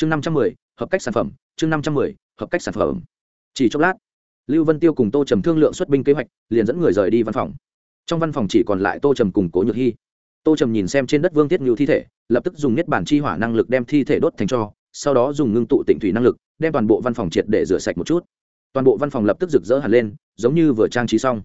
chương năm trăm mười, hợp cách sản phẩm, chương năm trăm mười, hợp cách sản phẩm. Chỉ chốc lát, lưu vân tiêu cùng tô trầm thương lượng xuất binh kế hoạch, liền dẫn người rời đi văn phòng. Trong văn phòng chỉ còn lại tô trầm cùng cố nhược hy. Tô trầm nhìn xem trên đất vương tiết ngưu thi thể, lập tức dùng nhất bản chi hỏa năng lực đem thi thể đốt thành cho, sau đó dùng ngưng tụ tịnh thủy năng lực, đem toàn bộ văn phòng triệt để rửa sạch một chút. Toàn bộ văn phòng lập tức rực rỡ hẳn lên, giống như vừa trang trí xong.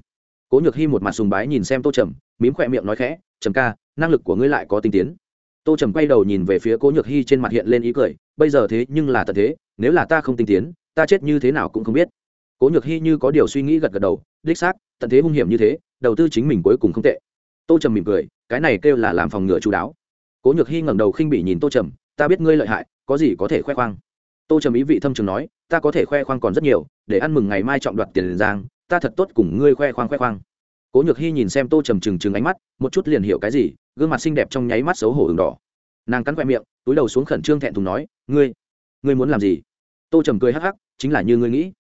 Cố nhược hy một mặt sùng bái nhìn xem tô trầm, mím khỏe miệng nói khẽ, trầm ca, năng lực của ngươi lại có tinh tiến. Tô trầm quay đầu nhìn về phía cố nhược hy trên mặt hiện lên ý cười bây giờ thế nhưng là tận thế, nếu là ta không tinh tiến, ta chết như thế nào cũng không biết. Cố nhược hy như có điều suy nghĩ gật gật đầu, đích xác, tận thế hung hiểm như thế, đầu tư chính mình cuối cùng không tệ. Tô trầm mỉm cười, cái này kêu là làm phòng ngừa chú đáo. Cố nhược hy ngẩng đầu khinh bỉ nhìn tô trầm, ta biết ngươi lợi hại, có gì có thể khoe khoang. Tô trầm ý vị thâm trường nói, ta có thể khoe khoang còn rất nhiều, để ăn mừng ngày mai trọng đoạt tiền giang, ta thật tốt cùng ngươi khoe khoang khoe khoang. Cố nhược hy nhìn xem tô trầm trừng trừng ánh mắt, một chút liền hiểu cái gì, gương mặt xinh đẹp trong nháy mắt xấu hổ ừng đỏ. Nàng cắn khoe miệng túi đầu xuống khẩn trương thẹn thùng nói, ngươi ngươi muốn làm gì? Tô trầm cười hắc hắc, chính là như ngươi nghĩ.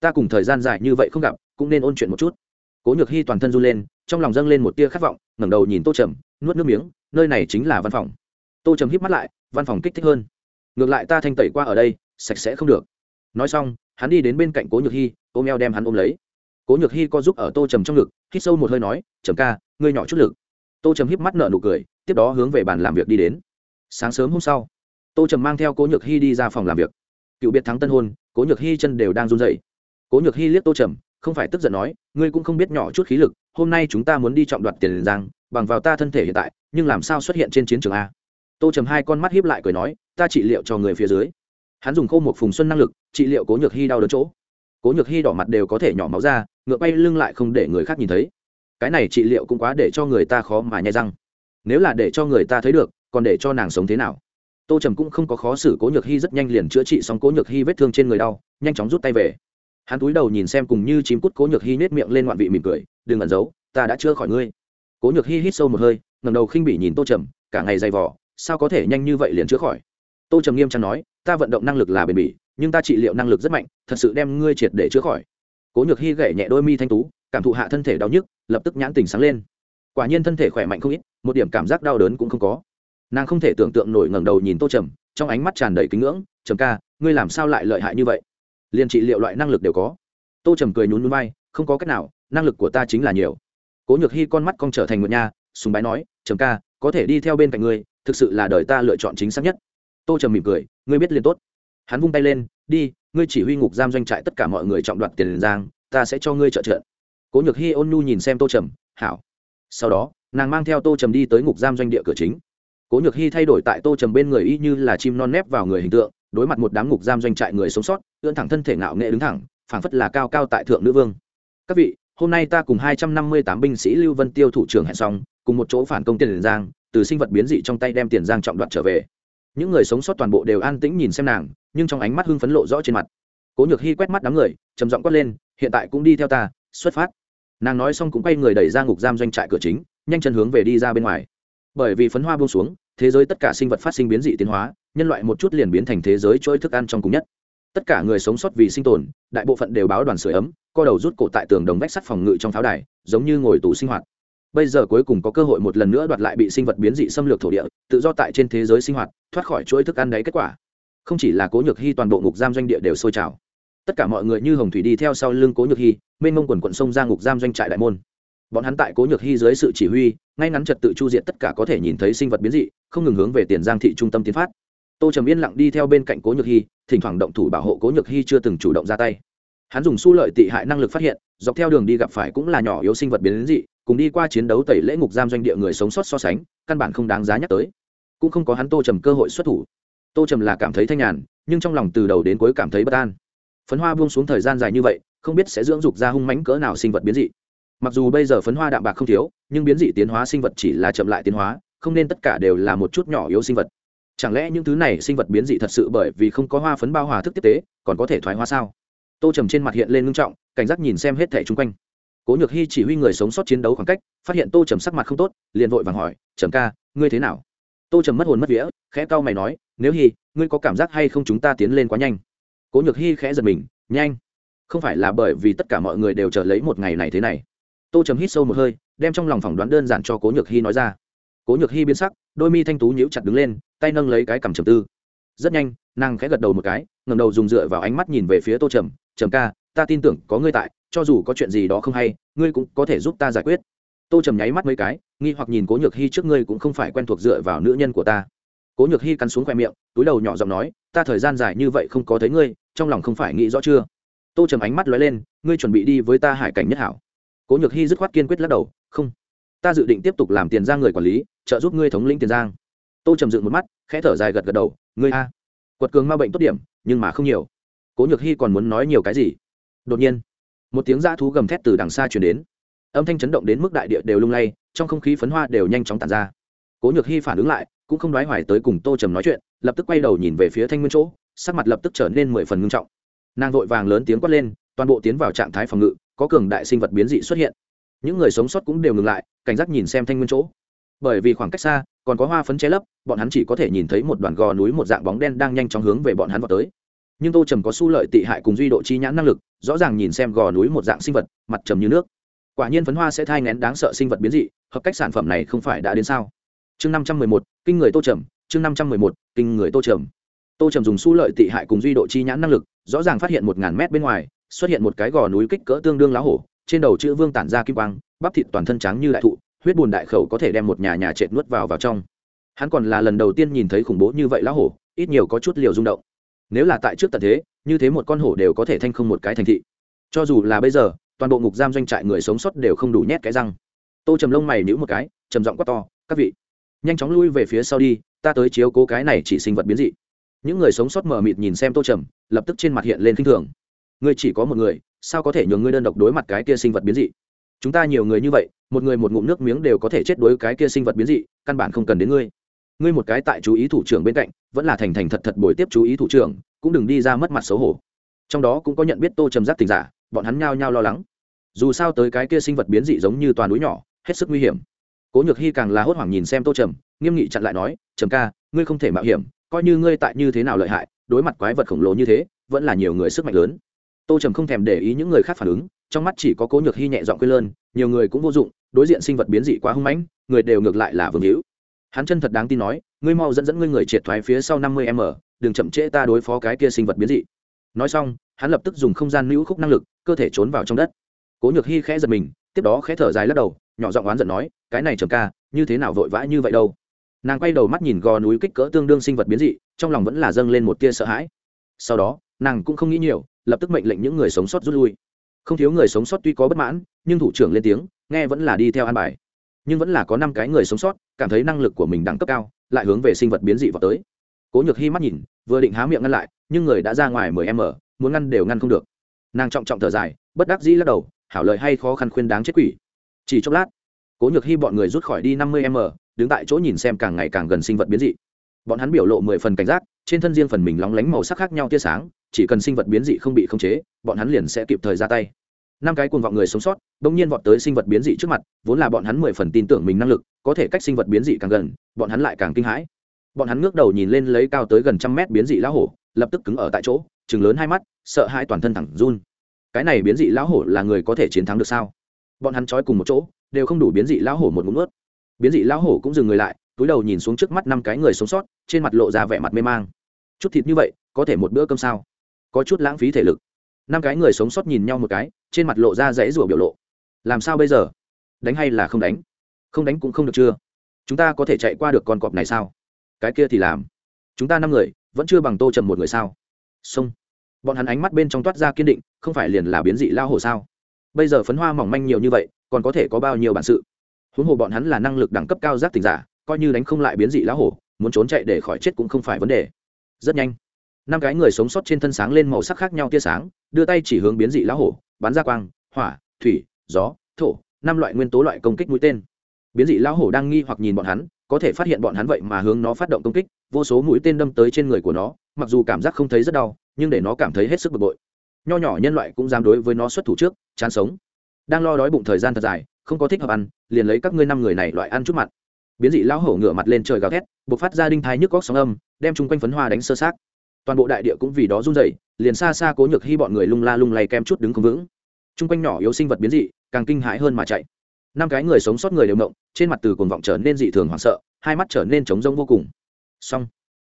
Ta cùng thời gian dài như vậy không gặp, cũng nên ôn chuyện một chút. Cố nhược hy toàn thân run lên, trong lòng dâng lên một tia khát vọng, ngẩng đầu nhìn tô trầm, nuốt nước miếng, nơi này chính là văn phòng. Tô trầm híp mắt lại, văn phòng kích thích hơn. Ngược lại ta thanh tẩy qua ở đây, sạch sẽ không được. Nói xong, hắn đi đến bên cạnh cố nhược hy ôm eo đem hắn ôm lấy. Cố nhược hy co giúp ở tô trầm trong ngực, hít sâu một hơi nói, trầm ca, ngươi nhỏ chút lực. Tô trầm híp mắt nợ nụ cười, tiếp đó hướng về bàn làm việc đi đến sáng sớm hôm sau, tô trầm mang theo cố nhược hy đi ra phòng làm việc. Cựu biệt thắng tân hôn, cố nhược hy chân đều đang run dậy cố nhược hy liếc tô trầm, không phải tức giận nói, ngươi cũng không biết nhỏ chút khí lực, hôm nay chúng ta muốn đi trọng đoạt tiền giang, bằng vào ta thân thể hiện tại, nhưng làm sao xuất hiện trên chiến trường a? Tô trầm hai con mắt hiếp lại cười nói, ta trị liệu cho người phía dưới. Hắn dùng khô một phùng xuân năng lực, trị liệu cố nhược hy đau đớn chỗ. Cố nhược hy đỏ mặt đều có thể nhỏ máu ra ngựa bay lưng lại không để người khác nhìn thấy. Cái này trị liệu cũng quá để cho người ta khó mà nhai răng. Nếu là để cho người ta thấy được còn để cho nàng sống thế nào? Tô trầm cũng không có khó xử cố nhược hy rất nhanh liền chữa trị xong cố nhược hy vết thương trên người đau, nhanh chóng rút tay về. Hắn túi đầu nhìn xem cùng như chím cút cố nhược hy nết miệng lên ngoạn vị mỉm cười, đừng ẩn giấu, ta đã chữa khỏi ngươi. Cố nhược hy hít sâu một hơi ngầm đầu khinh bỉ nhìn tô trầm, cả ngày dày vỏ sao có thể nhanh như vậy liền chữa khỏi? Tô trầm nghiêm trang nói, ta vận động năng lực là bền bỉ, nhưng ta trị liệu năng lực rất mạnh, thật sự đem ngươi triệt để chữa khỏi. Cố nhược hy gậy nhẹ đôi mi thanh tú, cảm thụ hạ thân thể đau nhức, lập tức nhãn tình sáng lên. Quả nhiên thân thể khỏe mạnh không ít, một điểm cảm giác đau đớn cũng không có nàng không thể tưởng tượng nổi ngẩng đầu nhìn tô trầm, trong ánh mắt tràn đầy kính ngưỡng, trầm ca, ngươi làm sao lại lợi hại như vậy? Liền trị liệu loại năng lực đều có. Tô trầm cười nhún núi bay không có cách nào, năng lực của ta chính là nhiều. Cố nhược hy con mắt con trở thành một nha, sùng bái nói, trầm ca, có thể đi theo bên cạnh ngươi, thực sự là đời ta lựa chọn chính xác nhất. Tô trầm mỉm cười, ngươi biết liền tốt. Hắn vung tay lên, đi, ngươi chỉ huy ngục giam doanh trại tất cả mọi người trọng đoạt tiền giang, ta sẽ cho ngươi trợ trợ. Cố nhược hy ôn nhu nhìn xem tô trầm, hảo. Sau đó, nàng mang theo tô trầm đi tới ngục giam doanh địa cửa chính cố nhược hy thay đổi tại tô trầm bên người y như là chim non nép vào người hình tượng, đối mặt một đám ngục giam doanh trại người sống sót, ưỡn thẳng thân thể ngạo nghệ đứng thẳng, phảng phất là cao cao tại thượng nữ vương. Các vị, hôm nay ta cùng hai trăm năm mươi tám binh sĩ lưu vân tiêu thủ trưởng hẹn xong, cùng một chỗ phản công tiền giang, từ sinh vật biến dị trong tay đem tiền giang trọng đoạt trở về. Những người sống sót toàn bộ đều an tĩnh nhìn xem nàng, nhưng trong ánh mắt hưng phấn lộ rõ trên mặt. Cố nhược hy quét mắt đám người, trầm giọng quát lên, hiện tại cũng đi theo ta, xuất phát. Nàng nói xong cũng quay người đẩy ra ngục giam doanh trại cửa chính, nhanh chân hướng về đi ra bên ngoài bởi vì phấn hoa buông xuống, thế giới tất cả sinh vật phát sinh biến dị tiến hóa, nhân loại một chút liền biến thành thế giới trôi thức ăn trong cùng nhất. Tất cả người sống sót vì sinh tồn, đại bộ phận đều báo đoàn sửa ấm, co đầu rút cổ tại tường đồng vách sắt phòng ngự trong pháo đài, giống như ngồi tù sinh hoạt. Bây giờ cuối cùng có cơ hội một lần nữa đoạt lại bị sinh vật biến dị xâm lược thổ địa, tự do tại trên thế giới sinh hoạt, thoát khỏi chuỗi thức ăn đấy kết quả. Không chỉ là cố nhược hy toàn bộ ngục giam doanh địa đều sôi trào. Tất cả mọi người như hồng thủy đi theo sau lưng cố nhược hy mênh mông quần quận sông ra ngục giam doanh trại đại môn bọn hắn tại cố nhược hy dưới sự chỉ huy, ngay ngắn trật tự chu diện tất cả có thể nhìn thấy sinh vật biến dị, không ngừng hướng về tiền giang thị trung tâm tiến phát. Tô trầm yên lặng đi theo bên cạnh cố nhược hy thỉnh thoảng động thủ bảo hộ cố nhược hy chưa từng chủ động ra tay. Hắn dùng su lợi tị hại năng lực phát hiện, dọc theo đường đi gặp phải cũng là nhỏ yếu sinh vật biến dị, cùng đi qua chiến đấu tẩy lễ ngục giam doanh địa người sống sót so sánh, căn bản không đáng giá nhắc tới. Cũng không có hắn tô trầm cơ hội xuất thủ. Tô trầm là cảm thấy thanh nhàn, nhưng trong lòng từ đầu đến cuối cảm thấy bất an. Phấn hoa buông xuống thời gian dài như vậy, không biết sẽ dưỡng dục ra hung mãnh cỡ nào sinh vật biến dị mặc dù bây giờ phấn hoa đạm bạc không thiếu, nhưng biến dị tiến hóa sinh vật chỉ là chậm lại tiến hóa, không nên tất cả đều là một chút nhỏ yếu sinh vật. Chẳng lẽ những thứ này sinh vật biến dị thật sự bởi vì không có hoa phấn bao hòa thức tiếp tế, còn có thể thoái hóa sao? Tô trầm trên mặt hiện lên ngưng trọng, cảnh giác nhìn xem hết thẻ chung quanh. Cố nhược hy chỉ huy người sống sót chiến đấu khoảng cách, phát hiện tô trầm sắc mặt không tốt, liền vội vàng hỏi, trầm ca, ngươi thế nào? Tô trầm mất hồn mất vía, khẽ cau mày nói, nếu hy ngươi có cảm giác hay không chúng ta tiến lên quá nhanh? Cố nhược hy khẽ giật mình, nhanh. Không phải là bởi vì tất cả mọi người đều chờ lấy một ngày này thế này tô trầm hít sâu một hơi, đem trong lòng phỏng đoán đơn giản cho cố nhược hy nói ra. Cố nhược hy biến sắc, đôi mi thanh tú nhíu chặt đứng lên, tay nâng lấy cái cằm trầm tư. Rất nhanh, nàng khẽ gật đầu một cái ngầm đầu dùng dựa vào ánh mắt nhìn về phía tô trầm trầm ca, ta tin tưởng có ngươi tại, cho dù có chuyện gì đó không hay, ngươi cũng có thể giúp ta giải quyết. Tô trầm nháy mắt mấy cái, nghi hoặc nhìn cố nhược hy trước ngươi cũng không phải quen thuộc dựa vào nữ nhân của ta. Cố nhược hy cắn xuống khoe miệng, túi đầu nhỏ giọng nói, ta thời gian dài như vậy không có thấy ngươi, trong lòng không phải nghĩ rõ chưa? Tô trầm ánh mắt lóe lên, ngươi chuẩn bị đi với ta hải cảnh nhất hảo cố nhược hy dứt khoát kiên quyết lắc đầu, không, ta dự định tiếp tục làm tiền giang người quản lý, trợ giúp ngươi thống lĩnh tiền giang. Tô trầm dựng một mắt, khẽ thở dài gật gật đầu, ngươi a, quật cường ma bệnh tốt điểm, nhưng mà không nhiều. Cố nhược hy còn muốn nói nhiều cái gì? Đột nhiên, một tiếng dã thú gầm thét từ đằng xa chuyển đến. Âm thanh chấn động đến mức đại địa đều lung lay, trong không khí phấn hoa đều nhanh chóng tàn ra. Cố nhược hy phản ứng lại, cũng không đoái hoài tới cùng tô trầm nói chuyện, lập tức quay đầu nhìn về phía thanh nguyên chỗ, sắc mặt lập tức trở nên mười phần ngưng trọng. Nàng vội vàng lớn tiếng quát lên, toàn bộ tiến vào trạng thái phòng ngự có cường đại sinh vật biến dị xuất hiện. Những người sống sót cũng đều ngừng lại, cảnh giác nhìn xem thanh nguyên chỗ. Bởi vì khoảng cách xa, còn có hoa phấn che lấp, bọn hắn chỉ có thể nhìn thấy một đoàn gò núi một dạng bóng đen đang nhanh chóng hướng về bọn hắn vào tới. Nhưng tô trầm có su lợi tị hại cùng duy độ chi nhãn năng lực, rõ ràng nhìn xem gò núi một dạng sinh vật, mặt trầm như nước. Quả nhiên phấn hoa sẽ thai ngén đáng sợ sinh vật biến dị, hợp cách sản phẩm này không phải đã đến sao? Chương năm trăm mười một, kinh người tô trầm, chương năm trăm mười một, kinh người tô trầm. Tô trầm dùng su lợi tị hại cùng duy độ chi nhãn năng lực, rõ ràng phát hiện một ngàn mét bên ngoài xuất hiện một cái gò núi kích cỡ tương đương lá hổ, trên đầu chữ vương tản ra kim quang, bắp thịt toàn thân trắng như đại thụ, huyết bùn đại khẩu có thể đem một nhà nhà trệt nuốt vào vào trong. Hắn còn là lần đầu tiên nhìn thấy khủng bố như vậy lá hổ, ít nhiều có chút liều rung động. Nếu là tại trước tận thế, như thế một con hổ đều có thể thanh không một cái thành thị. Cho dù là bây giờ, toàn bộ ngục giam doanh trại người sống sót đều không đủ nhét cái răng. Tô trầm lông mày nhữ một cái, trầm giọng quát to, các vị, nhanh chóng lui về phía sau đi, ta tới chiếu cố cái này chỉ sinh vật biến dị. Những người sống sót mờ mịt nhìn xem tô trầm, lập tức trên mặt hiện lên k i n h thường ngươi chỉ có một người, sao có thể nhường ngươi đơn độc đối mặt cái kia sinh vật biến dị? Chúng ta nhiều người như vậy, một người một ngụm nước miếng đều có thể chết đối cái kia sinh vật biến dị, căn bản không cần đến ngươi. Ngươi một cái tại chú ý thủ trưởng bên cạnh, vẫn là thành thành thật thật bồi tiếp chú ý thủ trưởng, cũng đừng đi ra mất mặt xấu hổ. Trong đó cũng có nhận biết tô trầm giác tình giả, bọn hắn nhao nhao lo lắng. Dù sao tới cái kia sinh vật biến dị giống như toàn núi nhỏ, hết sức nguy hiểm. Cố nhược hy càng là hốt hoảng nhìn xem tô trầm, nghiêm nghị chặn lại nói, trầm ca, ngươi không thể mạo hiểm, coi như ngươi tại như thế nào lợi hại, đối mặt quái vật khổng lồ như thế, vẫn là nhiều người sức mạnh lớn tô trầm không thèm để ý những người khác phản ứng, trong mắt chỉ có cố nhược hy nhẹ dọn quê lơn, nhiều người cũng vô dụng, đối diện sinh vật biến dị quá hung mãnh, người đều ngược lại là vương hữu. Hắn chân thật đáng tin nói, ngươi mau dẫn dẫn ngươi người triệt thoái phía sau năm mươi m, đừng chậm trễ ta đối phó cái kia sinh vật biến dị. Nói xong, hắn lập tức dùng không gian lưu khúc năng lực, cơ thể trốn vào trong đất. Cố nhược hy khẽ giật mình, tiếp đó khẽ thở dài lắc đầu, nhỏ giọng oán giận nói, cái này trầm ca, như thế nào vội vã như vậy đâu? Nàng quay đầu mắt nhìn gò núi kích cỡ tương đương sinh vật biến dị, trong lòng vẫn là dâng lên một tia sợ hãi. Sau đó, nàng cũng không nghĩ nhiều lập tức mệnh lệnh những người sống sót rút lui. Không thiếu người sống sót tuy có bất mãn, nhưng thủ trưởng lên tiếng, nghe vẫn là đi theo an bài. Nhưng vẫn là có năm cái người sống sót, cảm thấy năng lực của mình đẳng cấp cao, lại hướng về sinh vật biến dị vào tới. Cố nhược hy mắt nhìn, vừa định há miệng ngăn lại, nhưng người đã ra ngoài mười m muốn ngăn đều ngăn không được. Nàng trọng trọng thở dài, bất đắc dĩ lắc đầu, hảo lời hay khó khăn khuyên đáng chết quỷ. Chỉ chốc lát, cố nhược hy bọn người rút khỏi đi năm mươi m đứng tại chỗ nhìn xem càng ngày càng gần sinh vật biến dị. Bọn hắn biểu lộ mười phần cảnh giác trên thân riêng phần mình lóng lánh màu sắc khác nhau tia sáng, chỉ cần sinh vật biến dị không bị khống chế, bọn hắn liền sẽ kịp thời ra tay. Năm cái cuồng vọng người sống sót đ ỗ n g nhiên vọt tới sinh vật biến dị trước mặt, vốn là bọn hắn mười phần tin tưởng mình năng lực, có thể cách sinh vật biến dị càng gần, bọn hắn lại càng kinh hãi. Bọn hắn ngước đầu nhìn lên lấy cao tới gần trăm mét biến dị lão hổ, lập tức cứng ở tại chỗ chừng lớn hai mắt, sợ hai toàn thân thẳng run. Cái này biến dị lão hổ là người có thể chiến thắng được sao? Bọn hắn trói cùng một chỗ, đều không đủ biến dị lão hổ một ngụm ướt biến dị lão hổ cũng dừng người lại, túi đầu nhìn xuống trước mắt năm cái người sống sót, trên mặt lộ ra vẻ mặt mê mang chút thịt như vậy, có thể một bữa cơm sao? Có chút lãng phí thể lực. Năm cái người sống sót nhìn nhau một cái, trên mặt lộ ra dãy rủa biểu lộ. Làm sao bây giờ? Đánh hay là không đánh? Không đánh cũng không được chưa? Chúng ta có thể chạy qua được con cọp này sao? Cái kia thì làm. Chúng ta năm người, vẫn chưa bằng tô trầm một người sao? Xong. Bọn hắn ánh mắt bên trong toát ra kiên định, không phải liền là biến dị lao hồ sao? Bây giờ phấn hoa mỏng manh nhiều như vậy, còn có thể có bao nhiêu bản sự? Huống hồ bọn hắn là năng lực đẳng cấp cao giác tình giả, coi như đánh không lại biến dị lão hổ, muốn trốn chạy để khỏi chết cũng không phải vấn đề rất nhanh. Năm cái người sống sót trên thân sáng lên màu sắc khác nhau tia sáng, đưa tay chỉ hướng biến dị lão hổ, bắn ra quang, hỏa, thủy, gió, thổ, năm loại nguyên tố loại công kích mũi tên. Biến dị lão hổ đang nghi hoặc nhìn bọn hắn, có thể phát hiện bọn hắn vậy mà hướng nó phát động công kích, vô số mũi tên đâm tới trên người của nó, mặc dù cảm giác không thấy rất đau, nhưng để nó cảm thấy hết sức bực bội. Nho nhỏ nhân loại cũng dám đối với nó xuất thủ trước, chán sống. Đang lo đói bụng thời gian thật dài, không có thích hợp ăn, liền lấy các ngươi năm người này loại ăn chút mặn biến dị lão hổ ngửa mặt lên trời gào thét buộc phát ra đinh thái nhức góc sóng âm, đem chung quanh phấn hoa đánh sơ sát toàn bộ đại địa cũng vì đó run dậy liền xa xa cố nhược hy bọn người lung la lung lay kem chút đứng không vững. Chung quanh nhỏ yếu sinh vật biến dị, càng kinh hãi hơn mà chạy. Năm cái người sống sót người đều động trên mặt từ cuồng vọng trở nên dị thường hoảng sợ, hai mắt trở nên trống rông vô cùng. Song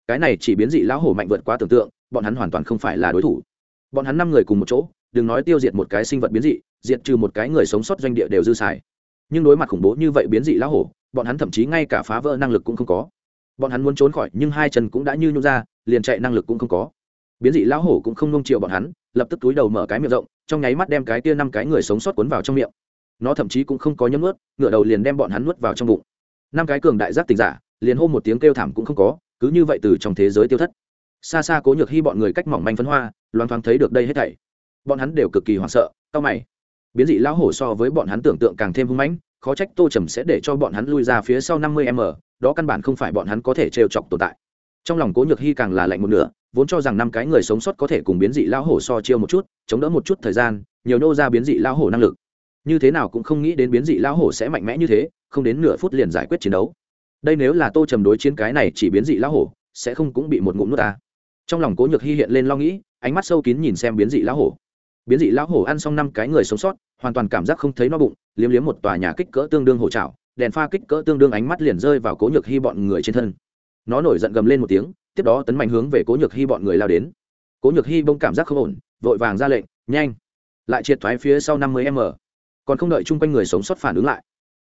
cái này chỉ biến dị lão hổ mạnh vượt quá tưởng tượng, bọn hắn hoàn toàn không phải là đối thủ. Bọn hắn năm người cùng một chỗ, đừng nói tiêu diệt một cái sinh vật biến dị, diệt trừ một cái người sống sót doanh địa đều dư xài. Nhưng đối mặt khủng bố như vậy biến dị lão hổ bọn hắn thậm chí ngay cả phá vỡ năng lực cũng không có. Bọn hắn muốn trốn khỏi, nhưng hai chân cũng đã như nhung ra, liền chạy năng lực cũng không có. Biến dị lão hổ cũng không nông chiều bọn hắn, lập tức túi đầu mở cái miệng rộng, trong nháy mắt đem cái tia năm cái người sống sót cuốn vào trong miệng. Nó thậm chí cũng không có nhấm nuốt ngựa đầu liền đem bọn hắn nuốt vào trong bụng. Năm cái cường đại giác tình giả, liền hô một tiếng kêu thảm cũng không có, cứ như vậy từ trong thế giới tiêu thất. Xa xa cố nhược hy bọn người cách mỏng manh phấn hoa loang thoáng thấy được đây hết thảy. Bọn hắn đều cực kỳ hoảng sợ cao mày. Biến dị lão hổ so với bọn hắn tưởng tượng càng thêm hung mãnh khó trách tô trầm sẽ để cho bọn hắn lui ra phía sau năm mươi m, đó căn bản không phải bọn hắn có thể trêu chọc tồn tại. Trong lòng cố nhược hy càng là lạnh một nửa, vốn cho rằng năm cái người sống sót có thể cùng biến dị lão hổ so chiêu một chút, chống đỡ một chút thời gian, nhiều nô ra biến dị lão hổ năng lực. Như thế nào cũng không nghĩ đến biến dị lão hổ sẽ mạnh mẽ như thế, không đến nửa phút liền giải quyết chiến đấu. Đây nếu là tô trầm đối chiến cái này chỉ biến dị lão hổ, sẽ không cũng bị một ngụm nước ta. Trong lòng cố nhược hy hiện lên lo nghĩ, ánh mắt sâu kín nhìn xem biến dị lão hổ biến dị lão hổ ăn xong năm cái người sống sót, hoàn toàn cảm giác không thấy no bụng, liếm liếm một tòa nhà kích cỡ tương đương hổ trào đèn pha kích cỡ tương đương ánh mắt liền rơi vào cố nhược hy bọn người trên thân. Nó nổi giận gầm lên một tiếng, tiếp đó tấn mạnh hướng về cố nhược hy bọn người lao đến. Cố nhược hy bông cảm giác không ổn, vội vàng ra lệnh, nhanh! Lại triệt thoái phía sau năm mươi m, còn không đợi chung quanh người sống sót phản ứng lại.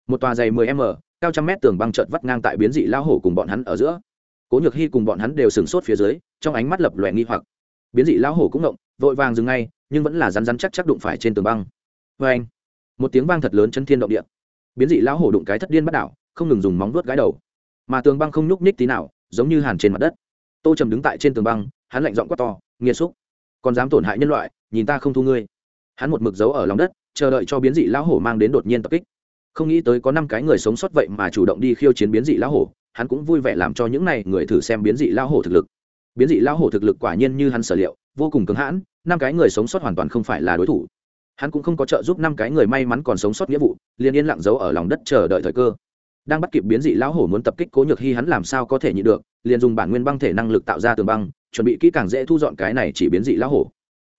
Một tòa dày mười m, cao trăm mét tường băng trợt vắt ngang tại biến dị lao hổ cùng bọn hắn ở giữa. Cố nhược hy cùng bọn hắn đều sửng sốt phía dưới, trong ánh mắt lập lòe nghi hoặc. Biến dị lao hổ cũng động vội vàng dừng ngay nhưng vẫn là rắn rắn chắc chắc đụng phải trên tường băng. Vê anh, một tiếng vang thật lớn chân thiên động địa. Biến dị lão hổ đụng cái thất điên bắt đảo, không ngừng dùng móng vuốt gái đầu. Mà tường băng không nhúc nhích tí nào, giống như hàn trên mặt đất. Tô trầm đứng tại trên tường băng, hắn lạnh giọng quát to nghiêm xúc, còn dám tổn hại nhân loại, nhìn ta không thu ngươi. Hắn một mực giấu ở lòng đất, chờ đợi cho biến dị lão hổ mang đến đột nhiên tập kích. Không nghĩ tới có năm cái người sống sót vậy mà chủ động đi khiêu chiến biến dị lão hổ, hắn cũng vui vẻ làm cho những này người thử xem biến dị lão hổ thực lực. Biến dị lão hổ thực lực quả nhiên như hắn sở liệu, vô cùng cứng hãn năm cái người sống sót hoàn toàn không phải là đối thủ. Hắn cũng không có trợ giúp năm cái người may mắn còn sống sót nghĩa vụ, liền yên lặng giấu ở lòng đất chờ đợi thời cơ. Đang bắt kịp biến dị lão hổ muốn tập kích cố nhược hy hắn làm sao có thể nhịn được, liền dùng bản nguyên băng thể năng lực tạo ra tường băng, chuẩn bị kỹ càng dễ thu dọn cái này chỉ biến dị lão hổ.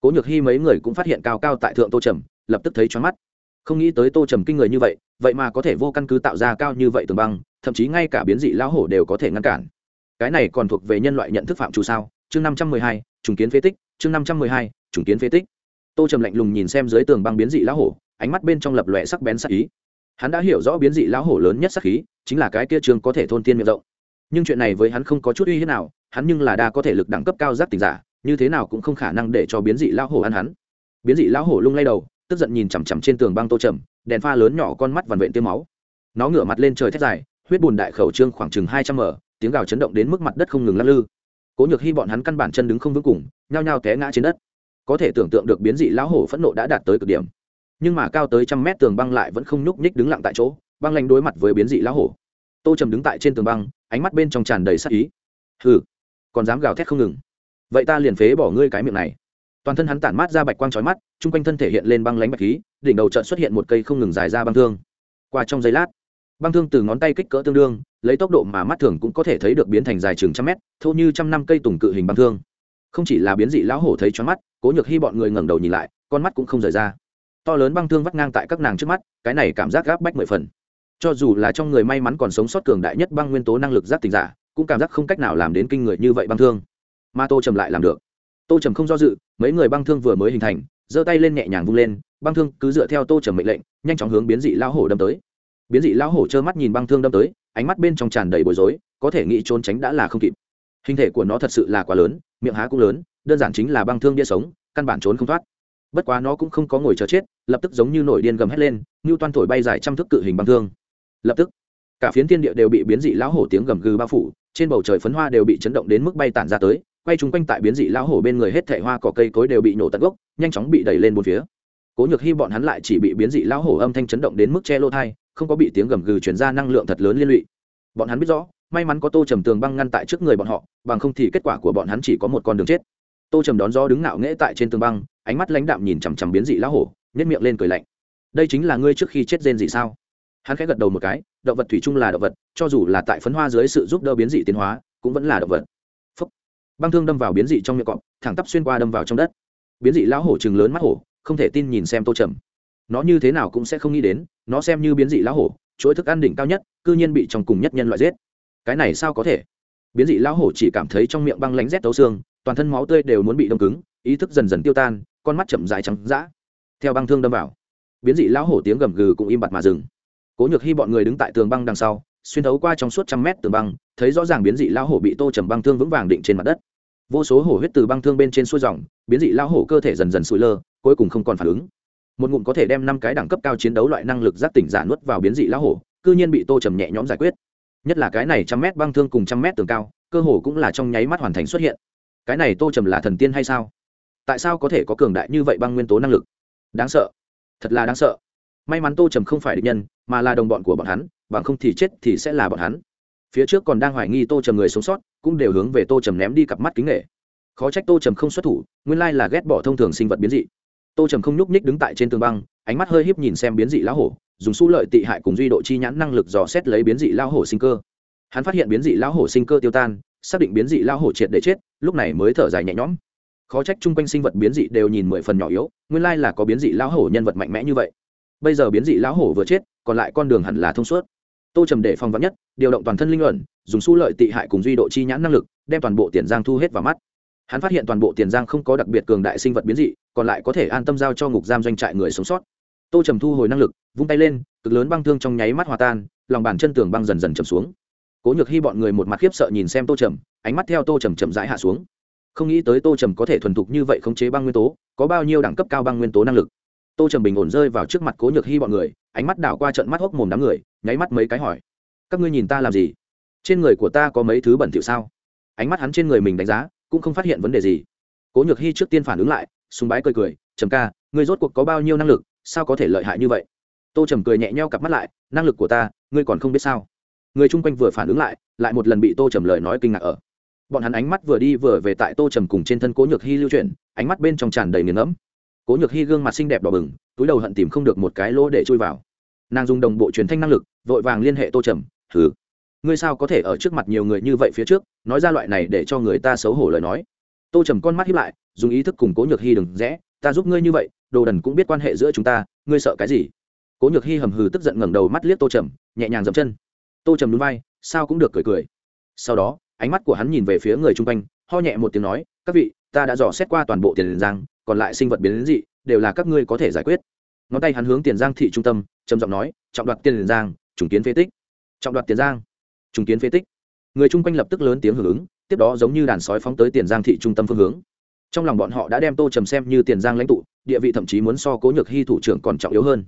Cố nhược hy mấy người cũng phát hiện cao cao tại thượng tô trầm, lập tức thấy choáng mắt. Không nghĩ tới tô trầm kinh người như vậy vậy mà có thể vô căn cứ tạo ra cao như vậy tường băng, thậm chí ngay cả biến dị lão hổ đều có thể ngăn cản. Cái này còn thuộc về nhân loại nhận thức phạm trù sao? Chương năm trăm mười hai, trùng kiến phế tích, chương năm trăm mười hai trùng kiến phế tích. Tô trầm lạnh lùng nhìn xem dưới tường băng biến dị lão hổ ánh mắt bên trong lập lòe sắc bén sắc ý. Hắn đã hiểu rõ biến dị lão hổ lớn nhất sắc khí chính là cái kia trường có thể thôn tiên miệng rộng. Nhưng chuyện này với hắn không có chút uy hiếp nào hắn nhưng là đa có thể lực đẳng cấp cao giác tình giả như thế nào cũng không khả năng để cho biến dị lão hổ ăn hắn. Biến dị lão hổ lung lay đầu tức giận nhìn chằm chằm trên tường băng tô trầm đèn pha lớn nhỏ con mắt vằn vện tiêu máu. Nó ngửa mặt lên trời thét dài huyết bùn đại khẩu trương khoảng chừng hai trăm m, tiếng gào chấn động đến mức mặt đất không ngừng lắc lư. Cố nhược hy bọn hắn căn bản chân đứng không vững cùng nhao nhao té ngã trên đất có thể tưởng tượng được biến dị lão hổ phẫn nộ đã đạt tới cực điểm. Nhưng mà cao tới trăm mét tường băng lại vẫn không nhúc nhích đứng lặng tại chỗ, băng lanh đối mặt với biến dị lão hổ. Tô trầm đứng tại trên tường băng, ánh mắt bên trong tràn đầy sắc ý. Hừ, còn dám gào thét không ngừng. Vậy ta liền phế bỏ ngươi cái miệng này. Toàn thân hắn tản mát ra bạch quang trói mắt, chung quanh thân thể hiện lên băng lánh bạch khí, đỉnh đầu trận xuất hiện một cây không ngừng dài ra băng thương. Qua trong giây lát, băng thương từ ngón tay kích cỡ tương đương, lấy tốc độ mà mắt thường cũng có thể thấy được biến thành dài chừng trăm mét, thô như trăm năm cây tùng cự hình băng thương. Không chỉ là biến dị lão hổ thấy choáng mắt cố nhược hy bọn người ngẩng đầu nhìn lại, con mắt cũng không rời ra. To lớn băng thương vắt ngang tại các nàng trước mắt, cái này cảm giác gáp bách mười phần. Cho dù là trong người may mắn còn sống sót cường đại nhất băng nguyên tố năng lực giác tình giả, cũng cảm giác không cách nào làm đến kinh người như vậy băng thương. Mà tô trầm lại làm được. Tô trầm không do dự, mấy người băng thương vừa mới hình thành, giơ tay lên nhẹ nhàng vung lên, băng thương cứ dựa theo tô trầm mệnh lệnh, nhanh chóng hướng biến dị lão hổ đâm tới. Biến dị lão hổ trơ mắt nhìn băng thương đâm tới, ánh mắt bên trong tràn đầy bối rối, có thể nghĩ trốn tránh đã là không kịp hình thể của nó thật sự là quá lớn, miệng há cũng lớn, đơn giản chính là băng thương bia sống, căn bản trốn không thoát. Bất quá nó cũng không có ngồi chờ chết, lập tức giống như nổi điên gầm hét lên như toan thổi bay dài trăm thước cự hình băng thương. Lập tức, cả phiến thiên địa đều bị biến dị lão hổ tiếng gầm gừ bao phủ, trên bầu trời phấn hoa đều bị chấn động đến mức bay tản ra tới, quay chung quanh tại biến dị lão hổ bên người hết thảy hoa cỏ cây cối đều bị nổ tận gốc, nhanh chóng bị đẩy lên bốn phía. Cố nhược hy bọn hắn lại chỉ bị biến dị lão hổ âm thanh chấn động đến mức che lô thai không có bị tiếng gầm gừ chuyển ra năng lượng thật lớn liên lụy. Bọn hắn biết rõ may mắn có tô trầm tường băng ngăn tại trước người bọn họ, bằng không thì kết quả của bọn hắn chỉ có một con đường chết. Tô trầm đón gió đứng ngạo nghễ tại trên tường băng, ánh mắt lãnh đạm nhìn chằm chằm biến dị lá hổ nhét miệng lên cười lạnh. Đây chính là ngươi trước khi chết rên dị sao? Hắn khẽ gật đầu một cái, động vật thủy chung là động vật, cho dù là tại phấn hoa dưới sự giúp đỡ biến dị tiến hóa, cũng vẫn là động vật. Phúc. băng thương đâm vào biến dị trong miệng cọp, thẳng tắp xuyên qua đâm vào trong đất. Biến dị lão hổ chừng lớn mắt hổ, không thể tin nhìn xem tô trầm. Nó như thế nào cũng sẽ không nghĩ đến, nó xem như biến dị lão hổ, chuỗi thức ăn đỉnh cao nhất, cư nhiên bị trong cùng nhất nhân loại giết cái này sao có thể? Biến dị lão hổ chỉ cảm thấy trong miệng băng lánh rét tấu xương, toàn thân máu tươi đều muốn bị đông cứng, ý thức dần dần tiêu tan, con mắt chậm dài trắng d theo băng thương đâm vào, biến dị lão hổ tiếng gầm gừ cũng im bặt mà dừng. Cố nhược hy bọn người đứng tại tường băng đằng sau, xuyên thấu qua trong suốt trăm mét tường băng, thấy rõ ràng biến dị lão hổ bị tô trầm băng thương vững vàng định trên mặt đất. Vô số hổ huyết từ băng thương bên trên xuôi dòng, biến dị lão hổ cơ thể dần dần sụi lơ, cuối cùng không còn phản ứng. Một ngụm có thể đem năm cái đẳng cấp cao chiến đấu loại năng lực giác tỉnh giả nuốt vào biến dị lão hổ, cư nhiên bị tô trầm nhẹ nhõm giải quyết nhất là cái này trăm mét băng thương cùng trăm mét tường cao, cơ hồ cũng là trong nháy mắt hoàn thành xuất hiện. Cái này tô trầm là thần tiên hay sao? Tại sao có thể có cường đại như vậy băng nguyên tố năng lực? Đáng sợ. Thật là đáng sợ. May mắn tô trầm không phải địch nhân, mà là đồng bọn của bọn hắn, bằng không thì chết thì sẽ là bọn hắn. Phía trước còn đang hoài nghi tô trầm người sống sót, cũng đều hướng về tô trầm ném đi cặp mắt kính nghệ khó trách tô trầm không xuất thủ, nguyên lai là ghét bỏ thông thường sinh vật biến dị tô trầm không nhúc nhích đứng tại trên tường băng, ánh mắt hơi híp nhìn xem biến dị lão hổ, dùng su lợi tị hại cùng duy độ chi nhãn năng lực dò xét lấy biến dị lão hổ sinh cơ. Hắn phát hiện biến dị lão hổ sinh cơ tiêu tan, xác định biến dị lão hổ triệt để chết, lúc này mới thở dài nhẹ nhõm. Khó trách chung quanh sinh vật biến dị đều nhìn mười phần nhỏ yếu, nguyên lai là có biến dị lão hổ nhân vật mạnh mẽ như vậy. Bây giờ biến dị lão hổ vừa chết, còn lại con đường hẳn là thông suốt. Tô trầm để phòng vắn nhất, điều động toàn thân linh luận dùng su lợi tị hại cùng duy độ chi nhãn năng lực, đem toàn bộ tiền giang thu hết vào mắt. Hắn phát hiện toàn bộ tiền giang không có đặc biệt cường đại sinh vật biến dị còn lại có thể an tâm giao cho ngục giam doanh trại người sống sót. Tô trầm thu hồi năng lực, vung tay lên, cực lớn băng thương trong nháy mắt hòa tan, lòng bàn chân tường băng dần dần chầm xuống. Cố nhược hy bọn người một mặt khiếp sợ nhìn xem tô trầm, ánh mắt theo tô trầm chậm rãi hạ xuống. Không nghĩ tới tô trầm có thể thuần thục như vậy khống chế băng nguyên tố, có bao nhiêu đẳng cấp cao băng nguyên tố năng lực. Tô trầm bình ổn rơi vào trước mặt cố nhược hy bọn người, ánh mắt đảo qua trận mắt hốc mồm đám người, nháy mắt mấy cái hỏi. Các ngươi nhìn ta làm gì? Trên người của ta có mấy thứ bẩn thỉu sao? Ánh mắt hắn trên người mình đánh giá, cũng không phát hiện vấn đề gì. Cố nhược hy trước tiên phản ứng lại súng bái cười cười, trầm ca, ngươi rốt cuộc có bao nhiêu năng lực, sao có thể lợi hại như vậy? Tô trầm cười nhẹ nheo cặp mắt lại, năng lực của ta, ngươi còn không biết sao? Người chung quanh vừa phản ứng lại lại một lần bị tô trầm lời nói kinh ngạc ở. Bọn hắn ánh mắt vừa đi vừa về tại tô trầm cùng trên thân cố nhược hy lưu chuyển, ánh mắt bên trong tràn đầy nghiền ngẫm. Cố nhược hy gương mặt xinh đẹp đỏ bừng, túi đầu hận tìm không được một cái lỗ để chui vào. Nàng dùng đồng bộ truyền thanh năng lực, vội vàng liên hệ tô trầm thử ngươi sao có thể ở trước mặt nhiều người như vậy phía trước, nói ra loại này để cho người ta xấu hổ lời nói. Tô trầm con mắt hiếp lại dùng ý thức cùng cố nhược hy đừng rẽ, ta giúp ngươi như vậy, đồ đần cũng biết quan hệ giữa chúng ta, ngươi sợ cái gì? Cố nhược hy hầm hừ tức giận ngẩng đầu mắt liếc tô trầm, nhẹ nhàng dậm chân. Tô trầm núi vai, sao cũng được cười cười. Sau đó, ánh mắt của hắn nhìn về phía người chung quanh, ho nhẹ một tiếng nói, các vị, ta đã dò xét qua toàn bộ tiền giang, còn lại sinh vật biến đến dị, đều là các ngươi có thể giải quyết. Ngón tay hắn hướng tiền giang thị trung tâm, trầm giọng nói, trọng đoạt tiền giang, trùng kiến phế tích. Trọng đoạt tiền giang, trùng kiến phế tích. Người chung quanh lập tức lớn tiếng hưởng ứng, tiếp đó giống như đàn sói phóng tới tiền giang thị trung tâm phương hướng trong lòng bọn họ đã đem tô trầm xem như tiền giang lãnh tụ, địa vị thậm chí muốn so cố nhược hy thủ trưởng còn trọng yếu hơn.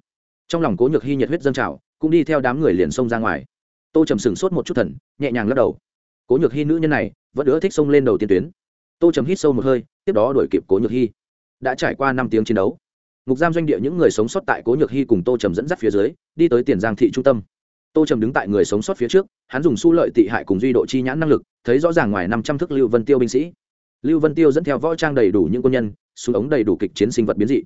Trong lòng cố nhược hy nhiệt huyết dân trào, cũng đi theo đám người liền xông ra ngoài. Tô trầm sửng sốt một chút thần, nhẹ nhàng lắc đầu. Cố nhược hy nữ nhân này, vẫn ưa thích xông lên đầu tiên tuyến. Tô trầm hít sâu một hơi, tiếp đó đuổi kịp cố nhược hy. Đã trải qua năm tiếng chiến đấu, ngục giam doanh địa những người sống sót tại cố nhược hy cùng tô trầm dẫn dắt phía dưới, đi tới tiền giang thị trung tâm. Tô trầm đứng tại người sống sót phía trước, hắn dùng su lợi tị hại cùng duy độ chi nhãn năng lực, thấy rõ ràng ngoài năm trăm thước lưu vân tiêu binh sĩ lưu vân tiêu dẫn theo võ trang đầy đủ những quân nhân, súng ống đầy đủ kịch chiến sinh vật biến dị.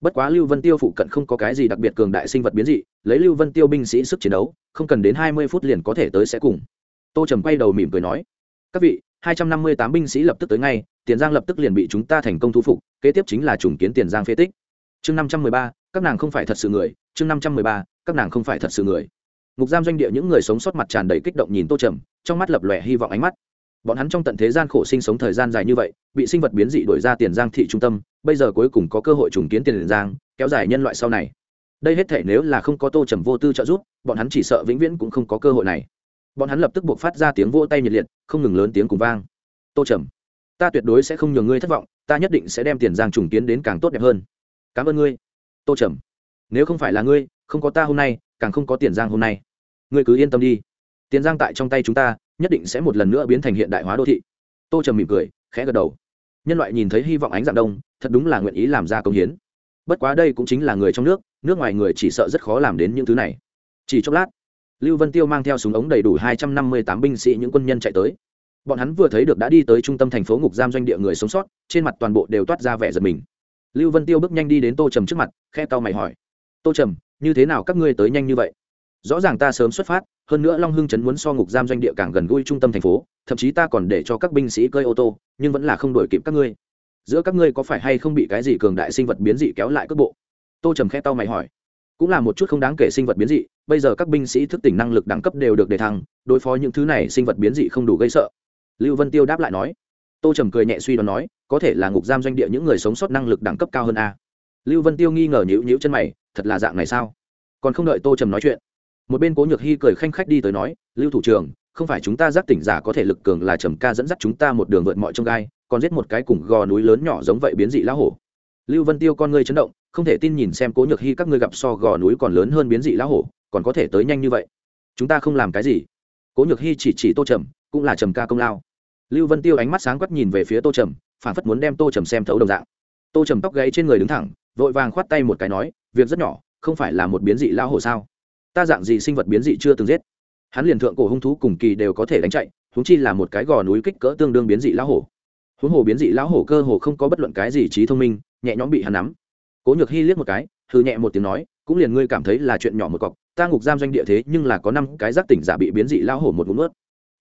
Bất quá lưu vân tiêu phụ cận không có cái gì đặc biệt cường đại sinh vật biến dị, lấy lưu vân tiêu binh sĩ sức chiến đấu, không cần đến hai mươi phút liền có thể tới sẽ cùng. Tô trầm quay đầu mỉm cười nói, các vị, hai trăm năm mươi tám binh sĩ lập tức tới ngay, tiền giang lập tức liền bị chúng ta thành công thu phục, kế tiếp chính là trùng kiến tiền giang phế tích. Chương năm trăm mười ba, các nàng không phải thật sự người. Chương năm trăm mười ba, các nàng không phải thật sự người. Ngục giam doanh địa những người sống sót mặt tràn đầy kích động nhìn tô trầm, trong mắt lập lòe hy vọng ánh mắt bọn hắn trong tận thế gian khổ sinh sống thời gian dài như vậy, bị sinh vật biến dị đổi ra tiền giang thị trung tâm, bây giờ cuối cùng có cơ hội trùng kiến tiền giang, kéo dài nhân loại sau này. Đây hết thể nếu là không có tô trầm vô tư trợ giúp, bọn hắn chỉ sợ vĩnh viễn cũng không có cơ hội này. Bọn hắn lập tức buộc phát ra tiếng vỗ tay nhiệt liệt, không ngừng lớn tiếng cùng vang. Tô trầm, ta tuyệt đối sẽ không nhường ngươi thất vọng, ta nhất định sẽ đem tiền giang trùng kiến đến càng tốt đẹp hơn. Cảm ơn ngươi, tô trầm. Nếu không phải là ngươi, không có ta hôm nay, càng không có tiền giang hôm nay. Ngươi cứ yên tâm đi. Tiền giang tại trong tay chúng ta nhất định sẽ một lần nữa biến thành hiện đại hóa đô thị. Tô trầm mỉm cười, khẽ gật đầu. Nhân loại nhìn thấy hy vọng ánh dạng đông, thật đúng là nguyện ý làm ra công hiến. Bất quá đây cũng chính là người trong nước nước ngoài người chỉ sợ rất khó làm đến những thứ này. Chỉ chốc lát, lưu vân tiêu mang theo súng ống đầy đủ hai trăm năm mươi tám binh sĩ những quân nhân chạy tới. Bọn hắn vừa thấy được đã đi tới trung tâm thành phố ngục giam doanh địa người sống sót, trên mặt toàn bộ đều toát ra vẻ giật mình. Lưu vân tiêu bước nhanh đi đến tô trầm trước mặt khe tao mày hỏi. Tô trầm, như thế nào các ngươi tới nhanh như vậy? Rõ ràng ta sớm xuất phát, hơn nữa long hưng chấn muốn so ngục giam doanh địa càng gần gũi trung tâm thành phố, thậm chí ta còn để cho các binh sĩ cơi ô tô, nhưng vẫn là không đổi kịp các ngươi. Giữa các ngươi có phải hay không bị cái gì cường đại sinh vật biến dị kéo lại cước bộ? Tô trầm khe tao mày hỏi. Cũng là một chút không đáng kể sinh vật biến dị, bây giờ các binh sĩ thức tỉnh năng lực đẳng cấp đều được đề thăng, đối phó những thứ này sinh vật biến dị không đủ gây sợ. Lưu vân tiêu đáp lại nói. Tô trầm cười nhẹ suy đoán nói, có thể là ngục giam doanh địa những người sống sót năng lực đẳng cấp cao hơn a. Lưu vân tiêu nghi ngờ nhữ nhữ chân mày, thật là dạng này sao? Còn không đợi tô trầm nói chuyện một bên cố nhược hy cười khanh khách đi tới nói, lưu thủ trưởng, không phải chúng ta giác tỉnh giả có thể lực cường là trầm ca dẫn dắt chúng ta một đường vượt mọi trông gai, còn giết một cái cùng gò núi lớn nhỏ giống vậy biến dị lão hổ. Lưu vân tiêu con ngươi chấn động, không thể tin nhìn xem cố nhược hy các ngươi gặp so gò núi còn lớn hơn biến dị lão hổ, còn có thể tới nhanh như vậy. Chúng ta không làm cái gì. Cố nhược hy chỉ chỉ tô trầm, cũng là trầm ca công lao. Lưu vân tiêu ánh mắt sáng quắc nhìn về phía tô trầm, phản phất muốn đem tô trầm xem thấu đồng dạng. Tô trầm tóc gáy trên người đứng thẳng, vội vàng khoát tay một cái nói, việc rất nhỏ, không phải là một biến dị lão hổ sao? Ta dạng gì sinh vật biến dị chưa từng giết? Hắn liền thượng cổ hung thú cùng kỳ đều có thể đánh chạy húng chi là một cái gò núi kích cỡ tương đương biến dị lão hổ. Huống hồ biến dị lão hổ cơ hồ không có bất luận cái gì trí thông minh, nhẹ nhõm bị hắn nắm. Cố nhược hy liếc một cái hư nhẹ một tiếng nói, cũng liền ngươi cảm thấy là chuyện nhỏ một cọc, ta ngục giam doanh địa thế nhưng là có năm cái giác tỉnh giả bị biến dị lão hổ một ngụm ướt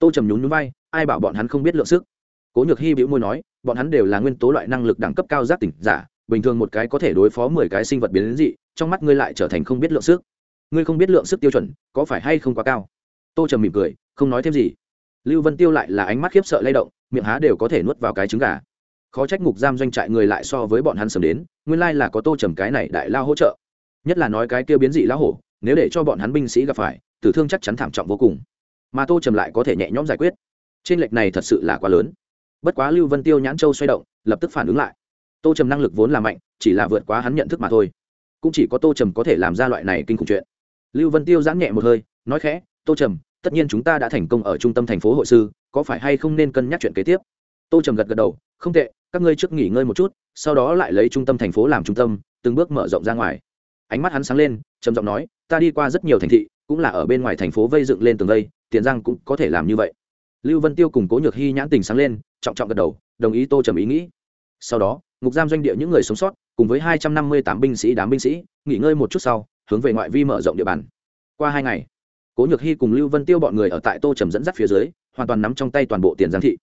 tô trầm nhún nhún vai, ai bảo bọn hắn không biết lượng sức? Cố nhược hy bĩu môi nói, bọn hắn đều là nguyên tố loại năng lực đẳng cấp cao giác tỉnh giả, bình thường một cái có thể đối phó mười cái sinh vật biến dị, trong mắt ngươi lại trở thành không biết lượng sức ngươi không biết lượng sức tiêu chuẩn, có phải hay không quá cao? Tô trầm mỉm cười, không nói thêm gì. Lưu vân tiêu lại là ánh mắt khiếp sợ lay động, miệng há đều có thể nuốt vào cái trứng gà. Khó trách ngục giam doanh trại người lại so với bọn hắn sớm đến, nguyên lai là có tô trầm cái này đại lao hỗ trợ. Nhất là nói cái kia biến dị lão hổ, nếu để cho bọn hắn binh sĩ gặp phải, tử thương chắc chắn thảm trọng vô cùng. Mà tô trầm lại có thể nhẹ nhõm giải quyết. Trên lệch này thật sự là quá lớn. Bất quá lưu vân tiêu nhãn châu xoay động, lập tức phản ứng lại. Tô trầm năng lực vốn là mạnh, chỉ là vượt quá hắn nhận thức mà thôi. Cũng chỉ có tô trầm có thể làm ra loại này kinh khủng chuyện lưu vân tiêu giãn nhẹ một hơi, nói khẽ, tô trầm, tất nhiên chúng ta đã thành công ở trung tâm thành phố hội sư, có phải hay không nên cân nhắc chuyện kế tiếp? Tô trầm gật gật đầu, không tệ, các ngươi trước nghỉ ngơi một chút, sau đó lại lấy trung tâm thành phố làm trung tâm, từng bước mở rộng ra ngoài. Ánh mắt hắn sáng lên, trầm giọng nói, ta đi qua rất nhiều thành thị, cũng là ở bên ngoài thành phố vây dựng lên tường vây, tiền giang cũng có thể làm như vậy. Lưu vân tiêu cùng cố nhược hy nhãn tình sáng lên, trọng trọng gật đầu, đồng ý tô trầm ý nghĩ. Sau đó, ngục giam doanh địa những người sống sót, cùng với hai trăm năm mươi tám binh sĩ đám binh sĩ, nghỉ ngơi một chút sau hướng về ngoại vi mở rộng địa bàn. Qua hai ngày, cố nhược hy cùng lưu vân tiêu bọn người ở tại tô trầm dẫn dắt phía dưới, hoàn toàn nắm trong tay toàn bộ tiền giang thị.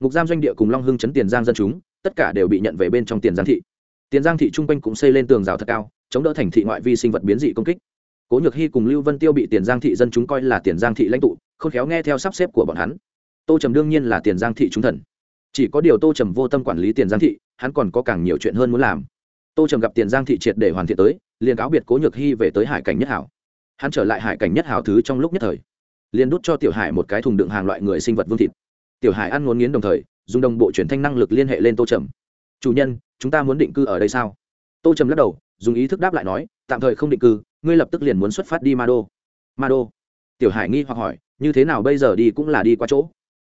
Ngục giam doanh địa cùng long hưng chấn tiền giang dân chúng, tất cả đều bị nhận về bên trong tiền giang thị. Tiền giang thị trung quanh cũng xây lên tường rào thật cao, chống đỡ thành thị ngoại vi sinh vật biến dị công kích. Cố nhược hy cùng lưu vân tiêu bị tiền giang thị dân chúng coi là tiền giang thị lãnh tụ không khéo nghe theo sắp xếp của bọn hắn. Tô trầm đương nhiên là tiền giang thị trung thần. Chỉ có điều tô trầm vô tâm quản lý tiền giang thị, hắn còn có càng nhiều chuyện hơn muốn làm. Tô trầm gặp tiền giang thị triệt để hoàn thiện tới liền cáo biệt cố nhược hy về tới hải cảnh nhất hảo. Hắn trở lại hải cảnh nhất hảo thứ trong lúc nhất thời. Liền đút cho tiểu hải một cái thùng đựng hàng loại người sinh vật vương thịt. Tiểu hải ăn ngốn nghiến đồng thời, dùng đồng bộ truyền thanh năng lực liên hệ lên tô trầm. Chủ nhân, chúng ta muốn định cư ở đây sao? Tô trầm lắc đầu, dùng ý thức đáp lại nói, tạm thời không định cư, ngươi lập tức liền muốn xuất phát đi ma đô ma đô tiểu hải nghi hoặc hỏi, như thế nào bây giờ đi cũng là đi qua chỗ?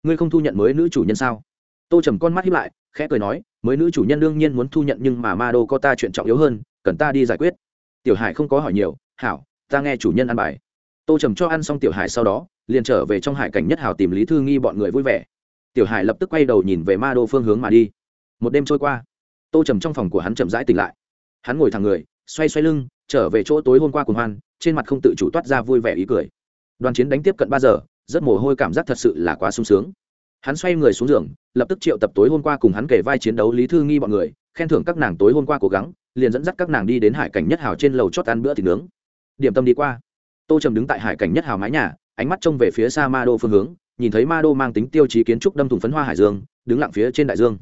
Ngươi không thu nhận mới nữ chủ nhân sao? Tô trầm con mắt hiếp lại, khẽ cười nói, mới nữ chủ nhân đương nhiên muốn thu nhận nhưng mà ma đô có ta chuyện trọng yếu hơn, cần ta đi giải quyết tiểu hải không có hỏi nhiều, hảo, ta nghe chủ nhân ăn bài. Tô trầm cho ăn xong tiểu hải sau đó, liền trở về trong hải cảnh nhất hảo tìm lý thư nghi bọn người vui vẻ. Tiểu hải lập tức quay đầu nhìn về ma đô phương hướng mà đi. Một đêm trôi qua, tô trầm trong phòng của hắn chậm rãi tỉnh lại. Hắn ngồi thẳng người, xoay xoay lưng, trở về chỗ tối hôm qua cùng hoan, trên mặt không tự chủ toát ra vui vẻ ý cười. Đoàn chiến đánh tiếp cận ba giờ, rất mồ hôi cảm giác thật sự là quá sung sướng. Hắn xoay người xuống giường, lập tức triệu tập tối hôm qua cùng hắn kể vai chiến đấu lý thư nghi bọn người, khen thưởng các nàng tối hôm qua cố gắng liền dẫn dắt các nàng đi đến hải cảnh nhất hào trên lầu chót ăn bữa thịt nướng. Điểm tâm đi qua. Tô trầm đứng tại hải cảnh nhất hào mái nhà, ánh mắt trông về phía xa ma đô phương hướng, nhìn thấy ma đô mang tính tiêu chí kiến trúc đâm thùng phấn hoa hải dương, đứng lặng phía trên đại dương.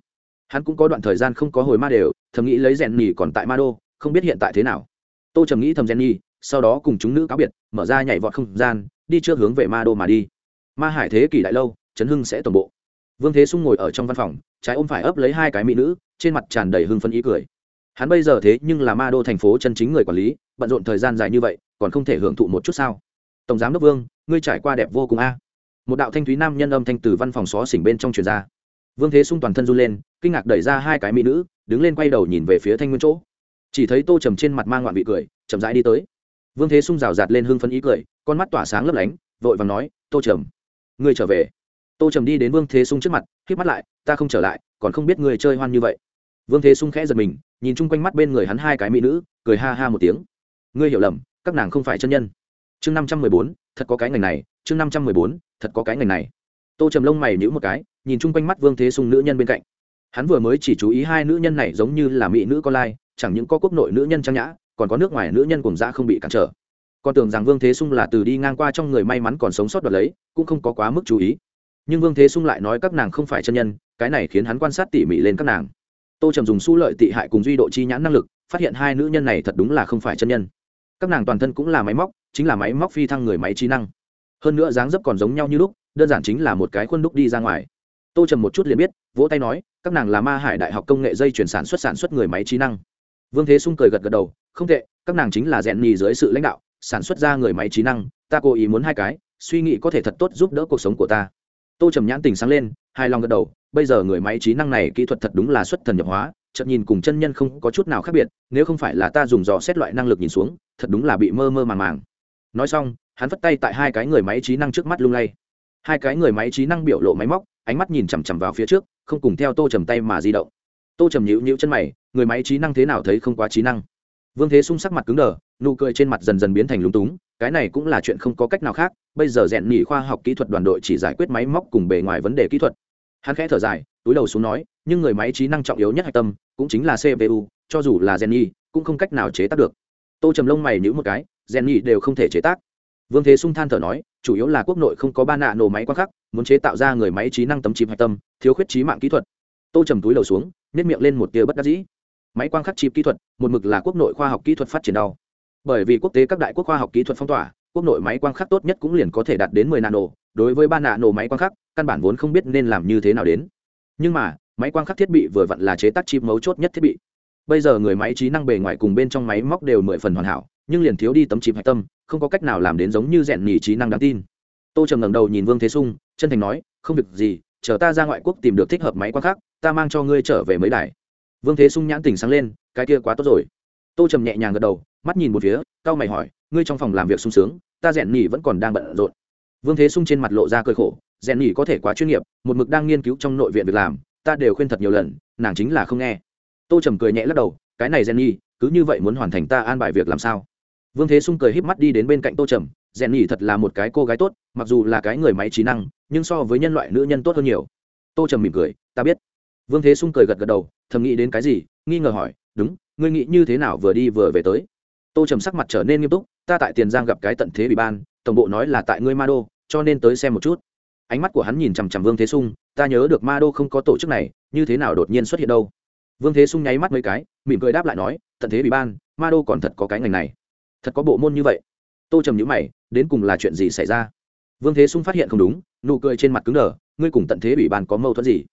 Hắn cũng có đoạn thời gian không có hồi ma đều, thầm nghĩ lấy rèn nhì còn tại ma đô, không biết hiện tại thế nào. Tô trầm nghĩ thầm rèn nhì sau đó cùng chúng nữ cáo biệt, mở ra nhảy vọt không gian, đi trước hướng về ma đô mà đi. Ma hải thế kỷ đại lâu chấn hưng sẽ tổng bộ. Vương thế sung ngồi ở trong văn phòng, trái ôm phải ấp lấy hai cái mỹ nữ, trên mặt tràn đầy hưng phân ý cười hắn bây giờ thế nhưng là ma đô thành phố chân chính người quản lý, bận rộn thời gian dài như vậy, còn không thể hưởng thụ một chút sao? Tổng giám đốc vương, ngươi trải qua đẹp vô cùng a. Một đạo thanh thúy nam nhân âm thanh từ văn phòng xó xỉnh bên trong truyền ra. Vương thế sung toàn thân run lên, kinh ngạc đẩy ra hai cái mỹ nữ, đứng lên quay đầu nhìn về phía thanh nguyên chỗ. Chỉ thấy tô trầm trên mặt mang ngoạn vị cười, chậm rãi đi tới. Vương thế sung rào rạt lên hưng phấn ý cười, con mắt tỏa sáng lấp lánh, vội và nói, tô trầm, ngươi trở về. Tô trầm đi đến vương thế sung trước mặt k mắt lại, ta không trở lại, còn không biết ngươi chơi hoan như vậy vương thế sung khẽ giật mình, nhìn chung quanh mắt bên người hắn hai cái mỹ nữ, cười ha ha một tiếng. Ngươi hiểu lầm, các nàng không phải chân nhân. Chương năm trăm mười bốn, thật có cái ngành này, chương năm trăm mười bốn, thật có cái ngành này. Tô trầm lông mày nhữ một cái, nhìn chung quanh mắt vương thế sung nữ nhân bên cạnh. Hắn vừa mới chỉ chú ý hai nữ nhân này giống như là mỹ nữ con lai, chẳng những có quốc nội nữ nhân trang nhã, còn có nước ngoài nữ nhân cùng dã không bị cản trở. Con tưởng rằng vương thế sung là từ đi ngang qua trong người may mắn còn sống sót đoạt lấy, cũng không có quá mức chú ý. Nhưng vương thế sung lại nói các nàng không phải chân nhân, cái này khiến hắn quan sát tỉ mỉ lên các nàng tô trầm dùng su lợi tị hại cùng duy độ chi nhãn năng lực, phát hiện hai nữ nhân này thật đúng là không phải chân nhân. Các nàng toàn thân cũng là máy móc, chính là máy móc phi thăng người máy trí năng. Hơn nữa dáng dấp còn giống nhau như lúc, đơn giản chính là một cái khuôn đúc đi ra ngoài. Tô trầm một chút liền biết, vỗ tay nói, các nàng là ma hải đại học công nghệ dây chuyển sản xuất sản xuất người máy trí năng. Vương thế sung cười gật gật đầu, không tệ, các nàng chính là rèn nhì dưới sự lãnh đạo, sản xuất ra người máy trí năng, ta cố ý muốn hai cái, suy nghĩ có thể thật tốt giúp đỡ cuộc sống của ta. Tô trầm nhãn tình sáng lên hai lòng gật đầu bây giờ người máy trí năng này kỹ thuật thật đúng là xuất thần nhập hóa, chợt nhìn cùng chân nhân không có chút nào khác biệt, nếu không phải là ta dùng dò xét loại năng lực nhìn xuống, thật đúng là bị mơ mơ màng màng. Nói xong, hắn vất tay tại hai cái người máy trí năng trước mắt lung lay. Hai cái người máy trí năng biểu lộ máy móc, ánh mắt nhìn chằm chằm vào phía trước, không cùng theo tô trầm tay mà di động. Tô trầm nhịu nhịu chân mày, người máy trí năng thế nào thấy không quá trí năng. Vương thế sung sắc mặt cứng đờ, nụ cười trên mặt dần dần biến thành lúng túng, cái này cũng là chuyện không có cách nào khác, bây giờ rèn nhỉ khoa học kỹ thuật đoàn đội chỉ giải quyết máy móc cùng bề ngoài vấn đề kỹ thuật hắn khẽ thở dài, túi đầu xuống nói, nhưng người máy trí năng trọng yếu nhất hạch tâm cũng chính là cpu cho dù là gen nhi cũng không cách nào chế tác được. Tô trầm lông mày nhữ một cái, gen nhi đều không thể chế tác. Vương thế sung than thở nói, chủ yếu là quốc nội không có ba nạ nổ máy quang khắc, muốn chế tạo ra người máy trí năng tấm chip hạch tâm, thiếu khuyết trí mạng kỹ thuật. Tô trầm túi đầu xuống nếp miệng lên một tia bất đắc dĩ. Máy quang khắc chip kỹ thuật, một mực là quốc nội khoa học kỹ thuật phát triển đau. Bởi vì quốc tế các đại quốc khoa học kỹ thuật phong tỏa, quốc nội máy quang khắc tốt nhất cũng liền có thể đạt đến mười nano đối với ba nano máy quang khắc căn bản vốn không biết nên làm như thế nào đến. Nhưng mà, máy quang khắc thiết bị vừa vặn là chế tác chip mấu chốt nhất thiết bị. Bây giờ người máy trí năng bề ngoài cùng bên trong máy móc đều mười phần hoàn hảo, nhưng liền thiếu đi tấm chip hạch tâm, không có cách nào làm đến giống như rèn nhì trí năng đáng tin. Tô trầm ngẩng đầu nhìn vương thế sung, chân thành nói, không việc gì, chờ ta ra ngoại quốc tìm được thích hợp máy quang khắc, ta mang cho ngươi trở về mấy đài. Vương thế sung nhãn tình sáng lên, cái kia quá tốt rồi. Tô trầm nhẹ nhàng gật đầu, mắt nhìn một phía cao mày hỏi, ngươi trong phòng làm việc sung sướng, ta rèn nhì vẫn còn đang bận rộn. Vương thế sung trên mặt lộ ra cơi khổ rèn nhỉ có thể quá chuyên nghiệp, một mực đang nghiên cứu trong nội viện việc làm, ta đều khuyên thật nhiều lần, nàng chính là không nghe. Tô trầm cười nhẹ lắc đầu, cái này rèn nhỉ cứ như vậy muốn hoàn thành ta an bài việc làm sao? Vương thế sung cười híp mắt đi đến bên cạnh tô trầm rèn nhỉ thật là một cái cô gái tốt, mặc dù là cái người máy trí năng, nhưng so với nhân loại nữ nhân tốt hơn nhiều. Tô trầm mỉm cười, ta biết. Vương thế sung cười gật gật đầu, thầm nghĩ đến cái gì, nghi ngờ hỏi, đúng, ngươi nghĩ như thế nào vừa đi vừa về tới? Tô trầm sắc mặt trở nên nghiêm túc, ta tại tiền giang gặp cái tận thế bị ban, tổng bộ nói là tại ngươi ma đô, cho nên tới xem một chút ánh mắt của hắn nhìn chằm chằm vương thế sung, ta nhớ được ma đô không có tổ chức này, như thế nào đột nhiên xuất hiện đâu? Vương thế sung nháy mắt mấy cái, mỉm cười đáp lại nói, tận thế ủy ban, ma đô còn thật có cái ngành này. Thật có bộ môn như vậy. Tô trầm nhữ mày, đến cùng là chuyện gì xảy ra? Vương thế sung phát hiện không đúng, nụ cười trên mặt cứng đờ, ngươi cùng tận thế ủy ban có mâu thuẫn gì?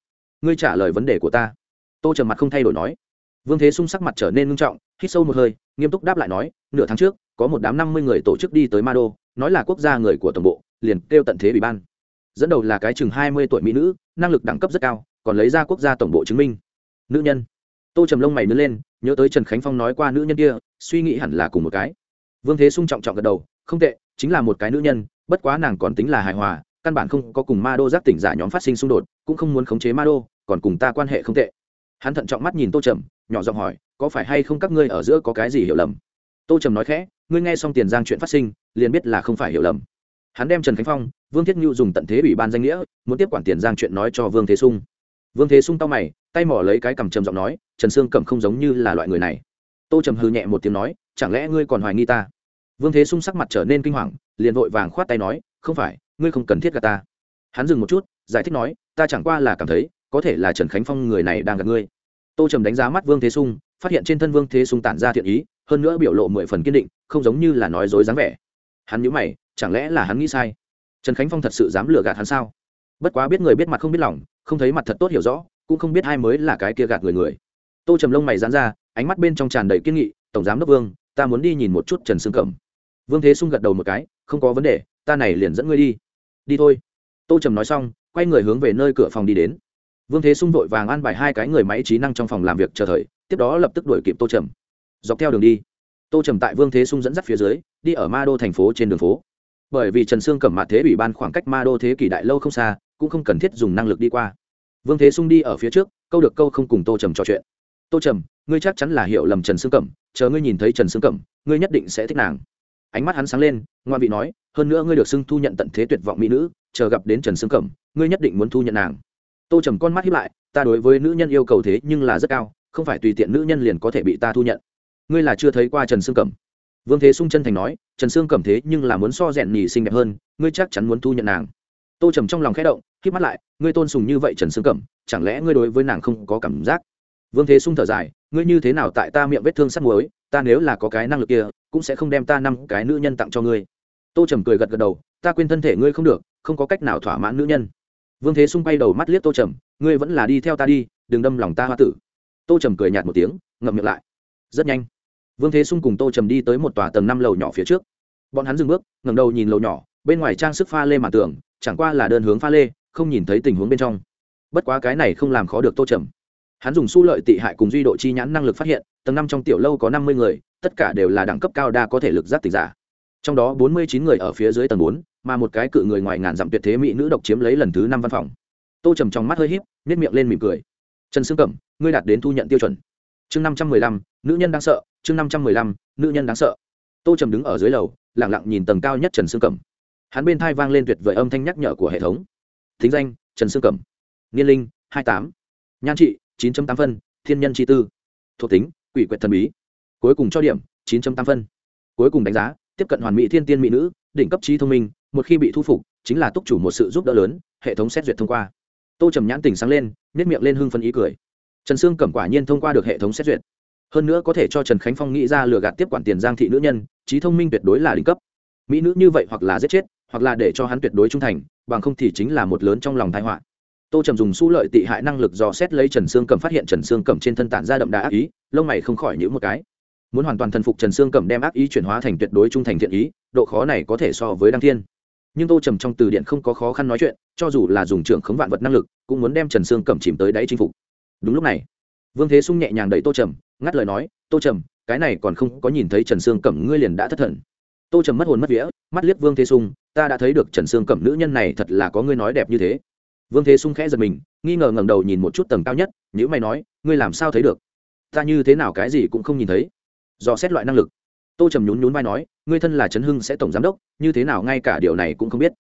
Ngươi trả lời vấn đề của ta. Tô trầm mặt không thay đổi nói. Vương thế sung sắc mặt trở nên ngưng trọng, hít sâu một hơi, nghiêm túc đáp lại nói, nửa tháng trước, có một đám năm mươi người tổ chức đi tới ma đô, nói là quốc gia người của tổng bộ, liền kêu tận thế ủy ban dẫn đầu là cái chừng hai mươi tuổi mỹ nữ, năng lực đẳng cấp rất cao, còn lấy ra quốc gia tổng bộ chứng minh. Nữ nhân. Tô trầm lông mày nứt lên, nhớ tới trần khánh phong nói qua nữ nhân kia, suy nghĩ hẳn là cùng một cái. Vương thế sung trọng trọng gật đầu, không tệ, chính là một cái nữ nhân, bất quá nàng còn tính là hài hòa, căn bản không có cùng ma đô giác tỉnh giả nhóm phát sinh xung đột, cũng không muốn khống chế ma đô, còn cùng ta quan hệ không tệ. Hắn thận trọng mắt nhìn tô trầm, nhỏ giọng hỏi, có phải hay không các ngươi ở giữa có cái gì hiểu lầm? Tô trầm nói khẽ, ngươi nghe xong tiền giang chuyện phát sinh, liền biết là không phải hiểu lầm. Hắn đem trần khánh phong vương thiết nhu dùng tận thế ủy ban danh nghĩa, muốn tiếp quản tiền giang chuyện nói cho vương thế sung. Vương thế sung tao mày, tay mỏ lấy cái cầm trầm giọng nói, trần sương cẩm không giống như là loại người này. Tô trầm hư nhẹ một tiếng nói, chẳng lẽ ngươi còn hoài nghi ta? Vương thế sung sắc mặt trở nên kinh hoàng, liền vội vàng khoát tay nói, không phải, ngươi không cần thiết gạt ta. Hắn dừng một chút, giải thích nói, ta chẳng qua là cảm thấy, có thể là trần khánh phong người này đang gặp ngươi. Tô trầm đánh giá mắt vương thế sung, phát hiện trên thân vương thế sung tản ra thiện ý, hơn nữa biểu lộ mười phần kiên định, không giống như là nói dối dáng vẻ. Hắn nhữ mày, chẳng lẽ là hắn nghĩ sai? Trần khánh phong thật sự dám lừa gạt hắn sao? Bất quá biết người biết mặt không biết lòng, không thấy mặt thật tốt hiểu rõ, cũng không biết ai mới là cái kia gạt người người. Tô trầm lông mày dán ra, ánh mắt bên trong tràn đầy kiên nghị, tổng giám đốc vương, ta muốn đi nhìn một chút trần sương cẩm. Vương thế sung gật đầu một cái, không có vấn đề, ta này liền dẫn ngươi đi. Đi thôi. Tô trầm nói xong, quay người hướng về nơi cửa phòng đi đến. Vương thế sung vội vàng ăn bài hai cái người máy trí năng trong phòng làm việc chờ thời, tiếp đó lập tức đuổi kịp tô trầm. Dọc theo đường đi. Tô trầm tại vương thế sung dẫn dắt phía dưới, đi ở ma đô thành phố trên đường phố bởi vì trần sương cẩm mạ thế ủy ban khoảng cách ma đô thế kỷ đại lâu không xa, cũng không cần thiết dùng năng lực đi qua. Vương thế sung đi ở phía trước, câu được câu không cùng tô trầm trò chuyện. Tô trầm, ngươi chắc chắn là hiểu lầm trần sương cẩm, chờ ngươi nhìn thấy trần sương cẩm, ngươi nhất định sẽ thích nàng. Ánh mắt hắn sáng lên, ngoan vị nói, hơn nữa ngươi được xưng thu nhận tận thế tuyệt vọng mỹ nữ, chờ gặp đến trần sương cẩm, ngươi nhất định muốn thu nhận nàng. Tô trầm con mắt hiếp lại, ta đối với nữ nhân yêu cầu thế nhưng là rất cao, không phải tùy tiện nữ nhân liền có thể bị ta thu nhận. Ngươi là chưa thấy qua trần sương cẩm vương thế sung chân thành nói, trần sương cẩm thế nhưng là muốn so rèn nhì xinh đẹp hơn, ngươi chắc chắn muốn thu nhận nàng. Tô trầm trong lòng khẽ động k mắt lại, ngươi tôn sùng như vậy trần sương cẩm chẳng lẽ ngươi đối với nàng không có cảm giác? Vương thế sung thở dài, ngươi như thế nào tại ta miệng vết thương sắt muối, ta nếu là có cái năng lực kia, cũng sẽ không đem ta năm cái nữ nhân tặng cho ngươi. Tô trầm cười gật gật đầu, ta quên thân thể ngươi không được, không có cách nào thỏa mãn nữ nhân. Vương thế sung bay đầu mắt liếc tô trầm, ngươi vẫn là đi theo ta đi, đừng đâm lòng ta hoa tử. Tô trầm cười nhạt một tiếng, ngậm miệng lại. Rất nhanh vương thế sung cùng tô trầm đi tới một tòa tầng năm lầu nhỏ phía trước. Bọn hắn dừng bước, ngẩng đầu nhìn lầu nhỏ, bên ngoài trang sức pha lê màn tường chẳng qua là đơn hướng pha lê, không nhìn thấy tình huống bên trong. Bất quá cái này không làm khó được tô trầm. Hắn dùng su lợi tị hại cùng duy độ chi nhãn năng lực phát hiện, tầng năm trong tiểu lâu có năm mươi người, tất cả đều là đẳng cấp cao đa có thể lực giác tịch giả. Trong đó bốn mươi chín người ở phía dưới tầng bốn, mà một cái cự người ngoài ngàn dặm tuyệt thế mỹ nữ độc chiếm lấy lần thứ năm văn phòng. Tô trầm trong mắt hơi h í p nếp miệng lên mỉm cười. Trần xương cẩm, ngươi đạt đến thu nhận tiêu chuẩn. Chương năm trăm mười lăm, nữ nhân đang sợ chương năm trăm mười lăm, nữ nhân đáng sợ. Tô trầm đứng ở dưới lầu lẳng lặng nhìn tầng cao nhất trần sương cẩm. Hắn bên thai vang lên tuyệt vời âm thanh nhắc nhở của hệ thống. Thính danh, trần sương cẩm. Niên linh, hai tám. Nhan trị, chín tám phân, thiên nhân chi tư. Thuộc tính, quỷ quyệt thần bí. Cuối cùng cho điểm, chín tám phân. Cuối cùng đánh giá, tiếp cận hoàn mỹ thiên tiên mỹ nữ, đỉnh cấp trí thông minh, một khi bị thu phục, chính là túc chủ một sự giúp đỡ lớn, hệ thống xét duyệt thông qua. Tô trầm nhãn tỉnh sáng lên nếp miệng lên hưng phân ý cười. Trần sương cẩm quả nhiên thông qua được hệ thống xét duyệt hơn nữa có thể cho trần khánh phong nghĩ ra lừa gạt tiếp quản tiền giang thị nữ nhân, trí thông minh tuyệt đối là đỉnh cấp. Mỹ nữ như vậy hoặc là giết chết, hoặc là để cho hắn tuyệt đối trung thành, bằng không thì chính là một lớn trong lòng thái họa. Tô trầm dùng su lợi tị hại năng lực dò xét lấy trần sương cẩm phát hiện trần sương cẩm trên thân tản ra đậm đà ác ý, lông mày không khỏi nhữ một cái. Muốn hoàn toàn thần phục trần sương cẩm đem ác ý chuyển hóa thành tuyệt đối trung thành thiện ý, độ khó này có thể so với đăng thiên. Nhưng tô trầm trong từ điện không có khó khăn nói chuyện, cho dù là dùng trưởng khống vạn vật năng lực, cũng muốn đem trần sương cẩm chìm tới đáy chinh phục. Đúng lúc này, vương thế sung nhẹ nhàng đẩy tô trầm ngắt lời nói, tô trầm, cái này còn không có nhìn thấy trần sương cẩm, ngươi liền đã thất thần. Tô trầm mất hồn mất vía, mắt liếc vương thế sung, ta đã thấy được trần sương cẩm nữ nhân này thật là có ngươi nói đẹp như thế. Vương thế sung khẽ giật mình, nghi ngờ ngẩng đầu nhìn một chút tầng cao nhất nhữ mày nói, ngươi làm sao thấy được? Ta như thế nào cái gì cũng không nhìn thấy. Do xét loại năng lực, tô trầm nhún nhún vai nói, ngươi thân là trấn hưng sẽ tổng giám đốc, như thế nào ngay cả điều này cũng không biết.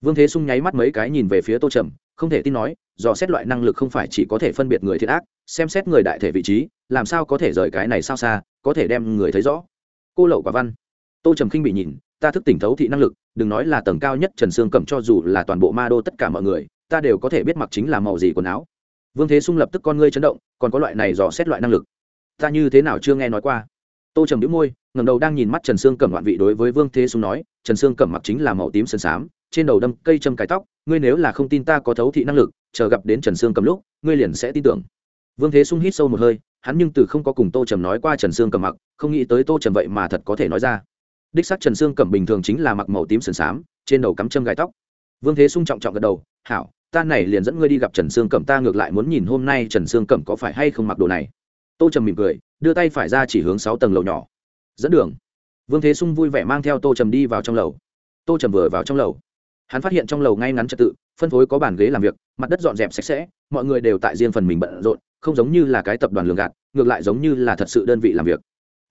Vương thế sung nháy mắt mấy cái nhìn về phía tô trầm, không thể tin nói dò xét loại năng lực không phải chỉ có thể phân biệt người thiệt ác, xem xét người đại thể vị trí, làm sao có thể rời cái này sao xa, có thể đem người thấy rõ. Cô lậu quả văn. Tô trầm khinh bị nhìn, ta thức tỉnh thấu thị năng lực, đừng nói là tầng cao nhất trần sương cẩm cho dù là toàn bộ ma đô tất cả mọi người, ta đều có thể biết mặc chính là màu gì quần áo. Vương thế sung lập tức con ngươi chấn động, còn có loại này dò xét loại năng lực. Ta như thế nào chưa nghe nói qua? Tô trầm đĩu môi ngầm đầu đang nhìn mắt trần sương cẩm loạn vị đối với vương thế sung nói, trần sương cẩm mặc chính là màu tím sơn xám trên đầu đâm cây châm cái tóc, ngươi nếu là không tin ta có thấu thị năng lực, chờ gặp đến trần sương cầm lúc, ngươi liền sẽ tin tưởng. Vương thế sung hít sâu một hơi, hắn nhưng từ không có cùng tô trầm nói qua trần sương cầm mặc, không nghĩ tới tô trầm vậy mà thật có thể nói ra. Đích sắc trần sương cẩm bình thường chính là mặc màu tím sườn xám, trên đầu cắm châm gai tóc. Vương thế sung trọng trọng gật đầu, hảo, ta này liền dẫn ngươi đi gặp trần sương cẩm ta ngược lại muốn nhìn hôm nay trần sương cẩm có phải hay không mặc đồ này. Tô trầm mỉm cười, đưa tay phải ra chỉ hướng sáu tầng lầu nhỏ. Dẫn đường. Vương thế sung vui vẻ mang theo tô trầm đi vào trong lầu. Tô trầm vừa vào trong lầu hắn phát hiện trong lầu ngay ngắn trật tự, phân phối có bàn ghế làm việc, mặt đất dọn dẹp sạch sẽ, mọi người đều tại riêng phần mình bận rộn, không giống như là cái tập đoàn lường gạt, ngược lại giống như là thật sự đơn vị làm việc.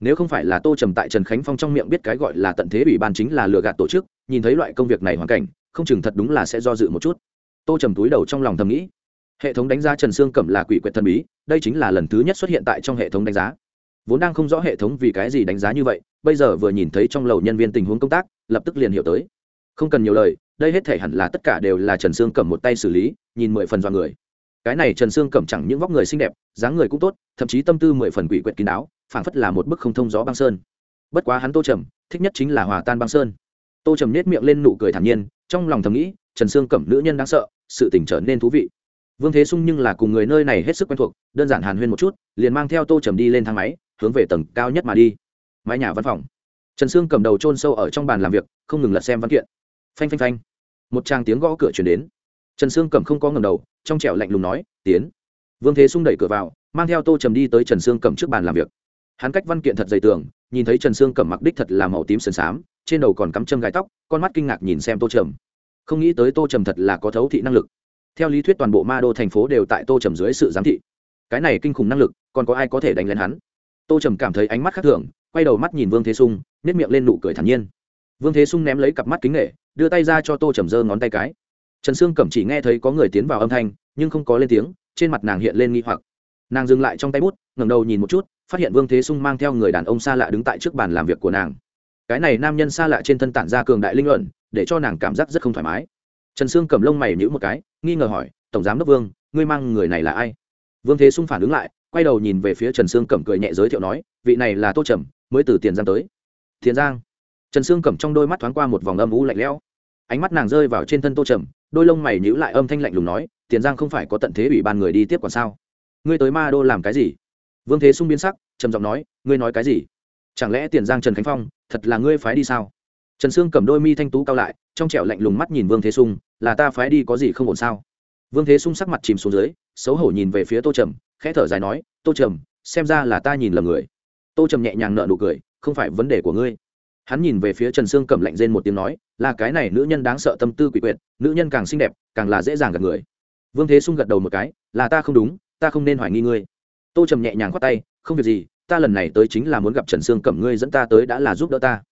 Nếu không phải là tô trầm tại trần khánh phong trong miệng biết cái gọi là tận thế ủy ban chính là lừa gạt tổ chức, nhìn thấy loại công việc này hoàn cảnh, không chừng thật đúng là sẽ do dự một chút. Tô trầm túi đầu trong lòng thầm nghĩ, hệ thống đánh giá trần sương cẩm là quỷ quyệt thần bí, đây chính là lần thứ nhất xuất hiện tại trong hệ thống đánh giá. Vốn đang không rõ hệ thống vì cái gì đánh giá như vậy, bây giờ vừa nhìn thấy trong lầu nhân viên tình huống công tác, lập tức liền hiểu tới. Không cần nhiều lời đây hết thể hẳn là tất cả đều là trần sương cẩm một tay xử lý, nhìn mười phần do người. Cái này trần sương cẩm chẳng những vóc người xinh đẹp, dáng người cũng tốt, thậm chí tâm tư mười phần quỷ quyệt kín đáo, phảng phất là một bức không thông gió băng sơn. Bất quá hắn tô trầm, thích nhất chính là hòa tan băng sơn. Tô trầm nết miệng lên nụ cười thản nhiên, trong lòng thầm nghĩ, trần sương cẩm nữ nhân đáng sợ, sự tỉnh trở nên thú vị. Vương thế sung nhưng là cùng người nơi này hết sức quen thuộc, đơn giản hàn huyên một chút, liền mang theo tô trầm đi lên thang máy, hướng về tầng cao nhất mà đi. Mái nhà văn phòng. Trần sương cầm đầu trôn sâu ở trong bàn làm việc, không ngừng lật xem văn kiện phanh phanh phanh. Một tràng tiếng gõ cửa chuyển đến. Trần sương Cẩm không có ngầm đầu, trong trẻo lạnh lùng nói, tiến. Vương thế sung đẩy cửa vào, mang theo tô trầm đi tới trần sương Cẩm trước bàn làm việc. Hắn cách văn kiện thật dày tường, nhìn thấy trần sương Cẩm mặc đích thật là màu tím sườn xám, trên đầu còn cắm châm gai tóc, con mắt kinh ngạc nhìn xem tô trầm. Không nghĩ tới tô trầm thật là có thấu thị năng lực. Theo lý thuyết toàn bộ ma đô thành phố đều tại tô trầm dưới sự giám thị. Cái này kinh khủng năng lực, còn có ai có thể đánh lên hắn? Tô trầm cảm thấy ánh mắt khác thường, quay đầu mắt nhìn vương thế sung nếp miệng lên nụ cười thản nhiên vương thế sung ném lấy cặp mắt kính nghệ đưa tay ra cho tô trầm giơ ngón tay cái. Trần sương cẩm chỉ nghe thấy có người tiến vào âm thanh, nhưng không có lên tiếng, trên mặt nàng hiện lên nghi hoặc. Nàng dừng lại trong tay bút, ngẩng đầu nhìn một chút, phát hiện vương thế sung mang theo người đàn ông xa lạ đứng tại trước bàn làm việc của nàng. Cái này nam nhân xa lạ trên thân tản ra cường đại linh luận để cho nàng cảm giác rất không thoải mái. Trần sương cầm lông mày nhữ một cái, nghi ngờ hỏi, tổng giám đốc vương, ngươi mang người này là ai? Vương thế sung phản ứng lại, quay đầu nhìn về phía trần sương cẩm cười nhẹ giới thiệu nói, vị này là tô trầm, mới từ tiền giang tới. Tiền giang? Trần sương cẩm trong đôi mắt thoáng qua một vòng âm u lạnh lẽo. Ánh mắt nàng rơi vào trên thân tô trầm, đôi lông mày nhữ lại âm thanh lạnh lùng nói, tiền giang không phải có tận thế ủy ban người đi tiếp còn sao? Ngươi tới ma đô làm cái gì? Vương thế sung biến sắc, trầm giọng nói, ngươi nói cái gì? Chẳng lẽ tiền giang trần khánh phong, thật là ngươi phái đi sao? Trần sương cầm đôi mi thanh tú cao lại, trong trẻo lạnh lùng mắt nhìn vương thế sung, là ta phái đi có gì không ổn sao? Vương thế sung sắc mặt chìm xuống dưới, xấu hổ nhìn về phía tô trầm, khẽ thở dài nói, tô trầm, xem ra là ta nhìn lầm người. Tô trầm nhẹ nhàng nợ nụ cười, không phải vấn đề của ngươi hắn nhìn về phía trần sương cầm lạnh rên một tiếng nói, là cái này nữ nhân đáng sợ tâm tư quỷ quyệt, nữ nhân càng xinh đẹp, càng là dễ dàng gặp người. Vương thế sung gật đầu một cái, là ta không đúng, ta không nên hoài nghi ngươi. Tô trầm nhẹ nhàng khoát tay, không việc gì, ta lần này tới chính là muốn gặp trần sương cẩm ngươi dẫn ta tới đã là giúp đỡ ta.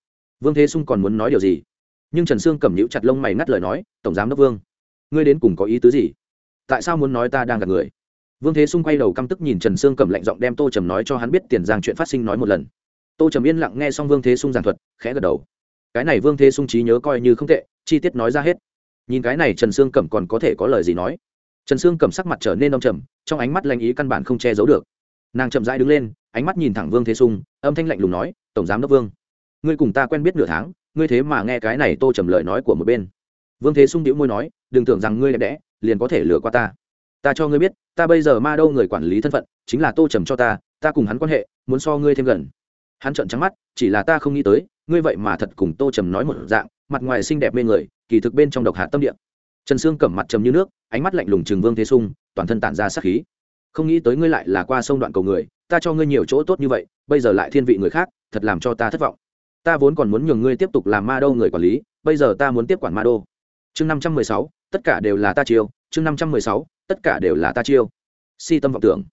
Vương thế sung còn muốn nói điều gì? Nhưng trần sương cẩm nhíu chặt lông mày ngắt lời nói, tổng giám đốc vương, ngươi đến cùng có ý tứ gì? Tại sao muốn nói ta đang gặp người? Vương thế sung quay đầu căm tức nhìn trần sương cẩm lạnh giọng đem tô trầm nói cho hắn biết tiền giang chuyện phát sinh nói một lần. Tô trầm yên lặng nghe xong vương thế sung giảng thuật khẽ gật đầu. Cái này vương thế sung trí nhớ coi như không tệ, chi tiết nói ra hết. Nhìn cái này trần sương cẩm còn có thể có lời gì nói? Trần sương cẩm sắc mặt trở nên đông trầm, trong ánh mắt lanh ý căn bản không che giấu được. Nàng chậm rãi đứng lên, ánh mắt nhìn thẳng vương thế sung, âm thanh lạnh lùng nói, tổng giám đốc vương, ngươi cùng ta quen biết nửa tháng, ngươi thế mà nghe cái này tô trầm lời nói của một bên. Vương thế sung đĩu môi nói, đừng tưởng rằng ngươi đẹp đẽ, liền có thể lừa qua ta. Ta cho ngươi biết, ta bây giờ ma đâu người quản lý thân phận, chính là tô trầm cho ta ta cùng hắn quan hệ, muốn so ngươi thêm gần. Hắn trợn trắng mắt, chỉ là ta không nghĩ tới ngươi vậy mà thật cùng tô trầm nói một dạng, mặt ngoài xinh đẹp mê người, kỳ thực bên trong độc hạ tâm địa. Trần sương cẩm mặt trầm như nước, ánh mắt lạnh lùng trừng vương thế sung, toàn thân tản ra sắc khí. Không nghĩ tới ngươi lại là qua sông đoạn cầu người, ta cho ngươi nhiều chỗ tốt như vậy, bây giờ lại thiên vị người khác, thật làm cho ta thất vọng. Ta vốn còn muốn nhường ngươi tiếp tục làm ma đô người quản lý, bây giờ ta muốn tiếp quản ma đô. Chương năm trăm mười sáu, tất cả đều là ta chiêu, chương năm trăm mười sáu, tất cả đều là ta chiêu. Si tâm vọng tưởng.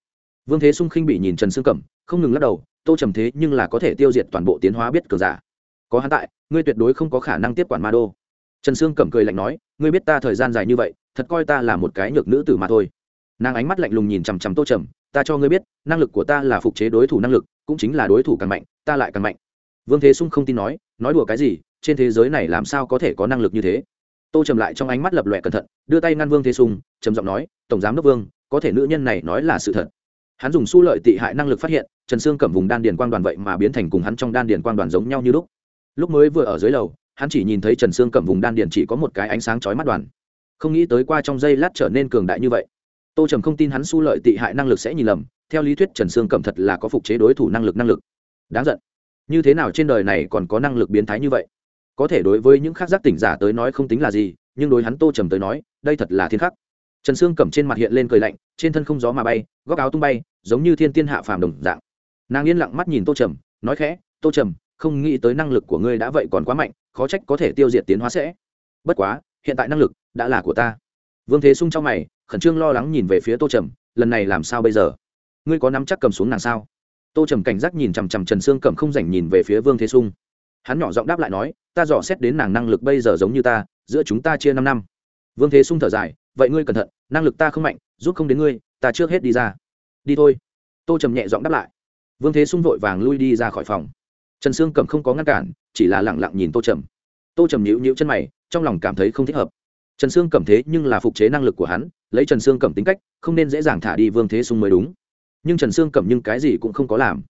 Vương thế sung khinh bị nhìn trần sương cẩm không ngừng lắc đầu, tô trầm thế nhưng là có thể tiêu diệt toàn bộ tiến hóa biết cường giả có hắn tại, ngươi tuyệt đối không có khả năng tiếp quản ma đô. Trần sương cẩm cười lạnh nói, ngươi biết ta thời gian dài như vậy, thật coi ta là một cái nhược nữ tử mà thôi. Nàng ánh mắt lạnh lùng nhìn chằm chằm tô trầm, ta cho ngươi biết, năng lực của ta là phục chế đối thủ năng lực, cũng chính là đối thủ càng mạnh, ta lại càng mạnh. Vương thế sung không tin nói nói đùa cái gì, trên thế giới này làm sao có thể có năng lực như thế? Tô trầm lại trong ánh mắt lập lòe cẩn thận, đưa tay ngăn vương thế sung, trầm giọng nói, tổng giám đốc vương, có thể nữ nhân này nói là sự thật. Hắn dùng su lợi tị hại năng lực phát hiện, trần sương Cẩm vùng đan điền quang đoàn vậy mà biến thành cùng hắn trong đan điền quang đoàn giống nhau như lúc lúc mới vừa ở dưới lầu, hắn chỉ nhìn thấy trần sương cầm vùng đan điền chỉ có một cái ánh sáng chói mắt đoàn. Không nghĩ tới qua trong giây lát trở nên cường đại như vậy. Tô trầm không tin hắn su lợi tị hại năng lực sẽ nhìn lầm, theo lý thuyết trần sương cẩm thật là có phục chế đối thủ năng lực năng lực. Đáng giận. Như thế nào trên đời này còn có năng lực biến thái như vậy? Có thể đối với những khác giác tỉnh giả tới nói không tính là gì, nhưng đối hắn tô trầm tới nói, đây thật là thiên khắc. Trần sương cẩm trên mặt hiện lên cười lạnh, trên thân không gió mà bay, góc áo tung bay, giống như thiên tiên hạ phàm đồng dạng. Nàng yên lặng mắt nhìn tô trầm, nói khẽ, tô trầm không nghĩ tới năng lực của ngươi đã vậy còn quá mạnh, khó trách có thể tiêu diệt tiến hóa sẽ. Bất quá, hiện tại năng lực đã là của ta. Vương thế sung trong mày, khẩn trương lo lắng nhìn về phía tô trầm, lần này làm sao bây giờ? Ngươi có nắm chắc cầm xuống nàng sao? Tô trầm cảnh giác nhìn chằm chằm trần sương cẩm không rảnh nhìn về phía vương thế sung. Hắn nhỏ giọng đáp lại nói, ta dò xét đến nàng năng lực bây giờ giống như ta, giữa chúng ta chia năm năm. Vương thế sung thở dài, vậy ngươi cẩn thận, năng lực ta không mạnh, giúp không đến ngươi, ta trước hết đi ra. Đi thôi. Tô trầm nhẹ giọng đáp lại. Vương thế sung vội vàng lui đi ra khỏi phòng trần sương cẩm không có ngăn cản, chỉ là lẳng lặng nhìn tô trầm. Tô trầm nhịu nhịu chân mày, trong lòng cảm thấy không thích hợp. Trần sương cẩm thế nhưng là phục chế năng lực của hắn, lấy trần sương cẩm tính cách, không nên dễ dàng thả đi vương thế sung mới đúng. Nhưng trần sương cẩm nhưng cái gì cũng không có làm.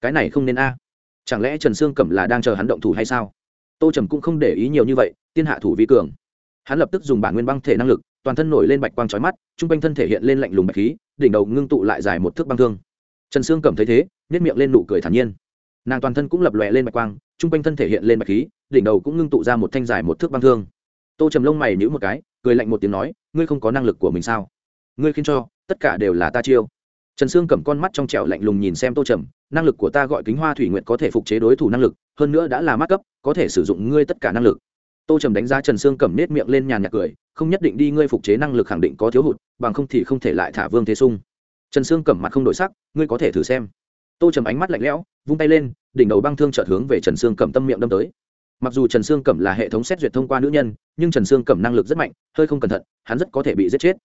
Cái này không nên a. Chẳng lẽ trần sương cẩm là đang chờ hắn động thủ hay sao? Tô trầm cũng không để ý nhiều như vậy, tiên hạ thủ vi cường. Hắn lập tức dùng bản nguyên băng thể năng lực, toàn thân nổi lên bạch quang trói mắt t r u n g quanh thân thể hiện lên lạnh lùng bạch khí, đỉnh đầu ngưng tụ lại dài một thước băng thương. Trần sương cẩm thấy thế nhét miệng lên nụ cười thản nhiên nàng toàn thân cũng lập lòe lên bạch quang t r u n g quanh thân thể hiện lên bạch khí, đỉnh đầu cũng ngưng tụ ra một thanh dài một thước băng thương. Tô trầm lông mày nhữ một cái, cười lạnh một tiếng nói, ngươi không có năng lực của mình sao? Ngươi khiến cho, tất cả đều là ta chiêu. Trần sương cầm con mắt trong trẻo lạnh lùng nhìn xem tô trầm, năng lực của ta gọi kính hoa thủy nguyện có thể phục chế đối thủ năng lực, hơn nữa đã là mắc cấp, có thể sử dụng ngươi tất cả năng lực. Tô trầm đánh giá trần sương cầm nết miệng lên nhàn nhạc cười, không nhất định đi ngươi phục chế năng lực khẳng định có thiếu hụt, bằng không thì không thể lại thả vương thế sung. Trần sương cầm mặt không đổi sắc, ngươi có thể thử xem tô trầm ánh mắt lạnh lẽo, vung tay lên, đỉnh đầu băng thương chợt hướng về trần sương cầm tâm miệng đâm tới. Mặc dù trần sương cẩm là hệ thống xét duyệt thông qua nữ nhân, nhưng trần sương cẩm năng lực rất mạnh, hơi không cẩn thận, hắn rất có thể bị giết chết.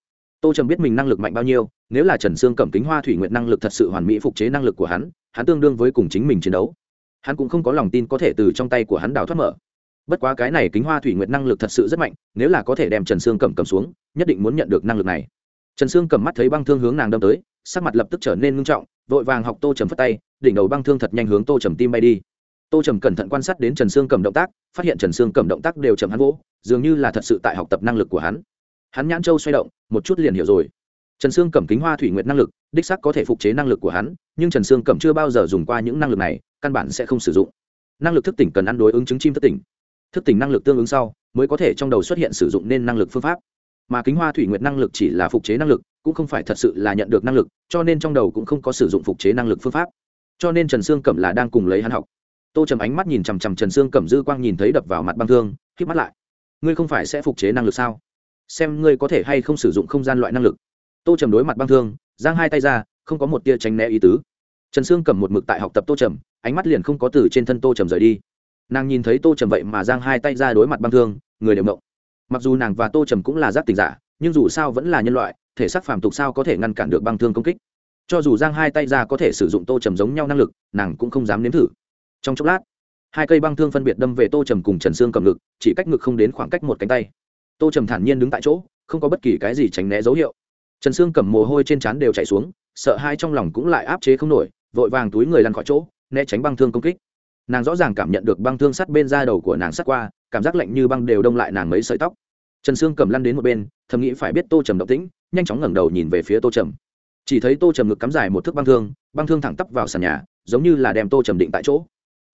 Tô trầm biết mình năng lực mạnh bao nhiêu, nếu là trần sương cẩm kính hoa thủy nguyện năng lực thật sự hoàn mỹ phục chế năng lực của hắn hắn tương đương với cùng chính mình chiến đấu. Hắn cũng không có lòng tin có thể từ trong tay của hắn đào thoát mở. Bất quá cái này kính hoa thủy nguyệt năng lực thật sự rất mạnh, nếu là có thể đem trần sương cầm cầm xuống, nhất định muốn nhận được năng lực này. Trần sương cầm mắt thấy băng thương hướng nàng đâm tới sắc mặt lập tức trở nên ngưng trọng, vội vàng học tô trầm phất tay, đỉnh đầu băng thương thật nhanh hướng tô trầm tim bay đi. Tô trầm cẩn thận quan sát đến trần sương cầm động tác, phát hiện trần sương cầm động tác đều chầm hắn vỗ, dường như là thật sự tại học tập năng lực của hắn. Hắn nhãn châu xoay động, một chút liền hiểu rồi. Trần sương cầm kính hoa thủy nguyện năng lực, đích sắc có thể phục chế năng lực của hắn, nhưng trần sương cầm chưa bao giờ dùng qua những năng lực này, căn bản sẽ không sử dụng. Năng lực thức tỉnh cần ăn đối ứng chứng chim thức tỉnh. Thức tỉnh năng lực tương ứng sau, mới có thể trong đầu xuất hiện sử dụng nên năng lực phương pháp mà kính hoa thủy nguyệt năng lực chỉ là phục chế năng lực, cũng không phải thật sự là nhận được năng lực, cho nên trong đầu cũng không có sử dụng phục chế năng lực phương pháp. Cho nên trần sương cẩm là đang cùng lấy hắn học. Tô trầm ánh mắt nhìn chằm chằm trần sương cẩm dư quang nhìn thấy đập vào mặt băng thương k mắt lại. Ngươi không phải sẽ phục chế năng lực sao? Xem ngươi có thể hay không sử dụng không gian loại năng lực. Tô trầm đối mặt băng thương, giang hai tay ra, không có một tia tránh né ý tứ. Trần sương cầm một mực tại học tập tô trầm, ánh mắt liền không có từ trên thân tô trầm rời đi. Nàng nhìn thấy tô trầm vậy mà giang hai tay ra đối mặt băng thương, người đều mộng mặc dù nàng và tô trầm cũng là giác tình giả, nhưng dù sao vẫn là nhân loại, thể xác phàm tục sao có thể ngăn cản được băng thương công kích. Cho dù giang hai tay ra có thể sử dụng tô trầm giống nhau năng lực, nàng cũng không dám nếm thử. Trong chốc lát, hai cây băng thương phân biệt đâm về tô trầm cùng trần sương cầm ngực, chỉ cách ngực không đến khoảng cách một cánh tay. Tô trầm thản nhiên đứng tại chỗ, không có bất kỳ cái gì tránh né dấu hiệu. Trần sương cầm mồ hôi trên trán đều chạy xuống, sợ hai trong lòng cũng lại áp chế không nổi, vội vàng túi người lăn khỏi chỗ, né tránh băng thương công kích. Nàng rõ ràng cảm nhận được băng thương sắt bên da đầu của nàng sắt qua cảm giác lạnh như băng đều đông lại nàng mấy sợi tóc. Trần sương cầm lăn đến một bên, thầm nghĩ phải biết tô trầm động tĩnh, nhanh chóng ngẩng đầu nhìn về phía tô trầm. Chỉ thấy tô trầm ngực cắm dài một thước băng thương băng thương thẳng tắp vào sàn nhà, giống như là đem tô trầm định tại chỗ.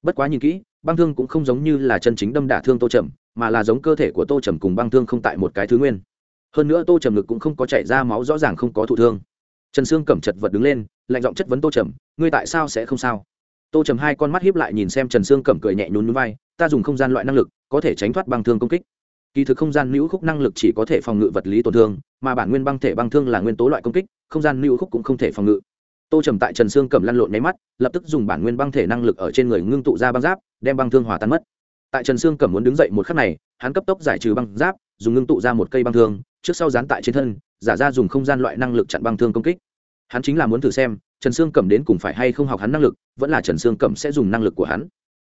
Bất quá nhìn kỹ, băng thương cũng không giống như là chân chính đâm đả thương tô trầm, mà là giống cơ thể của tô trầm cùng băng thương không tại một cái thứ nguyên. Hơn nữa tô trầm ngực cũng không có chảy ra máu, rõ ràng không có thụ thương. Trần sương cẩm chật vật đứng lên, lạnh giọng chất vấn tô trầm, ngươi tại sao sẽ không sao? Tô trầm hai con mắt hiếp lại nhìn xem trần sương cẩm cười nhẹ nhún núi vai, ta dùng không gian loại năng lực có thể tránh thoát băng thương công kích. Kỳ thực không gian lưu khúc năng lực chỉ có thể phòng ngự vật lý tổn thương, mà bản nguyên băng thể băng thương là nguyên tố loại công kích, không gian lưu khúc cũng không thể phòng ngự. Tô trầm tại trần sương cẩm lăn lộn nháy mắt, lập tức dùng bản nguyên băng thể năng lực ở trên người ngưng tụ ra băng giáp, đem băng thương hòa tan mất. Tại trần sương cẩm muốn đứng dậy một khắc này, hắn cấp tốc giải trừ băng giáp, dùng ngưng tụ ra một cây băng thương, trước sau dán tại trên thân, giả ra dùng không gian loại năng lực chặn băng thương công kích. Hắn chính là muốn thử xem, trần sương cẩm đến cùng phải hay không học hắn năng lực, vẫn là trần sương cẩm sẽ dùng năng lực của hắn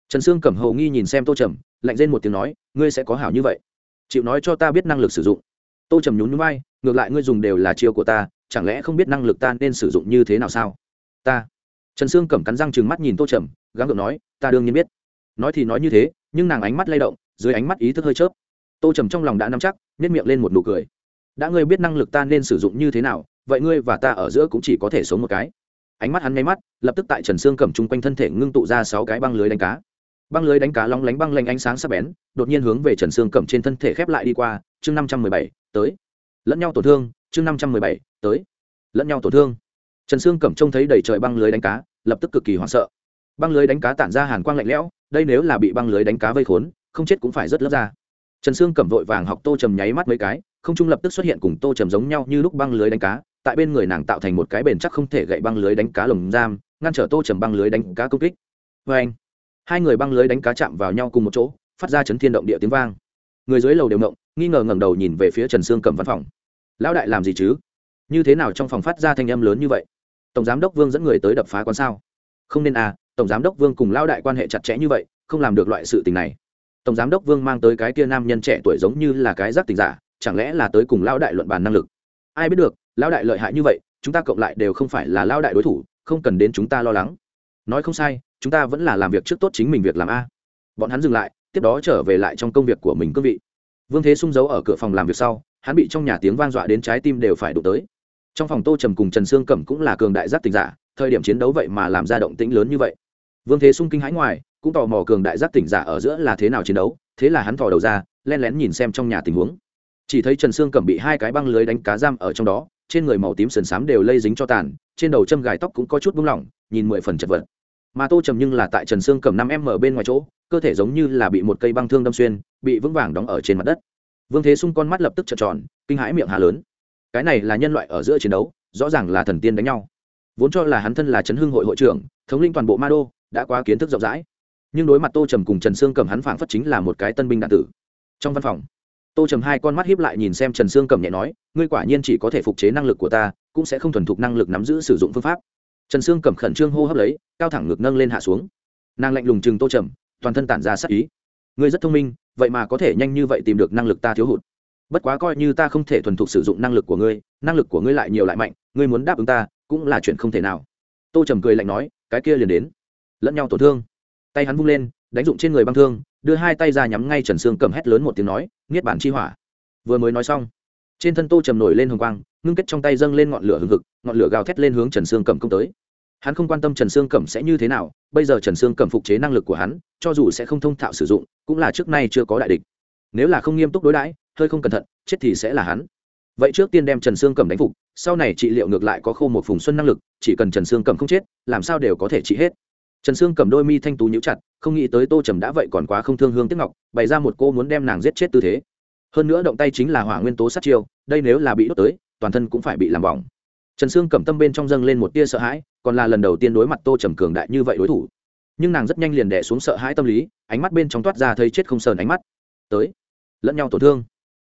trần sương cẩm hầu nghi nhìn xem tô trầm, lạnh lên một tiếng nói, ngươi sẽ có hảo như vậy. Chịu nói cho ta biết năng lực sử dụng. Tô trầm nhún nhún vai, ngược lại ngươi dùng đều là chiêu của ta, chẳng lẽ không biết năng lực ta nên sử dụng như thế nào sao? Ta. Trần sương cẩm cắn răng chừng mắt nhìn tô trầm, gắng gượng nói, ta đương nhiên biết. Nói thì nói như thế, nhưng nàng ánh mắt lay động, dưới ánh mắt ý thức hơi chớp. Tô trầm trong lòng đã nắm chắc nhét miệng lên một nụ cười. Đã ngươi biết năng lực ta nên sử dụng như thế nào, vậy ngươi và ta ở giữa cũng chỉ có thể sống một cái. Ánh mắt hắn nháy mắt, lập tức tại trần sương cầm chung quanh thân thể ngưng tụ ra sáu cái băng lưới đánh cá băng lưới đánh cá lóng lánh băng lanh ánh sáng sắp bén, đột nhiên hướng về trần sương cầm trên thân thể khép lại đi qua, chương năm trăm mười bảy, tới. Lẫn nhau tổn thương, chương năm trăm mười bảy, tới. Lẫn nhau tổn thương. Trần sương cầm trông thấy đầy trời băng lưới đánh cá, lập tức cực kỳ hoảng sợ. Băng lưới đánh cá tản ra hàn quang lạnh lẽo, đây nếu là bị băng lưới đánh cá vây khốn, không chết cũng phải rất lớp ra. Trần sương cầm vội vàng học tô trầm nháy mắt mấy cái, không trung lập tức xuất hiện cùng tô trầm giống nhau như lúc băng lưới đánh cá, tại bên người nàng tạo thành một cái bền chắc không thể gậy băng lưới đánh cá lồng giam, ngăn trở tô trầm băng lưới đánh cá công kích. Vê anh hai người băng lưới đánh cá chạm vào nhau cùng một chỗ, phát ra chấn thiên động địa tiếng vang. Người dưới lầu đều động nghi ngờ ngẩng đầu nhìn về phía trần sương cầm văn phòng. Lão đại làm gì chứ? Như thế nào trong phòng phát ra thanh âm lớn như vậy? Tổng giám đốc vương dẫn người tới đập phá quán sao? Không nên à tổng giám đốc vương cùng lão đại quan hệ chặt chẽ như vậy, không làm được loại sự tình này. Tổng giám đốc vương mang tới cái kia nam nhân trẻ tuổi giống như là cái giác tình giả, chẳng lẽ là tới cùng lão đại luận bàn năng lực? Ai biết được, lão đại lợi hại như vậy, chúng ta cộng lại đều không phải là lão đại đối thủ, không cần đến chúng ta lo lắng. Nói không sai chúng ta vẫn là làm việc trước tốt chính mình việc làm a. Bọn hắn dừng lại, tiếp đó trở về lại trong công việc của mình cương vị. Vương thế sung giấu ở cửa phòng làm việc sau, hắn bị trong nhà tiếng vang dọa đến trái tim đều phải đụng tới. Trong phòng tô trầm cùng trần sương cẩm cũng là cường đại giác tình giả, thời điểm chiến đấu vậy mà làm ra động tĩnh lớn như vậy. Vương thế sung kinh hãi ngoài, cũng tò mò cường đại giác tỉnh giả ở giữa là thế nào chiến đấu, thế là hắn thò đầu ra len lén nhìn xem trong nhà tình huống. Chỉ thấy trần sương cẩm bị hai cái băng lưới đánh cá giam ở trong đó, trên người màu tím sườn xám đều lây dính cho tàn, trên đầu châm gài tóc cũng có chút bung lỏng, nhìn mười phần chật vật mà tô trầm nhưng là tại trần sương cầm năm em ở bên ngoài chỗ, cơ thể giống như là bị một cây băng thương đâm xuyên, bị vững vàng đóng ở trên mặt đất. Vương thế sung con mắt lập tức trợn tròn, kinh hãi miệng hà lớn. Cái này là nhân loại ở giữa chiến đấu, rõ ràng là thần tiên đánh nhau. Vốn cho là hắn thân là trấn hưng hội hội trưởng, thống linh toàn bộ ma đô, đã quá kiến thức rộng rãi. Nhưng đối mặt tô trầm cùng trần sương cầm hắn phảng phất chính là một cái tân binh đạn tử. Trong văn phòng, tô trầm hai con mắt hiếp lại nhìn xem trần sương cầm nhẹ nói, ngươi quả nhiên chỉ có thể phục chế năng lực của ta, cũng sẽ không thuần thục năng lực nắm giữ sử dụng phương pháp trần sương cầm khẩn trương hô hấp lấy, cao thẳng ngực nâng lên hạ xuống. Nàng lạnh lùng chừng tô trầm, toàn thân tản ra sắc ý. Ngươi rất thông minh, vậy mà có thể nhanh như vậy tìm được năng lực ta thiếu hụt. Bất quá coi như ta không thể thuần thục sử dụng năng lực của ngươi, năng lực của ngươi lại nhiều lại mạnh, ngươi muốn đáp ứng ta, cũng là chuyện không thể nào. Tô trầm cười lạnh nói, cái kia liền đến. Lẫn nhau tổn thương. Tay hắn vung lên, đánh dụng trên người băng thương, đưa hai tay ra nhắm ngay trần sương cầm hét lớn một tiếng nói, niết bản chi hỏa. Vừa mới nói xong, trên thân tô trầm nổi lên hồng quang ngưng kết trong tay dâng lên ngọn lửa hừng hực, ngọn lửa gào thét lên hướng trần sương cầm công tới. Hắn không quan tâm trần sương cẩm sẽ như thế nào, bây giờ trần sương cẩm phục chế năng lực của hắn, cho dù sẽ không thông thạo sử dụng, cũng là trước nay chưa có đại địch. Nếu là không nghiêm túc đối đãi, hơi không cẩn thận, chết thì sẽ là hắn. Vậy trước tiên đem trần sương cẩm đánh phục, sau này trị liệu ngược lại có khô một phùng xuân năng lực, chỉ cần trần sương cẩm không chết, làm sao đều có thể trị hết. Trần sương cầm đôi mi thanh tú nhíu chặt, không nghĩ tới tô trầm đã vậy còn quá không thương hương tiếc ngọc, bày ra một cô muốn đem nàng giết chết tư thế. Hơn nữa động tay chính là hỏa nguyên tố sát chiêu, đây nếu là bị đốt tới toàn thân cũng phải bị làm bỏng. Trần sương cầm tâm bên trong dâng lên một tia sợ hãi, còn là lần đầu tiên đối mặt tô trầm cường đại như vậy đối thủ. Nhưng nàng rất nhanh liền đẻ xuống sợ hãi tâm lý, ánh mắt bên trong toát ra thấy chết không sờn ánh mắt. Tới, lẫn nhau tổn thương.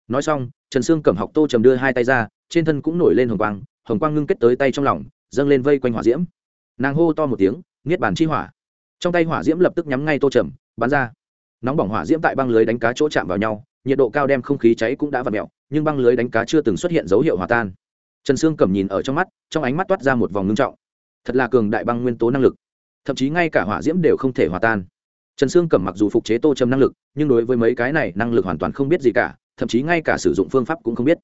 Nói xong, trần sương cầm học tô trầm đưa hai tay ra, trên thân cũng nổi lên hồng quang hồng quang ngưng kết tới tay trong lòng, dâng lên vây quanh hỏa diễm. Nàng hô to một tiếng nghiết bàn chi hỏa. Trong tay hỏa diễm lập tức nhắm ngay tô trầm, bắn ra. Nóng bỏng hỏa diễm tại băng lưới đánh cá chỗ chạm vào nhau nhiệt độ cao đem không khí cháy cũng đã vặn mẹo, nhưng băng lưới đánh cá chưa từng xuất hiện dấu hiệu hòa tan. Trần sương cầm nhìn ở trong mắt, trong ánh mắt toát ra một vòng ngưng trọng. Thật là cường đại băng nguyên tố năng lực. Thậm chí ngay cả hỏa diễm đều không thể hòa tan. Trần sương cầm mặc dù phục chế tô trầm năng lực, nhưng đối với mấy cái này năng lực hoàn toàn không biết gì cả, thậm chí ngay cả sử dụng phương pháp cũng không biết.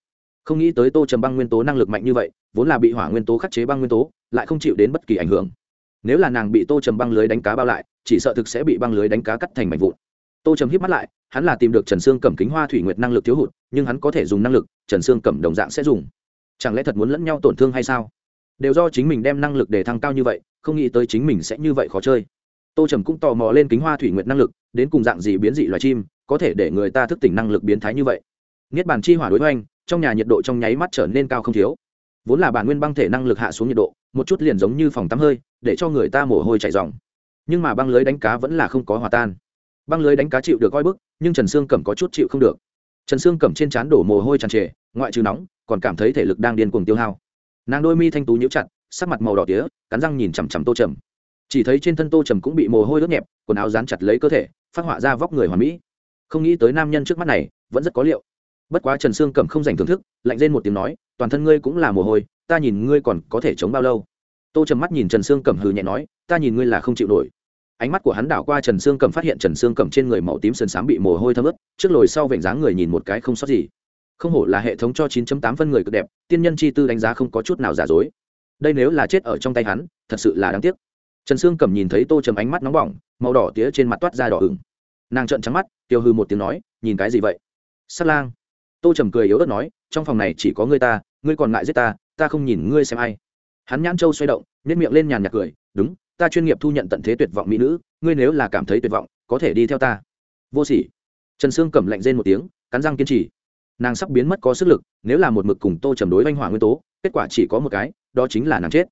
Không nghĩ tới tô trầm băng nguyên tố năng lực mạnh như vậy, vốn là bị hỏa nguyên tố khắc chế băng nguyên tố, lại không chịu đến bất kỳ ảnh hưởng. Nếu là nàng bị tô trầm băng lưới đánh cá bao lại, chỉ sợ thực sẽ bị băng lưới đánh cá cắt thành mảnh vụn tô trầm hít mắt lại, hắn là tìm được trần sương cẩm kính hoa thủy nguyệt năng lực thiếu hụt, nhưng hắn có thể dùng năng lực, trần sương cẩm đồng dạng sẽ dùng. Chẳng lẽ thật muốn lẫn nhau tổn thương hay sao? Đều do chính mình đem năng lực để thăng cao như vậy, không nghĩ tới chính mình sẽ như vậy khó chơi. Tô trầm cũng tò mò lên kính hoa thủy nguyệt năng lực, đến cùng dạng gì biến dị loài chim, có thể để người ta thức tỉnh năng lực biến thái như vậy. Niết bàn chi hỏa đối với anh trong nhà nhiệt độ trong nháy mắt trở nên cao không thiếu. Vốn là bản nguyên băng thể năng lực hạ xuống nhiệt độ, một chút liền giống như phòng tắm hơi, để cho người ta mồ hôi chảy dòng nhưng mà băng lưới đánh cá vẫn là không có hòa tan băng lưới đánh cá chịu được coi bức, nhưng trần sương cẩm có chút chịu không được. Trần sương cẩm trên trán đổ mồ hôi tràn trề, ngoại trừ nóng, còn cảm thấy thể lực đang điên cuồng tiêu hao. Nàng đôi mi thanh tú nhíu chặt, sắc mặt màu đỏ tía, cắn răng nhìn chằm chằm tô trầm. Chỉ thấy trên thân tô trầm cũng bị mồ hôi ướt nhẹp, quần áo dán chặt lấy cơ thể, phát họa ra vóc người hoàn mỹ. Không nghĩ tới nam nhân trước mắt này, vẫn rất có liệu. Bất quá trần sương cẩm không dành thưởng thức, lạnh lên một tiếng nói, toàn thân ngươi cũng là mồ hôi, ta nhìn ngươi còn có thể chống bao lâu? Tô trầm mắt nhìn trần sương cẩm hừ nhẹ nói, ta nhìn ngươi là không chịu nổi ánh mắt của hắn đảo qua trần sương cẩm phát hiện trần sương cẩm trên người màu tím sơn sám bị mồ hôi thấm ướt, trước lồi sau vểnh dáng người nhìn một cái không sót gì. Không hổ là hệ thống cho 9.8 phân người cực đẹp, tiên nhân chi tư đánh giá không có chút nào giả dối. Đây nếu là chết ở trong tay hắn, thật sự là đáng tiếc. Trần sương cẩm nhìn thấy tô trầm ánh mắt nóng bỏng, màu đỏ tía trên mặt toát ra đỏ ửng. Nàng trợn trắng mắt, tiêu hư một tiếng nói, nhìn cái gì vậy? Sát lang. Tô trầm cười yếu ớt nói, trong phòng này chỉ có ngươi ta, ngươi còn ngại giết ta ta không nhìn ngươi xem ai. Hắn nhãn châu xoay động nếp miệng lên nhàn nhạt cười, đúng ta chuyên nghiệp thu nhận tận thế tuyệt vọng mỹ nữ, ngươi nếu là cảm thấy tuyệt vọng, có thể đi theo ta. Vô sỉ. Trần sương cẩm lạnh rên một tiếng, cắn răng kiên trì. Nàng sắp biến mất có sức lực, nếu là một mực cùng tô trầm đối oanh hỏa nguyên tố, kết quả chỉ có một cái, đó chính là nàng chết.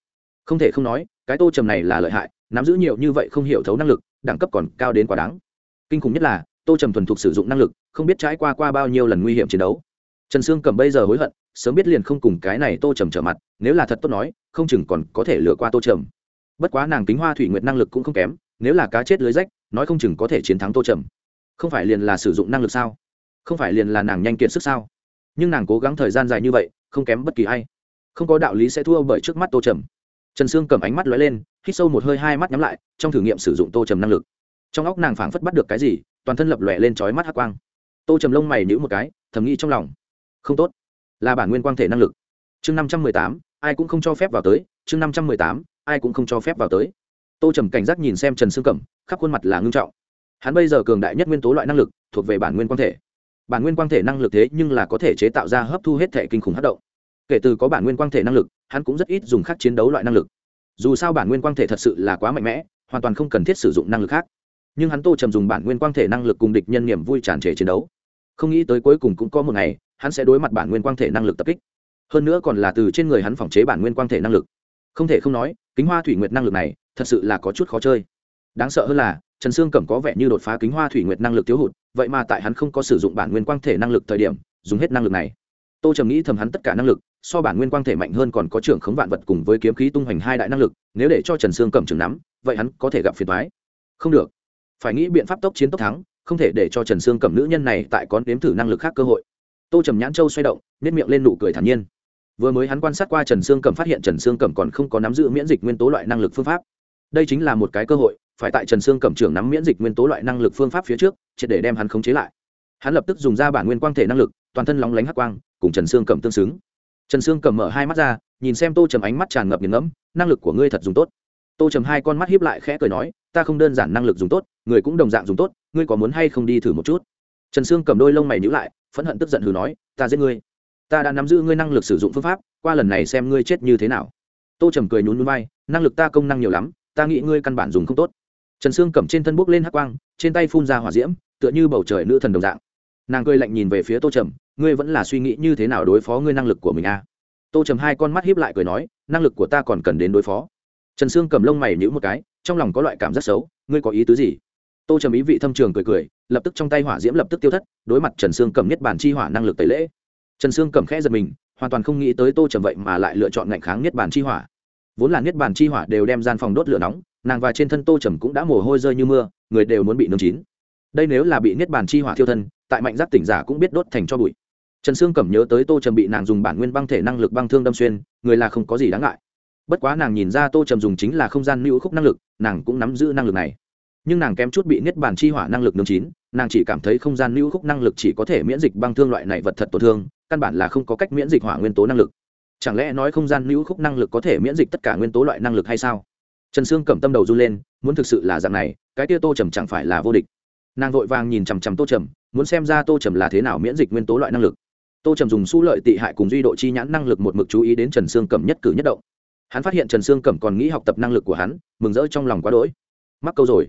Không thể không nói, cái tô trầm này là lợi hại, nắm giữ nhiều như vậy không hiểu thấu năng lực, đẳng cấp còn cao đến quá đáng. Kinh khủng nhất là, tô trầm thuần thục sử dụng năng lực, không biết trải qua qua bao nhiêu lần nguy hiểm chiến đấu. Trần sương cầm bây giờ hối hận, sớm biết liền không cùng cái này tô trầm trở mặt, nếu là thật tốt nói, không chừng còn có thể lừa qua tô trầm bất quá nàng kính hoa thủy nguyệt năng lực cũng không kém, nếu là cá chết lưới rách, nói không chừng có thể chiến thắng tô trầm. Không phải liền là sử dụng năng lực sao? Không phải liền là nàng nhanh kiệt sức sao? Nhưng nàng cố gắng thời gian dài như vậy, không kém bất kỳ ai. Không có đạo lý sẽ thua bởi trước mắt tô trầm. Trần sương cầm ánh mắt lóe lên, hít sâu một hơi hai mắt nhắm lại, trong thử nghiệm sử dụng tô trầm năng lực. Trong óc nàng phảng phất bắt được cái gì, toàn thân lập lòe lên trói mắt hát quang. Tô trầm lông mày nhữ một cái, thầm nghĩ trong lòng. Không tốt, là bản nguyên quang thể năng lực. Chương năm trăm mười tám, ai cũng không cho phép vào tới, chương năm trăm mười tám ai cũng không cho phép vào tới. Tô trầm cảnh giác nhìn xem trần sương cẩm, khắp khuôn mặt là ngưng trọng. Hắn bây giờ cường đại nhất nguyên tố loại năng lực, thuộc về bản nguyên quang thể. Bản nguyên quang thể năng lực thế nhưng là có thể chế tạo ra hấp thu hết thể kinh khủng hát động. Kể từ có bản nguyên quang thể năng lực, hắn cũng rất ít dùng khác chiến đấu loại năng lực. Dù sao bản nguyên quang thể thật sự là quá mạnh mẽ, hoàn toàn không cần thiết sử dụng năng lực khác. Nhưng hắn tô trầm dùng bản nguyên quang thể năng lực cùng địch nhân niềm vui tràn trề chiến đấu. Không nghĩ tới cuối cùng cũng có một ngày, hắn sẽ đối mặt bản nguyên quang thể năng lực tập kích. Hơn nữa còn là từ trên người hắn phòng chế bản nguyên quang thể năng lực không thể không nói, kính hoa thủy nguyệt năng lực này, thật sự là có chút khó chơi. Đáng sợ hơn là, trần sương cẩm có vẻ như đột phá kính hoa thủy nguyệt năng lực thiếu hụt, vậy mà tại hắn không có sử dụng bản nguyên quang thể năng lực thời điểm, dùng hết năng lực này. Tô trầm nghĩ thầm hắn tất cả năng lực, so bản nguyên quang thể mạnh hơn còn có trưởng khống vạn vật cùng với kiếm khí tung hoành hai đại năng lực, nếu để cho trần sương cẩm trường nắm, vậy hắn có thể gặp phiền thoái không được. Phải nghĩ biện pháp tốc chiến tốc thắng, không thể để cho trần sương cẩm nữ nhân này tại có nếm thử năng lực khác cơ hội. Tô trầm nhãn châu xoay động nếp miệng lên nụ cười thản nhiên vừa mới hắn quan sát qua trần sương Cẩm phát hiện trần sương Cẩm còn không có nắm giữ miễn dịch nguyên tố loại năng lực phương pháp. Đây chính là một cái cơ hội, phải tại trần sương cẩm trưởng nắm miễn dịch nguyên tố loại năng lực phương pháp phía trước, triệt để đem hắn khống chế lại. Hắn lập tức dùng ra bản nguyên quang thể năng lực, toàn thân lóng lánh hắc quang, cùng trần sương cẩm tương xứng. Trần sương cẩm mở hai mắt ra, nhìn xem tô trầm ánh mắt tràn ngập nghiền ngẫm, năng lực của ngươi thật dùng tốt. Tô trầm hai con mắt hiếp lại khẽ cười nói, ta không đơn giản năng lực dùng tốt, người cũng đồng dạng dùng tốt, ngươi có muốn hay không đi thử một chút? Trần sương cầm đôi lông mày nhữ lại, phẫn hận tức giận hừ nói, ta giết ngươi ta đã nắm giữ ngươi năng lực sử dụng phương pháp, qua lần này xem ngươi chết như thế nào. Tô trầm cười nhún núi bay năng lực ta công năng nhiều lắm, ta nghĩ ngươi căn bản dùng không tốt. Trần sương cầm trên thân bốc lên hắc quang, trên tay phun ra hỏa diễm, tựa như bầu trời nữ thần đồng dạng. Nàng cười lạnh nhìn về phía tô trầm, ngươi vẫn là suy nghĩ như thế nào đối phó ngươi năng lực của mình a à? tô trầm hai con mắt hiếp lại cười nói, năng lực của ta còn cần đến đối phó. Trần sương cầm lông mày nhữ một cái, trong lòng có loại cảm giác xấu, ngươi có ý tứ gì? Tô trầm ý vị thâm trường cười cười, lập tức trong tay hỏa diễm lập tức tiêu thất, đối mặt trần sương cầm nhất bản chi hỏa năng lực tẩy lễ trần sương cầm khẽ giật mình, hoàn toàn không nghĩ tới tô trầm vậy mà lại lựa chọn ngạnh kháng nhất bản chi hỏa. Vốn là niết bàn chi hỏa đều đem gian phòng đốt lửa nóng, nàng và trên thân tô trầm cũng đã mồ hôi rơi như mưa, người đều muốn bị nung chín. Đây nếu là bị niết bàn chi hỏa thiêu thân, tại mạnh giác tỉnh giả cũng biết đốt thành cho bụi. Trần sương cẩm nhớ tới tô trầm bị nàng dùng bản nguyên băng thể năng lực băng thương đâm xuyên, người là không có gì đáng ngại. Bất quá nàng nhìn ra tô trầm dùng chính là không gian lưu khúc năng lực, nàng cũng nắm giữ năng lực này. Nhưng nàng kém chút bị niết bàn chi hỏa năng lực nung chín, nàng chỉ cảm thấy không gian lưu khúc năng lực chỉ có thể miễn dịch băng thương loại này vật thật tổn thương căn bản là không có cách miễn dịch hỏa nguyên tố năng lực. Chẳng lẽ nói không gian lưu khúc năng lực có thể miễn dịch tất cả nguyên tố loại năng lực hay sao? Trần sương cầm tâm đầu run lên, muốn thực sự là dạng này, cái tia tô trầm chẳng phải là vô địch. Nàng vội vàng nhìn chằm chằm tô trầm, muốn xem ra tô trầm là thế nào miễn dịch nguyên tố loại năng lực. Tô trầm dùng su lợi tị hại cùng duy độ chi nhãn năng lực một mực chú ý đến trần sương cầm nhất cử nhất động. Hắn phát hiện trần sương cẩm còn nghĩ học tập năng lực của hắn, mừng rỡ trong lòng quá đỗi. Mắc câu rồi.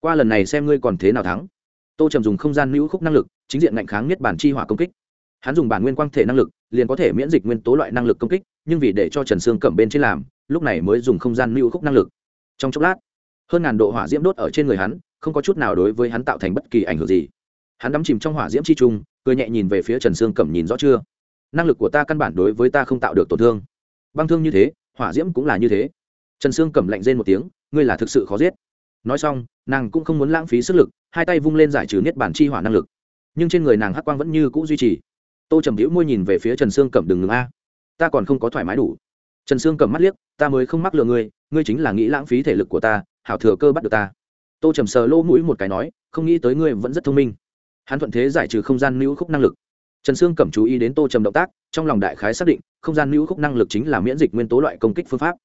Qua lần này xem ngươi còn thế nào thắng. Tô trầm dùng không gian lưu khúc năng lực, chính diện ngạnh kháng nhất bản chi hỏa công kích hắn dùng bản nguyên quang thể năng lực, liền có thể miễn dịch nguyên tố loại năng lực công kích, nhưng vì để cho trần sương cẩm bên trên làm, lúc này mới dùng không gian lưu khúc năng lực. Trong chốc lát, hơn ngàn độ hỏa diễm đốt ở trên người hắn, không có chút nào đối với hắn tạo thành bất kỳ ảnh hưởng gì. Hắn đắm chìm trong hỏa diễm chi trung cười nhẹ nhìn về phía trần sương cẩm nhìn rõ chưa? Năng lực của ta căn bản đối với ta không tạo được tổn thương. Băng thương như thế, hỏa diễm cũng là như thế. Trần sương cẩm lạnh rên một tiếng, ngươi là thực sự khó giết. Nói xong, nàng cũng không muốn lãng phí sức lực, hai tay vung lên giải trừ niết bản chi hỏa năng lực. Nhưng trên người nàng hắc quang vẫn như c ũ duy trì tô trầm hữu môi nhìn về phía trần sương cẩm đừng ngừng a ta còn không có thoải mái đủ trần sương cẩm mắt liếc ta mới không mắc lừa ngươi ngươi chính là nghĩ lãng phí thể lực của ta hảo thừa cơ bắt được ta tô trầm sờ lỗ mũi một cái nói không nghĩ tới ngươi vẫn rất thông minh hắn thuận thế giải trừ không gian lưu khúc năng lực trần sương cẩm chú ý đến tô trầm động tác trong lòng đại khái xác định không gian lưu khúc năng lực chính là miễn dịch nguyên tố loại công kích phương pháp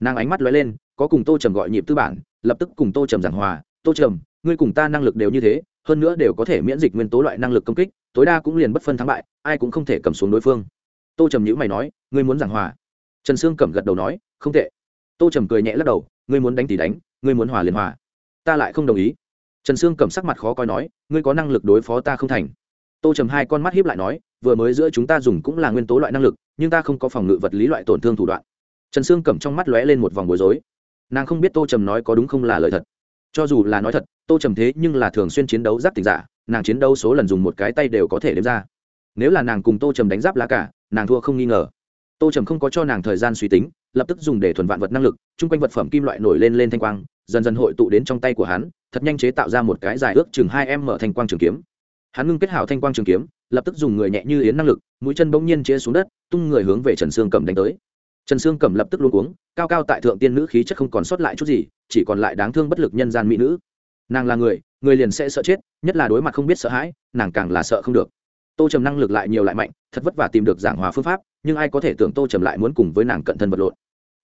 nàng ánh mắt lóe lên có cùng tô trầm gọi nhịp tư bản lập tức cùng tô trầm giảng hòa tô trầm ngươi cùng ta năng lực đều như thế hơn nữa đều có thể miễn dịch nguyên tố loại năng lực công kích tối đa cũng liền bất phân thắng bại, ai cũng không thể cầm xuống đối phương. Tô trầm nhữ mày nói, ngươi muốn giảng hòa? Trần sương cẩm gật đầu nói, không tệ. Tô trầm cười nhẹ lắc đầu, ngươi muốn đánh thì đánh, ngươi muốn hòa liền hòa. Ta lại không đồng ý. Trần sương cẩm sắc mặt khó coi nói, ngươi có năng lực đối phó ta không thành. Tô trầm hai con mắt hiếp lại nói, vừa mới giữa chúng ta dùng cũng là nguyên tố loại năng lực, nhưng ta không có phòng ngự vật lý loại tổn thương thủ đoạn. Trần sương cẩm trong mắt lóe lên một vòng bối rối. Nàng không biết tô trầm nói có đúng không là lời thật. Cho dù là nói thật, tô trầm thế nhưng là thường xuyên chiến đấu giáp tình giả nàng chiến đấu số lần dùng một cái tay đều có thể đếm ra. Nếu là nàng cùng tô trầm đánh giáp lá cả, nàng thua không nghi ngờ. Tô trầm không có cho nàng thời gian suy tính, lập tức dùng để thuần vạn vật năng lực, chung quanh vật phẩm kim loại nổi lên lên thanh quang, dần dần hội tụ đến trong tay của hắn, thật nhanh chế tạo ra một cái dài ước chừng hai em mở thanh quang trường kiếm. Hắn ngưng kết hảo thanh quang trường kiếm, lập tức dùng người nhẹ như yến năng lực, mũi chân bỗng nhiên chia xuống đất, tung người hướng về trần sương cẩm đánh tới. Trần sương cẩm lập tức luôn cuống, cao cao tại thượng tiên nữ khí chất không còn sót lại chút gì, chỉ còn lại đáng thương bất lực nhân gian mỹ nữ nàng là người người liền sẽ sợ chết, nhất là đối mặt không biết sợ hãi, nàng càng là sợ không được. Tô trầm năng lực lại nhiều lại mạnh, thật vất vả tìm được giảng hòa phương pháp, nhưng ai có thể tưởng tô trầm lại muốn cùng với nàng cận thân vật lộn.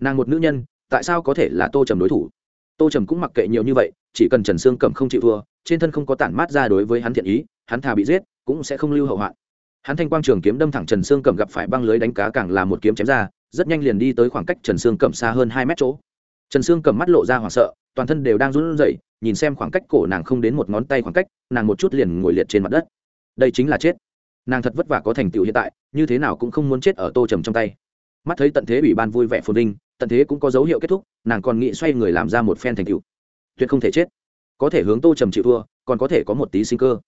Nàng một nữ nhân, tại sao có thể là tô trầm đối thủ? Tô trầm cũng mặc kệ nhiều như vậy, chỉ cần trần sương cẩm không chịu thua, trên thân không có tản mát ra đối với hắn thiện ý, hắn thà bị giết, cũng sẽ không lưu hậu hoạn. Hắn thanh quang trường kiếm đâm thẳng trần sương cẩm gặp phải băng lưới đánh cá càng là một kiếm chém ra, rất nhanh liền đi tới khoảng cách trần sương cẩm xa hơn hai mét chỗ. Trần sương cẩm mắt lộ ra hoảng sợ, toàn thân đều đang run rẩy nhìn xem khoảng cách cổ nàng không đến một ngón tay khoảng cách, nàng một chút liền ngồi liệt trên mặt đất. Đây chính là chết. Nàng thật vất vả có thành tựu hiện tại, như thế nào cũng không muốn chết ở tô trầm trong tay. Mắt thấy tận thế ủy ban vui vẻ phồn vinh, tận thế cũng có dấu hiệu kết thúc, nàng còn nghĩ xoay người làm ra một phen thành tựu. Tuyệt không thể chết. Có thể hướng tô trầm chịu thua, còn có thể có một tí sinh cơ.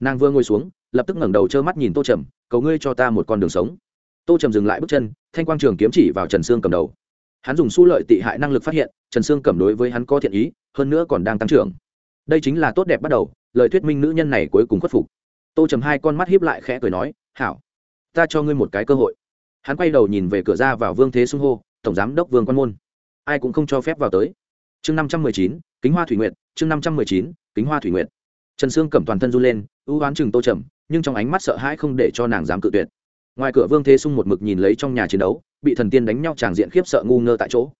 Nàng vừa ngồi xuống, lập tức ngẩng đầu trơ mắt nhìn tô trầm, cầu ngươi cho ta một con đường sống. Tô trầm dừng lại bước chân, thanh quang trường kiếm chỉ vào trần sương cầm đầu hắn dùng su lợi tị hại năng lực phát hiện, trần sương cẩm đối với hắn có thiện ý, hơn nữa còn đang tăng trưởng. Đây chính là tốt đẹp bắt đầu, lời thuyết minh nữ nhân này cuối cùng khuất phục. Tô trầm hai con mắt hiếp lại khẽ cười nói, hảo, ta cho ngươi một cái cơ hội. Hắn quay đầu nhìn về cửa ra vào vương thế xung hô, tổng giám đốc vương quan môn. Ai cũng không cho phép vào tới. Chương năm trăm mười chín, kính hoa thủy nguyện chương năm trăm mười chín, kính hoa thủy nguyện trần sương cẩm toàn thân run lên, ưu oán chừng tô trầm, nhưng trong ánh mắt sợ hãi không để cho nàng dám cự tuyệt ngoài cửa vương thế sung một mực nhìn lấy trong nhà chiến đấu, bị thần tiên đánh nhau tràng diện khiếp sợ ngu ngơ tại chỗ.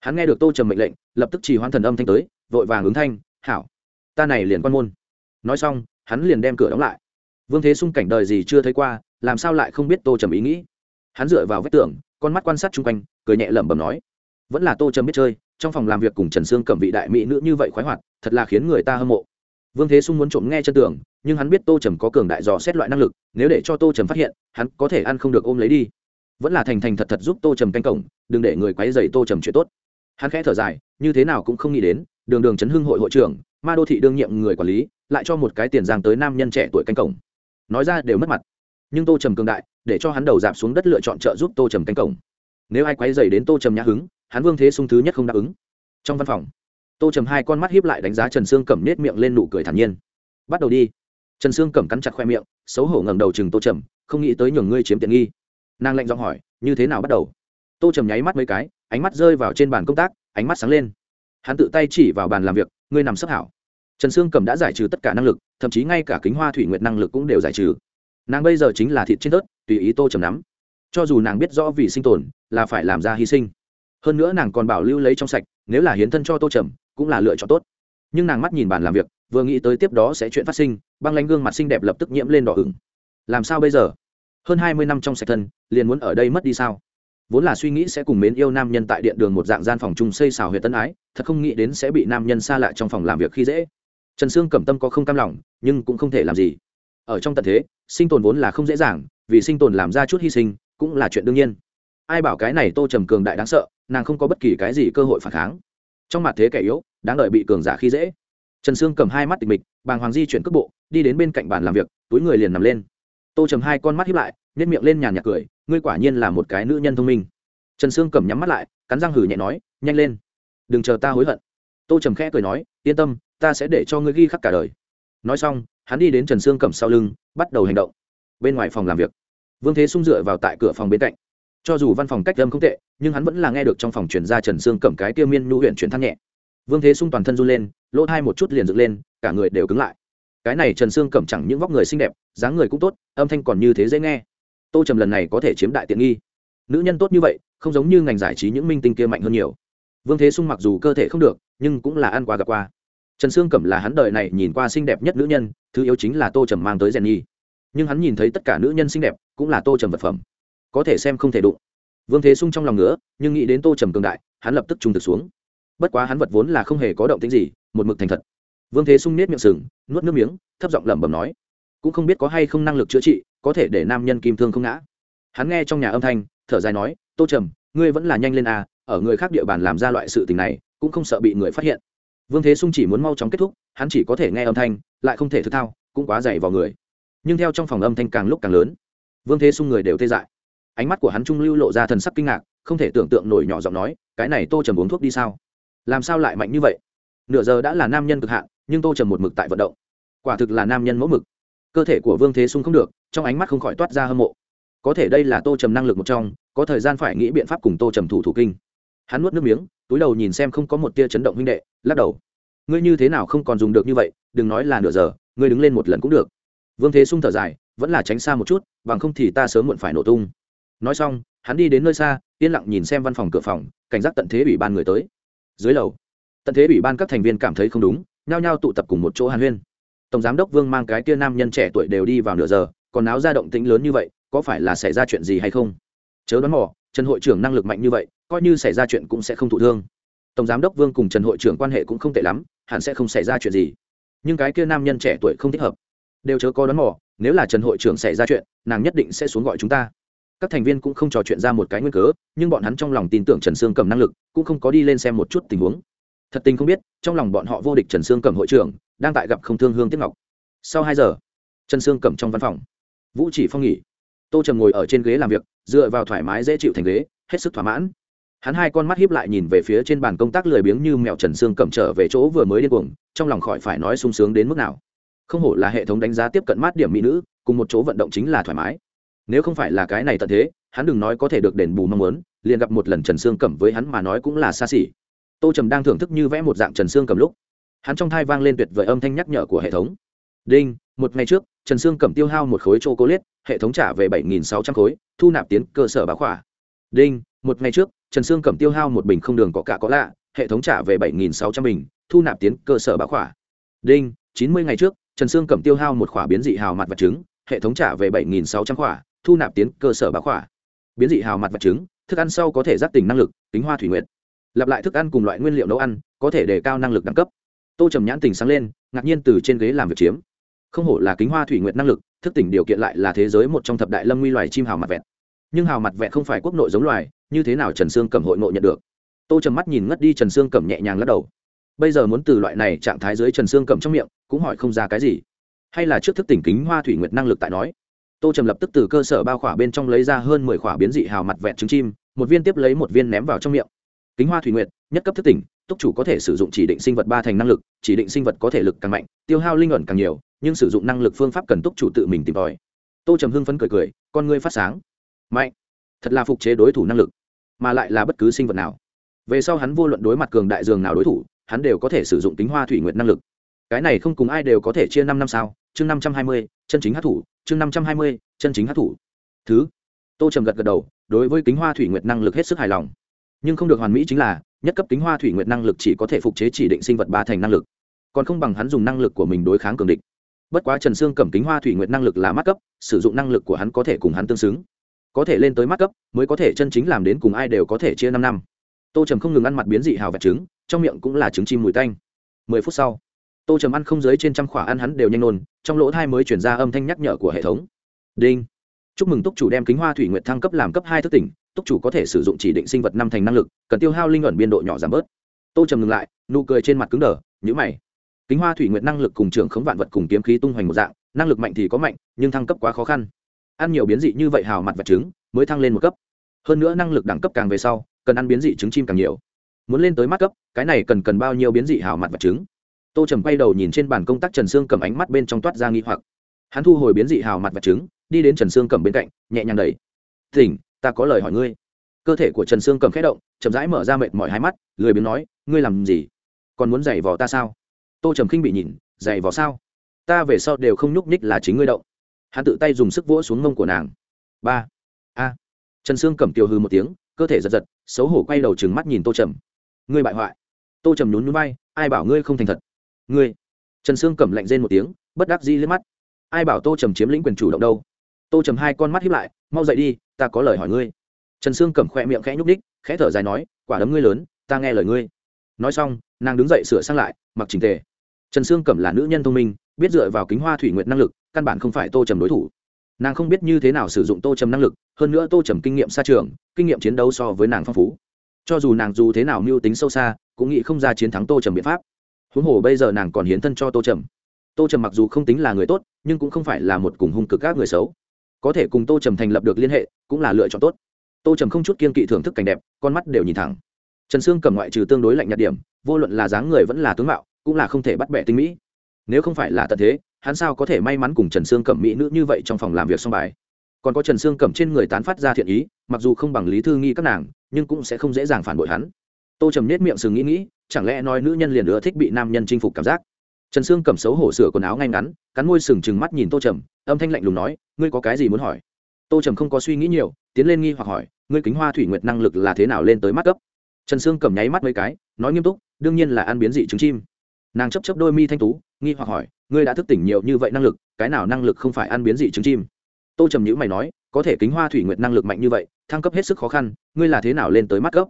Hắn nghe được tô trầm mệnh lệnh, lập tức chỉ hoan thần âm thanh tới, vội vàng ứng thanh, hảo, ta này liền quan môn. Nói xong, hắn liền đem cửa đóng lại. Vương thế sung cảnh đời gì chưa thấy qua, làm sao lại không biết tô trầm ý nghĩ? Hắn dựa vào vách tường, con mắt quan sát chung quanh, cười nhẹ lẩm bẩm nói, vẫn là tô trầm biết chơi, trong phòng làm việc cùng trần sương cẩm vị đại mỹ nữ như vậy khoái hoạt, thật là khiến người ta hâm mộ vương thế sung muốn trộm nghe chân tưởng nhưng hắn biết tô trầm có cường đại dò xét loại năng lực, nếu để cho tô trầm phát hiện, hắn có thể ăn không được ôm lấy đi. Vẫn là thành thành thật thật giúp tô trầm canh cổng, đừng để người quấy dày tô trầm chuyện tốt. Hắn khẽ thở dài, như thế nào cũng không nghĩ đến, đường đường chấn hưng hội hội trưởng, ma đô thị đương nhiệm người quản lý, lại cho một cái tiền giang tới nam nhân trẻ tuổi canh cổng. Nói ra đều mất mặt. Nhưng tô trầm cường đại, để cho hắn đầu dạp xuống đất lựa chọn trợ giúp tô trầm canh cổng. Nếu ai quấy dày đến tô trầm nhã hứng, hắn vương thế sung thứ nhất không đáp ứng. Trong văn phòng tô trầm hai con mắt hiếp lại đánh giá trần sương cẩm nết miệng lên nụ cười thản nhiên bắt đầu đi trần sương cẩm cắn chặt khoe miệng xấu hổ ngẩng đầu chừng tô trầm không nghĩ tới nhường ngươi chiếm tiện nghi nàng lạnh giọng hỏi như thế nào bắt đầu tô trầm nháy mắt mấy cái ánh mắt rơi vào trên bàn công tác ánh mắt sáng lên hắn tự tay chỉ vào bàn làm việc ngươi nằm sấp hảo trần sương cẩm đã giải trừ tất cả năng lực thậm chí ngay cả kính hoa thủy nguyệt năng lực cũng đều giải trừ nàng bây giờ chính là thịt trên tớt tùy ý tô trầm nắm cho dù nàng biết rõ vì sinh tồn là phải làm ra hy sinh hơn nữa nàng còn bảo lưu lấy trong sạch nếu là hiến thân cho tô trầm cũng là lựa chọn tốt. Nhưng nàng mắt nhìn bàn làm việc, vừa nghĩ tới tiếp đó sẽ chuyện phát sinh, băng lánh gương mặt xinh đẹp lập tức nhiễm lên đỏ ửng. Làm sao bây giờ? Hơn hai mươi năm trong sạch thân, liền muốn ở đây mất đi sao? Vốn là suy nghĩ sẽ cùng mến yêu nam nhân tại điện đường một dạng gian phòng chung xây xào huyện tân ái, thật không nghĩ đến sẽ bị nam nhân xa lạ trong phòng làm việc khi dễ. Trần sương cẩm tâm có không cam lòng, nhưng cũng không thể làm gì. Ở trong tận thế, sinh tồn vốn là không dễ dàng, vì sinh tồn làm ra chút hy sinh, cũng là chuyện đương nhiên. Ai bảo cái này tô trầm cường đại đáng sợ, nàng không có bất kỳ cái gì cơ hội phản kháng trong mặt thế kẻ yếu, đáng đợi bị cường giả khi dễ. Trần sương cầm hai mắt tịch mịch, bàng hoàng di chuyển cước bộ, đi đến bên cạnh bàn làm việc, túi người liền nằm lên. Tô trầm hai con mắt hiếp lại nhét miệng lên nhàn nhạc cười, ngươi quả nhiên là một cái nữ nhân thông minh. Trần sương cầm nhắm mắt lại, cắn răng hử nhẹ nói, nhanh lên. Đừng chờ ta hối hận. Tô trầm khẽ cười nói, yên tâm, ta sẽ để cho ngươi ghi khắc cả đời. Nói xong, hắn đi đến trần sương cầm sau lưng, bắt đầu hành động. Bên ngoài phòng làm việc, vương thế sung dựa vào tại cửa phòng bên cạnh cho dù văn phòng cách âm không tệ, nhưng hắn vẫn là nghe được trong phòng chuyển ra trần sương cầm cái tiêu miên nhu huyện chuyển thăng nhẹ. Vương thế sung toàn thân run lên, lỗ thai một chút liền dựng lên, cả người đều cứng lại. Cái này trần sương cẩm chẳng những vóc người xinh đẹp, dáng người cũng tốt, âm thanh còn như thế dễ nghe. Tô trầm lần này có thể chiếm đại tiện nghi. Nữ nhân tốt như vậy, không giống như ngành giải trí những minh tinh kia mạnh hơn nhiều. Vương thế sung mặc dù cơ thể không được, nhưng cũng là ăn qua gặp qua. Trần sương cẩm là hắn đời này nhìn qua xinh đẹp nhất nữ nhân, thứ yếu chính là tô trầm mang tới rèn nhi nhưng hắn nhìn thấy tất cả nữ nhân xinh đẹp, cũng là tô trầm vật phẩm có thể xem không thể đụng. Vương thế sung trong lòng nữa nhưng nghĩ đến tô trầm cường đại, hắn lập tức trung thực xuống. Bất quá hắn vật vốn là không hề có động tính gì, một mực thành thật. Vương thế sung nết miệng sừng, nuốt nước miếng, thấp giọng lẩm bẩm nói, cũng không biết có hay không năng lực chữa trị, có thể để nam nhân kim thương không ngã. Hắn nghe trong nhà âm thanh, thở dài nói, tô trầm, ngươi vẫn là nhanh lên à ở người khác địa bàn làm ra loại sự tình này, cũng không sợ bị người phát hiện. Vương thế sung chỉ muốn mau chóng kết thúc, hắn chỉ có thể nghe âm thanh, lại không thể thực thao, cũng quá dày vào người. Nhưng theo trong phòng âm thanh càng lúc càng lớn, vương thế sung người đều tê dại ánh mắt của hắn trung lưu lộ ra thần sắc kinh ngạc, không thể tưởng tượng nổi nhỏ giọng nói, cái này tô trầm uống thuốc đi sao? Làm sao lại mạnh như vậy? Nửa giờ đã là nam nhân cực hạn, nhưng tô trầm một mực tại vận động. Quả thực là nam nhân mẫu mực. Cơ thể của vương thế sung không được, trong ánh mắt không khỏi toát ra hâm mộ. Có thể đây là tô trầm năng lực một trong, có thời gian phải nghĩ biện pháp cùng tô trầm thủ thủ kinh. Hắn nuốt nước miếng, túi đầu nhìn xem không có một tia chấn động huynh đệ, lắc đầu. Ngươi như thế nào không còn dùng được như vậy, đừng nói là nửa giờ, ngươi đứng lên một lần cũng được. Vương thế sung thở dài, vẫn là tránh xa một chút, bằng không thì ta sớm muộn phải nổ tung nói xong hắn đi đến nơi xa yên lặng nhìn xem văn phòng cửa phòng cảnh giác tận thế ủy ban người tới. Dưới lầu tận thế ủy ban các thành viên cảm thấy không đúng nhao nhao tụ tập cùng một chỗ hàn huyên. Tổng giám đốc vương mang cái tia nam nhân trẻ tuổi đều đi vào nửa giờ còn áo ra động tĩnh lớn như vậy có phải là xảy ra chuyện gì hay không? Chớ đoán mỏ, trần hội trưởng năng lực mạnh như vậy coi như xảy ra chuyện cũng sẽ không thụ thương. Tổng giám đốc vương cùng trần hội trưởng quan hệ cũng không tệ lắm hẳn sẽ không xảy ra chuyện gì. Nhưng cái kia nam nhân trẻ tuổi không thích hợp. Đều chớ có đoán mỏ, nếu là trần hội trưởng xảy ra chuyện nàng nhất định sẽ xuống gọi chúng ta các thành viên cũng không trò chuyện ra một cái nguyên cớ, nhưng bọn hắn trong lòng tin tưởng trần sương cầm năng lực, cũng không có đi lên xem một chút tình huống. Thật tình không biết, trong lòng bọn họ vô địch trần sương cầm hội trưởng, đang tại gặp không thương hương tiếp ngọc. Sau hai giờ, trần sương cầm trong văn phòng. Vũ chỉ phong nghỉ. Tô trầm ngồi ở trên ghế làm việc, dựa vào thoải mái dễ chịu thành ghế, hết sức thỏa mãn. Hắn hai con mắt hiếp lại nhìn về phía trên bàn công tác lười biếng như mèo trần sương cầm trở về chỗ vừa mới điên cuồng, trong lòng khỏi phải nói sung sướng đến mức nào. Không hổ là hệ thống đánh giá tiếp cận mát điểm mỹ nữ, cùng một chỗ vận động chính là thoải mái nếu không phải là cái này tận thế, hắn đừng nói có thể được đền bù mong muốn, liền gặp một lần trần sương cẩm với hắn mà nói cũng là xa xỉ. Tô trầm đang thưởng thức như vẽ một dạng trần sương cẩm lúc, hắn trong thai vang lên tuyệt vời âm thanh nhắc nhở của hệ thống. Đinh, một ngày trước, trần sương cẩm tiêu hao một khối c h o cố liết hệ thống trả về bảy nghìn sáu trăm khối, thu nạp tiến cơ sở bá khỏa. Đinh, một ngày trước, trần sương cẩm tiêu hao một bình không đường có cả có lạ, hệ thống trả về bảy nghìn sáu trăm bình, thu nạp tiến cơ sở bá khỏa. Đinh, chín mươi ngày trước, trần sương cẩm tiêu hao một khỏa biến dị hào mặt vật trứng hệ thống trả về bảy nghìn sáu trăm khỏa thu nạp tiến cơ sở bá khỏa. Biến dị hào mặt vật trứng thức ăn sau có thể giác tỉnh năng lực tính hoa thủy nguyện lặp lại thức ăn cùng loại nguyên liệu nấu ăn, có thể đề cao năng lực đẳng cấp. Tô trầm nhãn tình sáng lên, ngạc nhiên từ trên ghế làm việc chiếm. Không hổ là kính hoa thủy nguyện năng lực, thức tỉnh điều kiện lại là thế giới một trong thập đại lâm nguy loài chim hào mặt vẹn. Nhưng hào mặt vẹn không phải quốc nội giống loài, như thế nào trần sương cẩm hội nội nhận được? Tô trầm mắt nhìn ngất đi trần sương cẩm nhẹ nhàng lắc đầu. Bây giờ muốn từ loại này trạng thái dưới trần sương cẩm trong miệng, cũng hỏi không ra cái gì. Hay là trước thức tỉnh kính hoa thủy nguyệt năng lực tại nói? Tô trầm lập tức từ cơ sở bao khỏa bên trong lấy ra hơn mười khỏa biến dị hào mặt vẹn trứng chim, một viên tiếp lấy một viên ném vào trong miệng. Kính hoa thủy nguyệt, nhất cấp thức tỉnh, túc chủ có thể sử dụng chỉ định sinh vật ba thành năng lực, chỉ định sinh vật có thể lực càng mạnh, tiêu hao linh ẩn càng nhiều, nhưng sử dụng năng lực phương pháp cần túc chủ tự mình tìm tòi. Tô trầm hưng phấn cười cười, con ngươi phát sáng. Mạnh. Thật là phục chế đối thủ năng lực, mà lại là bất cứ sinh vật nào. Về sau hắn vô luận đối mặt cường đại dường nào đối thủ, hắn đều có thể sử dụng kính hoa thủy nguyệt năng lực cái này không cùng ai đều có thể chia năm năm sao? Chương năm trăm hai mươi, chân chính hát thủ, chương năm trăm hai mươi, chân chính hát thủ. Thứ, tô trầm gật gật đầu, đối với kính hoa thủy nguyệt năng lực hết sức hài lòng. Nhưng không được hoàn mỹ chính là, nhất cấp kính hoa thủy nguyệt năng lực chỉ có thể phục chế chỉ định sinh vật ba thành năng lực. Còn không bằng hắn dùng năng lực của mình đối kháng cường địch. Bất quá trần sương cầm kính hoa thủy nguyệt năng lực là mắt cấp, sử dụng năng lực của hắn có thể cùng hắn tương xứng. Có thể lên tới mắt cấp, mới có thể chân chính làm đến cùng ai đều có thể chia năm năm. Tô trầm không ngừng ăn mặt biến dị hào vẹt trứng, trong miệng cũng là trứng chim mùi tanh. Mười phút sau tô trầm ăn không dưới trên trăm khỏa ăn hắn đều nhanh nôn, trong lỗ thai mới chuyển ra âm thanh nhắc nhở của hệ thống. Đinh. Chúc mừng túc chủ đem kính hoa thủy nguyệt thăng cấp làm cấp hai thức tỉnh, túc chủ có thể sử dụng chỉ định sinh vật năm thành năng lực, cần tiêu hao linh ẩn biên độ nhỏ giảm bớt. Tô trầm ngừng lại, nụ cười trên mặt cứng đờ nhữ mày. Kính hoa thủy nguyệt năng lực cùng trường khống vạn vật cùng kiếm khí tung hoành một dạng, năng lực mạnh thì có mạnh, nhưng thăng cấp quá khó khăn. Ăn nhiều biến dị như vậy hào mặt vật trứng mới thăng lên một cấp. Hơn nữa năng lực đẳng cấp càng về sau, cần ăn biến dị trứng chim càng nhiều. Muốn lên tới mắt cấp, cái này cần cần bao nhiêu biến dị hào mặt vật trứng tô trầm quay đầu nhìn trên bàn công tác trần sương cầm ánh mắt bên trong toát ra nghi hoặc. Hắn thu hồi biến dị hào mặt vật chứng, đi đến trần sương cầm bên cạnh nhẹ nhàng đẩy. Thỉnh ta có lời hỏi ngươi. Cơ thể của trần sương cầm khẽ động chậm rãi mở ra mệt mỏi hai mắt lười biếng nói ngươi làm gì? Còn muốn giày vò ta sao? Tô trầm khinh bị nhìn giày vò sao? Ta về sau đều không nhúc nhích là chính ngươi động. Hắn tự tay dùng sức vỗ xuống mông của nàng. Ba a. Trần sương cầm tiêu hư một tiếng cơ thể giật giật xấu hổ quay đầu trừng mắt nhìn tô trầm. Ngươi bại hoại. Tô trầm nhún nhún bay ai bảo ngươi không thành thật? Ngươi. Trần sương cầm lạnh rên một tiếng, bất đắc dĩ liếc mắt. Ai bảo tô trầm chiếm lĩnh quyền chủ động đâu? Tô trầm hai con mắt hiếp lại, mau dậy đi, ta có lời hỏi ngươi. Trần sương cầm khoe miệng khẽ nhúc ních khẽ thở dài nói, quả đấm ngươi lớn, ta nghe lời ngươi. Nói xong, nàng đứng dậy sửa sang lại, mặc trình tề. Trần sương cẩm là nữ nhân thông minh, biết dựa vào kính hoa thủy nguyện năng lực, căn bản không phải tô trầm đối thủ. Nàng không biết như thế nào sử dụng tô trầm năng lực, hơn nữa tô trầm kinh nghiệm xa trường, kinh nghiệm chiến đấu so với nàng phong phú. Cho dù nàng dù thế nào mưu tính sâu xa, cũng nghĩ không ra chiến thắng tô trầm biện pháp huống hồ bây giờ nàng còn hiến thân cho tô trầm. Tô trầm mặc dù không tính là người tốt, nhưng cũng không phải là một cùng hung cực các người xấu. Có thể cùng tô trầm thành lập được liên hệ, cũng là lựa chọn tốt. Tô trầm không chút kiên kỵ thưởng thức cảnh đẹp, con mắt đều nhìn thẳng. Trần sương cầm ngoại trừ tương đối lạnh nhạt điểm, vô luận là dáng người vẫn là tướng mạo, cũng là không thể bắt bẻ tinh mỹ. Nếu không phải là tận thế, hắn sao có thể may mắn cùng trần sương cẩm mỹ nữ như vậy trong phòng làm việc xong bài? Còn có trần sương cẩm trên người tán phát ra thiện ý, mặc dù không bằng lý thư nghi các nàng, nhưng cũng sẽ không dễ dàng phản bội hắn. Tô trầm nết miệng sừng nghĩ nghĩ chẳng lẽ nói nữ nhân liền ưa thích bị nam nhân chinh phục cảm giác? Trần sương cẩm xấu hổ sửa quần áo ngay ngắn, cắn môi sừng trừng mắt nhìn tô trầm, âm thanh lạnh lùng nói, ngươi có cái gì muốn hỏi? Tô trầm không có suy nghĩ nhiều, tiến lên nghi hoặc hỏi, ngươi kính hoa thủy nguyệt năng lực là thế nào lên tới mắt cấp? Trần sương cầm nháy mắt mấy cái, nói nghiêm túc, đương nhiên là ăn biến dị trứng chim. Nàng chấp chấp đôi mi thanh tú, nghi hoặc hỏi, ngươi đã thức tỉnh nhiều như vậy năng lực, cái nào năng lực không phải ăn biến dị trứng chim? Tô trầm nhữ mày nói, có thể kính hoa thủy nguyệt năng lực mạnh như vậy, thăng cấp hết sức khó khăn, ngươi là thế nào lên tới mắt cấp?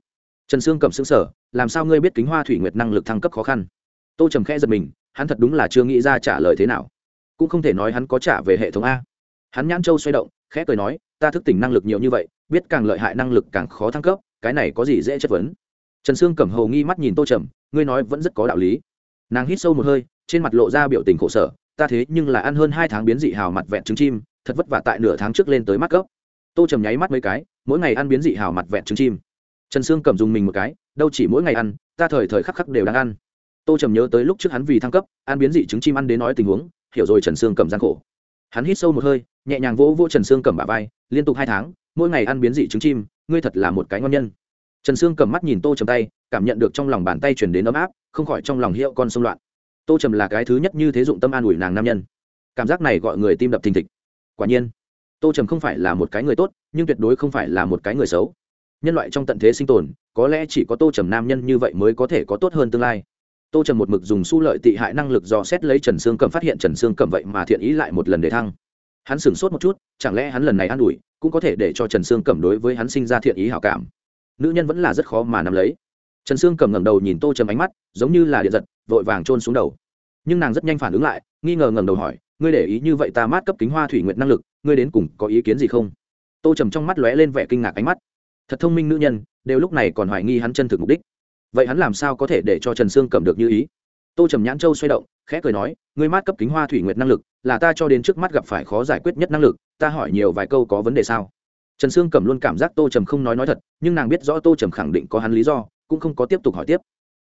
Trần sương cầm xứng sở làm sao ngươi biết kính hoa thủy nguyệt năng lực thăng cấp khó khăn? Tô trầm khẽ giật mình, hắn thật đúng là chưa nghĩ ra trả lời thế nào. Cũng không thể nói hắn có trả về hệ thống a. Hắn nhãn châu xoay động, khẽ cười nói, ta thức tỉnh năng lực nhiều như vậy, biết càng lợi hại năng lực càng khó thăng cấp, cái này có gì dễ chất vấn? Trần sương cẩm hầu nghi mắt nhìn tô trầm, ngươi nói vẫn rất có đạo lý. Nàng hít sâu một hơi, trên mặt lộ ra biểu tình khổ sở, ta thế nhưng là ăn hơn hai tháng biến dị hào mặt vẹn trứng chim, thật vất vả tại nửa tháng trước lên tới mắt cấp tô trầm nháy mắt mấy cái, mỗi ngày ăn biến dị hào mặt vẹn trứng chim. Trần sương cẩm dùng mình một cái đâu chỉ mỗi ngày ăn, ta thời thời khắc khắc đều đang ăn. Tô trầm nhớ tới lúc trước hắn vì thăng cấp, ăn biến dị trứng chim ăn đến nói tình huống, hiểu rồi trần sương cầm gian khổ. Hắn hít sâu một hơi, nhẹ nhàng vỗ vỗ trần sương cầm bả vai, liên tục hai tháng, mỗi ngày ăn biến dị trứng chim, ngươi thật là một cái ngon nhân. Trần sương cầm mắt nhìn tô trầm tay, cảm nhận được trong lòng bàn tay chuyển đến ấm áp, không khỏi trong lòng hiệu con sông loạn. Tô trầm là cái thứ nhất như thế dụng tâm an ủi nàng nam nhân. Cảm giác này gọi người tim đập thình thịch. Quả nhiên, tô trầm không phải là một cái người tốt, nhưng tuyệt đối không phải là một cái người xấu nhân loại trong tận thế sinh tồn, có lẽ chỉ có tô trầm nam nhân như vậy mới có thể có tốt hơn tương lai. Tô trầm một mực dùng su lợi tị hại năng lực dò xét lấy trần sương cầm phát hiện trần sương cầm vậy mà thiện ý lại một lần để thăng. Hắn sửng sốt một chút, chẳng lẽ hắn lần này an ủi, cũng có thể để cho trần sương cầm đối với hắn sinh ra thiện ý hảo cảm? Nữ nhân vẫn là rất khó mà nắm lấy. Trần sương cầm ngẩng đầu nhìn tô trầm ánh mắt, giống như là điện giật, vội vàng trôn xuống đầu. Nhưng nàng rất nhanh phản ứng lại, nghi ngờ ngẩng đầu hỏi, ngươi để ý như vậy ta mát cấp kính hoa thủy nguyện năng lực, ngươi đến cùng có ý kiến gì không? Tô trầm trong mắt lóe lên vẻ kinh ngạc ánh mắt thật thông minh nữ nhân, đều lúc này còn hoài nghi hắn chân thực mục đích. Vậy hắn làm sao có thể để cho trần sương cầm được như ý? Tô trầm nhãn châu xoay động, khẽ cười nói, ngươi mát cấp kính hoa thủy nguyệt năng lực, là ta cho đến trước mắt gặp phải khó giải quyết nhất năng lực, ta hỏi nhiều vài câu có vấn đề sao? Trần sương cầm luôn cảm giác tô trầm không nói nói thật, nhưng nàng biết rõ tô trầm khẳng định có hắn lý do, cũng không có tiếp tục hỏi tiếp.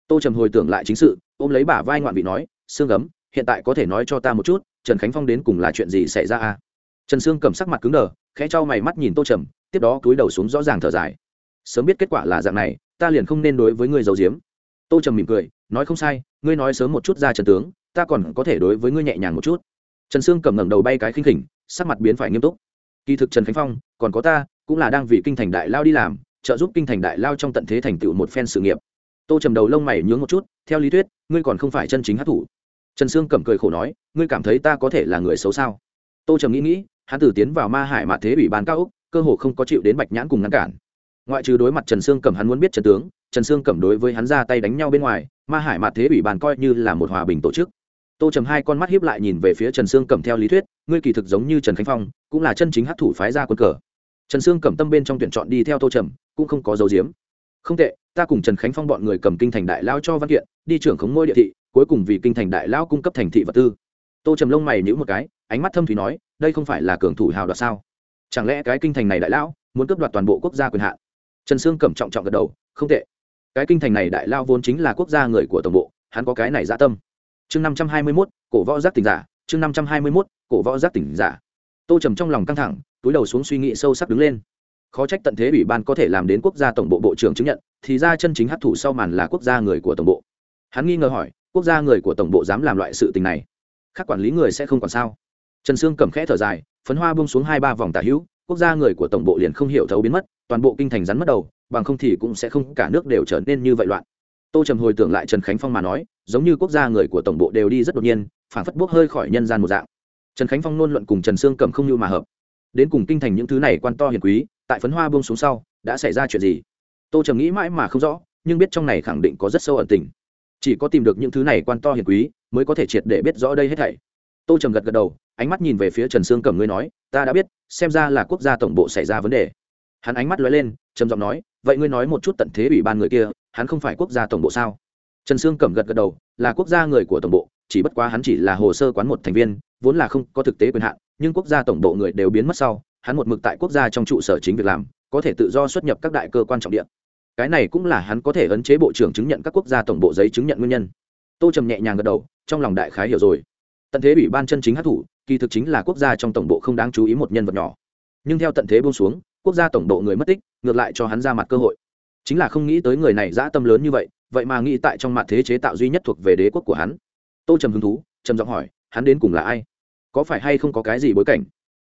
Tô trầm hồi tưởng lại chính sự, ôm lấy bả vai ngoạn vị nói, sương gấm, hiện tại có thể nói cho ta một chút, trần khánh phong đến cùng là chuyện gì xảy ra à? Trần sương cầm sắc mặt cứng đờ, khẽ cho mày mắt nhìn tô trầm, tiếp đó cúi đầu xuống rõ ràng thở dài sớm biết kết quả là dạng này, ta liền không nên đối với ngươi giấu diếm tô trầm mỉm cười, nói không sai, ngươi nói sớm một chút ra trần tướng, ta còn có thể đối với ngươi nhẹ nhàng một chút. Trần sương cầm ngẩng đầu bay cái khinh khỉnh, sắc mặt biến phải nghiêm túc. Kỳ thực trần khánh phong, còn có ta, cũng là đang vì kinh thành đại lao đi làm, trợ giúp kinh thành đại lao trong tận thế thành tựu một phen sự nghiệp. Tô trầm đầu lông mày nhướng một chút, theo lý thuyết, ngươi còn không phải chân chính hát thủ trần sương cẩm cười khổ nói, ngươi cảm thấy ta có thể là người xấu sao? Tô trầm nghĩ nghĩ, hắn tử tiến vào ma hải mạ thế ủy ban cao úc, cơ hồ không có chịu đến bạch nhãn cùng ngăn cản ngoại trừ đối mặt trần sương cẩm hắn muốn biết trần tướng, trần sương cẩm đối với hắn ra tay đánh nhau bên ngoài, ma hải mạt thế ủy ban coi như là một hòa bình tổ chức. Tô trầm hai con mắt hiếp lại nhìn về phía trần sương cẩm theo lý thuyết, ngươi kỳ thực giống như trần khánh phong, cũng là chân chính hát thủ phái ra quân cờ. Trần sương cẩm tâm bên trong tuyển chọn đi theo tô trầm, cũng không có dấu diếm. Không tệ, ta cùng trần khánh phong bọn người cầm kinh thành đại lao cho văn kiện, đi trưởng khống ngôi địa thị, cuối cùng vì kinh thành đại lao cung cấp thành thị vật tư. Tô trầm lông mày nhữ một cái, ánh mắt thâm thủy nói, đây không phải là cường thủ hào đoạt sao? Chẳng lẽ cái kinh thành này đại lão, muốn cướp đoạt toàn bộ quốc gia quyền hạn? Trần sương cẩm trọng trọng gật đầu, không tệ. Cái kinh thành này đại lao vốn chính là quốc gia người của tổng bộ, hắn có cái này dã tâm. Chương năm trăm hai mươi mốt, cổ võ giác tỉnh giả, chương năm trăm hai mươi mốt, cổ võ giác tỉnh giả. Tô trầm trong lòng căng thẳng, túi đầu xuống suy nghĩ sâu sắc đứng lên. Khó trách tận thế ủy ban có thể làm đến quốc gia tổng bộ bộ trưởng chứng nhận, thì ra chân chính hấp thụ sau màn là quốc gia người của tổng bộ. Hắn nghi ngờ hỏi, quốc gia người của tổng bộ dám làm loại sự tình này? Khác quản lý người sẽ không còn sao? Trần sương cầm khẽ thở dài, phấn hoa bông xuống hai ba vòng tả hữu, quốc gia người của tổng bộ liền không hiểu thấu biến mất toàn bộ kinh thành rắn mất đầu, bằng không thì cũng sẽ không cả nước đều trở nên như vậy loạn. Tô trầm hồi tưởng lại trần khánh phong mà nói, giống như quốc gia người của tổng bộ đều đi rất đột nhiên phản phất bốc hơi khỏi nhân gian một dạng. Trần khánh phong nôn luận cùng trần sương cầm không như mà hợp. Đến cùng kinh thành những thứ này quan to hiền quý, tại phấn hoa buông xuống sau, đã xảy ra chuyện gì? Tô trầm nghĩ mãi mà không rõ, nhưng biết trong này khẳng định có rất sâu ẩn tình. Chỉ có tìm được những thứ này quan to hiền quý, mới có thể triệt để biết rõ đây hết thảy. Tô trầm gật gật đầu, ánh mắt nhìn về phía trần sương cầm, ngươi nói, ta đã biết, xem ra là quốc gia tổng bộ xảy ra vấn đề hắn ánh mắt lóe lên, trầm giọng nói, vậy ngươi nói một chút tận thế ủy ban người kia, hắn không phải quốc gia tổng bộ sao? Trần sương cẩm gật gật đầu, là quốc gia người của tổng bộ, chỉ bất quá hắn chỉ là hồ sơ quán một thành viên, vốn là không có thực tế quyền hạn, nhưng quốc gia tổng bộ người đều biến mất sau, hắn một mực tại quốc gia trong trụ sở chính việc làm, có thể tự do xuất nhập các đại cơ quan trọng địa. Cái này cũng là hắn có thể ấn chế bộ trưởng chứng nhận các quốc gia tổng bộ giấy chứng nhận nguyên nhân. Tô trầm nhẹ nhàng gật đầu, trong lòng đại khái hiểu rồi. Tận thế ủy ban chân chính hát thủ, kỳ thực chính là quốc gia trong tổng bộ không đáng chú ý một nhân vật nhỏ. Nhưng theo tận thế buông xuống quốc gia tổng độ người mất tích, ngược lại cho hắn ra mặt cơ hội. Chính là không nghĩ tới người này dã tâm lớn như vậy vậy mà nghĩ tại trong mặt thế chế tạo duy nhất thuộc về đế quốc của hắn. Tô trầm hứng thú, trầm giọng hỏi, hắn đến cùng là ai? Có phải hay không có cái gì bối cảnh?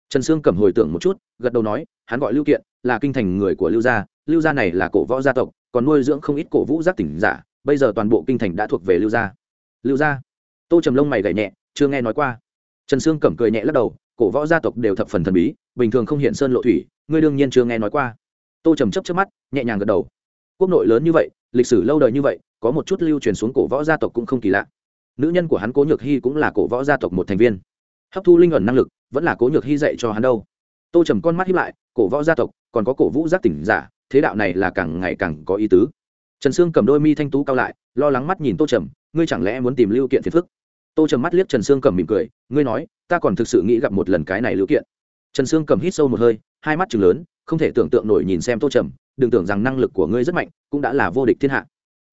Trần sương cầm hồi tưởng một chút, gật đầu nói, hắn gọi lưu kiện, là kinh thành người của lưu gia. Lưu gia này là cổ võ gia tộc, còn nuôi dưỡng không ít cổ vũ giác tỉnh giả. Bây giờ toàn bộ kinh thành đã thuộc về lưu gia. Lưu gia? Tô trầm lông mày gảy nhẹ, chưa nghe nói qua. Trần sương cẩm cười nhẹ lắc đầu, cổ võ gia tộc đều thập phần thần bí bình thường không hiện sơn lộ thủy, ngươi đương nhiên chưa nghe nói qua. Tô trầm chấp chấp mắt, nhẹ nhàng gật đầu. Quốc nội lớn như vậy, lịch sử lâu đời như vậy, có một chút lưu truyền xuống cổ võ gia tộc cũng không kỳ lạ. Nữ nhân của hắn cố nhược hy cũng là cổ võ gia tộc một thành viên. Hấp thu linh ẩn năng lực, vẫn là cố nhược hy dạy cho hắn đâu. Tô trầm con mắt hiếp lại, cổ võ gia tộc, còn có cổ vũ giác tỉnh giả, thế đạo này là càng ngày càng có ý tứ. Trần sương cầm đôi mi thanh tú cao lại, lo lắng mắt nhìn tô trầm, ngươi chẳng lẽ muốn tìm lưu kiện phiền phức? Tô trầm mắt liếc trần sương cầm mỉm cười, ngươi nói, ta còn thực sự nghĩ gặp một lần cái này lưu kiện trần sương cầm hít sâu một hơi, hai mắt chừng lớn, không thể tưởng tượng nổi nhìn xem tô trầm, đừng tưởng rằng năng lực của ngươi rất mạnh, cũng đã là vô địch thiên hạ.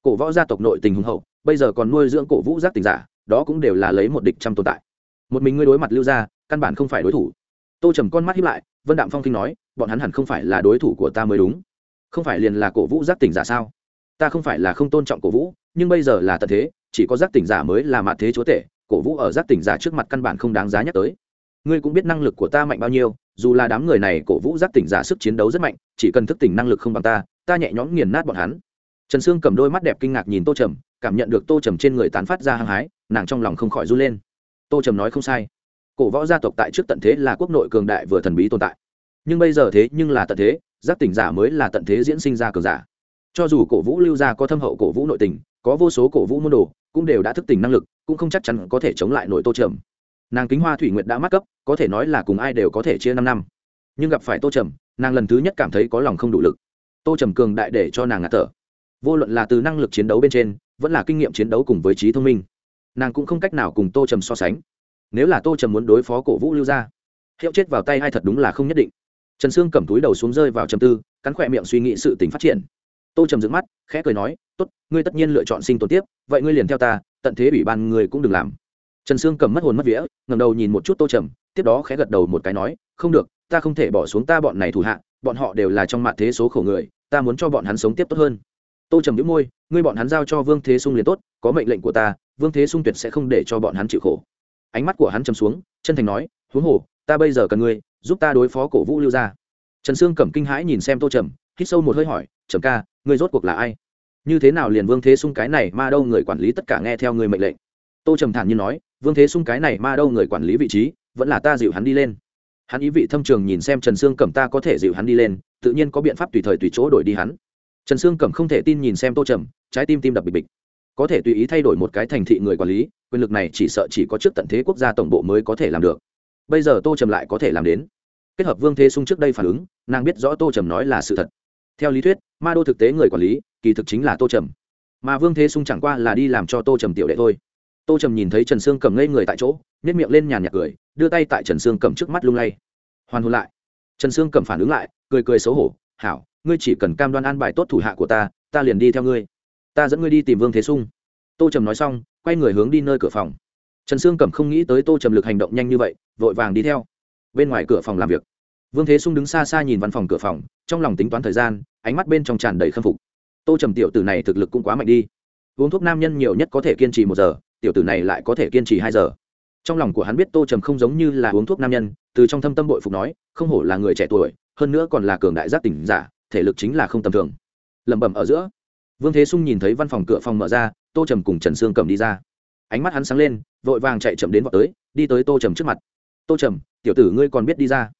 Cổ võ gia tộc nội tình hùng hậu, bây giờ còn nuôi dưỡng cổ vũ giác tình giả, đó cũng đều là lấy một địch trăm tồn tại. Một mình ngươi đối mặt lưu gia, căn bản không phải đối thủ. Tô trầm con mắt hiếp lại, vân đạm phong kinh nói, bọn hắn hẳn không phải là đối thủ của ta mới đúng. Không phải liền là cổ vũ giác tỉnh giả sao? Ta không phải là không tôn trọng cổ vũ, nhưng bây giờ là tận thế, chỉ có giác tỉnh giả mới là mạ thế chúa tể, cổ vũ ở giác tỉnh giả trước mặt căn bản không đáng giá nhắc tới ngươi cũng biết năng lực của ta mạnh bao nhiêu, dù là đám người này cổ vũ giác tỉnh giả sức chiến đấu rất mạnh, chỉ cần thức tỉnh năng lực không bằng ta ta nhẹ nhõm nghiền nát bọn hắn. Trần sương cầm đôi mắt đẹp kinh ngạc nhìn tô trầm, cảm nhận được tô trầm trên người tán phát ra hăng hái, nàng trong lòng không khỏi run lên. Tô trầm nói không sai. Cổ võ gia tộc tại trước tận thế là quốc nội cường đại vừa thần bí tồn tại. Nhưng bây giờ thế nhưng là tận thế, giác tỉnh giả mới là tận thế diễn sinh ra cường giả. Cho dù cổ vũ lưu gia có thâm hậu cổ vũ nội tình, có vô số cổ vũ môn đồ, cũng đều đã thức tỉnh năng lực, cũng không chắc chắn có thể chống lại nội tô trầm nàng kính hoa thủy nguyệt đã mắc cấp, có thể nói là cùng ai đều có thể chia năm năm. Nhưng gặp phải tô trầm, nàng lần thứ nhất cảm thấy có lòng không đủ lực. Tô trầm cường đại để cho nàng ngạt thở. Vô luận là từ năng lực chiến đấu bên trên, vẫn là kinh nghiệm chiến đấu cùng với trí thông minh, nàng cũng không cách nào cùng tô trầm so sánh. Nếu là tô trầm muốn đối phó cổ vũ lưu ra hiệu chết vào tay hay thật đúng là không nhất định. Trần sương cầm túi đầu xuống rơi vào trầm tư, cắn khỏe miệng suy nghĩ sự tình phát triển. Tô trầm dựng mắt, khẽ cười nói, tốt, ngươi tất nhiên lựa chọn sinh tồn tiếp, vậy ngươi liền theo ta, tận thế ủy ban người cũng đừng làm trần sương cầm mất hồn mất vía ngầm đầu nhìn một chút tô trầm, tiếp đó khẽ gật đầu một cái nói, không được, ta không thể bỏ xuống ta bọn này thủ hạ, bọn họ đều là trong mạng thế số khổ người, ta muốn cho bọn hắn sống tiếp tốt hơn. Tô trầm đĩu môi, ngươi bọn hắn giao cho vương thế sung liền tốt, có mệnh lệnh của ta, vương thế sung tuyệt sẽ không để cho bọn hắn chịu khổ. Ánh mắt của hắn trầm xuống, chân thành nói, huống hồ, ta bây giờ cần ngươi, giúp ta đối phó cổ vũ lưu gia. Trần sương cầm kinh hãi nhìn xem tô trầm, hít sâu một hơi hỏi, trầm ca, ngươi rốt cuộc là ai? Như thế nào liền vương thế sung cái này ma đâu người quản lý tất cả nghe theo ngươi mệnh lệnh? Tô trầm thản nhiên nói vương thế sung cái này ma đâu người quản lý vị trí, vẫn là ta dịu hắn đi lên. Hắn ý vị thâm trường nhìn xem trần sương cẩm ta có thể dịu hắn đi lên, tự nhiên có biện pháp tùy thời tùy chỗ đổi đi hắn. Trần sương cẩm không thể tin nhìn xem tô trầm, trái tim tim đập bịch bịch. Có thể tùy ý thay đổi một cái thành thị người quản lý, quyền lực này chỉ sợ chỉ có trước tận thế quốc gia tổng bộ mới có thể làm được. Bây giờ tô trầm lại có thể làm đến. Kết hợp vương thế sung trước đây phản ứng, nàng biết rõ tô trầm nói là sự thật. Theo lý thuyết, ma đô thực tế người quản lý, kỳ thực chính là tô trầm. Mà vương thế sung chẳng qua là đi làm cho tô trầm tiểu đệ thôi tô trầm nhìn thấy trần sương cầm ngây người tại chỗ nhét miệng lên nhàn nhạc cười, đưa tay tại trần sương cầm trước mắt lung lay. Hoàn hồn lại. Trần sương cầm phản ứng lại, cười cười xấu hổ, hảo, ngươi chỉ cần cam đoan an bài tốt thủ hạ của ta ta liền đi theo ngươi. Ta dẫn ngươi đi tìm vương thế sung. Tô trầm nói xong, quay người hướng đi nơi cửa phòng. Trần sương cầm không nghĩ tới tô trầm lực hành động nhanh như vậy, vội vàng đi theo. Bên ngoài cửa phòng làm việc. Vương thế sung đứng xa xa nhìn văn phòng cửa phòng, trong lòng tính toán thời gian, ánh mắt bên trong tràn đầy khâm phục. Tô trầm tiểu tử này thực lực cũng quá mạnh đi. Uống thuốc nam nhân nhiều nhất có thể kiên trì một giờ tiểu tử này lại có thể kiên trì hai giờ. Trong lòng của hắn biết tô trầm không giống như là uống thuốc nam nhân, từ trong thâm tâm bội phục nói, không hổ là người trẻ tuổi, hơn nữa còn là cường đại giác tỉnh giả, thể lực chính là không tầm thường. Lẩm bẩm ở giữa, vương thế sung nhìn thấy văn phòng cửa phòng mở ra, tô trầm cùng trần sương cầm đi ra. Ánh mắt hắn sáng lên, vội vàng chạy chậm đến vào tới, đi tới tô trầm trước mặt. Tô trầm, tiểu tử ngươi còn biết đi ra?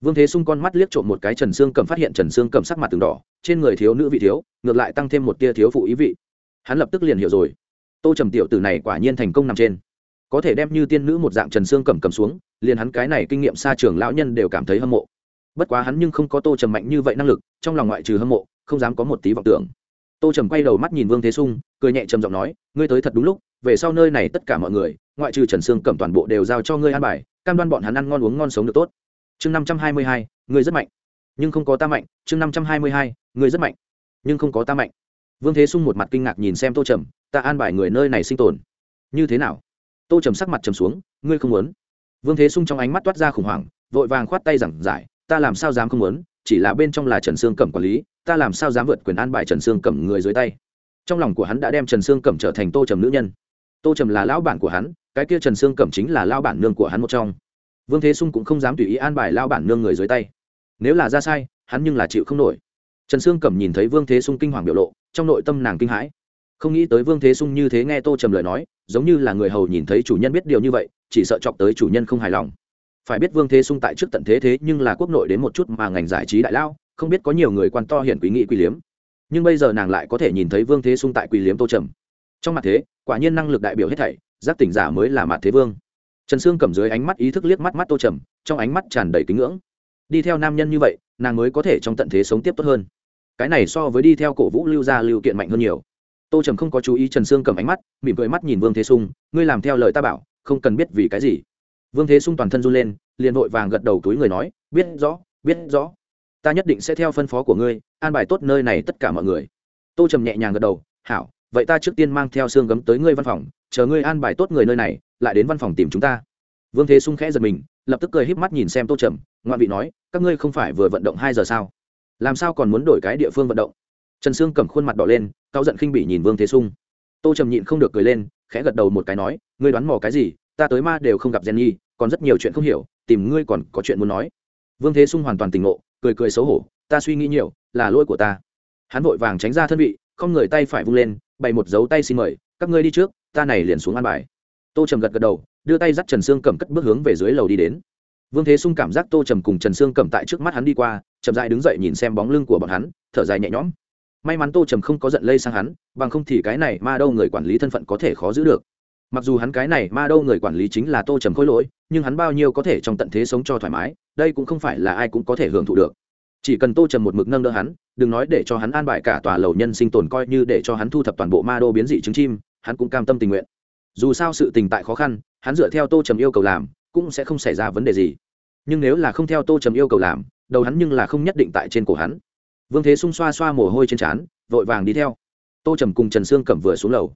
Vương thế sung con mắt liếc trộm một cái trần sương cầm, phát hiện trần sương cầm sắc mặt từng đỏ, trên người thiếu nữ vị thiếu, ngược lại tăng thêm một tia thiếu phụ ý vị. Hắn lập tức liền hiểu rồi tô trầm tiểu tử này quả nhiên thành công nằm trên. Có thể đem như tiên nữ một dạng trần sương cầm cầm xuống, liền hắn cái này kinh nghiệm xa trường lão nhân đều cảm thấy hâm mộ. Bất quá hắn nhưng không có tô trầm mạnh như vậy năng lực, trong lòng ngoại trừ hâm mộ, không dám có một tí vọng tưởng. Tô trầm quay đầu mắt nhìn vương thế sung, cười nhẹ trầm giọng nói, ngươi tới thật đúng lúc, về sau nơi này tất cả mọi người, ngoại trừ trần sương cầm toàn bộ đều giao cho ngươi ăn bài, cam đoan bọn hắn ăn ngon uống ngon sống được tốt. Chương năm trăm hai mươi hai, ngươi rất mạnh. Nhưng không có ta mạnh, chương năm trăm hai mươi hai, ngươi rất mạnh. Nhưng không có ta mạnh vương thế sung một mặt kinh ngạc nhìn xem tô trầm, ta an bài người nơi này sinh tồn. Như thế nào? Tô trầm sắc mặt trầm xuống, ngươi không muốn? Vương thế sung trong ánh mắt toát ra khủng hoảng, vội vàng khoát tay giảng giải, ta làm sao dám không muốn, chỉ là bên trong là trần sương cẩm quản lý, ta làm sao dám vượt quyền an bài trần sương cẩm người dưới tay? Trong lòng của hắn đã đem trần sương cẩm trở thành tô trầm nữ nhân. Tô trầm là lão bản của hắn, cái kia trần sương cẩm chính là lao bản nương của hắn một trong. Vương thế sung cũng không dám tùy ý an bài lao bản nương người dưới tay. Nếu là ra sai, hắn nhưng là chịu không nổi. Trần sương cẩm nhìn thấy vương thế sung kinh hoàng biểu lộ trong nội tâm nàng kinh hãi. Không nghĩ tới vương thế sung như thế nghe tô trầm lời nói, giống như là người hầu nhìn thấy chủ nhân biết điều như vậy, chỉ sợ chọc tới chủ nhân không hài lòng. Phải biết vương thế sung tại trước tận thế thế nhưng là quốc nội đến một chút mà ngành giải trí đại lao, không biết có nhiều người quan to hiển quý nghị quý liếm. Nhưng bây giờ nàng lại có thể nhìn thấy vương thế sung tại quý liếm tô trầm. Trong mặt thế, quả nhiên năng lực đại biểu hết thảy, giác tỉnh giả mới là mặt thế vương. Trần sương cầm dưới ánh mắt ý thức liếc mắt mắt tô trầm, trong ánh mắt tràn đầy kính ngưỡng. Đi theo nam nhân như vậy, nàng mới có thể trong tận thế sống tiếp tốt hơn cái này so với đi theo cổ vũ lưu gia lưu kiện mạnh hơn nhiều. Tô trầm không có chú ý trần sương cầm ánh mắt, mỉm cười mắt nhìn vương thế sung, ngươi làm theo lời ta bảo, không cần biết vì cái gì. Vương thế sung toàn thân run lên, liền vội vàng gật đầu túi người nói, biết rõ biết rõ. Ta nhất định sẽ theo phân phó của ngươi, an bài tốt nơi này tất cả mọi người. Tô trầm nhẹ nhàng gật đầu, hảo, vậy ta trước tiên mang theo xương gấm tới ngươi văn phòng, chờ ngươi an bài tốt người nơi này, lại đến văn phòng tìm chúng ta. Vương thế sung khẽ giật mình, lập tức cười híp mắt nhìn xem tô trầm ngoạn vị nói, các ngươi không phải vừa vận động hai giờ sao? Làm sao còn muốn đổi cái địa phương vận động? Trần sương cầm khuôn mặt đỏ lên, cao giận khinh bỉ nhìn vương thế sung. Tô trầm nhịn không được cười lên, khẽ gật đầu một cái nói, ngươi đoán mò cái gì? Ta tới ma đều không gặp jenny, còn rất nhiều chuyện không hiểu, tìm ngươi còn có chuyện muốn nói. Vương thế sung hoàn toàn tỉnh ngộ, cười cười xấu hổ, ta suy nghĩ nhiều, là lỗi của ta. Hắn vội vàng tránh ra thân vị, không người tay phải vung lên, bày một dấu tay xin mời, các ngươi đi trước, ta này liền xuống ăn bài. Tô trầm gật gật đầu, đưa tay dắt trần sương cầm cất bước hướng về dưới lầu đi đến vương thế sung cảm giác tô trầm cùng trần sương cầm tại trước mắt hắn đi qua, chậm dại đứng dậy nhìn xem bóng lưng của bọn hắn, thở dài nhẹ nhõm. May mắn tô trầm không có giận lây sang hắn, bằng không thì cái này ma đâu người quản lý thân phận có thể khó giữ được. Mặc dù hắn cái này ma đâu người quản lý chính là tô trầm khôi lỗi, nhưng hắn bao nhiêu có thể trong tận thế sống cho thoải mái, đây cũng không phải là ai cũng có thể hưởng thụ được. Chỉ cần tô trầm một mực nâng đỡ hắn, đừng nói để cho hắn an bài cả tòa lầu nhân sinh tồn coi như để cho hắn thu thập toàn bộ ma đô biến dị trứng chim, hắn cũng cam tâm tình nguyện. Dù sao sự tình tại khó khăn, hắn dựa theo tô trầm yêu cầu làm cũng sẽ không xảy ra vấn đề gì. Nhưng nếu là không theo tô trầm yêu cầu làm, đầu hắn nhưng là không nhất định tại trên cổ hắn. Vương thế xung xoa xoa mồ hôi trên trán, vội vàng đi theo. Tô trầm cùng trần sương cẩm vừa xuống lầu.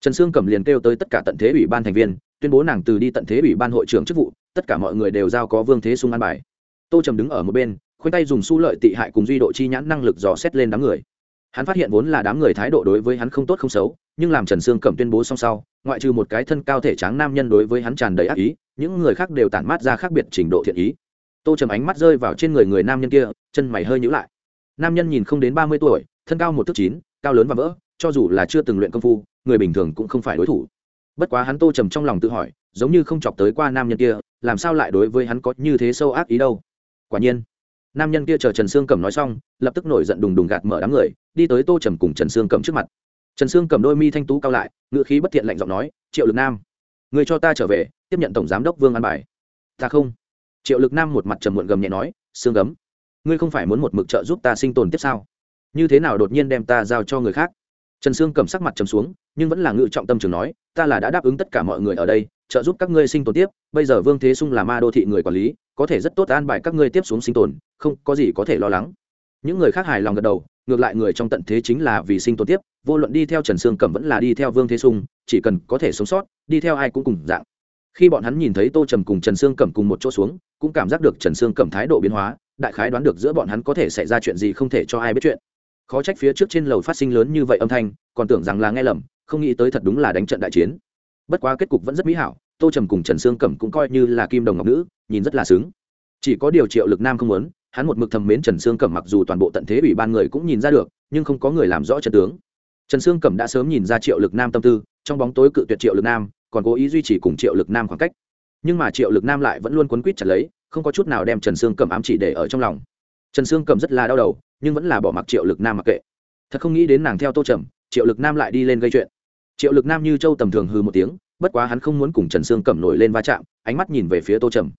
Trần sương cẩm liền kêu tới tất cả tận thế ủy ban thành viên, tuyên bố nàng từ đi tận thế ủy ban hội trưởng chức vụ, tất cả mọi người đều giao có vương thế sung an bài. Tô trầm đứng ở một bên, khoanh tay dùng su lợi tị hại cùng duy độ chi nhãn năng lực dò xét lên đám người hắn phát hiện vốn là đám người thái độ đối với hắn không tốt không xấu, nhưng làm trần sương cẩm tuyên bố xong sau, ngoại trừ một cái thân cao thể tráng nam nhân đối với hắn tràn đầy ác ý, những người khác đều tản mát ra khác biệt trình độ thiện ý. Tô trầm ánh mắt rơi vào trên người người nam nhân kia, chân mày hơi nhữ lại. Nam nhân nhìn không đến ba mươi tuổi, thân cao một thước chín, cao lớn và vỡ, cho dù là chưa từng luyện công phu, người bình thường cũng không phải đối thủ. Bất quá hắn tô trầm trong lòng tự hỏi, giống như không chọc tới qua nam nhân kia, làm sao lại đối với hắn có như thế sâu ác ý đâu? Quả nhiên nam nhân kia chờ trần sương cầm nói xong, lập tức nổi giận đùng đùng gạt mở đám người, đi tới tô trầm cùng trần sương cầm trước mặt. Trần sương cầm đôi mi thanh tú cao lại ngựa khí bất thiện lạnh giọng nói, triệu lực nam, người cho ta trở về, tiếp nhận tổng giám đốc vương an bài. Ta không. Triệu lực nam một mặt trầm muộn gầm nhẹ nói, sương gấm ngươi không phải muốn một mực trợ giúp ta sinh tồn tiếp sao? Như thế nào đột nhiên đem ta giao cho người khác? Trần sương cầm sắc mặt trầm xuống, nhưng vẫn là ngự trọng tâm trường nói, ta là đã đáp ứng tất cả mọi người ở đây, trợ giúp các ngươi sinh tồn tiếp, bây giờ vương thế sung là ma đô thị người quản lý, có thể rất tốt an bài các ngươi tiếp xuống sinh tồn không có gì có thể lo lắng. Những người khác hài lòng gật đầu, ngược lại người trong tận thế chính là vì sinh tồn tiếp, vô luận đi theo trần sương cẩm vẫn là đi theo vương thế sung, chỉ cần có thể sống sót, đi theo ai cũng cùng dạng. Khi bọn hắn nhìn thấy tô trầm cùng trần sương cẩm cùng một chỗ xuống, cũng cảm giác được trần sương cẩm thái độ biến hóa, đại khái đoán được giữa bọn hắn có thể xảy ra chuyện gì không thể cho ai biết chuyện. Khó trách phía trước trên lầu phát sinh lớn như vậy âm thanh, còn tưởng rằng là nghe lầm, không nghĩ tới thật đúng là đánh trận đại chiến. Bất quá kết cục vẫn rất mỹ hảo, tô trầm cùng trần sương cẩm cũng coi như là kim đồng ngọc nữ, nhìn rất là xứng. Chỉ có điều triệu lực nam không muốn hắn một mực thầm mến trần sương cẩm mặc dù toàn bộ tận thế ủy ban người cũng nhìn ra được, nhưng không có người làm rõ trận tướng. Trần sương cẩm đã sớm nhìn ra triệu lực nam tâm tư, trong bóng tối cự tuyệt triệu lực nam, còn cố ý duy trì cùng triệu lực nam khoảng cách. Nhưng mà triệu lực nam lại vẫn luôn quấn quýt chặt lấy, không có chút nào đem trần sương cẩm ám chỉ để ở trong lòng. Trần sương cẩm rất là đau đầu, nhưng vẫn là bỏ mặc triệu lực nam mặc kệ. Thật không nghĩ đến nàng theo tô trầm, triệu lực nam lại đi lên gây chuyện. Triệu lực nam như châu tầm thường hư một tiếng, bất quá hắn không muốn cùng trần sương cẩm nổi lên va chạm, ánh mắt nhìn về phía tô trầm.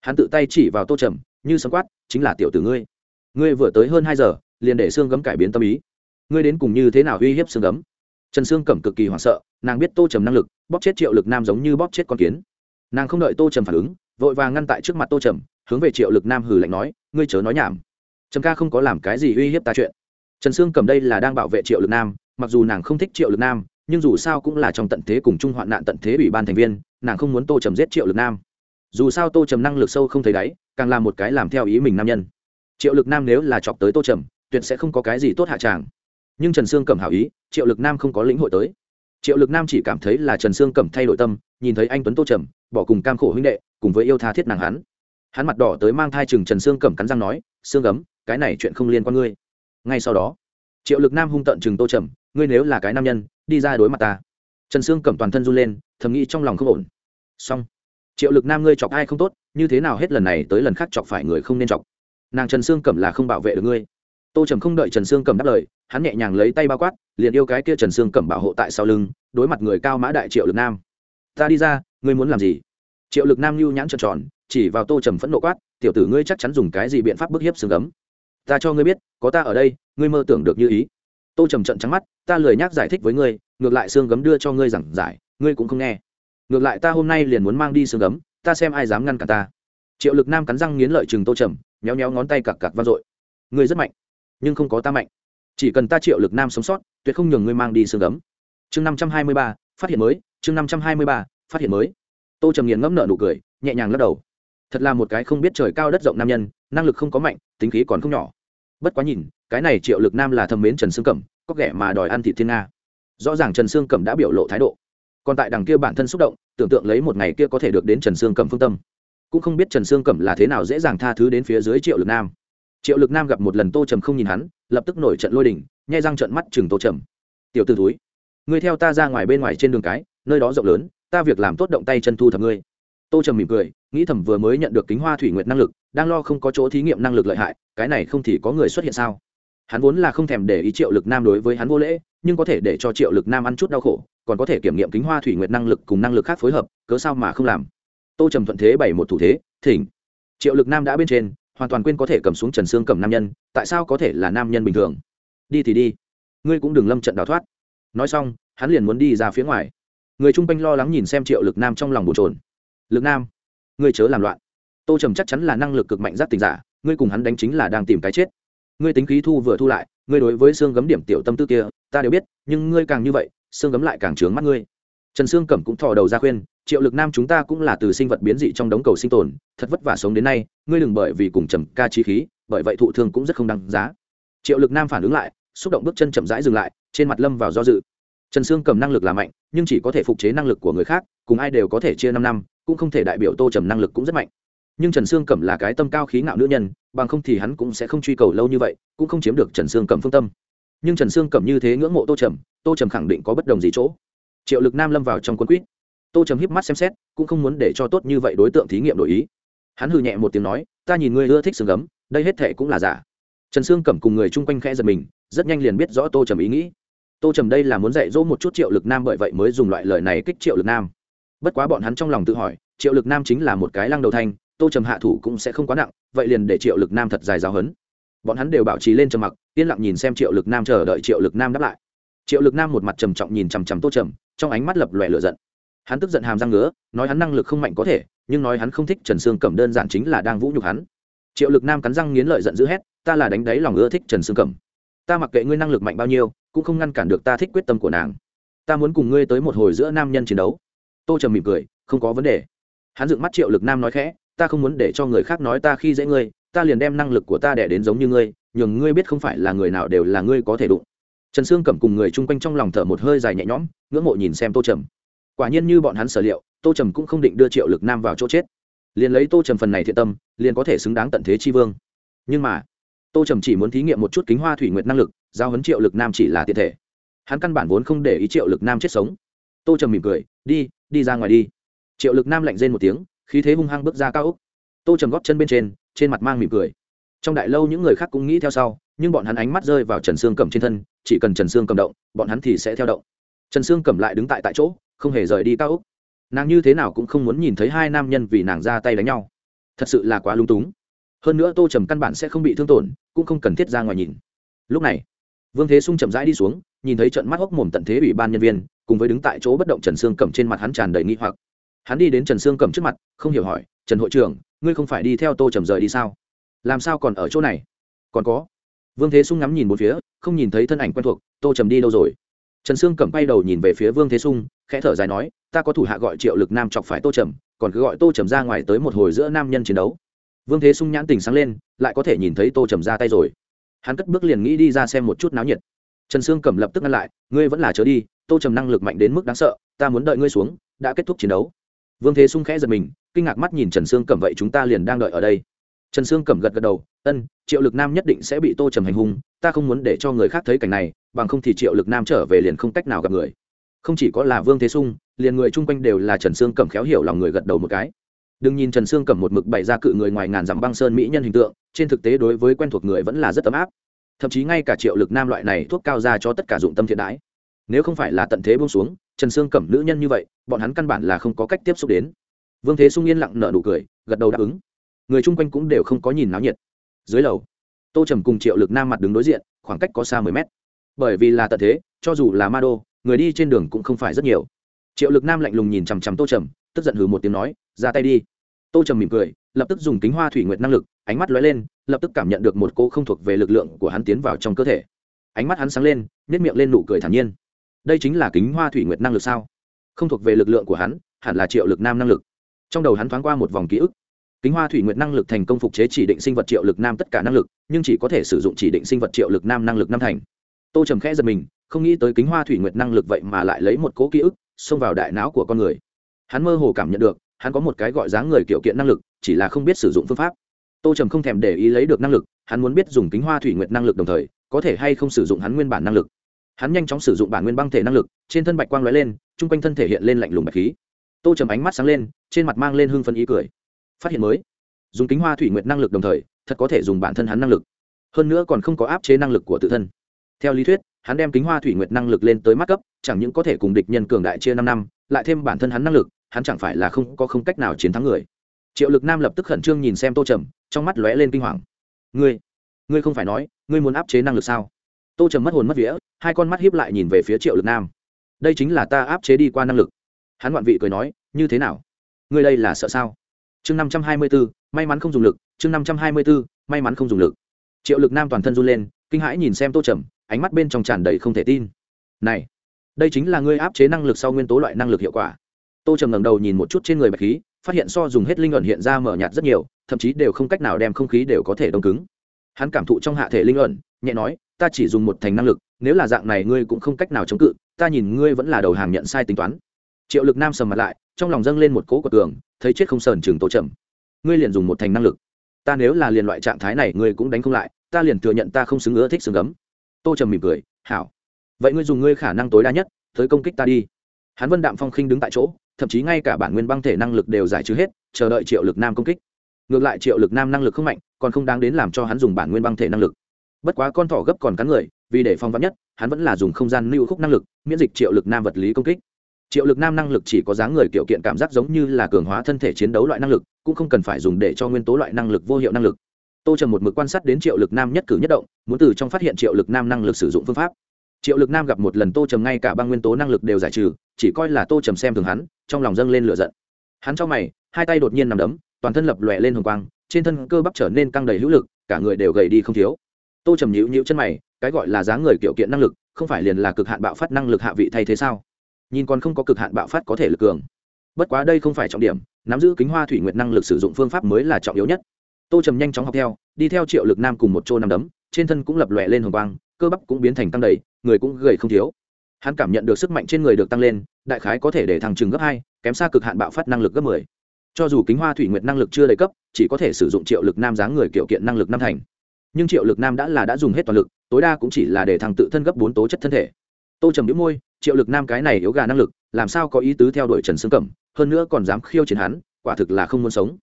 Hắn tự tay chỉ vào tô trầm như sấm quát, chính là tiểu tử ngươi. Ngươi vừa tới hơn hai giờ, liền để xương gấm cải biến tâm ý. Ngươi đến cùng như thế nào uy hiếp xương gấm? Trần sương cẩm cực kỳ hoảng sợ, nàng biết tô trầm năng lực, bóp chết triệu lực nam giống như bóp chết con kiến. Nàng không đợi tô trầm phản ứng, vội vàng ngăn tại trước mặt tô trầm, hướng về triệu lực nam hừ lạnh nói, ngươi chớ nói nhảm. Trầm ca không có làm cái gì uy hiếp ta chuyện. Trần sương cầm đây là đang bảo vệ triệu lực nam, mặc dù nàng không thích triệu lực nam, nhưng dù sao cũng là trong tận thế cùng chung hoạn nạn tận thế ủy ban thành viên, nàng không muốn tô trầm giết triệu lực nam. Dù sao tô trầm năng lực sâu không thấy đáy càng là một cái làm theo ý mình nam nhân. Triệu lực nam nếu là chọc tới tô trầm, tuyệt sẽ không có cái gì tốt hạ tràng. Nhưng trần sương cẩm hảo ý, triệu lực nam không có lĩnh hội tới. Triệu lực nam chỉ cảm thấy là trần sương cẩm thay đổi tâm, nhìn thấy anh tuấn tô trầm, bỏ cùng cam khổ huynh đệ, cùng với yêu tha thiết nàng hắn. Hắn mặt đỏ tới mang thai chừng trần sương cẩm cắn răng nói, sương gấm, cái này chuyện không liên quan ngươi. Ngay sau đó, triệu lực nam hung tận chừng tô trầm, ngươi nếu là cái nam nhân, đi ra đối mặt ta. Trần sương cẩm toàn thân run lên, thầm nghĩ trong lòng không ổn. Xong triệu lực nam ngươi chọc ai không tốt, như thế nào hết lần này tới lần khác chọc phải người không nên chọc. Nàng trần sương cẩm là không bảo vệ được ngươi. Tô trầm không đợi trần sương cẩm đáp lời, hắn nhẹ nhàng lấy tay bao quát, liền yêu cái kia trần sương cẩm bảo hộ tại sau lưng, đối mặt người cao mã đại triệu lực nam. Ta đi ra, ngươi muốn làm gì? Triệu lực nam lưu nhãn trợn tròn, chỉ vào tô trầm phẫn nộ quát, tiểu tử ngươi chắc chắn dùng cái gì biện pháp bức hiếp xương gấm? Ta cho ngươi biết, có ta ở đây, ngươi mơ tưởng được như ý. Tô trầm trận trắng mắt, ta lười nhác giải thích với ngươi, ngược lại xương gấm đưa cho ngươi giảng giải, ngươi cũng không nghe ngược lại ta hôm nay liền muốn mang đi xương gấm, ta xem ai dám ngăn cả ta. Triệu lực nam cắn răng nghiến lợi chừng tô trầm nhéo nhéo ngón tay cặc cặc vang dội. Ngươi rất mạnh, nhưng không có ta mạnh. Chỉ cần ta triệu lực nam sống sót, tuyệt không nhường ngươi mang đi xương gấm. Chương năm trăm hai mươi ba, phát hiện mới, chương năm trăm hai mươi ba, phát hiện mới. Tô trầm nghiền ngẫm nợ nụ cười, nhẹ nhàng lắc đầu. Thật là một cái không biết trời cao đất rộng nam nhân, năng lực không có mạnh, tính khí còn không nhỏ. Bất quá nhìn, cái này triệu lực nam là thầm mến trần sương cẩm, có ghẻ mà đòi ăn thị thiên nga. Rõ ràng trần sương cẩm đã biểu lộ thái độ còn tại đằng kia bản thân xúc động, tưởng tượng lấy một ngày kia có thể được đến trần sương cẩm phương tâm. Cũng không biết trần sương cẩm là thế nào dễ dàng tha thứ đến phía dưới triệu lực nam. Triệu lực nam gặp một lần tô trầm không nhìn hắn, lập tức nổi trận lôi đình, nhai răng trận mắt chừng tô trầm. Tiểu t ử túi ngươi theo ta ra ngoài bên ngoài trên đường cái, nơi đó rộng lớn, ta việc làm tốt động tay chân thu thập ngươi. Tô trầm mỉm cười, nghĩ thầm vừa mới nhận được kính hoa thủy nguyệt năng lực, đang lo không có chỗ thí nghiệm năng lực lợi hại, cái này không thì có người xuất hiện sao? Hắn vốn là không thèm để ý triệu lực nam đối với hắn vô lễ, nhưng có thể để cho triệu lực nam ăn chút đau khổ còn có thể kiểm nghiệm kính hoa thủy nguyệt năng lực cùng năng lực khác phối hợp, cớ sao mà không làm? Tô trầm thuận thế bảy một thủ thế, thỉnh. Triệu lực nam đã bên trên, hoàn toàn quên có thể cầm xuống trần xương cầm nam nhân, tại sao có thể là nam nhân bình thường? Đi thì đi. Ngươi cũng đừng lâm trận đào thoát. Nói xong, hắn liền muốn đi ra phía ngoài. Người chung quanh lo lắng nhìn xem triệu lực nam trong lòng bồn trồn lực nam, ngươi chớ làm loạn. Tô trầm chắc chắn là năng lực cực mạnh giác tình giả, ngươi cùng hắn đánh chính là đang tìm cái chết. Ngươi tính khí thu vừa thu lại, ngươi đối với xương gấm điểm tiểu tâm tư kia, ta đều biết, nhưng ngươi càng như vậy xương gấm lại càng trướng mắt ngươi. Trần sương cẩm cũng thò đầu ra khuyên, triệu lực nam chúng ta cũng là từ sinh vật biến dị trong đống cầu sinh tồn, thật vất vả sống đến nay, ngươi đừng bởi vì cùng trầm ca trí khí, bởi vậy thụ thương cũng rất không đáng giá. Triệu lực nam phản ứng lại, xúc động bước chân chậm rãi dừng lại, trên mặt lâm vào do dự. Trần sương cầm năng lực là mạnh, nhưng chỉ có thể phục chế năng lực của người khác, cùng ai đều có thể chia năm năm, cũng không thể đại biểu tô trầm năng lực cũng rất mạnh. Nhưng trần sương cẩm là cái tâm cao khí ngạo nữ nhân, bằng không thì hắn cũng sẽ không truy cầu lâu như vậy, cũng không chiếm được trần sương cẩm phương tâm. Nhưng trần sương cẩm như thế ngưỡng mộ tô trầm tô trầm khẳng định có bất đồng gì chỗ. Triệu lực nam lâm vào trong quân quýt. Tô trầm híp mắt xem xét, cũng không muốn để cho tốt như vậy đối tượng thí nghiệm đổi ý. Hắn hừ nhẹ một tiếng nói, ta nhìn ngươi ưa thích sừng ấm đây hết thệ cũng là giả. Trần sương cẩm cùng người chung quanh khẽ giật mình, rất nhanh liền biết rõ tô trầm ý nghĩ. Tô trầm đây là muốn dạy dỗ một chút triệu lực nam bởi vậy mới dùng loại lời này kích triệu lực nam. Bất quá bọn hắn trong lòng tự hỏi, triệu lực nam chính là một cái lăng đầu thanh, tô trầm hạ thủ cũng sẽ không quá nặng, vậy liền để triệu lực nam thật dài giáo hấn bọn hắn đều bảo trì lên trầm mặc, yên lặng nhìn xem triệu lực nam chờ đợi triệu lực nam đáp lại triệu lực nam một mặt trầm trọng nhìn chằm chằm tô trầm, trong ánh mắt lập lòe lửa giận. Hắn tức giận hàm răng ngứa, nói hắn năng lực không mạnh có thể, nhưng nói hắn không thích trần sương cẩm đơn giản chính là đang vũ nhục hắn. Triệu lực nam cắn răng nghiến lợi giận dữ hét, ta là đánh đáy lòng ưa thích trần sương cẩm. Ta mặc kệ ngươi năng lực mạnh bao nhiêu, cũng không ngăn cản được ta thích quyết tâm của nàng. Ta muốn cùng ngươi tới một hồi giữa nam nhân chiến đấu. Tô trầm mỉm cười, không có vấn đề. Hắn dựng mắt triệu lực nam nói khẽ, ta không muốn để cho người khác nói ta khi dễ ngươi, ta liền đem năng lực của ta đẻ đến giống như ngươi, nhường ngươi biết không phải là người nào đều là ngươi có thể đụng trần sương cẩm cùng người chung quanh trong lòng thở một hơi dài nhẹ nhõm, ngưỡng mộ nhìn xem tô trầm. Quả nhiên như bọn hắn sở liệu, tô trầm cũng không định đưa triệu lực nam vào chỗ chết. Liền lấy tô trầm phần này thiện tâm, liền có thể xứng đáng tận thế chi vương. Nhưng mà, tô trầm chỉ muốn thí nghiệm một chút kính hoa thủy nguyệt năng lực, giao hấn triệu lực nam chỉ là tiện thể. Hắn căn bản vốn không để ý triệu lực nam chết sống. Tô trầm mỉm cười, đi đi ra ngoài đi. Triệu lực nam lạnh rên một tiếng, khí thế hung hăng bước ra cao úc tô trầm góp chân bên trên trên mặt mang mỉm cười. Trong đại lâu những người khác cũng nghĩ theo sau nhưng bọn hắn ánh mắt rơi vào trần sương cầm trên thân, chỉ cần trần sương cầm động, bọn hắn thì sẽ theo động. Trần sương cầm lại đứng tại tại chỗ, không hề rời đi cao úc. Nàng như thế nào cũng không muốn nhìn thấy hai nam nhân vì nàng ra tay đánh nhau. Thật sự là quá lung túng. Hơn nữa tô trầm căn bản sẽ không bị thương tổn, cũng không cần thiết ra ngoài nhìn. Lúc này, vương thế sung chậm rãi đi xuống, nhìn thấy trận mắt hốc mồm tận thế ủy ban nhân viên, cùng với đứng tại chỗ bất động trần sương cầm trên mặt hắn tràn đầy nghi hoặc. Hắn đi đến trần sương cầm trước mặt, không hiểu hỏi, trần hội trưởng, ngươi không phải đi theo tô trầm rời đi sao? Làm sao còn ở chỗ này? Còn có? Vương thế sung ngắm nhìn một phía, không nhìn thấy thân ảnh quen thuộc, tô trầm đi đâu rồi? Trần sương cầm bay đầu nhìn về phía vương thế sung, khẽ thở dài nói, ta có thủ hạ gọi triệu lực nam chọc phải tô trầm, còn cứ gọi tô trầm ra ngoài tới một hồi giữa nam nhân chiến đấu. Vương thế sung nhãn tình sáng lên, lại có thể nhìn thấy tô trầm ra tay rồi. Hắn cất bước liền nghĩ đi ra xem một chút náo nhiệt. Trần sương cầm lập tức ngăn lại, ngươi vẫn là chớ đi, tô trầm năng lực mạnh đến mức đáng sợ, ta muốn đợi ngươi xuống, đã kết thúc chiến đấu. Vương thế sung khẽ giật mình, kinh ngạc mắt nhìn trần sương cầm, vậy chúng ta liền đang đợi ở đây trần sương Cẩm gật gật đầu, ân, triệu lực nam nhất định sẽ bị tô trầm hành hung, ta không muốn để cho người khác thấy cảnh này, bằng không thì triệu lực nam trở về liền không cách nào gặp người. Không chỉ có là vương thế sung, liền người chung quanh đều là trần sương Cẩm khéo hiểu lòng người gật đầu một cái. Đừng nhìn trần sương Cẩm một mực bày ra cự người ngoài ngàn dặm băng sơn mỹ nhân hình tượng, trên thực tế đối với quen thuộc người vẫn là rất ấm áp. Thậm chí ngay cả triệu lực nam loại này thuốc cao ra cho tất cả dụng tâm thiện đãi. Nếu không phải là tận thế buông xuống, trần sương cẩm nữ nhân như vậy, bọn hắn căn bản là không có cách tiếp xúc đến. Vương thế sung yên lặng nở nụ cười, gật đầu đáp ứng người chung quanh cũng đều không có nhìn náo nhiệt. Dưới lầu, tô trầm cùng triệu lực nam mặt đứng đối diện, khoảng cách có xa mười mét. Bởi vì là tận thế, cho dù là ma đô, người đi trên đường cũng không phải rất nhiều. Triệu lực nam lạnh lùng nhìn chằm chằm tô trầm, tức giận hừ một tiếng nói, ra tay đi. Tô trầm mỉm cười, lập tức dùng kính hoa thủy nguyệt năng lực, ánh mắt lóe lên, lập tức cảm nhận được một cô không thuộc về lực lượng của hắn tiến vào trong cơ thể. Ánh mắt hắn sáng lên nhét miệng lên nụ cười thản nhiên. Đây chính là kính hoa thủy nguyệt năng lực sao? Không thuộc về lực lượng của hắn, hẳn là triệu lực nam năng lực. Trong đầu hắn thoáng qua một vòng ký ức kính hoa thủy nguyệt năng lực thành công phục chế chỉ định sinh vật triệu lực nam tất cả năng lực, nhưng chỉ có thể sử dụng chỉ định sinh vật triệu lực nam năng lực năm thành. Tô trầm khẽ giật mình, không nghĩ tới kính hoa thủy nguyệt năng lực vậy mà lại lấy một cố ký ức, xông vào đại não của con người. Hắn mơ hồ cảm nhận được, hắn có một cái gọi dáng người kiểu kiện năng lực, chỉ là không biết sử dụng phương pháp. Tô trầm không thèm để ý lấy được năng lực, hắn muốn biết dùng kính hoa thủy nguyệt năng lực đồng thời, có thể hay không sử dụng hắn nguyên bản năng lực. Hắn nhanh chóng sử dụng bản nguyên băng thể năng lực, trên thân bạch quang lóe lên, chung quanh thân thể hiện lên lạnh lùng bạch khí. Tô trầm ánh mắt sáng lên, trên mặt mang lên hưng phân ý cười phát hiện mới. Dùng kính hoa thủy nguyệt năng lực đồng thời, thật có thể dùng bản thân hắn năng lực. Hơn nữa còn không có áp chế năng lực của tự thân. Theo lý thuyết, hắn đem kính hoa thủy nguyệt năng lực lên tới mắt cấp, chẳng những có thể cùng địch nhân cường đại chia năm năm, lại thêm bản thân hắn năng lực, hắn chẳng phải là không có không cách nào chiến thắng người. Triệu lực nam lập tức khẩn trương nhìn xem tô trầm, trong mắt lóe lên kinh hoàng. Ngươi ngươi không phải nói, ngươi muốn áp chế năng lực sao? Tô trầm mất hồn mất vía, hai con mắt hiếp lại nhìn về phía triệu lực nam. Đây chính là ta áp chế đi qua năng lực. Hắn ngoạn vị cười nói, như thế nào? Ngươi đây là sợ sao? Chương năm trăm hai mươi b ố may mắn không dùng lực, chương năm trăm hai mươi b ố may mắn không dùng lực. Triệu lực nam toàn thân run lên, kinh hãi nhìn xem tô trầm, ánh mắt bên trong tràn đầy không thể tin. Này, đây chính là ngươi áp chế năng lực sau nguyên tố loại năng lực hiệu quả. Tô trầm ngẩng đầu nhìn một chút trên người bạch khí, phát hiện so dùng hết linh ẩn hiện ra mở nhạt rất nhiều, thậm chí đều không cách nào đem không khí đều có thể đông cứng. Hắn cảm thụ trong hạ thể linh ẩn, nhẹ nói, ta chỉ dùng một thành năng lực, nếu là dạng này ngươi cũng không cách nào chống cự, ta nhìn ngươi vẫn là đầu hàng nhận sai tính toán triệu lực nam sầm mặt lại, trong lòng dâng lên một cỗ của tường thấy chết không sờn chừng tô trầm ngươi liền dùng một thành năng lực. Ta nếu là liền loại trạng thái này, ngươi cũng đánh không lại, ta liền thừa nhận ta không xứng ưa thích xứng gấm. Tô trầm mỉm cười, hảo. Vậy ngươi dùng ngươi khả năng tối đa nhất, tới công kích ta đi. Hắn vân đạm phong khinh đứng tại chỗ, thậm chí ngay cả bản nguyên băng thể năng lực đều giải trừ hết, chờ đợi triệu lực nam công kích. Ngược lại triệu lực nam năng lực không mạnh, còn không đáng đến làm cho hắn dùng bản nguyên băng thể năng lực. Bất quá con thỏ gấp còn cắn người, vì để phong vắn nhất, hắn vẫn là dùng không gian lưu khúc năng lực, miễn dịch triệu lực nam vật lý công kích triệu lực nam năng lực chỉ có dáng người kiểu kiện cảm giác giống như là cường hóa thân thể chiến đấu loại năng lực, cũng không cần phải dùng để cho nguyên tố loại năng lực vô hiệu năng lực. Tô trầm một mực quan sát đến triệu lực nam nhất cử nhất động, muốn từ trong phát hiện triệu lực nam năng lực sử dụng phương pháp. Triệu lực nam gặp một lần tô trầm ngay cả ba nguyên tố năng lực đều giải trừ, chỉ coi là tô trầm xem thường hắn, trong lòng dâng lên lửa giận. Hắn cho mày, hai tay đột nhiên nằm đấm, toàn thân lập lòe lên hồng quang, trên thân cơ bắp trở nên căng đầy hữu lực, cả người đều gầy đi không thiếu. Tô trầm nhịu nhịu chân mày, cái gọi là dáng người kiểu kiện năng lực, không phải liền là cực hạn bạo phát năng lực hạ vị thay thế sao? Nhìn còn không có cực hạn bạo phát có thể lực cường. Bất quá đây không phải trọng điểm, nắm giữ kính hoa thủy nguyệt năng lực sử dụng phương pháp mới là trọng yếu nhất. Tô trầm nhanh chóng học theo, đi theo triệu lực nam cùng một chỗ nằm đấm, trên thân cũng lập lòe lên hồng quang, cơ bắp cũng biến thành tăng đầy, người cũng gầy không thiếu. Hắn cảm nhận được sức mạnh trên người được tăng lên, đại khái có thể để thằng chừng gấp hai, kém xa cực hạn bạo phát năng lực gấp mười. Cho dù kính hoa thủy nguyệt năng lực chưa đầy cấp, chỉ có thể sử dụng triệu lực nam dáng người kiểu kiện năng lực năm thành. Nhưng triệu lực nam đã là đã dùng hết toàn lực, tối đa cũng chỉ là để thằng tự thân gấp bốn tố chất thân thể. Tô trầm đĩu môi triệu lực nam cái này yếu gà năng lực, làm sao có ý tứ theo đuổi trần sương cẩm, hơn nữa còn dám khiêu chiến hắn, quả thực là không muốn sống.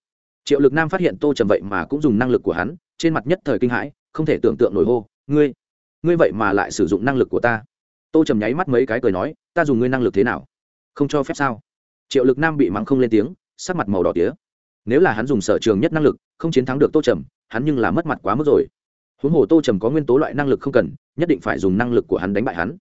Triệu lực nam phát hiện tô trầm vậy mà cũng dùng năng lực của hắn, trên mặt nhất thời kinh hãi, không thể tưởng tượng nổi hô, ngươi ngươi vậy mà lại sử dụng năng lực của ta. Tô trầm nháy mắt mấy cái cười nói, ta dùng ngươi năng lực thế nào? Không cho phép sao? Triệu lực nam bị mắng không lên tiếng, sắc mặt màu đỏ tía. Nếu là hắn dùng sở trường nhất năng lực, không chiến thắng được tô trầm, hắn nhưng là mất mặt quá mức rồi. Huống hồ tô trầm có nguyên tố loại năng lực không cần, nhất định phải dùng năng lực của hắn đánh bại hắn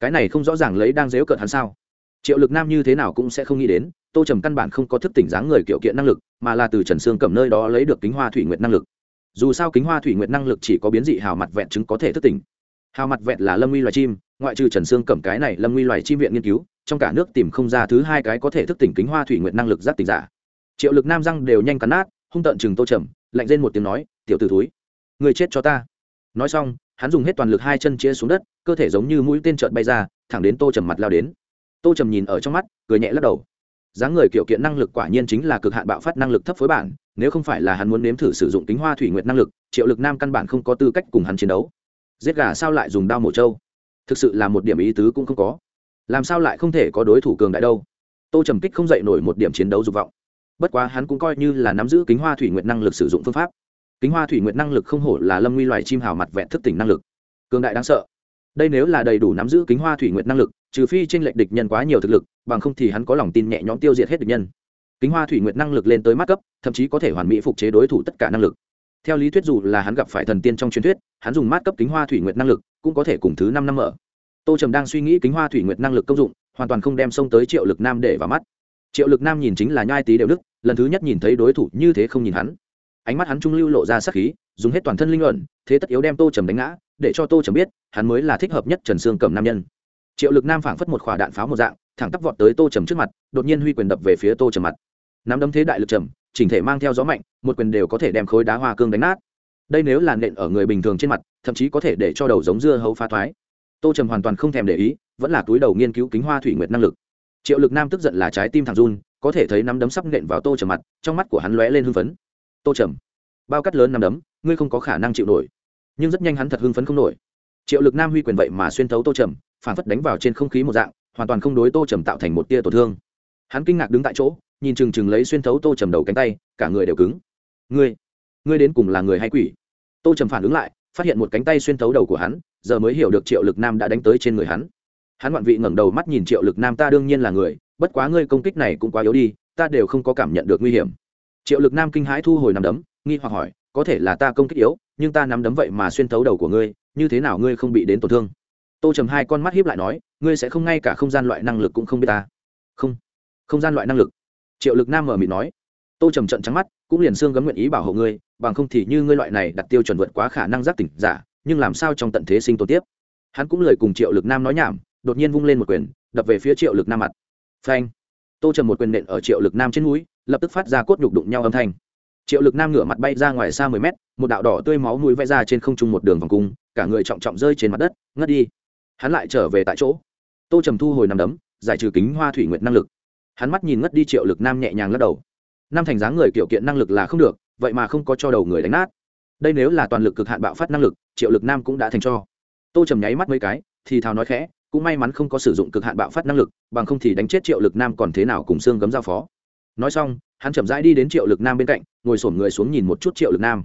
cái này không rõ ràng lấy đang dếu cợt hắn sao? Triệu lực nam như thế nào cũng sẽ không nghĩ đến, tô trầm căn bản không có thức tỉnh dáng người kiểu kiện năng lực, mà là từ trần sương cầm nơi đó lấy được kính hoa thủy nguyệt năng lực. Dù sao kính hoa thủy nguyệt năng lực chỉ có biến dị hào mặt vẹn chứng có thể thức tỉnh. Hào mặt vẹn là lâm nguy loài chim, ngoại trừ trần sương cầm cái này lâm nguy loài chim viện nghiên cứu, trong cả nước tìm không ra thứ hai cái có thể thức tỉnh kính hoa thủy nguyệt năng lực giáp tỉnh giả. Triệu lực nam răng đều nhanh cắn nát, hung tợn chừng tô trầm, lạnh lên một tiếng nói, tiểu t ử túi người chết cho ta nói xong, hắn dùng hết toàn lực hai chân chia xuống đất, cơ thể giống như mũi tên trợn bay ra, thẳng đến tô trầm mặt lao đến. Tô trầm nhìn ở trong mắt, cười nhẹ lắc đầu. Dáng người kiểu kiện năng lực quả nhiên chính là cực hạn bạo phát năng lực thấp phối bản, nếu không phải là hắn muốn nếm thử sử dụng tính hoa thủy nguyệt năng lực, triệu lực nam căn bản không có tư cách cùng hắn chiến đấu. Giết gà sao lại dùng đao mổ trâu? Thực sự là một điểm ý tứ cũng không có. Làm sao lại không thể có đối thủ cường đại đâu? Tô trầm kích không dậy nổi một điểm chiến đấu dục vọng. Bất quá hắn cũng coi như là nắm giữ kính hoa thủy nguyệt năng lực sử dụng phương pháp kính hoa thủy nguyệt năng lực không hổ là lâm nguy loài chim hào mặt vẹn thức tỉnh năng lực. Cường đại đáng sợ. Đây nếu là đầy đủ nắm giữ kính hoa thủy nguyệt năng lực, trừ phi tranh lệch địch nhân quá nhiều thực lực, bằng không thì hắn có lòng tin nhẹ nhõm tiêu diệt hết địch nhân. Kính hoa thủy nguyệt năng lực lên tới mắt cấp, thậm chí có thể hoàn mỹ phục chế đối thủ tất cả năng lực. Theo lý thuyết dù là hắn gặp phải thần tiên trong truyền thuyết, hắn dùng mát cấp kính hoa thủy nguyệt năng lực cũng có thể cùng thứ năm năm mở. Tô trầm đang suy nghĩ kính hoa thủy nguyệt năng lực công dụng, hoàn toàn không đem xông tới triệu lực nam để vào mắt. Triệu lực nam nhìn chính là nhai tý đều đức lần thứ nhất nhìn thấy đối thủ như thế không nhìn hắn ánh mắt hắn trung lưu lộ ra sắc khí, dùng hết toàn thân linh luận, thế tất yếu đem tô trầm đánh ngã, để cho tô trầm biết, hắn mới là thích hợp nhất trần sương cầm nam nhân. Triệu lực nam phảng phất một khỏa đạn pháo một dạng, thẳng tắp vọt tới tô trầm trước mặt, đột nhiên huy quyền đập về phía tô trầm mặt. Nắm đấm thế đại lực trầm, chỉnh thể mang theo gió mạnh, một quyền đều có thể đem khối đá hoa cương đánh nát. Đây nếu là nện ở người bình thường trên mặt, thậm chí có thể để cho đầu giống dưa hấu phá thoái. Tô trầm hoàn toàn không thèm để ý, vẫn là túi đầu nghiên cứu kính hoa thủy nguyệt năng lực. Triệu lực nam tức giận là trái tim thằng run, có thể thấy nắm đấm sắp nện vào tô trầm mặt, trong mắt của hắn lóe lên hưng phấn tô trầm. Bao cắt lớn nằm đấm, ngươi không có khả năng chịu nổi. Nhưng rất nhanh hắn thật hưng phấn không nổi. Triệu lực nam huy quyền vậy mà xuyên thấu tô trầm, phản phất đánh vào trên không khí một dạng, hoàn toàn không đối tô trầm tạo thành một tia tổn thương. Hắn kinh ngạc đứng tại chỗ, nhìn chừng chừng lấy xuyên thấu tô trầm đầu cánh tay, cả người đều cứng. Ngươi ngươi đến cùng là người hay quỷ? Tô trầm phản ứng lại, phát hiện một cánh tay xuyên thấu đầu của hắn, giờ mới hiểu được triệu lực nam đã đánh tới trên người hắn. Hắn ngoạn vị ngẩng đầu mắt nhìn triệu lực nam, ta đương nhiên là người, bất quá ngươi công kích này cũng quá yếu đi, ta đều không có cảm nhận được nguy hiểm triệu lực nam kinh hãi thu hồi nằm đấm, nghi hoặc hỏi, có thể là ta công kích yếu, nhưng ta nắm đấm vậy mà xuyên thấu đầu của ngươi, như thế nào ngươi không bị đến tổn thương? Tô trầm hai con mắt hiếp lại nói, ngươi sẽ không ngay cả không gian loại năng lực cũng không biết ta. Không không gian loại năng lực. Triệu lực nam mở mịt nói. Tô trầm trận trắng mắt, cũng liền xương gấm nguyện ý bảo hộ ngươi, bằng không thì như ngươi loại này đặt tiêu chuẩn vượt quá khả năng giác tỉnh giả, nhưng làm sao trong tận thế sinh tồn tiếp? Hắn cũng lời cùng triệu lực nam nói nhảm, đột nhiên vung lên một quyền, đập về phía triệu lực nam mặt. Phanh! Tô trầm một quyền nện ở triệu lực nam trên núi lập tức phát ra cốt nhục đụng nhau âm thanh. Triệu lực nam ngửa mặt bay ra ngoài xa mười mét, một đạo đỏ tươi máu mũi vẽ ra trên không trung một đường vòng cung, cả người trọng trọng rơi trên mặt đất, ngất đi. Hắn lại trở về tại chỗ. Tô trầm thu hồi nằm đấm, giải trừ kính hoa thủy nguyệt năng lực. Hắn mắt nhìn ngất đi triệu lực nam nhẹ nhàng lắc đầu. Nam thành dáng người kiểu kiện năng lực là không được, vậy mà không có cho đầu người đánh nát. Đây nếu là toàn lực cực hạn bạo phát năng lực, triệu lực nam cũng đã thành cho. Tô trầm nháy mắt mấy cái, thì thào nói khẽ, cũng may mắn không có sử dụng cực hạn bạo phát năng lực, bằng không thì đánh chết triệu lực nam còn thế nào cùng xương gấm giao phó nói xong, hắn chậm rãi đi đến triệu lực nam bên cạnh, ngồi sổm người xuống nhìn một chút triệu lực nam.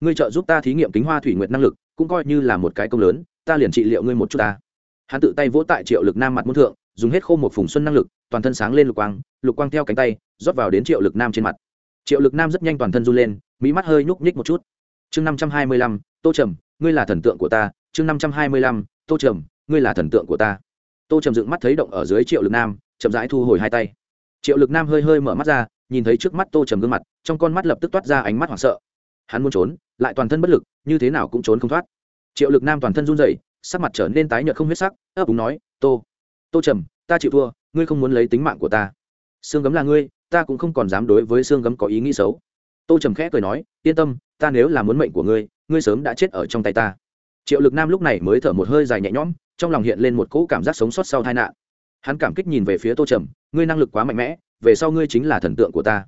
Ngươi trợ giúp ta thí nghiệm kính hoa thủy nguyệt năng lực, cũng coi như là một cái công lớn, ta liền trị liệu ngươi một chút ta. Hắn tự tay vỗ tại triệu lực nam mặt môn thượng, dùng hết khô một phùng xuân năng lực, toàn thân sáng lên lục quang lục quang theo cánh tay, rót vào đến triệu lực nam trên mặt. Triệu lực nam rất nhanh toàn thân run lên mỹ mắt hơi nhúc nhích một chút. Chương năm trăm hai mươi lăm, tô trầm, ngươi là thần tượng của ta. Chương năm trăm hai mươi lăm, tô trầm, ngươi là thần tượng của ta. Tô trầm dựng mắt thấy động ở dưới triệu lực nam, chậm rãi thu hồi hai tay triệu lực nam hơi hơi mở mắt ra, nhìn thấy trước mắt tô trầm gương mặt, trong con mắt lập tức toát ra ánh mắt hoảng sợ. Hắn muốn trốn, lại toàn thân bất lực, như thế nào cũng trốn không thoát. Triệu lực nam toàn thân run rẩy, sắc mặt trở nên tái nhợt không huyết sắc, ấp úng nói, tô tô trầm, ta chịu thua, ngươi không muốn lấy tính mạng của ta. Xương gấm là ngươi, ta cũng không còn dám đối với xương gấm có ý nghĩ xấu. Tô trầm khẽ cười nói, yên tâm, ta nếu là muốn mệnh của ngươi ngươi sớm đã chết ở trong tay ta. Triệu lực nam lúc này mới thở một hơi dài nhẹ nhõm, trong lòng hiện lên một cỗ cảm giác sống sót sau tai nạn hắn cảm kích nhìn về phía tô trầm ngươi năng lực quá mạnh mẽ về sau ngươi chính là thần tượng của ta.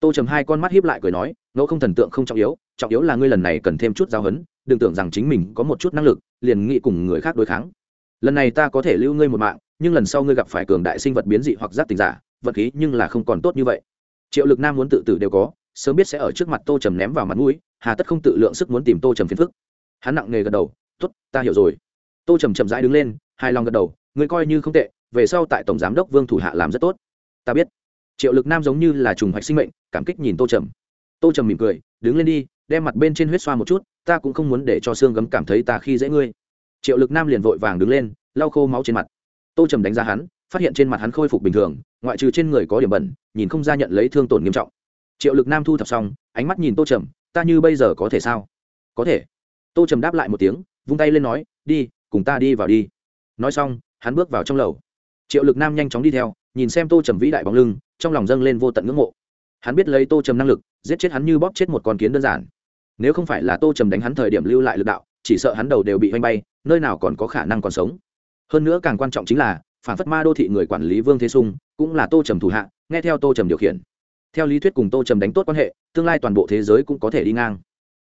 Tô trầm hai con mắt hiếp lại cười nói ngẫu không thần tượng không trọng yếu trọng yếu là ngươi lần này cần thêm chút giáo hấn, đừng tưởng rằng chính mình có một chút năng lực liền nghĩ cùng người khác đối kháng. Lần này ta có thể lưu ngươi một mạng nhưng lần sau ngươi gặp phải cường đại sinh vật biến dị hoặc giác tình giả vật khí nhưng là không còn tốt như vậy. Triệu lực nam muốn tự tử đều có sớm biết sẽ ở trước mặt tô trầm ném vào mặt mũi hà tất không tự lượng sức muốn tìm tô trầm phiền phức. Hắn nặng nề gật đầu t ố t ta hiểu rồi. Tô trầm chậm rãi đứng lên hài lòng gật đầu ngươi coi như không tệ về sau tại tổng giám đốc vương thủ hạ làm rất tốt. Ta biết. Triệu lực nam giống như là trùng hoạch sinh mệnh, cảm kích nhìn tô trầm. Tô trầm mỉm cười, đứng lên đi, đem mặt bên trên huyết xoa một chút, ta cũng không muốn để cho xương gấm cảm thấy ta khi dễ ngươi. Triệu lực nam liền vội vàng đứng lên, lau khô máu trên mặt. Tô trầm đánh giá hắn, phát hiện trên mặt hắn khôi phục bình thường, ngoại trừ trên người có điểm bẩn, nhìn không ra nhận lấy thương tổn nghiêm trọng. Triệu lực nam thu thập xong, ánh mắt nhìn tô trầm, ta như bây giờ có thể sao? Có thể. Tô trầm đáp lại một tiếng, vung tay lên nói, đi, cùng ta đi vào đi. Nói xong, hắn bước vào trong lầu triệu lực nam nhanh chóng đi theo, nhìn xem tô trầm vĩ đại bóng lưng, trong lòng dâng lên vô tận ngưỡng mộ. Hắn biết lấy tô trầm năng lực, giết chết hắn như bóp chết một con kiến đơn giản. Nếu không phải là tô trầm đánh hắn thời điểm lưu lại lực đạo, chỉ sợ hắn đầu đều bị hoanh bay, nơi nào còn có khả năng còn sống. Hơn nữa càng quan trọng chính là, phản phất ma đô thị người quản lý vương thế sung, cũng là tô trầm thủ hạ, nghe theo tô trầm điều khiển. Theo lý thuyết cùng tô trầm đánh tốt quan hệ, tương lai toàn bộ thế giới cũng có thể đi ngang.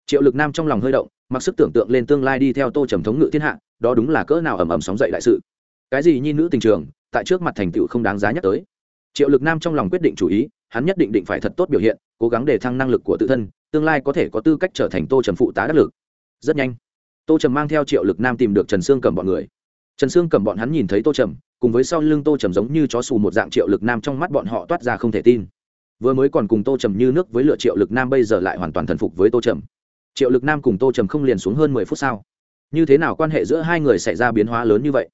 Triệu lực nam trong lòng hơi động, mặc sức tưởng tượng lên tương lai đi theo tô trầm thống ngự thiên hạ, đó đúng là cỡ nào ầm ầm sóng dậy đại sự. Cái gì nhi nữ tình trường tại trước mặt thành tựu không đáng giá nhắc tới. Triệu lực nam trong lòng quyết định chủ ý, hắn nhất định định phải thật tốt biểu hiện, cố gắng để thăng năng lực của tự thân, tương lai có thể có tư cách trở thành tô trầm phụ tá đắc lực. Rất nhanh, tô trầm mang theo triệu lực nam tìm được trần sương cầm bọn người. Trần sương cầm bọn hắn nhìn thấy tô trầm, cùng với sau lưng tô trầm giống như chó xù một dạng triệu lực nam trong mắt bọn họ toát ra không thể tin. Vừa mới còn cùng tô trầm như nước với lựa triệu lực nam bây giờ lại hoàn toàn thần phục với tô trầm. Triệu lực nam cùng tô trầm không liền xuống hơn mười phút sau như thế nào quan hệ giữa hai người xảy ra biến hóa lớn như vậy?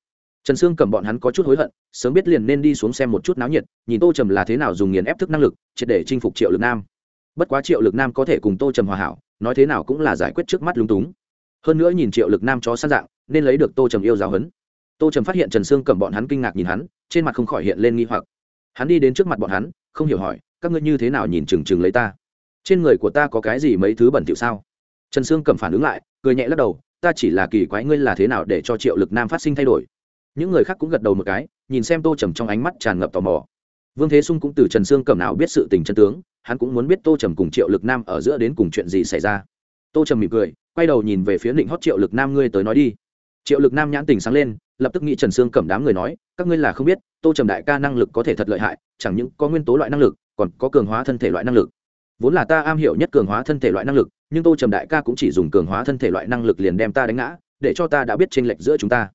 Trần sương cầm bọn hắn có chút hối hận, sớm biết liền nên đi xuống xem một chút náo nhiệt, nhìn tô trầm là thế nào dùng nghiền ép thức năng lực, triệt để chinh phục triệu lực nam. Bất quá triệu lực nam có thể cùng tô trầm hòa hảo, nói thế nào cũng là giải quyết trước mắt lúng túng. Hơn nữa nhìn triệu lực nam chó săn dạng, nên lấy được tô trầm yêu giáo hấn tô trầm phát hiện trần sương cầm bọn hắn kinh ngạc nhìn hắn, trên mặt không khỏi hiện lên nghi hoặc. Hắn đi đến trước mặt bọn hắn, không hiểu hỏi, các ngươi như thế nào nhìn chừng chừng lấy ta? Trên người của ta có cái gì mấy thứ bẩn thỉu sao? Trần sương cầm phản ứng lại, cười nhẹ lắc đầu, ta chỉ là kỳ quái ngươi là thế nào để cho triệu lực nam phát sinh thay đổi? Những người khác cũng gật đầu một cái, nhìn xem tô trầm trong ánh mắt tràn ngập tò mò. Vương thế sung cũng từ trần sương cầm nào biết sự tình chân tướng, hắn cũng muốn biết tô trầm cùng triệu lực nam ở giữa đến cùng chuyện gì xảy ra. Tô trầm mỉm cười, quay đầu nhìn về phía định hót triệu lực nam, ngươi tới nói đi. Triệu lực nam nhãn tình sáng lên, lập tức nghĩ trần sương cẩm đám người nói, các ngươi là không biết, tô trầm đại ca năng lực có thể thật lợi hại, chẳng những có nguyên tố loại năng lực, còn có cường hóa thân thể loại năng lực. Vốn là ta am hiểu nhất cường hóa thân thể loại năng lực, nhưng tô trầm đại ca cũng chỉ dùng cường hóa thân thể loại năng lực liền đem ta đánh ngã, để cho ta đã biết tranh lệch giữa chúng ta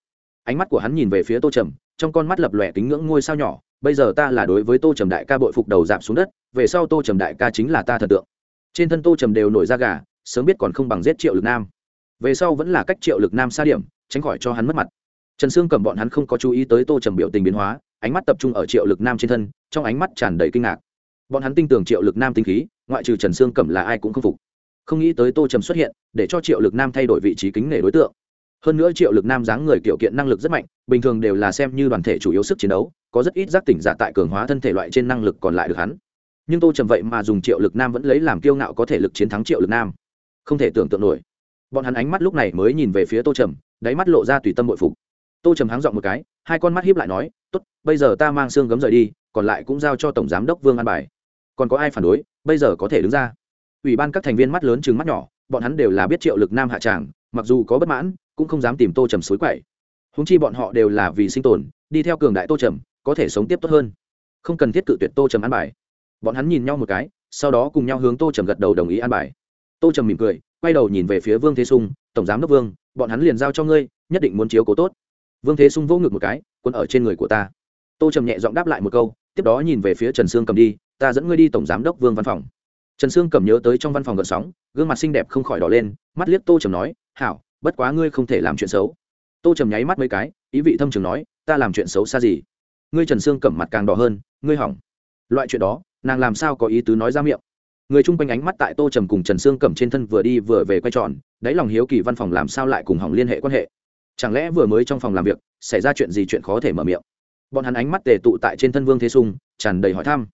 ánh mắt của hắn nhìn về phía tô trầm, trong con mắt lập lòe kính ngưỡng ngôi sao nhỏ, bây giờ ta là đối với tô trầm đại ca bội phục đầu dạp xuống đất, về sau tô trầm đại ca chính là ta thần tượng. Trên thân tô trầm đều nổi ra gà, sớm biết còn không bằng giết triệu lực nam. Về sau vẫn là cách triệu lực nam xa điểm, tránh khỏi cho hắn mất mặt. Trần sương cầm bọn hắn không có chú ý tới tô trầm biểu tình biến hóa, ánh mắt tập trung ở triệu lực nam trên thân, trong ánh mắt tràn đầy kinh ngạc. Bọn hắn tin tưởng triệu lực nam tinh khí, ngoại trừ trần sương cẩm là ai cũng không phục. Không nghĩ tới tô trầm xuất hiện, để cho triệu lực nam thay đổi vị trí kính nể đối tượng hơn nữa triệu lực nam dáng người kiểu kiện năng lực rất mạnh, bình thường đều là xem như đoàn thể chủ yếu sức chiến đấu, có rất ít giác tỉnh giả tại cường hóa thân thể loại trên năng lực còn lại được hắn. Nhưng tô trầm vậy mà dùng triệu lực nam vẫn lấy làm kiêu ngạo có thể lực chiến thắng triệu lực nam. Không thể tưởng tượng nổi. Bọn hắn ánh mắt lúc này mới nhìn về phía tô trầm, đáy mắt lộ ra tùy tâm bội phục. Tô trầm háng dọn một cái, hai con mắt hiếp lại nói t ố t bây giờ ta mang xương gấm rời đi, còn lại cũng giao cho tổng giám đốc vương an bài. Còn có ai phản đối, bây giờ có thể đứng ra. Ủy ban các thành viên mắt lớn chừng mắt nhỏ, bọn hắn đều là biết triệu lực nam hạ tràng, mặc dù có bất mãn cũng không dám tìm tô trầm suối quậy. Húng chi bọn họ đều là vì sinh tồn, đi theo cường đại tô trầm, có thể sống tiếp tốt hơn. Không cần thiết cự tuyệt tô trầm an bài. Bọn hắn nhìn nhau một cái, sau đó cùng nhau hướng tô trầm gật đầu đồng ý an bài. Tô trầm mỉm cười, quay đầu nhìn về phía vương thế sung, tổng giám đốc vương, bọn hắn liền giao cho ngươi, nhất định muốn chiếu cố tốt. Vương thế sung vô ngực một cái, quân ở trên người của ta. Tô trầm nhẹ giọng đáp lại một câu, tiếp đó nhìn về phía trần sương cầm đi, ta dẫn ngươi đi tổng giám đốc vương văn phòng. Trần sương cầm nhớ tới trong văn phòng gợn sóng, gương mặt xinh đẹp không khỏi đỏ lên, mắt liếc tô trầm nói, hảo bất quá ngươi không thể làm chuyện xấu. Tô trầm nháy mắt mấy cái, ý vị thâm trường nói, ta làm chuyện xấu xa gì? Ngươi trần sương cẩm mặt càng đỏ hơn, ngươi hỏng. Loại chuyện đó, nàng làm sao có ý tứ nói ra miệng? Người chung quanh ánh mắt tại tô trầm cùng trần sương cẩm trên thân vừa đi vừa về quay tròn, đáy lòng hiếu kỳ văn phòng làm sao lại cùng hỏng liên hệ quan hệ? Chẳng lẽ vừa mới trong phòng làm việc, xảy ra chuyện gì chuyện khó thể mở miệng? Bọn hắn ánh mắt tề tụ tại trên thân vương thế sung, tràn đầy hỏi thăm.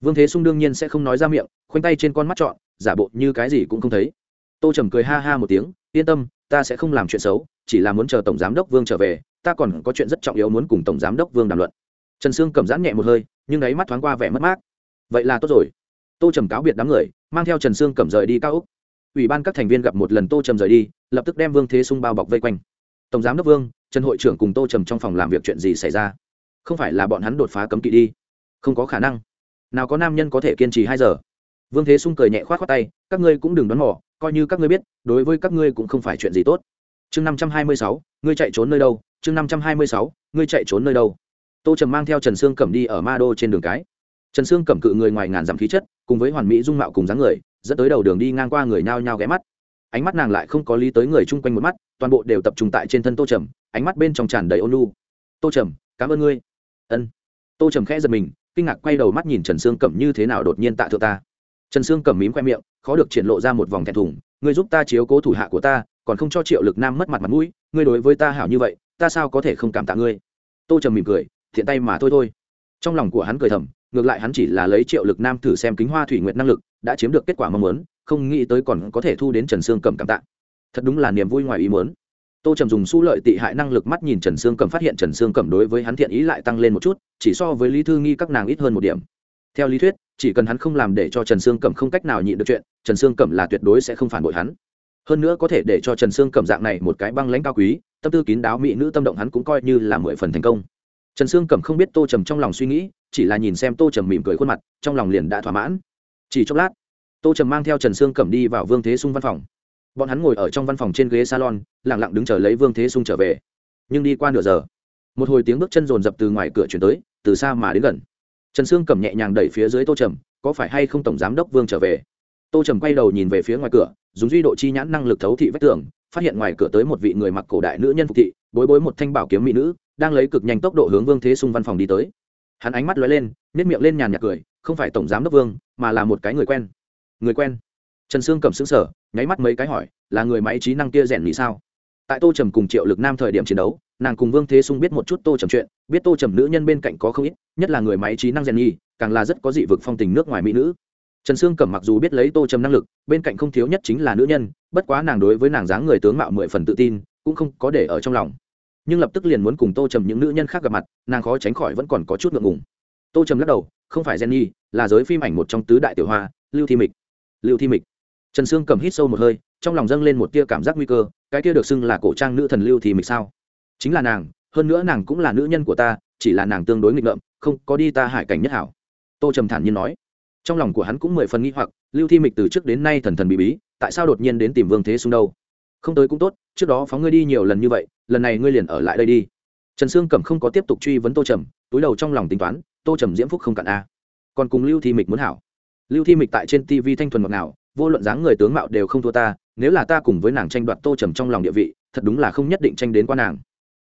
Vương thế sung đương nhiên sẽ không nói ra miệng, khoanh tay trên con mắt trọn, giả bộ như cái gì cũng không thấy. Tô trầm cười ha ha một tiếng yên tâm, ta sẽ không làm chuyện xấu, chỉ là muốn chờ tổng giám đốc vương trở về, ta còn có chuyện rất trọng yếu muốn cùng tổng giám đốc vương đàm luận. Trần sương cầm giãn nhẹ một hơi, nhưng đáy mắt thoáng qua vẻ mất mát. Vậy là tốt rồi. Tô trầm cáo biệt đám người, mang theo trần sương cẩm rời đi cao úc ủy ban các thành viên gặp một lần tô trầm rời đi, lập tức đem vương thế sung bao bọc vây quanh. Tổng giám đốc vương, trần hội trưởng cùng tô trầm trong phòng làm việc chuyện gì xảy ra? Không phải là bọn hắn đột phá cấm kỵ đi? Không có khả năng. Nào có nam nhân có thể kiên trì hai giờ? Vương thế sung cười nhẹ k h o á t khoác tay, các ngươi cũng đừng đoán mò coi như các ngươi biết, đối với các ngươi cũng không phải chuyện gì tốt. Chương năm trăm hai mươi sáu, ngươi chạy trốn nơi đâu? Chương năm trăm hai mươi sáu, ngươi chạy trốn nơi đâu? Tô trầm mang theo trần sương cẩm đi ở ma đô trên đường cái. Trần sương cẩm cự người ngoài ngàn dặm khí chất, cùng với hoàn mỹ dung mạo cùng dáng người, dẫn tới đầu đường đi ngang qua người nhao nhao ghé mắt. Ánh mắt nàng lại không có lý tới người chung quanh một mắt, toàn bộ đều tập trung tại trên thân tô trầm, ánh mắt bên trong tràn đầy ôn lu tô trầm, cảm ơn ngươi. Ân. Tô trầm khẽ giật mình, kinh ngạc quay đầu mắt nhìn trần sương cẩm như thế nào đột nhiên tạ thượng ta trần sương cẩm mím khoe miệng, khó được triển lộ ra một vòng thẹn thùng. Ngươi giúp ta chiếu cố thủ hạ của ta, còn không cho triệu lực nam mất mặt mặt mũi, ngươi đối với ta hảo như vậy, ta sao có thể không cảm tạ ngươi? Tô trầm mỉm cười, thiện tay mà thôi thôi. Trong lòng của hắn cười thầm, ngược lại hắn chỉ là lấy triệu lực nam thử xem kính hoa thủy nguyện năng lực, đã chiếm được kết quả mong muốn, không nghĩ tới còn có thể thu đến trần sương cầm cảm tạ. Thật đúng là niềm vui ngoài ý muốn. Tô trầm dùng su lợi tị hại năng lực mắt nhìn trần sương cầm phát hiện trần sương cầm đối với hắn thiện ý lại tăng lên một chút, chỉ so với lý thư nghi các nàng ít hơn một điểm. Theo lý thuyết chỉ cần hắn không làm để cho trần sương Cẩm không cách nào nhịn được chuyện, trần sương Cẩm là tuyệt đối sẽ không phản bội hắn. Hơn nữa có thể để cho trần sương Cẩm dạng này một cái băng lãnh cao quý, tâm tư kín đáo mỹ nữ tâm động hắn cũng coi như là mười phần thành công. Trần sương cẩm không biết tô trầm trong lòng suy nghĩ, chỉ là nhìn xem tô trầm mỉm cười khuôn mặt, trong lòng liền đã thỏa mãn. Chỉ chốc lát, tô trầm mang theo trần sương cẩm đi vào vương thế sung văn phòng. Bọn hắn ngồi ở trong văn phòng trên ghế salon lẳng lặng đứng chờ lấy vương thế sung trở về. Nhưng đi qua nửa giờ, một hồi tiếng bước chân rồn rập từ ngoài cửa chuyển tới, từ xa mà đến gần trần sương cẩm nhẹ nhàng đẩy phía dưới tô trầm, có phải hay không tổng giám đốc vương trở về? Tô trầm quay đầu nhìn về phía ngoài cửa, dùng duy độ chi nhãn năng lực thấu thị vách tường, phát hiện ngoài cửa tới một vị người mặc cổ đại nữ nhân phục thị, bối bối một thanh bảo kiếm mỹ nữ, đang lấy cực nhanh tốc độ hướng vương thế sung văn phòng đi tới. Hắn ánh mắt lóe lên nếp miệng lên nhàn nhạt cười, không phải tổng giám đốc vương, mà là một cái người quen. Người quen? Trần sương cầm xứng sở nháy mắt mấy cái hỏi, là người máy trí năng kia rèn nhị sao? Tại tô trầm cùng triệu lực nam thời điểm chiến đấu, nàng cùng vương thế sung biết một chút tô trầm chuyện, biết tô trầm nữ nhân bên cạnh có không ít nhất là người máy trí năng rèn nhi, càng là rất có dị vực phong tình nước ngoài mỹ nữ. Trần sương cẩm mặc dù biết lấy tô trầm năng lực, bên cạnh không thiếu nhất chính là nữ nhân, bất quá nàng đối với nàng dáng người tướng mạo mười phần tự tin, cũng không có để ở trong lòng. Nhưng lập tức liền muốn cùng tô trầm những nữ nhân khác gặp mặt, nàng khó tránh khỏi vẫn còn có chút ngượng ngùng. Tô trầm lắc đầu, không phải jenny là giới phim ảnh một trong tứ đại tiểu hoa, lưu thi mịch. Lưu thi mịch. Trần sương cầm hít sâu một hơi, trong lòng dâng lên một tia cảm giác nguy cơ, cái kia được xưng là cổ trang nữ thần lưu thi mịch sao? Chính là nàng, hơn nữa nàng cũng là nữ nhân của ta, chỉ là nàng tương đối nghịch ngợm không, có đi ta hải cảnh nhất hảo. Tô trầm thản nhiên nói. Trong lòng của hắn cũng mười phần nghi hoặc, lưu thi mịch từ trước đến nay thần thần bí bí, tại sao đột nhiên đến tìm vương thế xung đâu? Không tới cũng tốt, trước đó phóng ngươi đi nhiều lần như vậy, lần này ngươi liền ở lại đây đi. Trần sương cẩm không có tiếp tục truy vấn tô trầm, túi đầu trong lòng tính toán, tô trầm diễm phúc không cạn a. Còn cùng lưu thi mịch muốn hảo. Lưu thi mịch tại trên tv thanh thuần ngọt nào vô luận dáng người tướng mạo đều không thua ta, nếu là ta cùng với nàng tranh đoạt tô trầm trong lòng địa vị, thật đúng là không nhất định tranh đến qua nàng.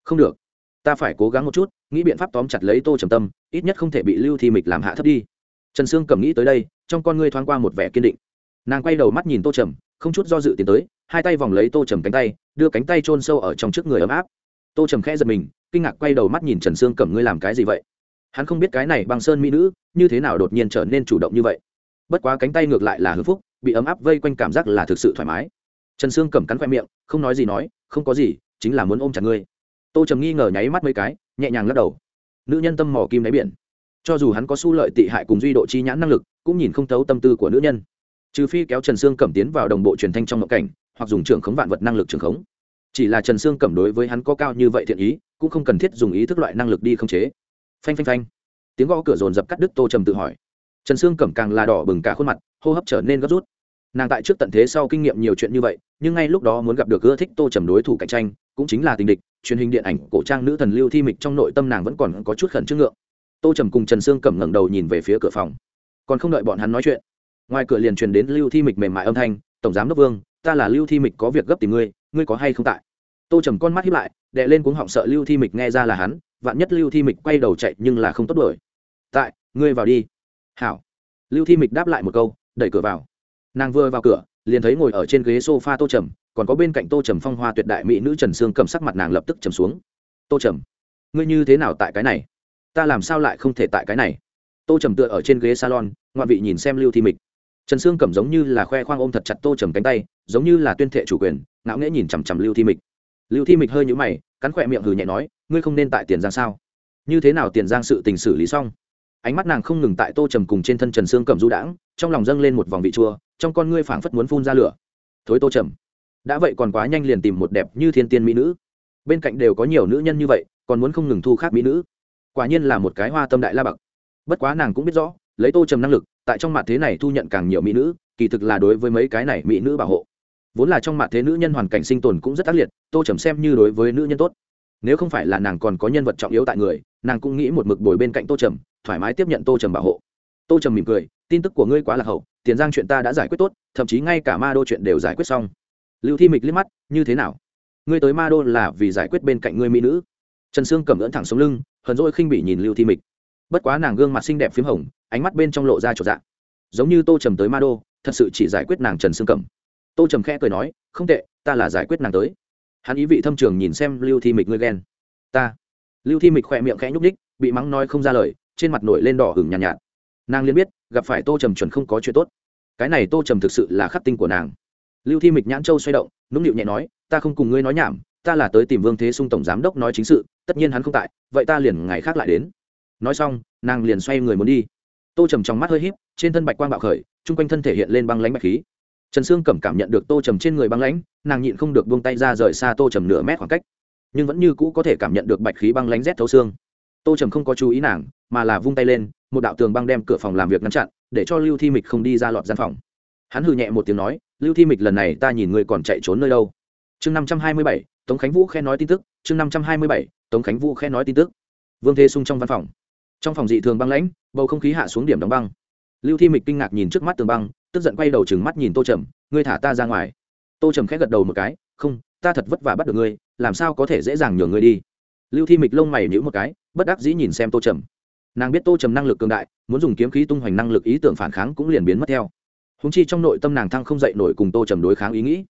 Không được ta phải cố gắng một chút, nghĩ biện pháp tóm chặt lấy tô trầm tâm, ít nhất không thể bị lưu thi mịch làm hạ thấp đi. Trần sương cầm nghĩ tới đây, trong con ngươi thoáng qua một vẻ kiên định. Nàng quay đầu mắt nhìn tô trầm, không chút do dự tiến tới, hai tay vòng lấy tô trầm cánh tay, đưa cánh tay chôn sâu ở trong trước người ấm áp. Tô trầm khẽ giật mình, kinh ngạc quay đầu mắt nhìn trần sương cầm ngươi làm cái gì vậy? Hắn không biết cái này băng sơn mỹ nữ, như thế nào đột nhiên trở nên chủ động như vậy. Bất quá cánh tay ngược lại là hưng phúc, bị ấm áp vây quanh cảm giác là thực sự thoải mái. Trần sương cầm cắn khoe miệng, không nói gì nói, không có gì, chính là muốn ôm chặt ngươi tô trầm nghi ngờ nháy mắt mấy cái, nhẹ nhàng lắc đầu. Nữ nhân tâm mỏ kim đáy biển. Cho dù hắn có su lợi tị hại cùng duy độ chi nhãn năng lực, cũng nhìn không thấu tâm tư của nữ nhân. Trừ phi kéo trần sương cẩm tiến vào đồng bộ truyền thanh trong ngộ cảnh, hoặc dùng trưởng khống vạn vật năng lực trưởng khống. Chỉ là trần sương cẩm đối với hắn có cao như vậy thiện ý, cũng không cần thiết dùng ý thức loại năng lực đi khống chế. Phanh phanh phanh. Tiếng gõ cửa rồn dập cắt đứt tô trầm tự hỏi. Trần sương cẩm càng là đỏ bừng cả khuôn mặt, hô hấp trở nên gấp rút nàng tại trước tận thế sau kinh nghiệm nhiều chuyện như vậy, nhưng ngay lúc đó muốn gặp được ưa thích tô trầm đối thủ cạnh tranh, cũng chính là tình địch, truyền hình điện ảnh, cổ trang nữ thần lưu thi mịch trong nội tâm nàng vẫn còn có chút khẩn trương ngượng. Tô trầm cùng trần sương cẩm ngẩng đầu nhìn về phía cửa phòng. Còn không đợi bọn hắn nói chuyện, ngoài cửa liền truyền đến lưu thi mịch mềm mại âm thanh, tổng giám đốc vương, ta là lưu thi mịch có việc gấp tìm ngươi ngươi có hay không tại? Tô trầm con mắt hiếp lại đệ lên cuống họng sợ lưu thi mịch nghe ra là hắn, vạn nhất lưu thi mịch quay đầu chạy nhưng là không tốt đổi tại, ngươi vào đi. Hảo. Lưu thi mịch đáp lại một câu, đẩy cửa vào nàng vừa vào cửa, liền thấy ngồi ở trên ghế s o f a tô trầm, còn có bên cạnh tô trầm phong hoa tuyệt đại mỹ nữ trần sương cầm sắc mặt nàng lập tức trầm xuống. Tô trầm, ngươi như thế nào tại cái này? Ta làm sao lại không thể tại cái này? Tô trầm tựa ở trên ghế salon ngoại vị nhìn xem lưu thi mịch. Trần sương cẩm giống như là khoe khoang ôm thật chặt tô trầm cánh tay, giống như là tuyên thệ chủ quyền, ngạo nghễ nhìn chằm chằm lưu thi mịch. Lưu thi mịch hơi nhũ mày, cắn khỏe miệng hừ nhẹ nói, ngươi không nên tại tiền giang sao? Như thế nào tiền giang sự tình xử lý xong? Ánh mắt nàng không ngừng tại tô trầm cùng trên thân trần sương cẩm du đãng, trong lòng dâng lên một vòng vị chua trong con ngươi phảng phất muốn phun ra lửa. Thối tô trầm. Đã vậy còn quá nhanh liền tìm một đẹp như thiên tiên mỹ nữ. Bên cạnh đều có nhiều nữ nhân như vậy, còn muốn không ngừng thu khác mỹ nữ. Quả nhiên là một cái hoa tâm đại la bậc. Bất quá nàng cũng biết rõ, lấy tô trầm năng lực, tại trong mặt thế này thu nhận càng nhiều mỹ nữ, kỳ thực là đối với mấy cái này mỹ nữ bảo hộ. Vốn là trong mặt thế nữ nhân hoàn cảnh sinh tồn cũng rất ác liệt, tô trầm xem như đối với nữ nhân tốt. Nếu không phải là nàng còn có nhân vật trọng yếu tại người, nàng cũng nghĩ một mực bồi bên cạnh tô trầm, thoải mái tiếp nhận tô trầm bảo hộ. Tô trầm mỉm cười, tin tức của ngươi quá là hậu tiền giang chuyện ta đã giải quyết tốt thậm chí ngay cả ma đô chuyện đều giải quyết xong. Lưu thi mịch liếc mắt như thế nào? Ngươi tới ma đô là vì giải quyết bên cạnh ngươi mỹ nữ. Trần sương cầm ưỡn thẳng xuống lưng hờn dỗi khinh bỉ nhìn lưu thi mịch. Bất quá nàng gương mặt xinh đẹp p h í m hồng ánh mắt bên trong lộ ra trột dạng, giống như tô trầm tới ma đô thật sự chỉ giải quyết nàng trần sương cầm. Tô trầm khẽ cười nói không tệ ta là giải quyết nàng tới. Hắn ý vị thâm trường nhìn xem lưu thi mịch ngươi ghen. Ta. Lưu thi mịch khỏe miệng khẽ nhúc ních bị mắng nói không ra lời trên mặt nổi lên đỏ hừng nhàn nhạt, nhạt nàng liền biết, gặp phải tô trầm chuẩn không có chuyện tốt. Cái này tô trầm thực sự là khắc tinh của nàng. Lưu thi mịch nhãn châu xoay động, nũng nịu nhẹ nói, ta không cùng ngươi nói nhảm, ta là tới tìm vương thế sung tổng giám đốc nói chính sự, tất nhiên hắn không tại, vậy ta liền ngày khác lại đến. Nói xong, nàng liền xoay người muốn đi. Tô trầm trong mắt hơi h í p trên thân bạch quang bạo khởi, chung quanh thân thể hiện lên băng lãnh bạch khí. Trần sương cẩm cảm nhận được tô trầm trên người băng lãnh, nàng nhịn không được buông tay ra rời xa tô trầm nửa mét khoảng cách. Nhưng vẫn như cũ có thể cảm nhận được bạch khí băng lãnh rét thấu xương. Tô trầm không có chú ý nàng, mà là vung tay lên một đạo tường băng đem cửa phòng làm việc ngăn chặn, để cho lưu thi mịch không đi ra lọt gian phòng. Hắn hừ nhẹ một tiếng nói, lưu thi mịch, lần này ta nhìn ngươi còn chạy trốn nơi đâu? Chương năm trăm hai mươi bảy, tống khánh vũ khe nói tin tức. Chương năm trăm hai mươi bảy, tống khánh vũ khe nói tin tức. Vương thế sung trong văn phòng. Trong phòng dị thường băng lãnh, bầu không khí hạ xuống điểm đóng băng. Lưu thi mịch kinh ngạc nhìn trước mắt tường băng, tức giận quay đầu chừng mắt nhìn tô trầm, ngươi thả ta ra ngoài. Tô trầm khẽ gật đầu một cái, không, ta thật vất vả bắt được ngươi, làm sao có thể dễ dàng nhường ngươi đi? Lưu thi mịch lông mày nhữ một cái, bất đắc dĩ nhìn xem tô trầm nàng biết tô trầm năng lực cường đại, muốn dùng kiếm khí tung hoành năng lực ý tưởng phản kháng cũng liền biến mất theo. Húng chi trong nội tâm nàng thăng không dậy nổi cùng tô trầm đối kháng ý nghĩ.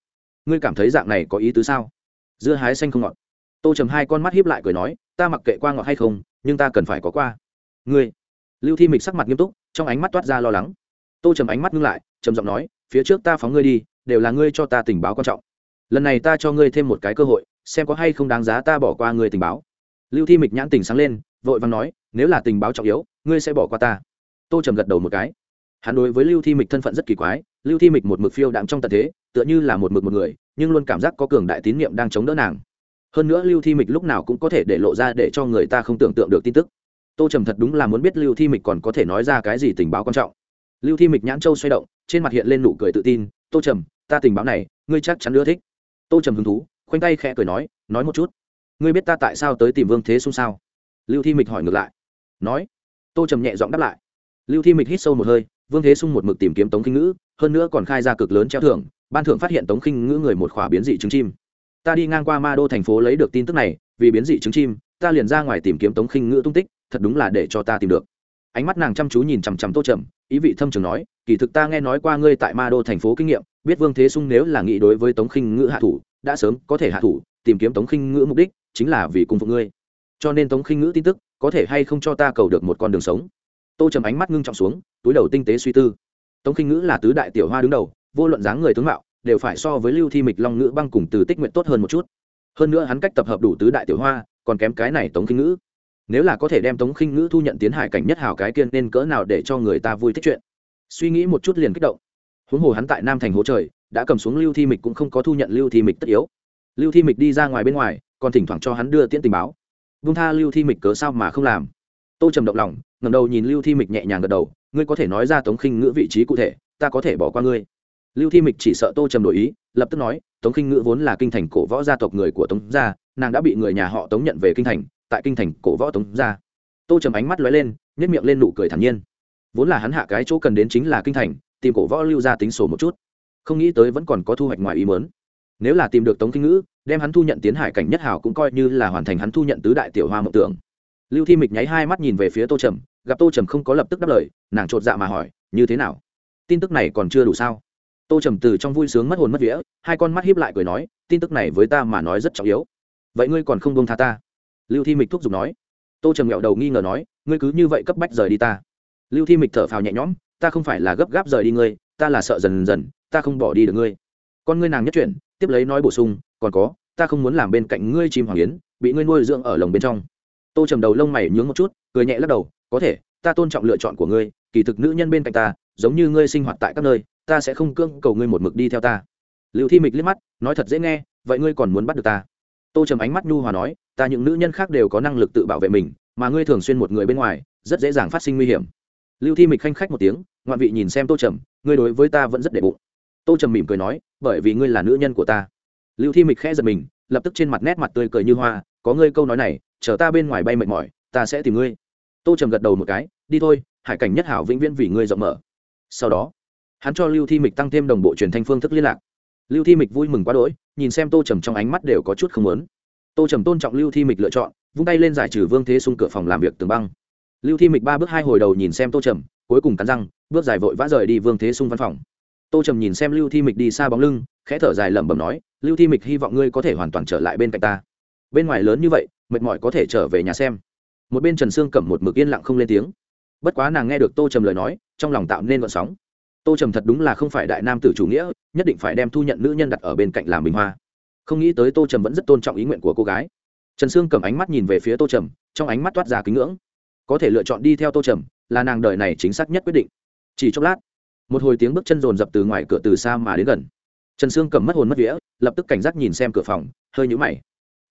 Ngươi cảm thấy dạng này có ý tứ sao? Dưa hái xanh không ngọt. Tô trầm hai con mắt hiếp lại cười nói, ta mặc kệ qua ngọt hay không, nhưng ta cần phải có qua. Ngươi. Lưu thi mịch sắc mặt nghiêm túc, trong ánh mắt toát ra lo lắng. Tô trầm ánh mắt ngưng lại, trầm giọng nói, phía trước ta phóng ngươi đi, đều là ngươi cho ta tình báo quan trọng. Lần này ta cho ngươi thêm một cái cơ hội, xem có hay không đáng giá ta bỏ qua ngươi tình báo. Lưu thi mịch nhãn tình sáng lên vội vàng nói, nếu là tình báo trọng yếu, ngươi sẽ bỏ qua ta. Tô trầm gật đầu một cái. Hắn đối với lưu thi mịch thân phận rất kỳ quái, lưu thi mịch một mực phiêu đạm trong tận thế, tựa như là một mực một người, nhưng luôn cảm giác có cường đại tín nhiệm đang chống đỡ nàng. Hơn nữa lưu thi mịch lúc nào cũng có thể để lộ ra để cho người ta không tưởng tượng được tin tức. Tô trầm thật đúng là muốn biết lưu thi mịch còn có thể nói ra cái gì tình báo quan trọng. Lưu thi mịch nhãn châu xoay động, trên mặt hiện lên nụ cười tự tin, tô trầm, ta tình báo này, ngươi chắc chắn ưa thích. Tô trầm hứng thú, khoanh tay khẽ cười nói nói một chút, ngươi biết ta tại sao tới tìm vương thế xung sao? Lưu thi mịch hỏi ngược lại. Nói, tô trầm nhẹ giọng đáp lại. Lưu thi mịch hít sâu một hơi, vương thế sung một mực tìm kiếm tống khinh ngữ, hơn nữa còn khai ra cực lớn treo thưởng, ban thưởng phát hiện tống khinh ngữ người một khỏa biến dị trứng chim. Ta đi ngang qua ma đô thành phố lấy được tin tức này, vì biến dị trứng chim, ta liền ra ngoài tìm kiếm tống khinh ngữ tung tích, thật đúng là để cho ta tìm được. Ánh mắt nàng chăm chú nhìn chằm chằm tô trầm, ý vị thâm trường nói, kỳ thực ta nghe nói qua ngươi tại ma đô thành phố kinh nghiệm, biết vương thế sung nếu là nghĩ đối với tống khinh ngữ hạ thủ, đã sớm có thể hạ thủ, tìm kiếm tống khinh ngữ mục đích chính là vì cung phục ngươi cho nên tống khinh ngữ tin tức có thể hay không cho ta cầu được một con đường sống tô trầm ánh mắt ngưng trọng xuống túi đầu tinh tế suy tư tống khinh ngữ là tứ đại tiểu hoa đứng đầu vô luận dáng người tướng mạo đều phải so với lưu thi mịch long ngữ băng cùng từ tích nguyện tốt hơn một chút hơn nữa hắn cách tập hợp đủ tứ đại tiểu hoa còn kém cái này tống khinh ngữ nếu là có thể đem tống khinh ngữ thu nhận tiến hải cảnh nhất hào cái kiên nên cỡ nào để cho người ta vui thích chuyện suy nghĩ một chút liền kích động huống hồ hắn tại nam thành hố trời đã cầm xuống lưu thi mịch cũng không có thu nhận lưu thi mịch tất yếu lưu thi mịch đi ra ngoài bên ngoài còn thỉnh thoảng cho hắn đưa tiễn tình báo vung tha lưu thi mịch cớ sao mà không làm? Tô trầm động lòng ngầm đầu nhìn lưu thi mịch nhẹ nhàng gật đầu, ngươi có thể nói ra tống khinh ngữ vị trí cụ thể, ta có thể bỏ qua ngươi. Lưu thi mịch chỉ sợ tô trầm đổi ý, lập tức nói, tống khinh ngữ vốn là kinh thành cổ võ gia tộc người của tống gia, nàng đã bị người nhà họ tống nhận về kinh thành, tại kinh thành cổ võ tống gia. Tô trầm ánh mắt lóe lên nhét miệng lên nụ cười thản nhiên. Vốn là hắn hạ cái chỗ cần đến chính là kinh thành, tìm cổ võ lưu gia tính sổ một chút. Không nghĩ tới vẫn còn có thu hoạch ngoài ý mớn nếu là tìm được tống kinh ngữ, đem hắn thu nhận tiến hải cảnh nhất hảo cũng coi như là hoàn thành hắn thu nhận tứ đại tiểu hoa mộng tưởng. Lưu thi mịch nháy hai mắt nhìn về phía tô trầm, gặp tô trầm không có lập tức đáp lời, nàng chột dạ mà hỏi, như thế nào? Tin tức này còn chưa đủ sao? Tô trầm từ trong vui sướng mất hồn mất vía, hai con mắt hiếp lại cười nói, tin tức này với ta mà nói rất trọng yếu. Vậy ngươi còn không buông tha ta? Lưu thi mịch thúc giục nói. Tô trầm nghẹo đầu nghi ngờ nói, ngươi cứ như vậy cấp bách rời đi ta. Lưu thi mịch thở phào nhẹ nhõm, ta không phải là gấp gáp rời đi ngươi, ta là sợ dần dần, ta không bỏ đi được ngươi. Con ngươi nàng nhất chuyển tiếp lấy nói bổ sung, còn có, ta không muốn làm bên cạnh ngươi chim hoàng yến, bị ngươi nuôi dưỡng ở lồng bên trong. Tô trầm đầu lông mày nhướng một chút, cười nhẹ lắc đầu, có thể, ta tôn trọng lựa chọn của ngươi, kỳ thực nữ nhân bên cạnh ta, giống như ngươi sinh hoạt tại các nơi, ta sẽ không cưỡng cầu ngươi một mực đi theo ta. Liệu thi mịch liếc mắt, nói thật dễ nghe, vậy ngươi còn muốn bắt được ta? Tô trầm ánh mắt nhu hòa nói, ta những nữ nhân khác đều có năng lực tự bảo vệ mình, mà ngươi thường xuyên một người bên ngoài, rất dễ dàng phát sinh nguy hiểm. Lưu thi mịch khanh khách một tiếng, ngoạn vị nhìn xem tô trầm, ngươi đối với ta vẫn rất đệ bụng tô trầm mỉm cười nói, bởi vì ngươi là nữ nhân của ta. Lưu thi mịch khẽ giật mình, lập tức trên mặt nét mặt tươi cười như hoa, có ngươi câu nói này, chờ ta bên ngoài bay mệt mỏi, ta sẽ tìm ngươi. Tô trầm gật đầu một cái, đi thôi, hải cảnh nhất hảo vĩnh viễn vì ngươi rộng mở. Sau đó, hắn cho lưu thi mịch tăng thêm đồng bộ truyền thanh phương thức liên lạc. Lưu thi mịch vui mừng quá đỗi, nhìn xem tô trầm trong ánh mắt đều có chút không lớn tô trầm tôn trọng lưu thi mịch lựa chọn, vung tay lên giải trừ vương thế xung cửa phòng làm việc tường băng. Lưu thi mịch ba bước hai hồi đầu nhìn xem tô trầm, cuối cùng cắn răng, bước dài vội vã rời đi vương thế xung văn phòng tô trầm nhìn xem lưu thi mịch đi xa bóng lưng, khẽ thở dài lẩm bẩm nói, lưu thi mịch, hy vọng ngươi có thể hoàn toàn trở lại bên cạnh ta. Bên ngoài lớn như vậy, mệt mỏi có thể trở về nhà xem. Một bên trần sương cầm một mực yên lặng không lên tiếng. Bất quá nàng nghe được tô trầm lời nói, trong lòng tạo nên vận sóng. Tô trầm thật đúng là không phải đại nam tử chủ nghĩa, nhất định phải đem thu nhận nữ nhân đặt ở bên cạnh làm bình hoa. Không nghĩ tới tô trầm vẫn rất tôn trọng ý nguyện của cô gái. Trần sương cầm ánh mắt nhìn về phía tô trầm, trong ánh mắt toát ra kính ngưỡng. Có thể lựa chọn đi theo tô trầm, là nàng đời này chính xác nhất quyết định. Chỉ chốc lát một hồi tiếng bước chân rồn rập từ ngoài cửa từ xa mà đến gần. Trần sương cầm mất hồn mất vía, lập tức cảnh giác nhìn xem cửa phòng, hơi nhũ mày.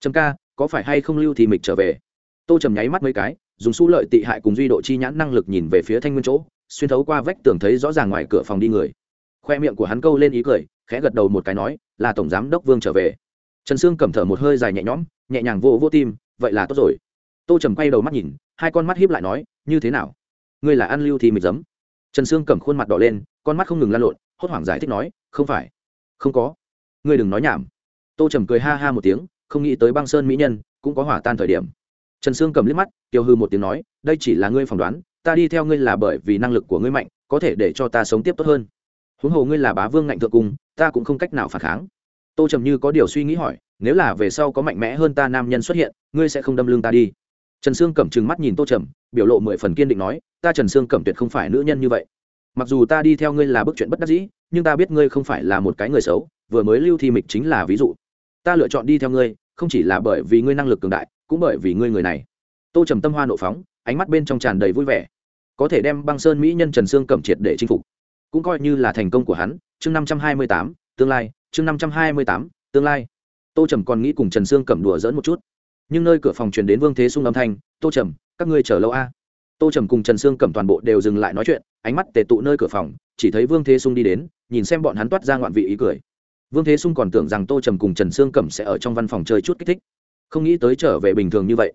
Trầm ca, có phải hay không lưu thì mịch trở về? Tô trầm nháy mắt mấy cái, dùng su lợi tị hại cùng duy độ chi nhãn năng lực nhìn về phía thanh nguyên chỗ, xuyên thấu qua vách tường thấy rõ ràng ngoài cửa phòng đi người. Khoe miệng của hắn câu lên ý cười, khẽ gật đầu một cái nói, là tổng giám đốc vương trở về. Trần sương cầm thở một hơi dài nhẹ nhõm, nhẹ nhàng vô vô tim, vậy là tốt rồi. Tô trầm quay đầu mắt nhìn, hai con mắt hiếp lại nói, như thế nào? Ngươi là ăn lưu thì mịch giấm? Trần sương cầm khuôn mặt đỏ lên, con mắt không ngừng lan lộn, hốt hoảng giải thích nói, không phải. Không có. Ngươi đừng nói nhảm. Tô trầm cười ha ha một tiếng, không nghĩ tới băng sơn mỹ nhân cũng có hỏa tan thời điểm. Trần sương cầm liếc mắt tiêu hư một tiếng nói, đây chỉ là ngươi phỏng đoán, ta đi theo ngươi là bởi vì năng lực của ngươi mạnh, có thể để cho ta sống tiếp tốt hơn. Huống hồ ngươi là bá vương ngạnh thượng cung ta cũng không cách nào phản kháng. Tô trầm như có điều suy nghĩ hỏi, nếu là về sau có mạnh mẽ hơn ta nam nhân xuất hiện, ngươi sẽ không đâm lưng ta đi? Trần sương cẩm trừng mắt nhìn tô trầm, biểu lộ mười phần kiên định nói, ta trần sương cẩm tuyệt không phải nữ nhân như vậy. Mặc dù ta đi theo ngươi là bức chuyện bất đắc dĩ, nhưng ta biết ngươi không phải là một cái người xấu, vừa mới lưu thi mịch chính là ví dụ. Ta lựa chọn đi theo ngươi, không chỉ là bởi vì ngươi năng lực cường đại, cũng bởi vì ngươi người này. Tô trầm tâm hoa nộ phóng, ánh mắt bên trong tràn đầy vui vẻ. Có thể đem băng sơn mỹ nhân trần sương cẩm triệt để chinh phục, cũng coi như là thành công của hắn, chương năm trăm hai mươi tám, tương lai, chương năm trăm hai mươi tám, tương lai. Tô trầm còn nghĩ cùng trần sương cẩm đùa dỡn một chút nhưng nơi cửa phòng truyền đến vương thế sung âm thanh, tô trầm, các ngươi chờ lâu a. Tô trầm cùng trần sương cẩm toàn bộ đều dừng lại nói chuyện, ánh mắt tề tụ nơi cửa phòng, chỉ thấy vương thế sung đi đến, nhìn xem bọn hắn toát ra ngoạn vị ý cười. Vương thế sung còn tưởng rằng tô trầm cùng trần sương cẩm sẽ ở trong văn phòng chơi chút kích thích. Không nghĩ tới trở về bình thường như vậy.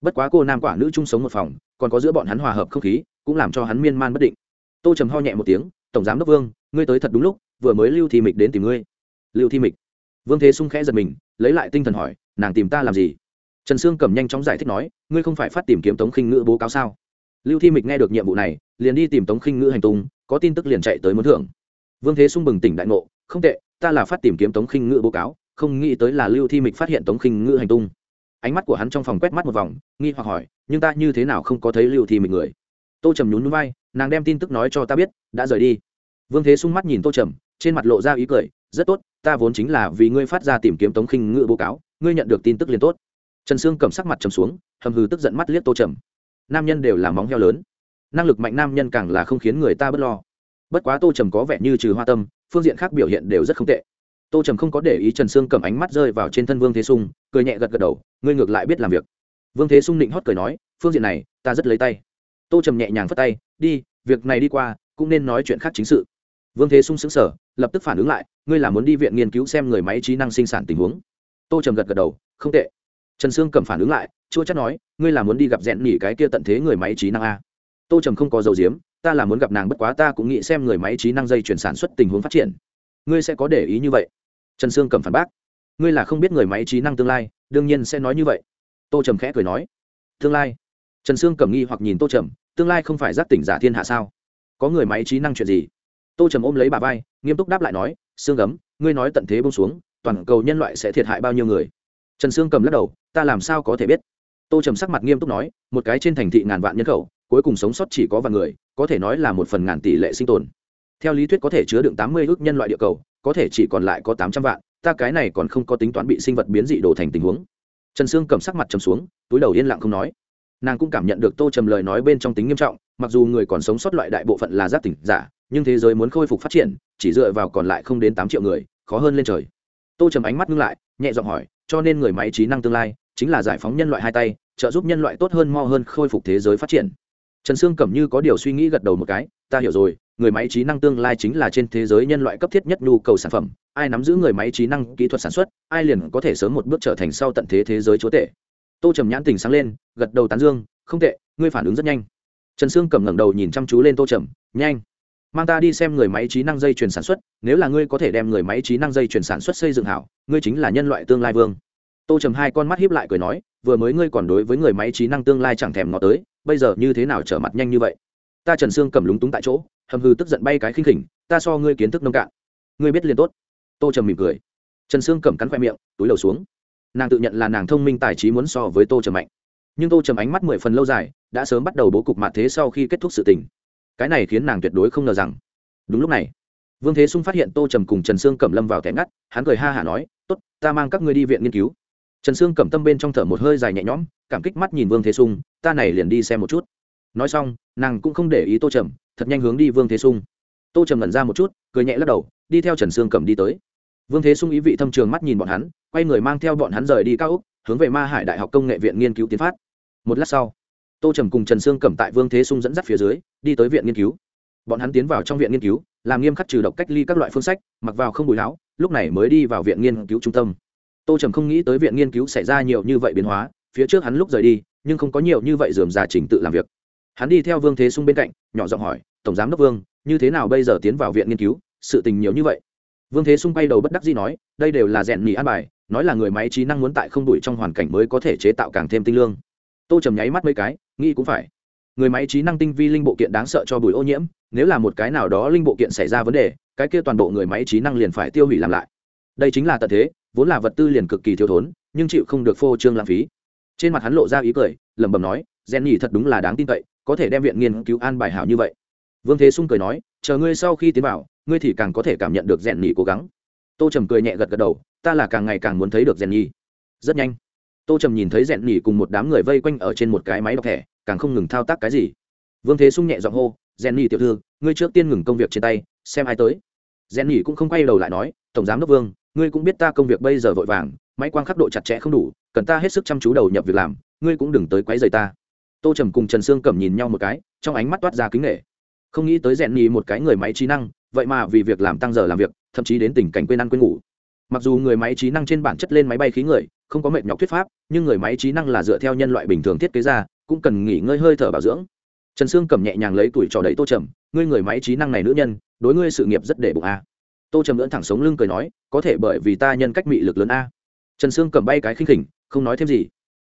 Bất quá cô nam quả nữ chung sống một phòng, còn có giữa bọn hắn hòa hợp không khí, cũng làm cho hắn miên man bất định. Tô trầm ho nhẹ một tiếng, tổng giám đốc vương, ngươi tới thật đúng lúc, vừa mới lưu thi mịch đến tìm ngươi. Lưu thi mịch? Vương thế sung khẽ giật mình, lấy lại tinh thần hỏi, nàng tìm ta làm gì? Trần sương cẩm nhanh chóng giải thích nói, ngươi không phải phát tìm kiếm tống khinh ngữ bố cáo sao? Lưu thi mịch nghe được nhiệm vụ này, liền đi tìm tống khinh ngữ hành tung, có tin tức liền chạy tới muốn thưởng. Vương thế sung bừng tỉnh đại ngộ, không tệ, ta là phát tìm kiếm tống khinh ngữ bố cáo, không nghĩ tới là lưu thi mịch phát hiện tống khinh ngữ hành tung. Ánh mắt của hắn trong phòng quét mắt một vòng, nghi hoặc hỏi, nhưng ta như thế nào không có thấy lưu thi mịch người? Tô trầm nhún núi vai, nàng đem tin tức nói cho ta biết, đã rời đi. Vương thế sung mắt nhìn tô trầm, trên mặt lộ ra ý cười, rất tốt, ta vốn chính là vì ngươi phát ra tìm kiếm tống khinh ngữ bố cáo, ngươi nhận được tin tức liền tốt trần sương cầm sắc mặt trầm xuống, hầm hừ tức giận mắt liếc tô trầm. Nam nhân đều là móng heo lớn. Năng lực mạnh nam nhân càng là không khiến người ta b ấ t lo. Bất quá tô trầm có vẻ như trừ hoa tâm, phương diện khác biểu hiện đều rất không tệ. Tô trầm không có để ý trần sương cầm ánh mắt rơi vào trên thân vương thế sung, cười nhẹ gật gật đầu, ngươi ngược lại biết làm việc. Vương thế sung định hót cười nói, phương diện này, ta rất lấy tay. Tô trầm nhẹ nhàng phất tay, đi, việc này đi qua, cũng nên nói chuyện khác chính sự. Vương thế sung xứng sở lập tức phản ứng lại, ngươi là muốn đi viện nghiên cứu xem người máy trí năng sinh sản tình huống. Tô trầm gật gật đầu, không tệ trần sương cầm phản ứng lại, chua chắc nói, ngươi là muốn đi gặp rẽn nỉ cái kia tận thế người máy trí năng a? Tô trầm không có dầu diếm ta là muốn gặp nàng, bất quá ta cũng nghĩ xem người máy trí năng dây chuyển sản xuất tình huống phát triển. Ngươi sẽ có để ý như vậy. Trần sương cầm phản bác. Ngươi là không biết người máy trí năng tương lai, đương nhiên sẽ nói như vậy. Tô trầm khẽ cười nói. Tương lai? Trần sương cầm nghi hoặc nhìn tô trầm, tương lai không phải giác tỉnh giả thiên hạ sao? Có người máy trí năng chuyện gì? Tô trầm ôm lấy bà vai, nghiêm túc đáp lại nói xương gấm, ngươi nói tận thế bông xuống, toàn cầu nhân loại sẽ thiệt hại bao nhiêu người? Trần sương cầm lắc đầu ta làm sao có thể biết? Tô trầm sắc mặt nghiêm túc nói, một cái trên thành thị ngàn vạn nhân khẩu, cuối cùng sống sót chỉ có vài người, có thể nói là một phần ngàn tỷ lệ sinh tồn. Theo lý thuyết có thể chứa đựng tám mươi ước nhân loại địa cầu, có thể chỉ còn lại có tám trăm vạn, ta cái này còn không có tính toán bị sinh vật biến dị đổ thành tình huống. Trần sương cầm sắc mặt trầm xuống, túi đầu yên lặng không nói. Nàng cũng cảm nhận được tô trầm lời nói bên trong tính nghiêm trọng, mặc dù người còn sống sót loại đại bộ phận là giác tỉnh giả, nhưng thế giới muốn khôi phục phát triển, chỉ dựa vào còn lại không đến tám triệu người, khó hơn lên trời. Tô trầm ánh mắt ngưng lại, nhẹ giọng hỏi, cho nên người máy trí năng tương lai chính là giải phóng nhân loại hai tay, trợ giúp nhân loại tốt hơn mo hơn khôi phục thế giới phát triển. Trần sương cẩm như có điều suy nghĩ gật đầu một cái, ta hiểu rồi, người máy trí năng tương lai chính là trên thế giới nhân loại cấp thiết nhất nhu cầu sản phẩm, ai nắm giữ người máy trí năng, kỹ thuật sản xuất, ai liền có thể sớm một bước trở thành sau tận thế thế giới chúa tể. Tô trầm nhãn tình sáng lên, gật đầu tán dương, không tệ, ngươi phản ứng rất nhanh. Trần sương cầm ngẩng đầu nhìn chăm chú lên tô trầm, nhanh, mang ta đi xem người máy trí năng dây chuyển sản xuất, nếu là ngươi có thể đem người máy trí năng dây chuyển sản xuất xây dựng hảo, ngươi chính là nhân loại tương lai vương tô trầm hai con mắt hiếp lại cười nói, vừa mới ngươi còn đối với người máy trí năng tương lai chẳng thèm ngó tới, bây giờ như thế nào trở mặt nhanh như vậy? Ta trần sương cầm lúng túng tại chỗ, hầm hư tức giận bay cái khinh khỉnh, ta so ngươi kiến thức nông cạn. Ngươi biết liền tốt. Tô trầm mỉm cười. Trần sương cầm cắn khoe miệng, túi đầu xuống. Nàng tự nhận là nàng thông minh tài trí muốn so với tô trầm mạnh. Nhưng tô trầm ánh mắt mười phần lâu dài, đã sớm bắt đầu bố cục mặt thế sau khi kết thúc sự tình. Cái này khiến nàng tuyệt đối không ngờ rằng. Đúng lúc này, vương thế sung phát hiện tô trầm cùng trần sương cẩm lâm vào thẻ ngắt, hắn cười ha hả nói t ố t ta mang các ngươi đi viện nghiên cứu trần sương cẩm tâm bên trong thở một hơi dài nhẹ nhõm, cảm kích mắt nhìn vương thế sung, ta này liền đi xem một chút. Nói xong, nàng cũng không để ý tô trầm, thật nhanh hướng đi vương thế sung. Tô trầm lần ra một chút, cười nhẹ lắc đầu, đi theo trần sương cẩm đi tới. Vương thế sung ý vị thâm trường mắt nhìn bọn hắn, quay người mang theo bọn hắn rời đi cao úc hướng về ma hải đại học công nghệ viện nghiên cứu tiến phát. Một lát sau, tô trầm cùng trần sương cẩm tại vương thế sung dẫn dắt phía dưới, đi tới viện nghiên cứu. Bọn hắn tiến vào trong viện nghiên cứu, làm nghiêm khắc trừ độc cách ly các loại phương sách, mặc vào không bùi láo lúc này mới đi vào viện nghiên cứu trung tâm tô trầm không nghĩ tới viện nghiên cứu xảy ra nhiều như vậy biến hóa, phía trước hắn lúc rời đi, nhưng không có nhiều như vậy dườm già trình tự làm việc. Hắn đi theo vương thế sung bên cạnh, nhỏ giọng hỏi, tổng giám đốc vương, như thế nào bây giờ tiến vào viện nghiên cứu? Sự tình nhiều như vậy. Vương thế sung bay đầu bất đắc dĩ nói, đây đều là rèn nhì an bài, nói là người máy trí năng muốn tại không đuổi trong hoàn cảnh mới có thể chế tạo càng thêm tinh lương. Tô trầm nháy mắt mấy cái, nghĩ cũng phải. Người máy trí năng tinh vi linh bộ kiện đáng sợ cho bụi ô nhiễm, nếu là một cái nào đó linh bộ kiện xảy ra vấn đề, cái kia toàn bộ người máy trí năng liền phải tiêu hủy làm lại. Đây chính là tận thế vốn là vật tư liền cực kỳ thiếu thốn, nhưng chịu không được phô trương lãng phí. Trên mặt hắn lộ ra ý cười, lẩm bẩm nói rèn nhỉ thật đúng là đáng tin cậy, có thể đem viện nghiên cứu an bài hảo như vậy. Vương thế sung cười nói, chờ ngươi sau khi tiến vào, ngươi thì càng có thể cảm nhận được rèn nhỉ cố gắng. Tô trầm cười nhẹ gật gật đầu, ta là càng ngày càng muốn thấy được rèn nhỉ rất nhanh, tô trầm nhìn thấy rèn nhỉ cùng một đám người vây quanh ở trên một cái máy đọc thẻ, càng không ngừng thao tác cái gì. Vương thế sung nhẹ giọng hô rèn nhỉ tiểu thư, ngươi trước tiên ngừng công việc trên tay, xem ai tới. Rèn nhỉ cũng không quay đầu lại nói, tổng giám đốc vương ngươi cũng biết ta công việc bây giờ vội vàng, máy quang khắc độ chặt chẽ không đủ, cần ta hết sức chăm chú đầu nhập việc làm, ngươi cũng đừng tới quấy rầy ta. Tô trầm cùng trần sương cẩm nhìn nhau một cái, trong ánh mắt toát ra kính nghệ không nghĩ tới rèn nhì một cái người máy trí năng, vậy mà vì việc làm tăng giờ làm việc, thậm chí đến tình cảnh quên ăn quên ngủ. Mặc dù người máy trí năng trên bản chất lên máy bay khí người, không có mệt nhọc thuyết pháp, nhưng người máy trí năng là dựa theo nhân loại bình thường thiết kế ra, cũng cần nghỉ ngơi hơi thở bảo dưỡng. Trần sương cầm nhẹ nhàng lấy tuổi trò đấy tô trầm, ngươi người máy trí năng này nữ nhân, đối ngươi sự nghiệp rất để bụng a tô trầm lưỡn thẳng sống lưng cười nói, có thể bởi vì ta nhân cách mị lực lớn a. Trần sương cầm bay cái khinh khỉnh, không nói thêm gì.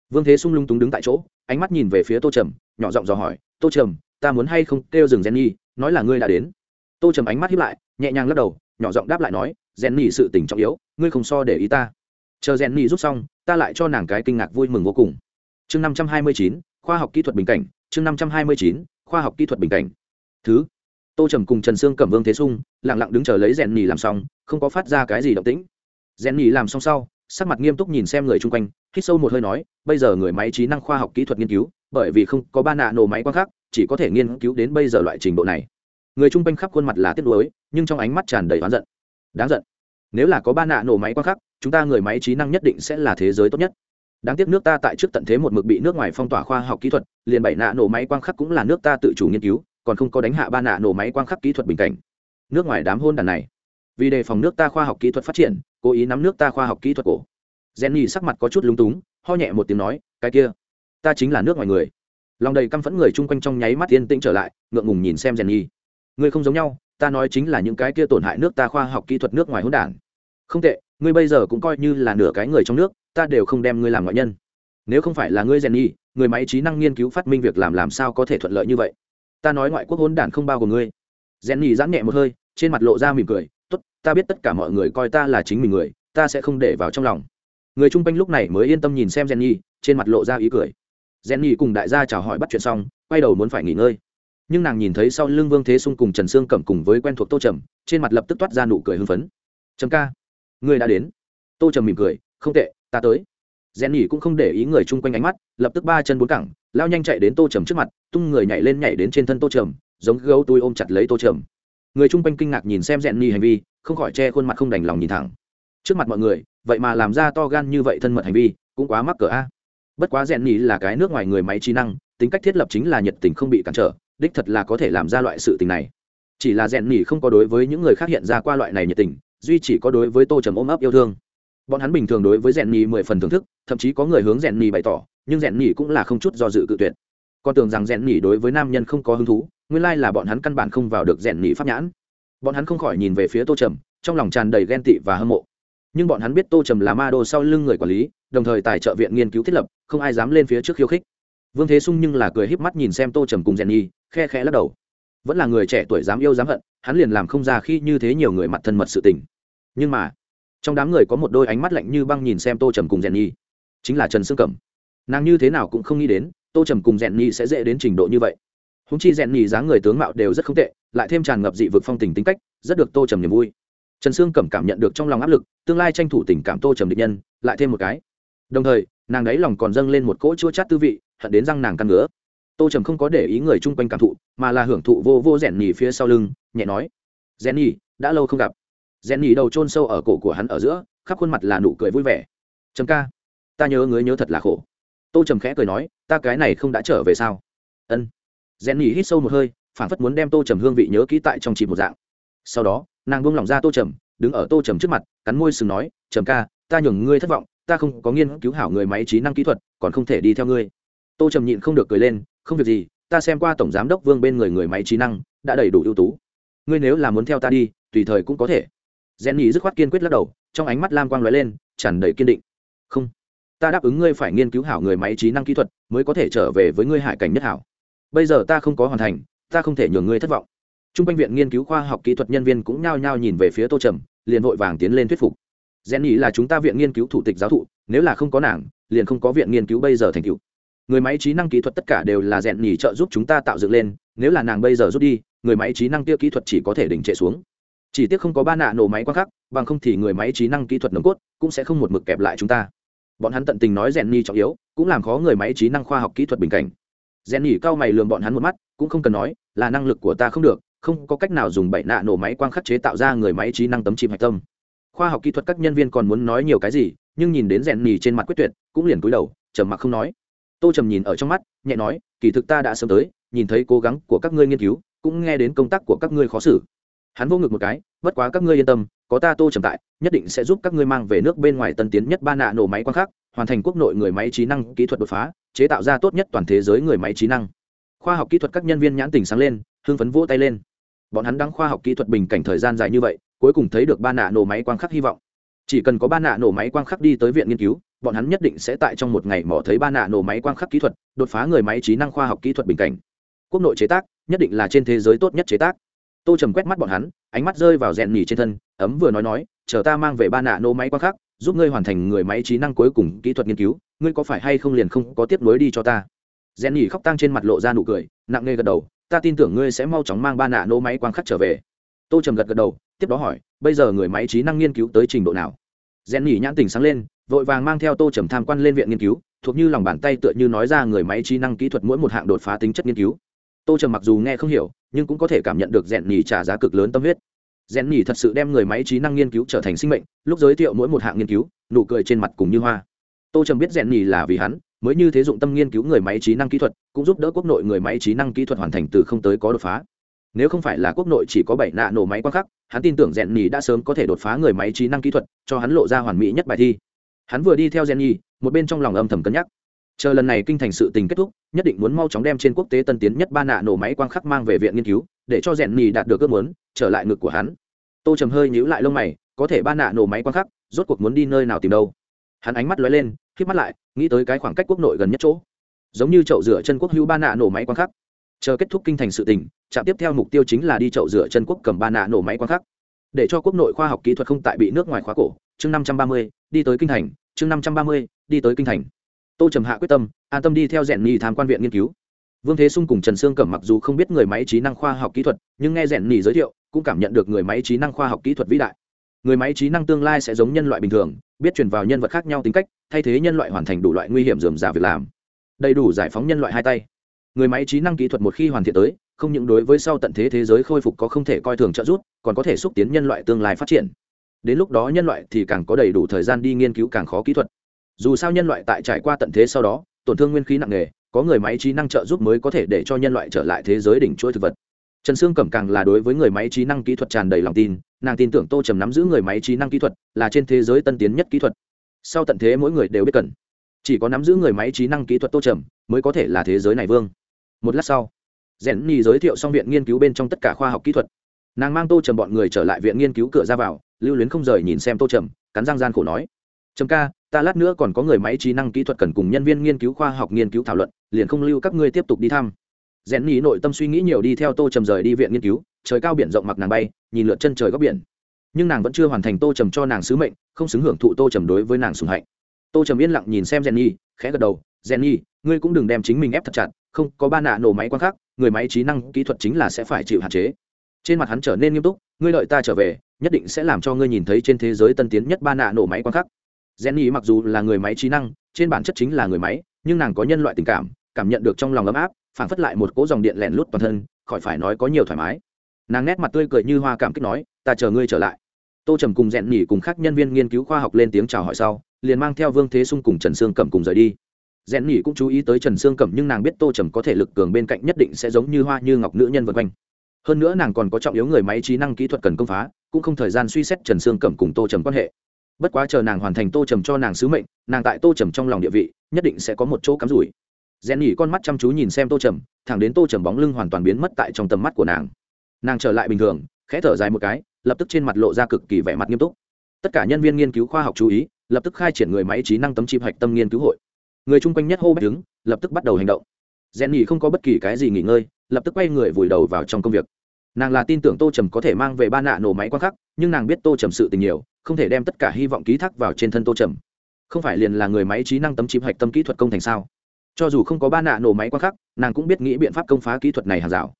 Vương thế sung lung túng đứng tại chỗ, ánh mắt nhìn về phía tô trầm, nhỏ giọng dò hỏi, tô trầm, ta muốn hay không kêu dừng nhi nói là ngươi đã đến. Tô trầm ánh mắt hiếp lại, nhẹ nhàng lắc đầu, nhỏ giọng đáp lại nói, jenny sự tình trọng yếu, ngươi không so để ý ta. Chờ jenny rút xong, ta lại cho nàng cái kinh ngạc vui mừng vô cùng. Chương năm trăm hai mươi chín, khoa học kỹ thuật bình cảnh, chương năm trăm hai mươi chín, khoa học kỹ thuật bình cảnh. Thứ tô trầm cùng trần sương cẩm vương thế sung lẳng lặng đứng chờ lấy rèn nhì làm xong, không có phát ra cái gì động tĩnh. Rèn nhì làm xong sau, sắc mặt nghiêm túc nhìn xem người chung quanh, hít sâu một hơi nói, bây giờ người máy trí năng khoa học kỹ thuật nghiên cứu, bởi vì không có ba nạ nổ máy quang khác chỉ có thể nghiên cứu đến bây giờ loại trình độ này. Người chung quanh khắp khuôn mặt là tiếc nuối, nhưng trong ánh mắt tràn đầy oán giận. Đáng giận. Nếu là có ba nạ nổ máy quang khác chúng ta người máy trí năng nhất định sẽ là thế giới tốt nhất. Đáng tiếc nước ta tại trước tận thế một mực bị nước ngoài phong tỏa khoa học kỹ thuật, liền bảy nạ nổ máy quang khắc cũng là nước ta tự chủ nghiên cứu còn không có đánh hạ ba nạ nổ máy quang khắc kỹ thuật bình cảnh. Nước ngoài đám hôn đàn này, vì đề phòng nước ta khoa học kỹ thuật phát triển, cố ý nắm nước ta khoa học kỹ thuật cổ. Jenny sắc mặt có chút lúng túng, ho nhẹ một tiếng nói, cái kia, ta chính là nước ngoài người. Lòng đầy căm phẫn người chung quanh trong nháy mắt yên tĩnh trở lại, ngượng ngùng nhìn xem jenny. Người không giống nhau, ta nói chính là những cái kia tổn hại nước ta khoa học kỹ thuật nước ngoài hỗn đản không tệ, ngươi bây giờ cũng coi như là nửa cái người trong nước, ta đều không đem ngươi làm ngoại nhân. Nếu không phải là ngươi jenny, người máy trí năng nghiên cứu phát minh việc làm làm sao có thể thuận lợi như vậy? Ta nói ngoại quốc hôn đản không bao gồm ngươi. Jenny giãn nhẹ một hơi, trên mặt lộ ra mỉm cười, tốt, ta biết tất cả mọi người coi ta là chính mình người, ta sẽ không để vào trong lòng. Người chung quanh lúc này mới yên tâm nhìn xem jenny trên mặt lộ ra ý cười. Jenny cùng đại gia chào hỏi bắt chuyện xong, quay đầu muốn phải nghỉ ngơi. Nhưng nàng nhìn thấy sau lưng vương thế sung cùng trần sương cẩm cùng với quen thuộc tô trầm, trên mặt lập tức toát ra nụ cười hưng phấn. Trầm ca người đã đến. Tô trầm mỉm cười, không tệ, ta tới. Rèn nhì cũng không để ý người chung quanh ánh mắt, lập tức ba chân bốn cẳng lao nhanh chạy đến tô trầm trước mặt, tung người nhảy lên nhảy đến trên thân tô trầm, giống gấu tôi ôm chặt lấy tô trầm. Người chung quanh kinh ngạc nhìn xem rèn ni hành vi, không khỏi che khuôn mặt không đành lòng nhìn thẳng. Trước mặt mọi người, vậy mà làm ra to gan như vậy thân mật hành vi, cũng quá mắc cỡ a. Bất quá rèn ni là cái nước ngoài người máy trí năng, tính cách thiết lập chính là nhiệt tình không bị cản trở, đích thật là có thể làm ra loại sự tình này. Chỉ là rèn ni không có đối với những người khác hiện ra qua loại này nhiệt tình, duy chỉ có đối với tô trầm ôm ấp yêu thương. Bọn hắn bình thường đối với rèn ni mười phần thưởng thức, thậm chí có người hướng rèn ni bày tỏ nhưng rèn nhỉ cũng là không chút do dự cự tuyệt. Con tưởng rằng rèn nhỉ đối với nam nhân không có hứng thú nguyên lai là bọn hắn căn bản không vào được rèn nhỉ pháp nhãn. Bọn hắn không khỏi nhìn về phía tô trầm trong lòng tràn đầy ghen tị và hâm mộ. Nhưng bọn hắn biết tô trầm là ma đô sau lưng người quản lý đồng thời tài trợ viện nghiên cứu thiết lập không ai dám lên phía trước khiêu khích. Vương thế sung nhưng là cười híp mắt nhìn xem tô trầm cùng rèn nhỉ, khe khẽ lắc đầu. Vẫn là người trẻ tuổi dám yêu dám hận hắn liền làm không ra khi như thế nhiều người mặt thân mật sự tình. Nhưng mà trong đám người có một đôi ánh mắt lạnh như băng nhìn xem tô trầm cùng rèn nhi chính là trần sương cẩm nàng như thế nào cũng không nghĩ đến, tô trầm cùng rèn nhi sẽ dễ đến trình độ như vậy. Húng chi rèn nhi dáng người tướng mạo đều rất không tệ, lại thêm tràn ngập dị vực phong tình tính cách, rất được tô trầm niềm vui. Trần sương cẩm cảm nhận được trong lòng áp lực, tương lai tranh thủ tình cảm tô trầm định nhân, lại thêm một cái. Đồng thời, nàng ấy lòng còn dâng lên một cỗ chua chát tư vị, hận đến răng nàng căn ngứa. Tô trầm không có để ý người chung quanh cảm thụ, mà là hưởng thụ vô vô rèn nhì phía sau lưng, nhẹ nói, rèn nhì đã lâu không gặp. Rèn nhì đầu chôn sâu ở cổ của hắn ở giữa, khắp khuôn mặt là nụ cười vui vẻ. Trầm ca, ta nhớ người nhớ thật là khổ tô trầm khẽ cười nói, ta cái này không đã trở về sao? Ân. Rèn nhỉ hít sâu một hơi, phản phất muốn đem tô trầm hương vị nhớ kỹ tại trong chỉ một dạng. Sau đó, nàng buông lỏng ra tô trầm, đứng ở tô trầm trước mặt, cắn môi sừng nói, trầm ca, ta nhường ngươi thất vọng, ta không có nghiên cứu hảo người máy trí năng kỹ thuật, còn không thể đi theo ngươi. Tô trầm nhịn không được cười lên, không việc gì, ta xem qua tổng giám đốc vương bên người người máy trí năng, đã đầy đủ ưu tú. Ngươi nếu là muốn theo ta đi, tùy thời cũng có thể. Rèn nhỉ dứt khoát kiên quyết lắc đầu, trong ánh mắt lam quang lóe lên, tràn đầy kiên định. Không ta đáp ứng ngươi phải nghiên cứu hảo người máy trí năng kỹ thuật, mới có thể trở về với ngươi hải cảnh nhất hảo. Bây giờ ta không có hoàn thành, ta không thể nhường ngươi thất vọng. T r u n g quanh viện nghiên cứu khoa học kỹ thuật nhân viên cũng nhao nhao nhìn về phía tô trầm, liền vội vàng tiến lên thuyết phục. Rèn nhì là chúng ta viện nghiên cứu thủ tịch giáo thụ, nếu là không có nàng, liền không có viện nghiên cứu bây giờ thành tựu. Người máy trí năng kỹ thuật tất cả đều là rèn nhì trợ giúp chúng ta tạo dựng lên, nếu là nàng bây giờ rút đi, người máy trí năng kia kỹ thuật chỉ có thể đình trệ xuống. Chỉ tiếc không có ba nạ nổ máy quá khắc, bằng không thì người máy trí năng kỹ thuật nồng cốt cũng sẽ không một mực kẹp lại chúng ta bọn hắn tận tình nói rèn nhì trọng yếu, cũng làm khó người máy trí năng khoa học kỹ thuật bình cảnh. Rèn nhì cao mày lường bọn hắn một mắt, cũng không cần nói, là năng lực của ta không được, không có cách nào dùng bảy nạ nổ máy quang khắc chế tạo ra người máy trí năng tấm chìm hạch tâm. Khoa học kỹ thuật các nhân viên còn muốn nói nhiều cái gì, nhưng nhìn đến rèn nhì trên mặt quyết tuyệt, cũng liền cúi đầu, trầm mặc không nói. Tô trầm nhìn ở trong mắt, nhẹ nói, kỳ thực ta đã sớm tới, nhìn thấy cố gắng của các ngươi nghiên cứu, cũng nghe đến công tác của các ngươi khó xử. Hắn vô ngực một cái, bất quá các ngươi yên tâm có ta tô trầm tại, nhất định sẽ giúp các ngươi mang về nước bên ngoài tân tiến nhất ba nạ nổ máy quang khác hoàn thành quốc nội người máy trí năng kỹ thuật đột phá, chế tạo ra tốt nhất toàn thế giới người máy trí năng. Khoa học kỹ thuật các nhân viên nhãn tình sáng lên, hưng phấn vỗ tay lên. Bọn hắn đăng khoa học kỹ thuật bình cảnh thời gian dài như vậy, cuối cùng thấy được ba nạ nổ máy quang khắc hy vọng. Chỉ cần có ba nạ nổ máy quang khắc đi tới viện nghiên cứu, bọn hắn nhất định sẽ tại trong một ngày mỏ thấy ba nạ nổ máy quang khắc kỹ thuật, đột phá người máy trí năng khoa học kỹ thuật bình cảnh. Quốc nội chế tác, nhất định là trên thế giới tốt nhất chế tác. Tô trầm quét mắt bọn hắn, ánh mắt rơi vào rèn nỉ trên thân ấm vừa nói nói, chờ ta mang về ba nạ nô máy quang khắc giúp ngươi hoàn thành người máy trí năng cuối cùng kỹ thuật nghiên cứu, ngươi có phải hay không liền không có tiếp nối đi cho ta? Rèn nhỉ khóc tăng trên mặt lộ ra nụ cười, nặng nề gật đầu, ta tin tưởng ngươi sẽ mau chóng mang ba nạ nô máy quang khắc trở về. Tô trầm gật gật đầu, tiếp đó hỏi, bây giờ người máy trí năng nghiên cứu tới trình độ nào? Rèn nhỉ nhãn tình sáng lên, vội vàng mang theo tô trầm tham quan lên viện nghiên cứu, thuộc như lòng bàn tay tựa như nói ra người máy trí năng kỹ thuật mỗi một hạng đột phá tính chất nghiên cứu. Tô trầm mặc dù nghe không hiểu, nhưng cũng có thể cảm nhận được rèn nhỉ trả giá cực lớn tâm huyết rèn nhỉ thật sự đem người máy trí năng nghiên cứu trở thành sinh mệnh, lúc giới thiệu mỗi một hạng nghiên cứu, nụ cười trên mặt cùng như hoa. Tô trầm biết rèn nhỉ là vì hắn, mới như thế dụng tâm nghiên cứu người máy trí năng kỹ thuật, cũng giúp đỡ quốc nội người máy trí năng kỹ thuật hoàn thành từ không tới có đột phá. Nếu không phải là quốc nội chỉ có bảy nạ nổ máy quang khắc, hắn tin tưởng rèn nhỉ đã sớm có thể đột phá người máy trí năng kỹ thuật, cho hắn lộ ra hoàn mỹ nhất bài thi. Hắn vừa đi theo rèn nhỉ, một bên trong lòng âm thầm cân nhắc chờ lần này kinh thành sự tình kết thúc, nhất định muốn mau chóng đem trên quốc tế tân tiến nhất ba nạ nổ máy quang khắc mang về viện nghiên cứu, để cho rèn nhì đạt được ước muốn, trở lại ngực của hắn. Tô trầm hơi nhíu lại lông mày, có thể ba nạ nổ máy quang khắc, rốt cuộc muốn đi nơi nào tìm đâu? Hắn ánh mắt lóe lên k mắt lại, nghĩ tới cái khoảng cách quốc nội gần nhất chỗ. Giống như chậu rửa chân quốc hữu ba nạ nổ máy quang khắc. Chờ kết thúc kinh thành sự tình, trạm tiếp theo mục tiêu chính là đi chậu rửa chân quốc cầm ba nạ nổ máy quang khắc. Để cho quốc nội khoa học kỹ thuật không tại bị nước ngoài khóa cổ, chương năm trăm ba mươi, đi tới kinh thành, chương năm trăm ba mươi, đi tới kinh thành tô trầm hạ quyết tâm, an tâm đi theo rèn nhì tham quan viện nghiên cứu. Vương thế sung cùng trần sương cẩm mặc dù không biết người máy trí năng khoa học kỹ thuật, nhưng nghe rèn nhì giới thiệu, cũng cảm nhận được người máy trí năng khoa học kỹ thuật vĩ đại. Người máy trí năng tương lai sẽ giống nhân loại bình thường, biết truyền vào nhân vật khác nhau tính cách, thay thế nhân loại hoàn thành đủ loại nguy hiểm dườm giả việc làm. Đầy đủ giải phóng nhân loại hai tay. Người máy trí năng kỹ thuật một khi hoàn thiện tới, không những đối với sau tận thế thế giới khôi phục có không thể coi thường trợ giúp, còn có thể xúc tiến nhân loại tương lai phát triển. Đến lúc đó nhân loại thì càng có đầy đủ thời gian đi nghiên cứu càng khó kỹ thuật dù sao nhân loại tại trải qua tận thế sau đó, tổn thương nguyên khí nặng nề, có người máy trí năng trợ giúp mới có thể để cho nhân loại trở lại thế giới đỉnh chuỗi thực vật. Trần sương cẩm càng là đối với người máy trí năng kỹ thuật tràn đầy lòng tin, nàng tin tưởng tô trầm nắm giữ người máy trí năng kỹ thuật là trên thế giới tân tiến nhất kỹ thuật. Sau tận thế mỗi người đều biết cần. Chỉ có nắm giữ người máy trí năng kỹ thuật tô trầm mới có thể là thế giới này vương. Một lát sau, rèn nhi giới thiệu xong viện nghiên cứu bên trong tất cả khoa học kỹ thuật. Nàng mang tô trầm bọn người trở lại viện nghiên cứu cửa ra vào, lưu luyến không rời nhìn xem tô trầm, cắn răng gian khổ nói, trầm ca ta lát nữa còn có người máy trí năng kỹ thuật cần cùng nhân viên nghiên cứu khoa học nghiên cứu thảo luận, liền không lưu các ngươi tiếp tục đi thăm. Rèn nhì nội tâm suy nghĩ nhiều đi theo tô trầm rời đi viện nghiên cứu, trời cao biển rộng mặc nàng bay, nhìn lượt chân trời góc biển. Nhưng nàng vẫn chưa hoàn thành tô trầm cho nàng sứ mệnh, không xứng hưởng thụ tô trầm đối với nàng sùng hạnh. Tô trầm yên lặng nhìn xem rèn nhi khẽ gật đầu, rèn nhi ngươi cũng đừng đem chính mình ép thật chặt, không có ba nạ nổ máy quan khác, người máy trí năng kỹ thuật chính là sẽ phải chịu hạn chế. Trên mặt hắn trở nên nghiêm túc, ngươi đợi ta trở về, nhất định sẽ làm cho ngươi nhìn thấy trên thế giới tân tiến nhất ba nạ nổ máy quan khác. Jenny mặc dù là người máy trí năng, trên bản chất chính là người máy, nhưng nàng có nhân loại tình cảm, cảm nhận được trong lòng ấm áp, phảng phất lại một cỗ dòng điện lẹn lút toàn thân, khỏi phải nói có nhiều thoải mái. Nàng nét mặt tươi cười như hoa cảm kích nói, "Ta chờ ngươi trở lại." Tô Trầm cùng Jenny cùng các nhân viên nghiên cứu khoa học lên tiếng chào hỏi sau, liền mang theo Vương Thế Sung cùng Trần Sương Cẩm cùng rời đi. Jenny cũng chú ý tới Trần Sương Cẩm nhưng nàng biết Tô Trầm có thể lực cường bên cạnh nhất định sẽ giống như hoa như ngọc nữ nhân vần quanh. Hơn nữa nàng còn có trọng yếu người máy trí năng kỹ thuật cần công phá, cũng không thời gian suy xét Trần Sương Cẩm cùng Tô Trầm quan hệ bất quá chờ nàng hoàn thành tô trầm cho nàng sứ mệnh, nàng tại tô trầm trong lòng địa vị, nhất định sẽ có một chỗ cắm rủi. Rèn nhỉ con mắt chăm chú nhìn xem tô trầm, thẳng đến tô trầm bóng lưng hoàn toàn biến mất tại trong tầm mắt của nàng. Nàng trở lại bình thường, khẽ thở dài một cái, lập tức trên mặt lộ ra cực kỳ vẻ mặt nghiêm túc. Tất cả nhân viên nghiên cứu khoa học chú ý, lập tức khai triển người máy trí năng tấm chip hạch tâm nghiên cứu hội. Người chung quanh nhất hô bách đứng, lập tức bắt đầu hành động. Rèn nhỉ không có bất kỳ cái gì nghỉ ngơi, lập tức quay người vùi đầu vào trong công việc nàng là tin tưởng tô trầm có thể mang về ba nạ nổ máy quan khắc, nhưng nàng biết tô trầm sự tình nhiều, không thể đem tất cả hy vọng ký thác vào trên thân tô trầm. Không phải liền là người máy trí năng tấm chip hạch tâm kỹ thuật công thành sao? Cho dù không có ba nạ nổ máy quan khắc, nàng cũng biết nghĩ biện pháp công phá kỹ thuật này hàng rào.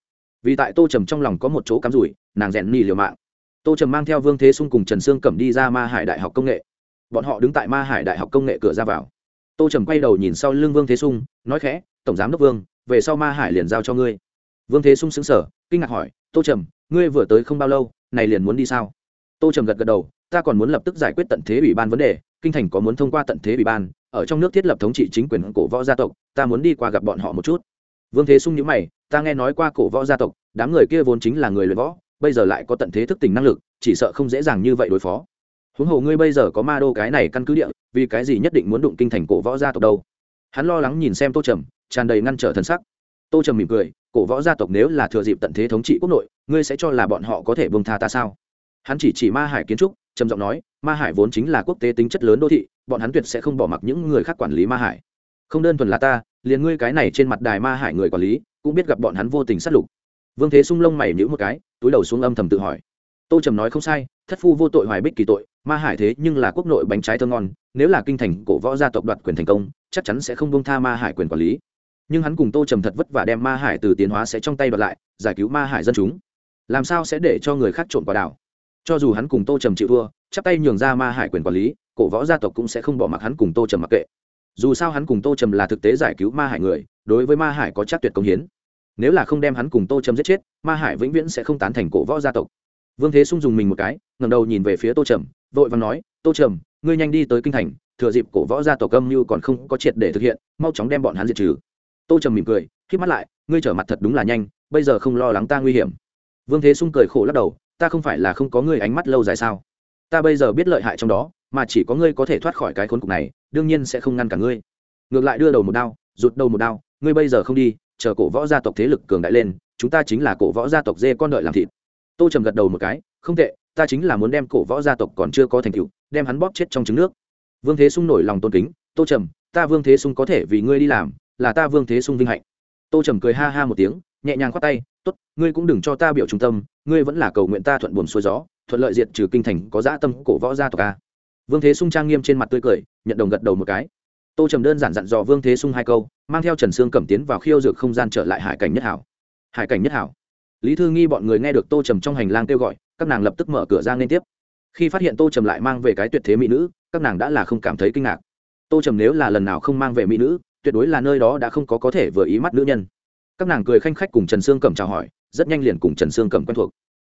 Vì tại tô trầm trong lòng có một chỗ cắm rủi, nàng rèn nỉ liều mạng. Tô trầm mang theo vương thế sung cùng trần sương cẩm đi ra ma hải đại học công nghệ. Bọn họ đứng tại ma hải đại học công nghệ cửa ra vào. Tô trầm quay đầu nhìn sau lưng vương thế sung, nói khẽ, tổng giám đốc vương, về sau ma hải liền giao cho ngươi vương thế sung xứng sở kinh ngạc hỏi, tô trầm, ngươi vừa tới không bao lâu, này liền muốn đi sao? Tô trầm gật gật đầu, ta còn muốn lập tức giải quyết tận thế ủy ban vấn đề, kinh thành có muốn thông qua tận thế ủy ban, ở trong nước thiết lập thống trị chính quyền cổ võ gia tộc, ta muốn đi qua gặp bọn họ một chút. Vương thế sung nhữ mày, ta nghe nói qua cổ võ gia tộc, đám người kia vốn chính là người luyện võ, bây giờ lại có tận thế thức tỉnh năng lực, chỉ sợ không dễ dàng như vậy đối phó. Huống hồ ngươi bây giờ có ma đô cái này căn cứ địa, vì cái gì nhất định muốn đụng kinh thành cổ võ gia tộc đâu? Hắn lo lắng nhìn xem tô trầm, tràn đầy ngăn trở thân sắc tô trầm mỉm cười, cổ võ gia tộc nếu là thừa dịp tận thế thống trị quốc nội, ngươi sẽ cho là bọn họ có thể bông tha ta sao? Hắn chỉ chỉ ma hải kiến trúc, trầm giọng nói, ma hải vốn chính là quốc tế tính chất lớn đô thị, bọn hắn tuyệt sẽ không bỏ mặc những người khác quản lý ma hải. Không đơn thuần là ta, liền ngươi cái này trên mặt đài ma hải người quản lý, cũng biết gặp bọn hắn vô tình sát lục. Vương thế sung lông mày nhữ một cái, túi đầu xuống âm thầm tự hỏi. Tô trầm nói không sai, thất phu vô tội hoài bích kỳ tội, ma hải thế nhưng là quốc nội bánh trái thơ ngon, nếu là kinh thành cổ võ gia tộc đoạt quyền thành công, chắc chắn sẽ không bông tha ma hải quyền quản lý nhưng hắn cùng tô trầm thật vất vả đem ma hải từ tiến hóa sẽ trong tay đoạt lại, giải cứu ma hải dân chúng. Làm sao sẽ để cho người khác trộn quả đảo? Cho dù hắn cùng tô trầm chịu thua, chắp tay nhường ra ma hải quyền quản lý, cổ võ gia tộc cũng sẽ không bỏ mặc hắn cùng tô trầm mặc kệ. Dù sao hắn cùng tô trầm là thực tế giải cứu ma hải người, đối với ma hải có chắc tuyệt công hiến. Nếu là không đem hắn cùng tô trầm giết chết, ma hải vĩnh viễn sẽ không tán thành cổ võ gia tộc. Vương thế sung dùng mình một cái ngầm đầu nhìn về phía tô trầm, vội và nói, tô trầm, ngươi nhanh đi tới kinh thành, thừa dịp cổ võ gia tộc âm như còn không có triệt để thực hiện, mau chóng đem bọn hắn diệt trừ tô trầm mỉm cười k mắt lại, ngươi trở mặt thật đúng là nhanh, bây giờ không lo lắng ta nguy hiểm. Vương thế sung cười khổ lắc đầu, ta không phải là không có ngươi ánh mắt lâu dài sao? Ta bây giờ biết lợi hại trong đó, mà chỉ có ngươi có thể thoát khỏi cái khốn cục này, đương nhiên sẽ không ngăn cả ngươi. Ngược lại đưa đầu một đao, rụt đầu một đao, ngươi bây giờ không đi, chờ cổ võ gia tộc thế lực cường đại lên, chúng ta chính là cổ võ gia tộc dê con đợi làm thịt. Tô trầm gật đầu một cái, không tệ, ta chính là muốn đem cổ võ gia tộc còn chưa có thành tựu, đem hắn bóp chết trong trứng nước. Vương thế sung nổi lòng tôn kính, tô trầm, ta vương thế sung có thể vì ngươi đi làm là ta vương thế sung vinh hạnh. Tô trầm cười ha ha một tiếng, nhẹ nhàng khoát tay t ố t ngươi cũng đừng cho ta biểu trung tâm, ngươi vẫn là cầu nguyện ta thuận buồn xuôi gió, thuận lợi diệt trừ kinh thành, có dã tâm, cổ võ gia tộc a. Vương thế sung trang nghiêm trên mặt tươi cười, nhận đồng gật đầu một cái. Tô trầm đơn giản dặn dò vương thế sung hai câu, mang theo trần sương cẩm tiến vào khiêu dược không gian trở lại hải cảnh nhất hảo. Hải cảnh nhất hảo. Lý thư nghi bọn người nghe được tô trầm trong hành lang kêu gọi, các nàng lập tức mở cửa ra liên tiếp. Khi phát hiện tô trầm lại mang về cái tuyệt thế mỹ nữ, các nàng đã là không cảm thấy kinh ngạc. Tô trầm nếu là lần nào không mang về mỹ nữ tuyệt đối là nơi đó đã không có có thể vừa ý mắt nữ nhân. Các nàng cười khanh khách cùng trần sương cẩm chào hỏi, rất nhanh liền cùng trần sương cẩm quen thuộc.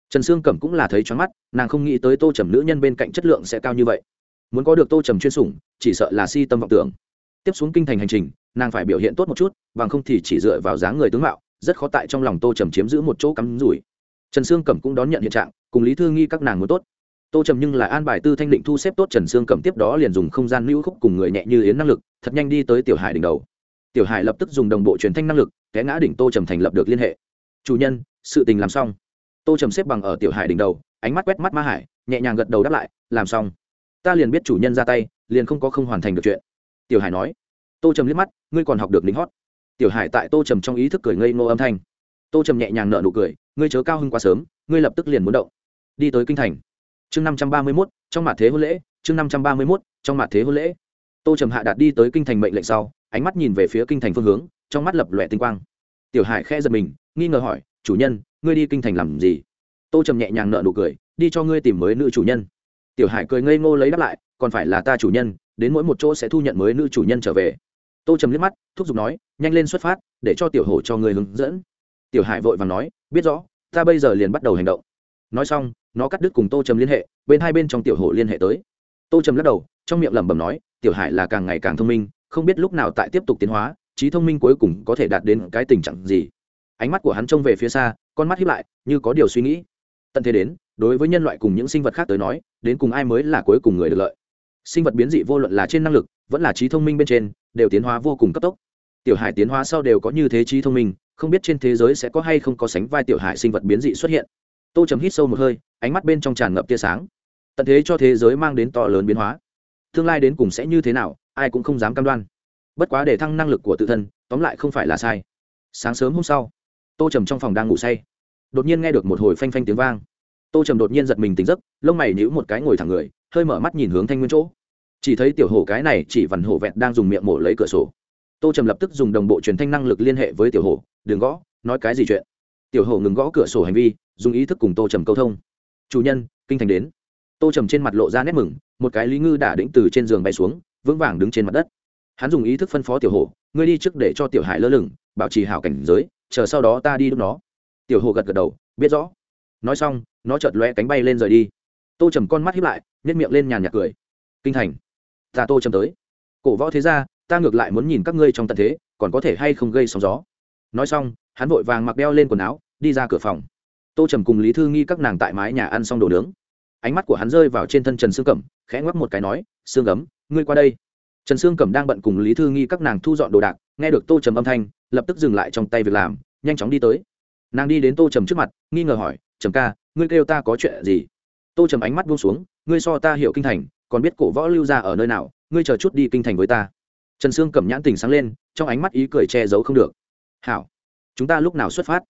Trần sương cẩm cũng là thấy choáng mắt, nàng không nghĩ tới tô trầm nữ nhân bên cạnh chất lượng sẽ cao như vậy. Muốn có được tô trầm chuyên sủng, chỉ sợ là si tâm vọng tưởng. Tiếp xuống kinh thành hành trình, nàng phải biểu hiện tốt một chút, bằng không thì chỉ dựa vào dáng người tướng mạo, rất khó tại trong lòng tô trầm chiếm giữ một chỗ cắm rủi. Trần sương cẩm cũng đón nhận hiện trạng, cùng lý thư nghi các nàng muốn tốt tô trầm nhưng là an bài tư thanh định thu xếp tốt trần sương cẩm tiếp đó liền dùng không gian lưu khúc cùng người nhẹ như yến năng lực, thật nhanh đi tới tiểu hải đỉnh đầu. Tiểu hải lập tức dùng đồng bộ truyền thanh năng lực, té ngã đỉnh tô trầm thành lập được liên hệ. Chủ nhân, sự tình làm xong. Tô trầm xếp bằng ở tiểu hải đỉnh đầu, ánh mắt quét mắt ma hải, nhẹ nhàng gật đầu đáp lại, làm xong. Ta liền biết chủ nhân ra tay, liền không có không hoàn thành được chuyện. Tiểu hải nói. Tô trầm liếc mắt, ngươi còn học được lính hót. Tiểu hải tại tô trầm trong ý thức cười ngây ngô âm thanh. Tô trầm nhẹ nhàng nợ nụ cười, ngươi chớ cao hơn quá sớm, ngươi lập tức liền muốn động. Đi tới kinh thành chương năm trăm ba mươi mốt, trong mặt thế hôn lễ, chương năm trăm ba mươi mốt, trong mặt thế hôn lễ. Tô trầm hạ đạt đi tới kinh thành mệnh lệnh sau, ánh mắt nhìn về phía kinh thành phương hướng, trong mắt lập lòe tinh quang. Tiểu hải khe giật mình, nghi ngờ hỏi, chủ nhân, ngươi đi kinh thành làm gì? Tô trầm nhẹ nhàng nợ nụ cười, đi cho ngươi tìm mới nữ chủ nhân. Tiểu hải cười ngây ngô lấy đáp lại, còn phải là ta chủ nhân, đến mỗi một chỗ sẽ thu nhận mới nữ chủ nhân trở về. Tô trầm liếc mắt, thúc giục nói, nhanh lên xuất phát, để cho tiểu hổ cho người hướng dẫn. Tiểu hải vội và nói, biết rõ, ta bây giờ liền bắt đầu hành động. Nói xong nó cắt đứt cùng tô trầm liên hệ, bên hai bên trong tiểu hổ liên hệ tới. Tô trầm lắc đầu, trong miệng lẩm bẩm nói, tiểu hải là càng ngày càng thông minh, không biết lúc nào tại tiếp tục tiến hóa, trí thông minh cuối cùng có thể đạt đến cái tình trạng gì? Ánh mắt của hắn trông về phía xa, con mắt hiếp lại, như có điều suy nghĩ. Tận thế đến, đối với nhân loại cùng những sinh vật khác tới nói, đến cùng ai mới là cuối cùng người được lợi? Sinh vật biến dị vô luận là trên năng lực, vẫn là trí thông minh bên trên, đều tiến hóa vô cùng cấp tốc. Tiểu hải tiến hóa sau đều có như thế trí thông minh, không biết trên thế giới sẽ có hay không có sánh vai tiểu hải sinh vật biến dị xuất hiện tô trầm hít sâu một hơi, ánh mắt bên trong tràn ngập tia sáng. Tận thế cho thế giới mang đến to lớn biến hóa. Tương lai đến cùng sẽ như thế nào, ai cũng không dám cam đoan. Bất quá để thăng năng lực của tự thân, tóm lại không phải là sai. Sáng sớm hôm sau, tô trầm trong phòng đang ngủ say. Đột nhiên nghe được một hồi phanh phanh tiếng vang. Tô trầm đột nhiên giật mình tỉnh giấc, lông mày nhữ một cái ngồi thẳng người, hơi mở mắt nhìn hướng thanh nguyên chỗ. Chỉ thấy tiểu hổ cái này chỉ vằn hổ vẹn đang dùng miệng mổ lấy cửa sổ. Tô trầm lập tức dùng đồng bộ truyền thanh năng lực liên hệ với tiểu hổ, đừng gõ, nói cái gì chuyện? Tiểu hổ ngừng gõ cửa sổ hành vi, dùng ý thức cùng tô trầm câu thông. Chủ nhân, kinh thành đến. Tô trầm trên mặt lộ ra nét mừng, một cái lý ngư đã đĩnh từ trên giường bay xuống, vững vàng đứng trên mặt đất. Hắn dùng ý thức phân phó tiểu hổ, ngươi đi trước để cho tiểu hải lơ lửng, bảo trì hảo cảnh giới, chờ sau đó ta đi lúc nó. Tiểu hổ gật gật đầu, biết rõ. Nói xong, nó chợt lóe cánh bay lên rời đi. Tô trầm con mắt hiếp lại nhét miệng lên nhàn nhạt cười. Kinh thành, ta tô trầm tới. Cổ võ thế ra ta ngược lại muốn nhìn các ngươi trong tận thế, còn có thể hay không gây sóng gió. Nói xong, hắn vội vàng mặc đeo lên quần áo đi ra cửa phòng. Tô trầm cùng lý thư nghi các nàng tại mái nhà ăn xong đồ nướng. Ánh mắt của hắn rơi vào trên thân trần sương cẩm, khẽ ngoắc một cái nói, sương gấm ngươi qua đây. Trần sương cẩm đang bận cùng lý thư nghi các nàng thu dọn đồ đạc, nghe được tô trầm âm thanh, lập tức dừng lại trong tay việc làm, nhanh chóng đi tới. Nàng đi đến tô trầm trước mặt, nghi ngờ hỏi, trầm ca, ngươi kêu ta có chuyện gì? Tô trầm ánh mắt buông xuống, ngươi so ta hiểu kinh thành, còn biết cổ võ lưu ra ở nơi nào, ngươi chờ chút đi kinh thành với ta. Trần sương cẩm nhãn tình sáng lên, trong ánh mắt ý cười che giấu không được. Hảo, chúng ta lúc nào xuất phát?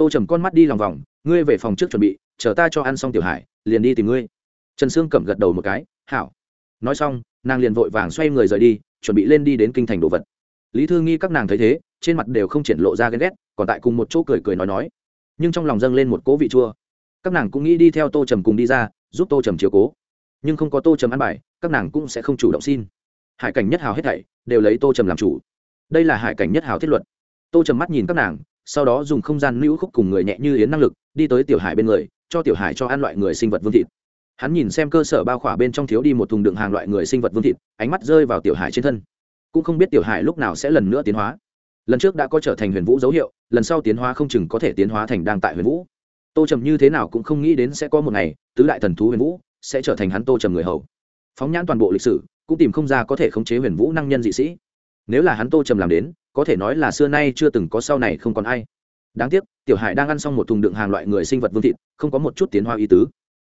Tô trầm con mắt đi lòng vòng, ngươi về phòng trước chuẩn bị, chờ ta cho ăn xong tiểu hải, liền đi tìm ngươi. Trần sương cẩm gật đầu một cái, hảo. Nói xong, nàng liền vội vàng xoay người rời đi, chuẩn bị lên đi đến kinh thành đồ vật. Lý thư nghi các nàng thấy thế, trên mặt đều không triển lộ ra ghen ghét, còn tại cùng một chỗ cười cười nói nói. Nhưng trong lòng dâng lên một cố vị chua. Các nàng cũng nghĩ đi theo tô trầm cùng đi ra, giúp tô trầm chiếu cố. Nhưng không có tô trầm ăn bài, các nàng cũng sẽ không chủ động xin. Hải cảnh nhất hào hết thảy, đều lấy tô trầm làm chủ. Đây là hải cảnh nhất hào thiết luật. Tô trầm mắt nhìn các nàng sau đó dùng không gian lưu khúc cùng người nhẹ như yến năng lực, đi tới tiểu hải bên người, cho tiểu hải cho ăn loại người sinh vật vương thịt. Hắn nhìn xem cơ sở bao khỏa bên trong thiếu đi một thùng đựng hàng loại người sinh vật vương thịt, ánh mắt rơi vào tiểu hải trên thân. Cũng không biết tiểu hải lúc nào sẽ lần nữa tiến hóa. Lần trước đã có trở thành huyền vũ dấu hiệu, lần sau tiến hóa không chừng có thể tiến hóa thành đang tại huyền vũ. Tô trầm như thế nào cũng không nghĩ đến sẽ có một ngày, tứ đại thần thú huyền vũ sẽ trở thành hắn tô trầm người hầu. Phóng nhãn toàn bộ lịch sử, cũng tìm không ra có thể khống chế huyền vũ năng nhân dị sĩ. Nếu là hắn tô trầm làm đến có thể nói là xưa nay chưa từng có sau này không còn ai. Đáng tiếc, tiểu hải đang ăn xong một thùng đựng hàng loại người sinh vật vương thịt, không có một chút tiến hoa ý tứ.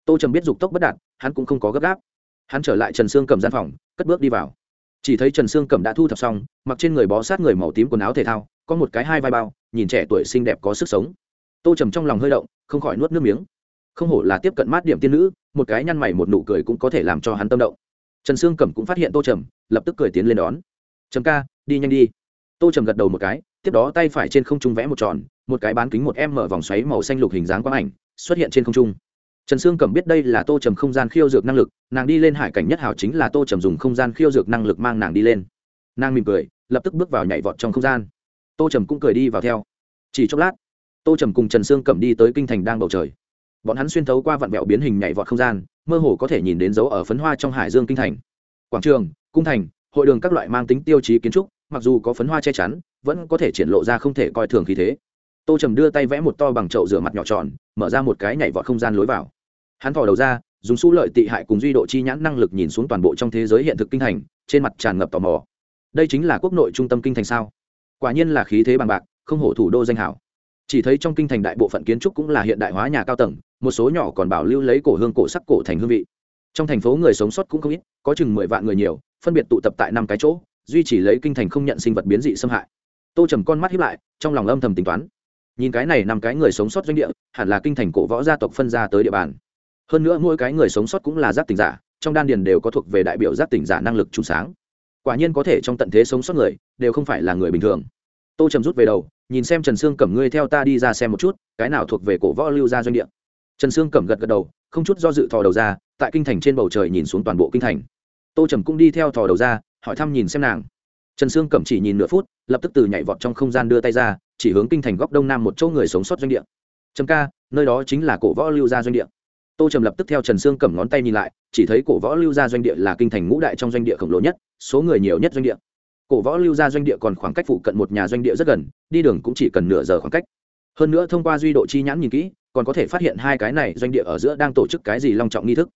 Tô trầm biết dục tốc bất đạt, hắn cũng không có gấp gáp. Hắn trở lại trần sương cầm gian phòng, cất bước đi vào. Chỉ thấy trần sương cầm đã thu thập xong, mặc trên người bó sát người màu tím quần áo thể thao, có một cái hai vai bao, nhìn trẻ tuổi xinh đẹp có sức sống. Tô trầm trong lòng hơi động, không khỏi nuốt nước miếng. Không hổ là tiếp cận mát điểm tiên nữ, một cái nhăn mày một nụ cười cũng có thể làm cho hắn tâm động. Trần sương cẩm cũng phát hiện tô trầm, lập tức cười tiến lên đón. Trầm ca, đi nhanh đi tô trầm gật đầu một cái, tiếp đó tay phải trên không trung vẽ một tròn, một cái bán kính một em mở vòng xoáy màu xanh lục hình dáng quang ảnh, xuất hiện trên không trung. Trần sương cẩm biết đây là tô trầm không gian khiêu dược năng lực, nàng đi lên hải cảnh nhất hào chính là tô trầm dùng không gian khiêu dược năng lực mang nàng đi lên. Nàng mỉm cười, lập tức bước vào nhảy vọt trong không gian. Tô trầm cũng cười đi vào theo. Chỉ chốc lát, tô trầm cùng trần sương cẩm đi tới kinh thành đang bầu trời. Bọn hắn xuyên thấu qua vạn vẹo biến hình nhảy vọt không gian, mơ hồ có thể nhìn đến dấu ở phấn hoa trong hải dương kinh thành. Quảng trường, cung thành, hội đường các loại mang tính tiêu chí kiến trúc mặc dù có phấn hoa che chắn, vẫn có thể triển lộ ra không thể coi thường khí thế. Tô trầm đưa tay vẽ một to bằng chậu rửa mặt nhỏ tròn, mở ra một cái nhảy vọt không gian lối vào. Hắn thò đầu ra, dùng su lợi tị hại cùng duy độ chi nhãn năng lực nhìn xuống toàn bộ trong thế giới hiện thực kinh thành, trên mặt tràn ngập tò mò. Đây chính là quốc nội trung tâm kinh thành sao? Quả nhiên là khí thế bằng bạc, không hổ thủ đô danh hảo. Chỉ thấy trong kinh thành đại bộ phận kiến trúc cũng là hiện đại hóa nhà cao tầng, một số nhỏ còn bảo lưu lấy cổ hương cổ sắc cổ thành hương vị. Trong thành phố người sống sót cũng không ít, có chừng mười vạn người nhiều, phân biệt tụ tập tại năm cái chỗ duy chỉ lấy kinh thành không nhận sinh vật biến dị xâm hại. Tô trầm con mắt hiếp lại, trong lòng âm thầm tính toán. Nhìn cái này nằm cái người sống sót doanh địa, hẳn là kinh thành cổ võ gia tộc phân ra tới địa bàn. Hơn nữa mỗi cái người sống sót cũng là giác tỉnh giả, trong đan điền đều có thuộc về đại biểu giác tỉnh giả năng lực trùng sáng. Quả nhiên có thể trong tận thế sống sót người, đều không phải là người bình thường. Tô trầm rút về đầu, nhìn xem trần sương cẩm, ngươi theo ta đi ra xem một chút, cái nào thuộc về cổ võ lưu gia doanh địa? Trần sương cẩm gật gật đầu, không chút do dự thò đầu ra, tại kinh thành trên bầu trời nhìn xuống toàn bộ kinh thành. Tô trầm cũng đi theo thò đầu ra hỏi thăm nhìn xem nàng. Trần sương cẩm chỉ nhìn nửa phút, lập tức từ nhảy vọt trong không gian đưa tay ra, chỉ hướng kinh thành góc đông nam một chỗ người sống sót doanh địa. Trầm ca, nơi đó chính là cổ võ lưu gia doanh địa. Tô trầm lập tức theo trần sương cẩm ngón tay nhìn lại, chỉ thấy cổ võ lưu gia doanh địa là kinh thành ngũ đại trong doanh địa khổng lồ nhất, số người nhiều nhất doanh địa. Cổ võ lưu gia doanh địa còn khoảng cách phụ cận một nhà doanh địa rất gần, đi đường cũng chỉ cần nửa giờ khoảng cách. Hơn nữa thông qua duy độ chi nhãn nhìn kỹ, còn có thể phát hiện hai cái này doanh địa ở giữa đang tổ chức cái gì long trọng nghi thức.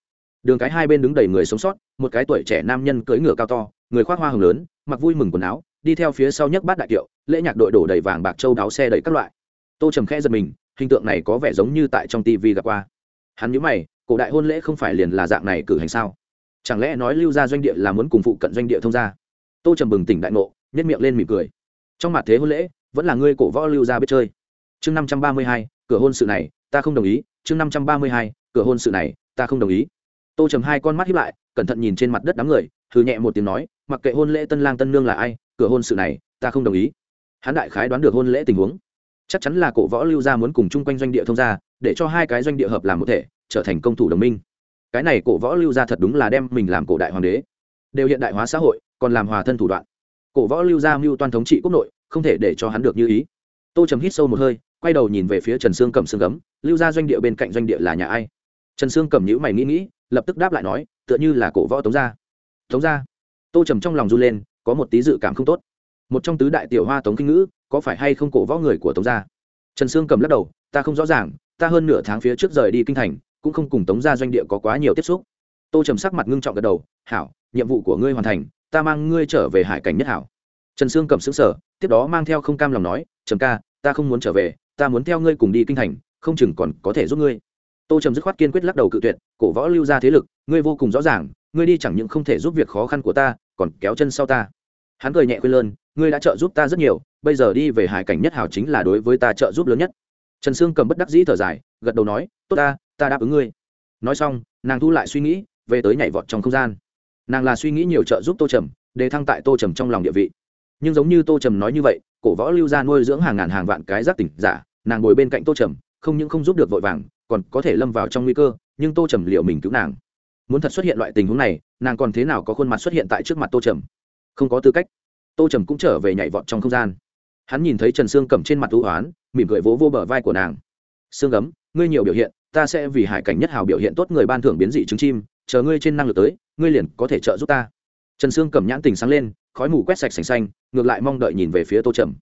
Đường cái hai bên đứng đầy người sống sót, một cái tuổi trẻ nam nhân cưỡi ngựa cao to người khoác hoa hồng lớn, mặc vui mừng quần áo, đi theo phía sau nhấc bát đại kiệu, lễ nhạc đội đổ đầy vàng bạc châu đáo xe đầy các loại. Tô trầm khẽ giật mình, hình tượng này có vẻ giống như tại trong tv gặp qua. Hắn nhớ mày, cổ đại hôn lễ không phải liền là dạng này cử hành sao? Chẳng lẽ nói lưu ra doanh địa là muốn cùng phụ cận doanh địa thông gia? Tô trầm bừng tỉnh đại ngộ nhất miệng lên mỉm cười. Trong mặt thế hôn lễ, vẫn là ngươi cổ võ lưu ra biết chơi. Chương năm trăm ba mươi hai, cửa hôn sự này, ta không đồng ý. Chương năm trăm ba mươi hai, cửa hôn sự này, ta không đồng ý. Tô trầm hai con mắt hiếp lại, cẩn thận nhìn trên mặt đất đám người thử nhẹ một tiếng nói, mặc kệ hôn lễ tân lang tân nương là ai, cửa hôn sự này, ta không đồng ý. Hắn đại khái đoán được hôn lễ tình huống. Chắc chắn là cổ võ lưu gia muốn cùng chung quanh doanh địa thông gia, để cho hai cái doanh địa hợp làm một thể, trở thành công thủ đồng minh. Cái này cổ võ lưu gia thật đúng là đem mình làm cổ đại hoàng đế. Đều hiện đại hóa xã hội, còn làm hòa thân thủ đoạn. Cổ võ lưu gia mưu toan thống trị quốc nội, không thể để cho hắn được như ý. Tô trầm hít sâu một hơi, quay đầu nhìn về phía trần sương cầm xương cấm lưu gia doanh địa bên cạnh doanh địa là nhà ai? Trần sương cầm nhữ mày nghĩ nghĩ, lập tức đáp lại nói, tựa như là cổ võ tống gia tống gia tô trầm trong lòng run lên, có một tí dự cảm không tốt. Một trong tứ đại tiểu hoa tống kinh ngữ, có phải hay không cổ võ người của tống gia trần sương cầm lắc đầu, ta không rõ ràng, ta hơn nửa tháng phía trước rời đi kinh thành, cũng không cùng tống gia doanh địa có quá nhiều tiếp xúc. Tô trầm sắc mặt ngưng trọng gật đầu, hảo, nhiệm vụ của ngươi hoàn thành, ta mang ngươi trở về hải cảnh nhất hảo. Trần sương cầm xứng sở tiếp đó mang theo không cam lòng nói, trầm ca, ta không muốn trở về, ta muốn theo ngươi cùng đi kinh thành, không chừng còn có thể giúp ngươi. Tô trầm dứt khoát kiên quyết lắc đầu cự tuyệt, cổ võ lưu ra thế lực, ngươi vô cùng rõ ràng ngươi đi chẳng những không thể giúp việc khó khăn của ta, còn kéo chân sau ta. Hắn cười nhẹ khuyên lơn, ngươi đã trợ giúp ta rất nhiều, bây giờ đi về hải cảnh nhất hảo chính là đối với ta trợ giúp lớn nhất. Trần sương cầm bất đắc dĩ thở dài, gật đầu nói, tốt ta ta đáp ứng ngươi. Nói xong, nàng thu lại suy nghĩ, về tới nhảy vọt trong không gian. Nàng là suy nghĩ nhiều trợ giúp tô trầm, để thăng tại tô trầm trong lòng địa vị. Nhưng giống như tô trầm nói như vậy, cổ võ lưu ra nuôi dưỡng hàng ngàn hàng vạn cái giác tỉnh giả, nàng ngồi bên cạnh tô trầm, không những không giúp được vội vàng, còn có thể lâm vào trong nguy cơ, nhưng tô trầm liệu mình cứu nàng muốn thật xuất hiện loại tình huống này, nàng còn thế nào có khuôn mặt xuất hiện tại trước mặt tô trầm? Không có tư cách. Tô trầm cũng trở về nhảy vọt trong không gian. Hắn nhìn thấy trần sương cầm trên mặt thú hoán mỉm cười vỗ vô bờ vai của nàng. Sương gấm ngươi nhiều biểu hiện, ta sẽ vì hải cảnh nhất hào biểu hiện tốt người ban thưởng biến dị trứng chim, chờ ngươi trên năng lực tới, ngươi liền có thể trợ giúp ta. Trần sương cầm nhãn tình sáng lên, khói mù quét sạch sành xanh, ngược lại mong đợi nhìn về phía tô trầm.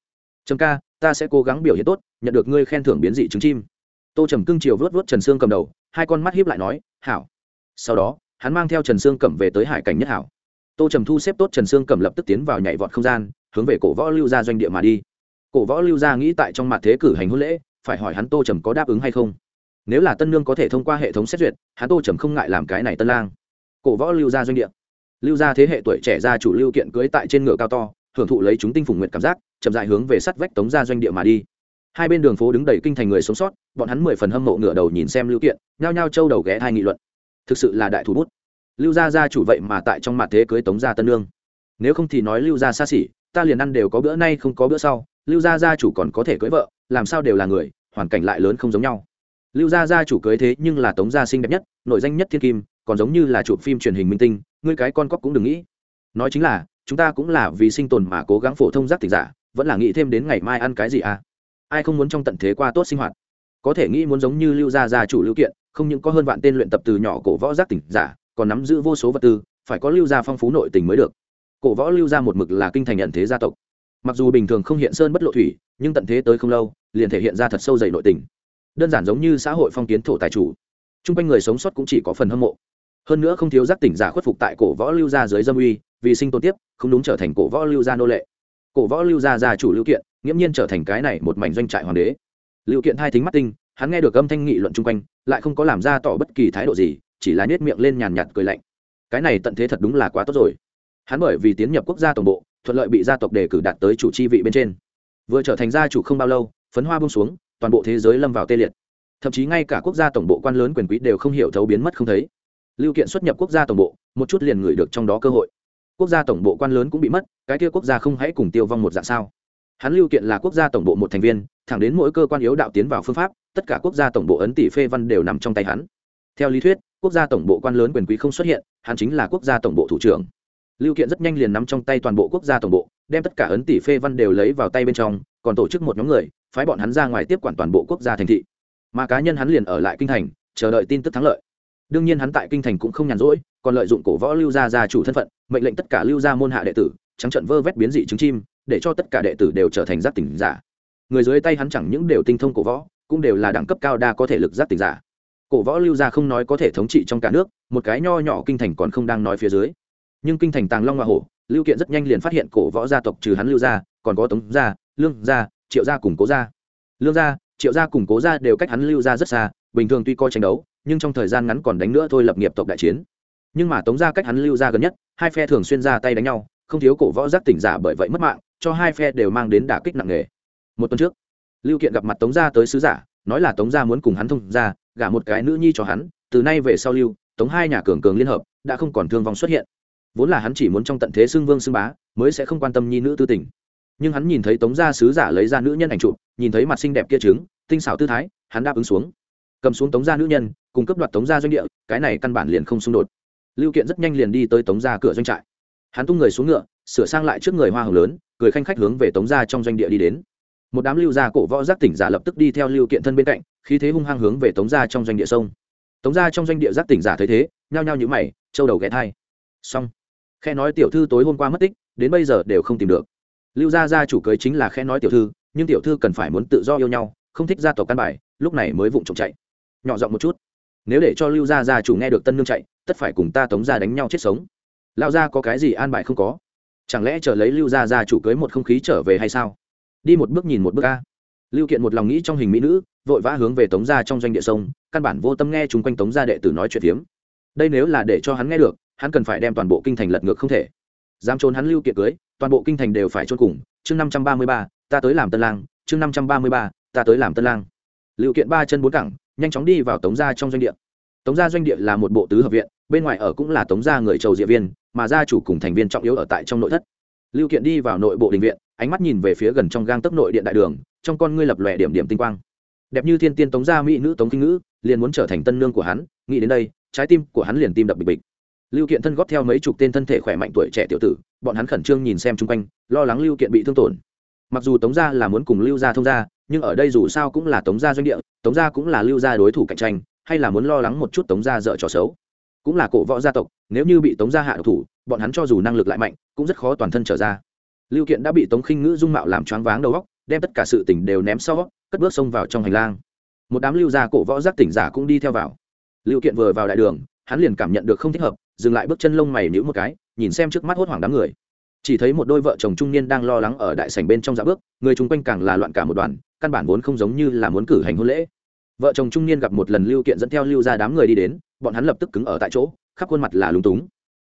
Trầm ca, ta sẽ cố gắng biểu hiện tốt, nhận được ngươi khen thưởng biến dị trứng chim. Tô trầm cưng chiều vớt vớt trần sương cầm đầu, hai con mắt hiếp lại nói, hảo sau đó, hắn mang theo trần sương cẩm về tới hải cảnh nhất hảo. Tô trầm thu xếp tốt trần sương cẩm lập tức tiến vào nhảy vọt không gian, hướng về cổ võ lưu gia doanh địa mà đi. Cổ võ lưu gia nghĩ tại trong mặt thế cử hành hôn lễ, phải hỏi hắn tô trầm có đáp ứng hay không. Nếu là tân lương có thể thông qua hệ thống xét duyệt, hắn tô trầm không ngại làm cái này tân lang. Cổ võ lưu gia doanh địa. Lưu gia thế hệ tuổi trẻ gia chủ lưu kiện cưới tại trên ngựa cao to, hưởng thụ lấy chúng tinh phùng nguyện cảm giác, chậm dại hướng về sắt vách tống gia doanh địa mà đi. Hai bên đường phố đứng đầy kinh thành người sống sót, bọn hắn mười phần hâm mộ ngựa đầu nhìn xem lưu kiện, nhao nhao trâu đầu ghé hai nghị luận thực sự là đại thủ bút. Lưu gia gia chủ vậy mà tại trong mặt thế cưới tống gia tân lương nếu không thì nói lưu gia xa xỉ, ta liền ăn đều có bữa nay không có bữa sau, lưu gia gia chủ còn có thể cưới vợ, làm sao đều là người, hoàn cảnh lại lớn không giống nhau. Lưu gia gia chủ cưới thế nhưng là tống gia xinh đẹp nhất nội danh nhất thiên kim, còn giống như là chụp phim truyền hình minh tinh, ngươi cái con cóc cũng đừng nghĩ. Nói chính là, chúng ta cũng là vì sinh tồn mà cố gắng phổ thông giác tỉnh giả, vẫn là nghĩ thêm đến ngày mai ăn cái gì à? Ai không muốn trong tận thế qua tốt sinh hoạt? Có thể nghĩ muốn giống như lưu gia gia chủ lưu kiện, không những có hơn vạn tên luyện tập từ nhỏ cổ võ giác tỉnh giả, còn nắm giữ vô số vật tư, phải có lưu gia phong phú nội tình mới được. Cổ võ lưu gia một mực là kinh thành nhận thế gia tộc. Mặc dù bình thường không hiện sơn bất lộ thủy, nhưng tận thế tới không lâu, liền thể hiện ra thật sâu dày nội tình. Đơn giản giống như xã hội phong kiến thổ tài chủ. T r u n g quanh người sống sót cũng chỉ có phần hâm mộ. Hơn nữa không thiếu giác tỉnh giả khuất phục tại cổ võ lưu gia dưới dâm uy, vì sinh tồn tiếp, không đúng trở thành cổ võ lưu gia nô lệ. Cổ võ lưu gia gia chủ lưu kiện, nghiễm nhiên trở thành cái này một mảnh doanh trại hoàng đế lưu kiện hai thính mắt tinh, hắn nghe được âm thanh nghị luận chung quanh, lại không có làm ra tỏ bất kỳ thái độ gì, chỉ là nhét miệng lên nhàn nhạt cười lạnh. Cái này tận thế thật đúng là quá tốt rồi. Hắn bởi vì tiến nhập quốc gia tổng bộ, thuận lợi bị gia tộc đề cử đạt tới chủ chi vị bên trên. Vừa trở thành gia chủ không bao lâu, phấn hoa bông xuống, toàn bộ thế giới lâm vào tê liệt. Thậm chí ngay cả quốc gia tổng bộ quan lớn quyền quý đều không hiểu thấu biến mất không thấy. Lưu kiện xuất nhập quốc gia tổng bộ, một chút liền gửi được trong đó cơ hội. Quốc gia tổng bộ quan lớn cũng bị mất, cái kia quốc gia không hãy cùng tiêu vong một dạng sao? Hắn lưu kiện là quốc gia tổng bộ một thành viên thẳng đến mỗi cơ quan yếu đạo tiến vào phương pháp, tất cả quốc gia tổng bộ ấn tỷ phê văn đều nằm trong tay hắn. Theo lý thuyết, quốc gia tổng bộ quan lớn quyền quý không xuất hiện, hắn chính là quốc gia tổng bộ thủ trưởng. Lưu kiện rất nhanh liền nắm trong tay toàn bộ quốc gia tổng bộ, đem tất cả ấn tỷ phê văn đều lấy vào tay bên trong, còn tổ chức một nhóm người, phái bọn hắn ra ngoài tiếp quản toàn bộ quốc gia thành thị. Mà cá nhân hắn liền ở lại kinh thành, chờ đợi tin tức thắng lợi. Đương nhiên hắn tại kinh thành cũng không nhàn rỗi, còn lợi dụng cổ võ lưu gia gia chủ thân phận, mệnh lệnh tất cả lưu gia môn hạ đệ tử, trắng trận vơ vét biến dị trứng chim, để cho tất cả đệ tử đều trở thành giác tỉnh giả người dưới tay hắn chẳng những đều tinh thông cổ võ, cũng đều là đẳng cấp cao đa có thể lực giác tỉnh giả. Cổ võ lưu gia không nói có thể thống trị trong cả nước, một cái nho nhỏ kinh thành còn không đang nói phía dưới. Nhưng kinh thành tàng long hoa hổ, lưu kiện rất nhanh liền phát hiện cổ võ gia tộc trừ hắn lưu gia, còn có tống gia, lương gia, triệu gia cùng cố gia. Lương gia, triệu gia cùng cố gia đều cách hắn lưu gia rất xa, bình thường tuy coi tranh đấu, nhưng trong thời gian ngắn còn đánh nữa thôi lập nghiệp tộc đại chiến. Nhưng mà tống gia cách hắn lưu gia gần nhất, hai phe thường xuyên ra tay đánh nhau, không thiếu cổ võ giác tỉnh giả bởi vậy mất mạng, cho hai phe đều mang đến đả kích nặng nề một tuần trước, lưu kiện gặp mặt tống gia tới sứ giả, nói là tống gia muốn cùng hắn thông ra gả một cái nữ nhi cho hắn, từ nay về sau lưu, tống hai nhà cường cường liên hợp, đã không còn thương vong xuất hiện. Vốn là hắn chỉ muốn trong tận thế xưng vương xưng bá, mới sẽ không quan tâm nhi nữ tư tình. Nhưng hắn nhìn thấy tống gia sứ giả lấy ra nữ nhân ảnh trụ nhìn thấy mặt xinh đẹp kia trứng, tinh xảo tư thái, hắn đáp ứng xuống. Cầm xuống tống gia nữ nhân, cùng cấp đoạt tống gia doanh địa, cái này căn bản liền không xung đột. Lưu kiện rất nhanh liền đi tới tống gia cửa doanh trại. Hắn tung người xuống ngựa, sửa sang lại trước người hoa hồng lớn, cười khanh khách hướng về tống gia trong doanh địa đi đến một đám lưu gia cổ võ giác tỉnh giả lập tức đi theo lưu kiện thân bên cạnh, khí thế hung hăng hướng về tống gia trong doanh địa sông. Tống gia trong doanh địa giác tỉnh giả thấy thế, nhao nhao nhữ mày châu đầu ghé thai. Xong. Khe nói tiểu thư tối hôm qua mất tích, đến bây giờ đều không tìm được. Lưu gia gia chủ cưới chính là khe nói tiểu thư, nhưng tiểu thư cần phải muốn tự do yêu nhau, không thích gia tộc căn bài, lúc này mới vụng trộm chạy. Nhỏ giọng một chút. Nếu để cho lưu gia gia chủ nghe được tân nương chạy, tất phải cùng ta tống gia đánh nhau chết sống. Lao gia có cái gì an bài không có? Chẳng lẽ chờ lấy lưu gia gia chủ cưới một không khí trở về hay sao? Đi một bước nhìn một bước a. Lưu kiện một lòng nghĩ trong hình mỹ nữ, vội vã hướng về tống gia trong doanh địa sông, căn bản vô tâm nghe chung quanh tống gia đệ tử nói chuyện phiếm. Đây nếu là để cho hắn nghe được, hắn cần phải đem toàn bộ kinh thành lật ngược không thể. Dám trốn hắn lưu kiện cưới, toàn bộ kinh thành đều phải trốn cùng. Chương năm trăm ba mươi ba, ta tới làm tân lang. Chương năm trăm ba mươi ba, ta tới làm tân lang. Lưu kiện ba chân bốn cẳng, nhanh chóng đi vào tống gia trong doanh địa. Tống gia doanh địa là một bộ tứ hợp viện, bên ngoài ở cũng là tống gia người trầu diệ viên, mà gia chủ cùng thành viên trọng yếu ở tại trong nội thất. Lưu kiện đi vào nội bộ đình viện ánh mắt nhìn về phía gần trong gang tấc nội điện đại đường, trong con ngươi lập lòe điểm điểm tinh quang. Đẹp như thiên tiên tống gia mỹ nữ tống kinh ngữ, liền muốn trở thành tân nương của hắn, nghĩ đến đây, trái tim của hắn liền tim đập bịch bịch. Lưu kiện thân góp theo mấy chục tên thân thể khỏe mạnh tuổi trẻ tiểu tử, bọn hắn khẩn trương nhìn xem chung quanh, lo lắng lưu kiện bị thương tổn. Mặc dù tống gia là muốn cùng lưu gia thông gia, nhưng ở đây dù sao cũng là tống gia doanh địa, tống gia cũng là lưu gia đối thủ cạnh tranh, hay là muốn lo lắng một chút tống gia dở trò xấu. Cũng là cổ võ gia tộc, nếu như bị tống gia hạ độc thủ, bọn hắn cho dù năng lực lại mạnh, cũng rất khó toàn thân trở ra lưu kiện đã bị tống khinh ngữ dung mạo làm choáng váng đầu góc đem tất cả sự tỉnh đều ném sau, cất bước xông vào trong hành lang. Một đám lưu gia cổ võ giác tỉnh giả cũng đi theo vào. Lưu kiện vừa vào đại đường, hắn liền cảm nhận được không thích hợp, dừng lại bước chân lông mày nhíu một cái, nhìn xem trước mắt hốt hoảng đám người. Chỉ thấy một đôi vợ chồng trung niên đang lo lắng ở đại sảnh bên trong dạ bước, người chung quanh càng là loạn cả một đoàn, căn bản vốn không giống như là muốn cử hành hôn lễ. Vợ chồng trung niên gặp một lần lưu kiện dẫn theo lưu ra đám người đi đến, bọn hắn lập tức cứng ở tại chỗ, khắp khuôn mặt là lúng túng.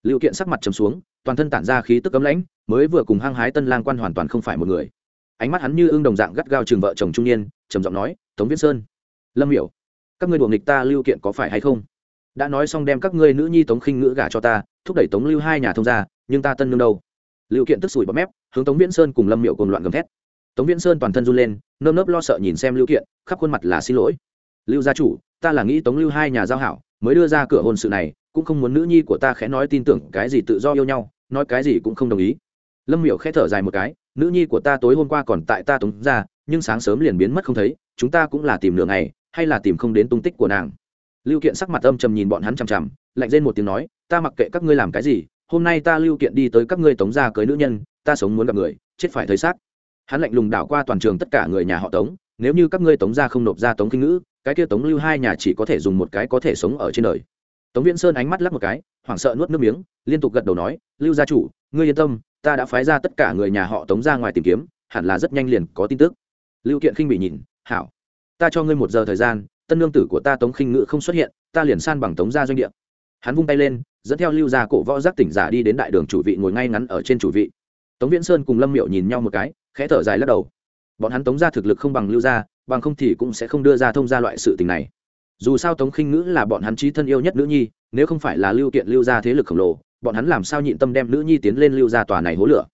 Lưu kiện sắc mặt trầm xuống toàn thân tản ra khí tức cấm lãnh, mới vừa cùng hăng hái tân lang quan hoàn toàn không phải một người. Ánh mắt hắn như ương đồng dạng gắt gao trường vợ chồng trung niên, trầm giọng nói, tống viễn sơn, lâm hiểu các ngươi đuổi nghịch ta lưu kiện có phải hay không? Đã nói xong đem các ngươi nữ nhi tống khinh ngữ gả cho ta, thúc đẩy tống lưu hai nhà thông gia, nhưng ta tân nương đâu? Lưu kiện tức sủi bọt mép, hướng tống viễn sơn cùng lâm miệu cùng loạn gầm thét. Tống viễn sơn toàn thân run lên, nơm nớp lo sợ nhìn xem lưu kiện, khắp khuôn mặt là xin lỗi. Lưu gia chủ, ta là nghĩ tống lưu hai nhà giao hảo, mới đưa ra cửa hôn sự này, cũng không muốn nữ nhi của ta khẽ nói tin tưởng cái gì tự do yêu nhau nói cái gì cũng không đồng ý. Lâm Miểu khẽ thở dài một cái, nữ nhi của ta tối hôm qua còn tại ta tống ra, nhưng sáng sớm liền biến mất không thấy, chúng ta cũng là tìm nửa ngày, hay là tìm không đến tung tích của nàng. Lưu kiện sắc mặt âm trầm nhìn bọn hắn chằm chằm, lạnh lên một tiếng nói, ta mặc kệ các ngươi làm cái gì, hôm nay ta lưu kiện đi tới các ngươi tống gia cưới nữ nhân, ta sống muốn gặp người, chết phải thấy xác. Hắn lạnh lùng đảo qua toàn trường tất cả người nhà họ tống, nếu như các ngươi tống gia không nộp ra tống kinh ngữ, cái kia tống lưu hai nhà chỉ có thể dùng một cái có thể sống ở trên đời. Tống viễn sơn ánh mắt lắc một cái hoảng sợ nuốt nước miếng, liên tục gật đầu nói, lưu gia chủ, ngươi yên tâm, ta đã phái ra tất cả người nhà họ tống ra ngoài tìm kiếm, hẳn là rất nhanh liền có tin tức. Lưu kiện khinh bị nhìn, hảo, ta cho ngươi một giờ thời gian, tân lương tử của ta tống khinh ngự không xuất hiện, ta liền san bằng tống gia doanh địa. Hắn vung tay lên, dẫn theo lưu gia cổ võ giác tỉnh giả đi đến đại đường chủ vị ngồi ngay ngắn ở trên chủ vị. Tống viễn sơn cùng lâm miệu nhìn nhau một cái, khẽ thở dài lắc đầu. Bọn hắn tống gia thực lực không bằng lưu gia, bằng không thì cũng sẽ không đưa ra thông gia loại sự tình này. Dù sao tống khinh ngữ là bọn hắn trí thân yêu nhất nữ nhi nếu không phải là lưu kiện lưu gia thế lực khổng lồ, bọn hắn làm sao nhịn tâm đem nữ nhi tiến lên lưu gia tòa này hố lửa?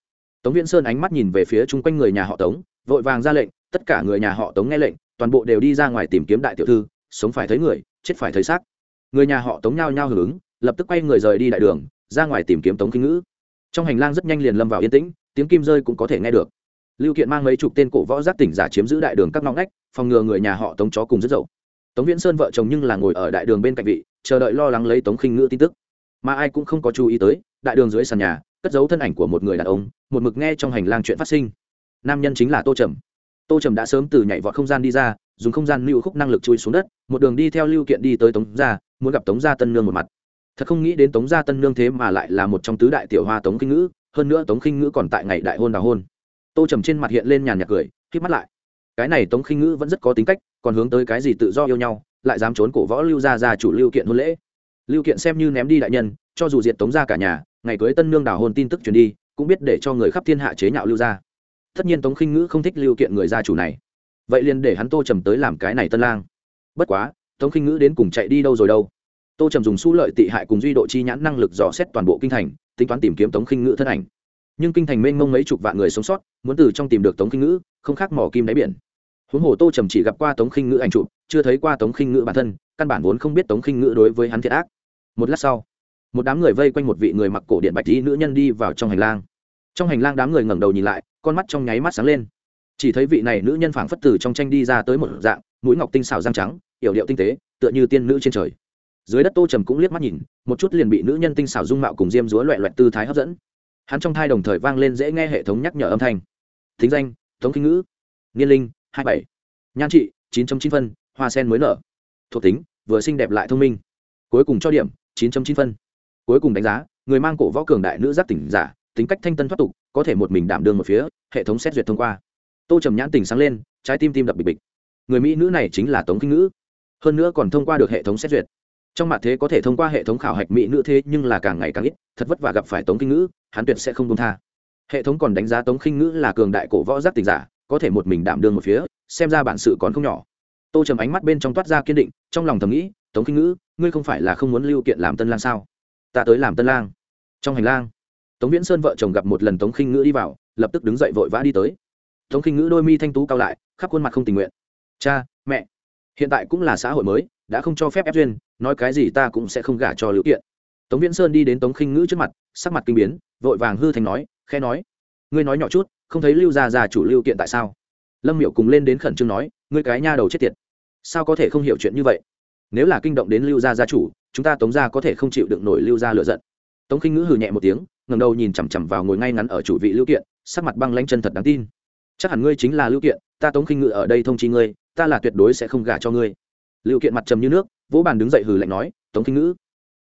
Tống viễn sơn ánh mắt nhìn về phía chung quanh người nhà họ tống, vội vàng ra lệnh, tất cả người nhà họ tống nghe lệnh, toàn bộ đều đi ra ngoài tìm kiếm đại tiểu thư, sống phải thấy người, chết phải thấy xác. Người nhà họ tống nhao nhao hưởng ứng, lập tức quay người rời đi đại đường, ra ngoài tìm kiếm tống kinh ngữ. Trong hành lang rất nhanh liền lâm vào yên tĩnh, tiếng kim rơi cũng có thể nghe được. Lưu kiện mang mấy chục tên cổ võ giác tỉnh giả chiếm giữ đại đường các ngõ ngách, phòng ngừa người nhà họ tống chó cùng rất dậu. Tống viễn sơn vợ chồng nhưng là ngồi ở đại đường bên cạnh vị chờ đợi lo lắng lấy tống khinh ngữ tin tức. Mà ai cũng không có chú ý tới, đại đường dưới sàn nhà, cất giấu thân ảnh của một người đàn ông, một mực nghe trong hành lang chuyện phát sinh. Nam nhân chính là tô trầm. Tô trầm đã sớm từ nhảy vọt không gian đi ra, dùng không gian lưu khúc năng lực chui xuống đất, một đường đi theo lưu kiện đi tới tống gia, muốn gặp tống gia tân nương một mặt. Thật không nghĩ đến tống gia tân nương thế mà lại là một trong tứ đại tiểu hoa tống kinh ngữ, hơn nữa tống kinh ngữ còn tại ngày đại hôn đào hôn. Tô trầm trên mặt hiện lên nhàn nhạc cười k mắt lại. Cái này tống kinh ngữ vẫn rất có tính cách, còn hướng tới cái gì tự do yêu nhau lại dám trốn cổ võ lưu gia gia chủ lưu kiện hôn lễ. Lưu kiện xem như ném đi đại nhân, cho dù diệt tống gia cả nhà, ngày cưới tân nương đào hôn tin tức truyền đi, cũng biết để cho người khắp thiên hạ chế nhạo lưu gia. Tất nhiên tống khinh ngữ không thích lưu kiện người gia chủ này. Vậy liền để hắn tô trầm tới làm cái này tân lang. Bất quá, tống khinh ngữ đến cùng chạy đi đâu rồi đâu? Tô trầm dùng su lợi tị hại cùng duy độ chi nhãn năng lực dò xét toàn bộ kinh thành, tính toán tìm kiếm tống khinh ngữ thân ảnh. Nhưng kinh thành mênh mông mấy chục vạn người sống sót, muốn từ trong tìm được tống khinh ngữ, không khác mỏ kim đáy biển huống hồ tô trầm chỉ gặp qua tống khinh ngữ ảnh chụp, chưa thấy qua tống khinh ngữ bản thân, căn bản vốn không biết tống khinh ngữ đối với hắn thiệt ác. Một lát sau, một đám người vây quanh một vị người mặc cổ điện bạch tí nữ nhân đi vào trong hành lang. Trong hành lang đám người ngẩng đầu nhìn lại, con mắt trong nháy mắt sáng lên. Chỉ thấy vị này nữ nhân phảng phất từ trong tranh đi ra tới một dạng, mũi ngọc tinh xảo răng trắng, yểu điệu tinh tế, tựa như tiên nữ trên trời. Dưới đất tô trầm cũng liếc mắt nhìn, một chút liền bị nữ nhân tinh xảo dung mạo cùng diêm dúa loẹ loẹt tư thái hấp dẫn. Hắn trong thai đồng thời vang lên dễ nghe hệ thống nhắc nhở âm thanh. Thính danh, tống kinh ngữ. Niên linh hai bảy. Nhan trị, chín chín phân, hoa sen mới nở. Thuộc tính, vừa xinh đẹp lại thông minh. Cuối cùng cho điểm, chín chín phân. Cuối cùng đánh giá, người mang cổ võ cường đại nữ giác tỉnh giả, tính cách thanh tân thoát tục, có thể một mình đảm đương một phía, hệ thống xét duyệt thông qua. Tô trầm nhãn tỉnh sáng lên, trái tim tim đập bịch bịch. Người mỹ nữ này chính là tống kinh ngữ. Hơn nữa còn thông qua được hệ thống xét duyệt. Trong mặt thế có thể thông qua hệ thống khảo hạch mỹ nữ thế, nhưng là càng ngày càng ít, thật vất vả gặp phải tống kinh ngữ, hắn tuyệt sẽ không công tha. Hệ thống còn đánh giá tống kinh ngữ là cường đại cổ võ giác tỉnh giả có thể một mình đảm đương một phía, xem ra bản sự còn không nhỏ. Tô trầm ánh mắt bên trong toát ra kiên định, trong lòng thầm nghĩ, tống kinh ngữ, ngươi không phải là không muốn lưu kiện làm tân lang sao? Ta tới làm tân lang. Trong hành lang, tống viễn sơn vợ chồng gặp một lần tống khinh ngữ đi vào, lập tức đứng dậy vội vã đi tới. Tống khinh ngữ đôi mi thanh tú cao lại, khắp khuôn mặt không tình nguyện. Cha, mẹ, hiện tại cũng là xã hội mới, đã không cho phép ép duyên, nói cái gì ta cũng sẽ không gả cho lưu kiện. Tống viễn sơn đi đến tống khinh ngữ trước mặt, sắc mặt kinh biến, vội vàng hư thành nói, khe nói ngươi nói nhỏ chút, không thấy lưu gia già chủ lưu kiện tại sao? Lâm miệu cùng lên đến khẩn trương nói, ngươi cái nha đầu chết tiệt. Sao có thể không hiểu chuyện như vậy? Nếu là kinh động đến lưu gia gia chủ, chúng ta tống gia có thể không chịu đựng nổi lưu gia lựa giận. Tống khinh ngữ hừ nhẹ một tiếng ngầm đầu nhìn chằm chằm vào ngồi ngay ngắn ở chủ vị lưu kiện, sắc mặt băng lanh chân thật đáng tin. Chắc hẳn ngươi chính là lưu kiện, ta tống khinh ngữ ở đây thông chi ngươi, ta là tuyệt đối sẽ không gả cho ngươi. Lưu kiện mặt trầm như nước, vỗ bàn đứng dậy hừ lạnh nói, tống khinh ngữ,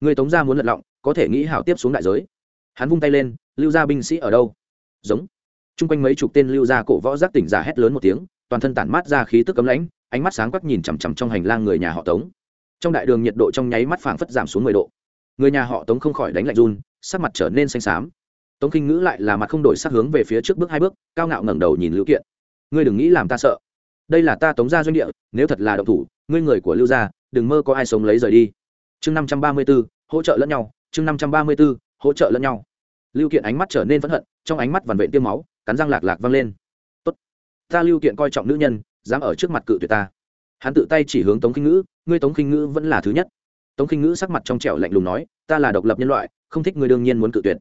ngươi tống gia muốn lật lọng, có thể nghĩ hảo tiếp xuống đại giới. Hắn vung tay lên, lưu gia binh sĩ ở đâu? Giống. Chung quanh mấy chục tên lưu gia cổ võ giác tỉnh giả hét lớn một tiếng, toàn thân tản mát ra khí tức cấm lãnh, ánh mắt sáng quắc nhìn chằm chằm trong hành lang người nhà họ tống. Trong đại đường nhiệt độ trong nháy mắt phảng phất giảm xuống mười độ. Người nhà họ tống không khỏi đánh lạnh run, sắc mặt trở nên xanh xám. Tống kinh ngữ lại là mặt không đổi sắc hướng về phía trước bước hai bước, cao ngạo ngẩng đầu nhìn lưu kiện. Ngươi đừng nghĩ làm ta sợ. Đây là ta tống gia doanh địa, nếu thật là độc thủ, ngươi người của lưu gia, đừng mơ có ai sống lấy rời đi. Chương năm trăm ba mươi b ố hỗ trợ lẫn nhau, chương năm trăm ba mươi b ố hỗ trợ lẫn nhau. Lưu kiện ánh mắt trở nên phẫn hận trong ánh mắt vằn vện tiêm máu, cắn răng lạc lạc văng lên. Tốt. ta lưu kiện coi trọng nữ nhân, dám ở trước mặt cự tuyệt ta. Hắn tự tay chỉ hướng tống kinh ngữ, ngươi tống kinh ngữ vẫn là thứ nhất. Tống kinh ngữ sắc mặt trong trẻo lạnh lùng nói, ta là độc lập nhân loại, không thích ngươi đương nhiên muốn cự tuyệt.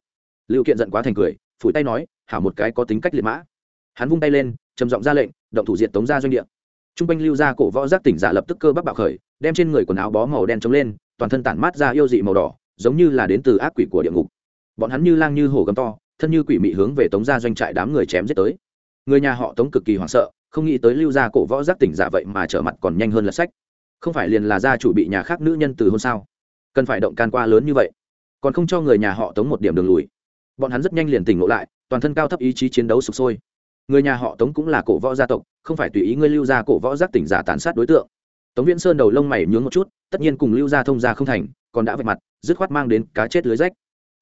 Lưu kiện giận quá thành cười, phủi tay nói, hảo một cái có tính cách liệt mã. Hắn vung tay lên, trầm giọng ra lệnh, động thủ diệt tống ra doanh địa. T r u n g quanh lưu ra cổ võ giác tỉnh giả lập tức cơ bắc bạo khởi, đem trên người quần áo bó màu đen trống lên, toàn thân tản mát ra yêu dị màu đỏ, giống như là đến từ ác quỷ của địa ngục. Bọn hắn như lang như hổ gầm to thân như quỷ mị hướng về tống gia doanh trại đám người chém giết tới. Người nhà họ tống cực kỳ hoảng sợ, không nghĩ tới lưu gia cổ võ giác tỉnh giả vậy mà trở mặt còn nhanh hơn lật sách. Không phải liền là gia chủ bị nhà khác nữ nhân từ hôn sao? Cần phải động can qua lớn như vậy, còn không cho người nhà họ tống một điểm đường lùi. Bọn hắn rất nhanh liền tỉnh ngộ lại, toàn thân cao thấp ý chí chiến đấu sụp sôi. Người nhà họ tống cũng là cổ võ gia tộc, không phải tùy ý ngươi lưu gia cổ võ giác tỉnh giả tàn sát đối tượng. Tống viễn sơn đầu lông mày nhướng một chút, tất nhiên cùng lưu gia thông gia không thành, còn đã vạch mặt, dứt khoát mang đến cá chết lưới rách.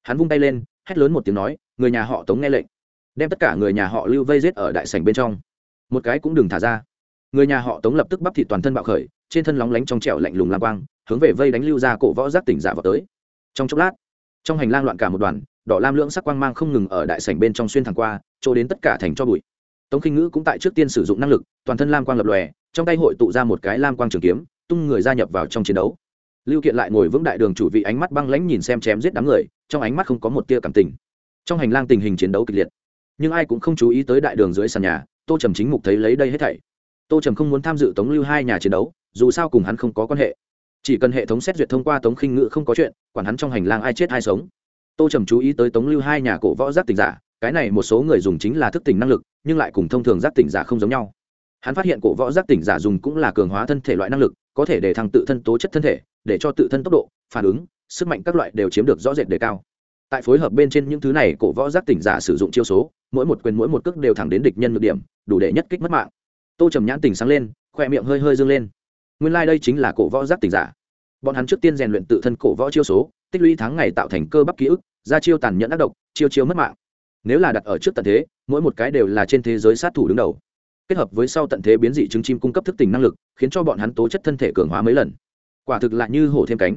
Hắn vung tay lên, hét lớn một tiếng nói người nhà họ tống nghe lệnh, đem tất cả người nhà họ lưu vây giết ở đại sảnh bên trong. Một cái cũng đừng thả ra. Người nhà họ tống lập tức bắp thịt toàn thân bạo khởi, trên thân lóng lánh trong trẻo lạnh lùng lam quang, hướng về vây đánh lưu ra cổ võ giác tỉnh giả vào tới. Trong chốc lát, trong hành lang loạn cả một đoàn, đỏ lam lưỡng sắc quang mang không ngừng ở đại sảnh bên trong xuyên thẳng qua, chỗ đến tất cả thành cho bụi. Tống kinh ngữ cũng tại trước tiên sử dụng năng lực, toàn thân lam quang lập lòe, trong tay hội tụ ra một cái lam quang trường kiếm, tung người gia nhập vào trong chiến đấu. Lưu kiện lại ngồi vững đại đường chủ vị ánh mắt băng lãnh nhìn xem chém giết đám người, trong ánh mắt không có một tia cảm tình trong hành lang tình hình chiến đấu kịch liệt. Nhưng ai cũng không chú ý tới đại đường dưới sàn nhà, tô trầm chính mục thấy lấy đây hết thảy. Tô trầm không muốn tham dự tống lưu hai nhà chiến đấu, dù sao cùng hắn không có quan hệ. Chỉ cần hệ thống xét duyệt thông qua tống khinh ngự không có chuyện, quản hắn trong hành lang ai chết ai sống. Tô trầm chú ý tới tống lưu hai nhà cổ võ giác tỉnh giả, cái này một số người dùng chính là thức tỉnh năng lực, nhưng lại cùng thông thường giác tỉnh giả không giống nhau. Hắn phát hiện cổ võ giác tỉnh giả dùng cũng là cường hóa thân thể loại năng lực, có thể để thăng tự thân tố chất thân thể, để cho tự thân tốc độ, phản ứng, sức mạnh các loại đều chiếm được rõ rệt đề cao tại phối hợp bên trên những thứ này, cổ võ giác tỉnh giả sử dụng chiêu số, mỗi một quyền mỗi một cước đều thẳng đến địch nhân ngược điểm, đủ để nhất kích mất mạng. Tô trầm nhãn tỉnh sáng lên, khoe miệng hơi hơi dâng lên. Nguyên lai、like、đây chính là cổ võ giác tỉnh giả. Bọn hắn trước tiên rèn luyện tự thân cổ võ chiêu số, tích lũy tháng ngày tạo thành cơ bắp ký ức, ra chiêu tàn nhẫn ác độc, chiêu chiêu mất mạng. Nếu là đặt ở trước tận thế, mỗi một cái đều là trên thế giới sát thủ đứng đầu. Kết hợp với sau tận thế biến dị trứng chim cung cấp thức tỉnh năng lực, khiến cho bọn hắn tố chất thân thể cường hóa mấy lần. Quả thực lại như hổ thêm cánh.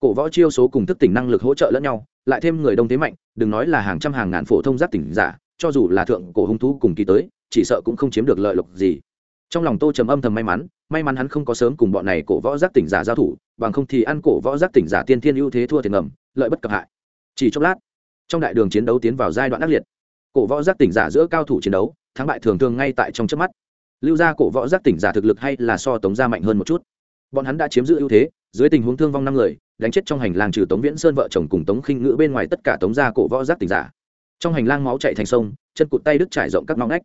Cổ võ chiêu số cùng thức tỉnh năng lực hỗ trợ lẫn nhau lại thêm người đông thế mạnh, đừng nói là hàng trăm hàng ngàn phổ thông giác tỉnh giả, cho dù là thượng cổ hung thú cùng kỳ tới, chỉ sợ cũng không chiếm được lợi lộc gì. Trong lòng tô trầm âm thầm may mắn may mắn hắn không có sớm cùng bọn này cổ võ giác tỉnh giả giao thủ, bằng không thì ăn cổ võ giác tỉnh giả tiên thiên ưu thế thua tiền ngầm, lợi bất cập hại. Chỉ chốc lát, trong đại đường chiến đấu tiến vào giai đoạn ác liệt. Cổ võ giác tỉnh giả giữa cao thủ chiến đấu, thắng bại thường thường ngay tại trong trước mắt. Lưu ra cổ võ giác tỉnh giả thực lực hay là so tống gia mạnh hơn một chút? Bọn hắn đã chiếm giữ ưu thế, dưới tình huống thương vong năm người, đánh chết trong hành lang trừ tống viễn sơn vợ chồng cùng tống khinh ngữ bên ngoài tất cả tống gia cổ võ giác tỉnh giả. Trong hành lang máu chạy thành sông, chân cụt tay đứt trải rộng các ngõ ngách.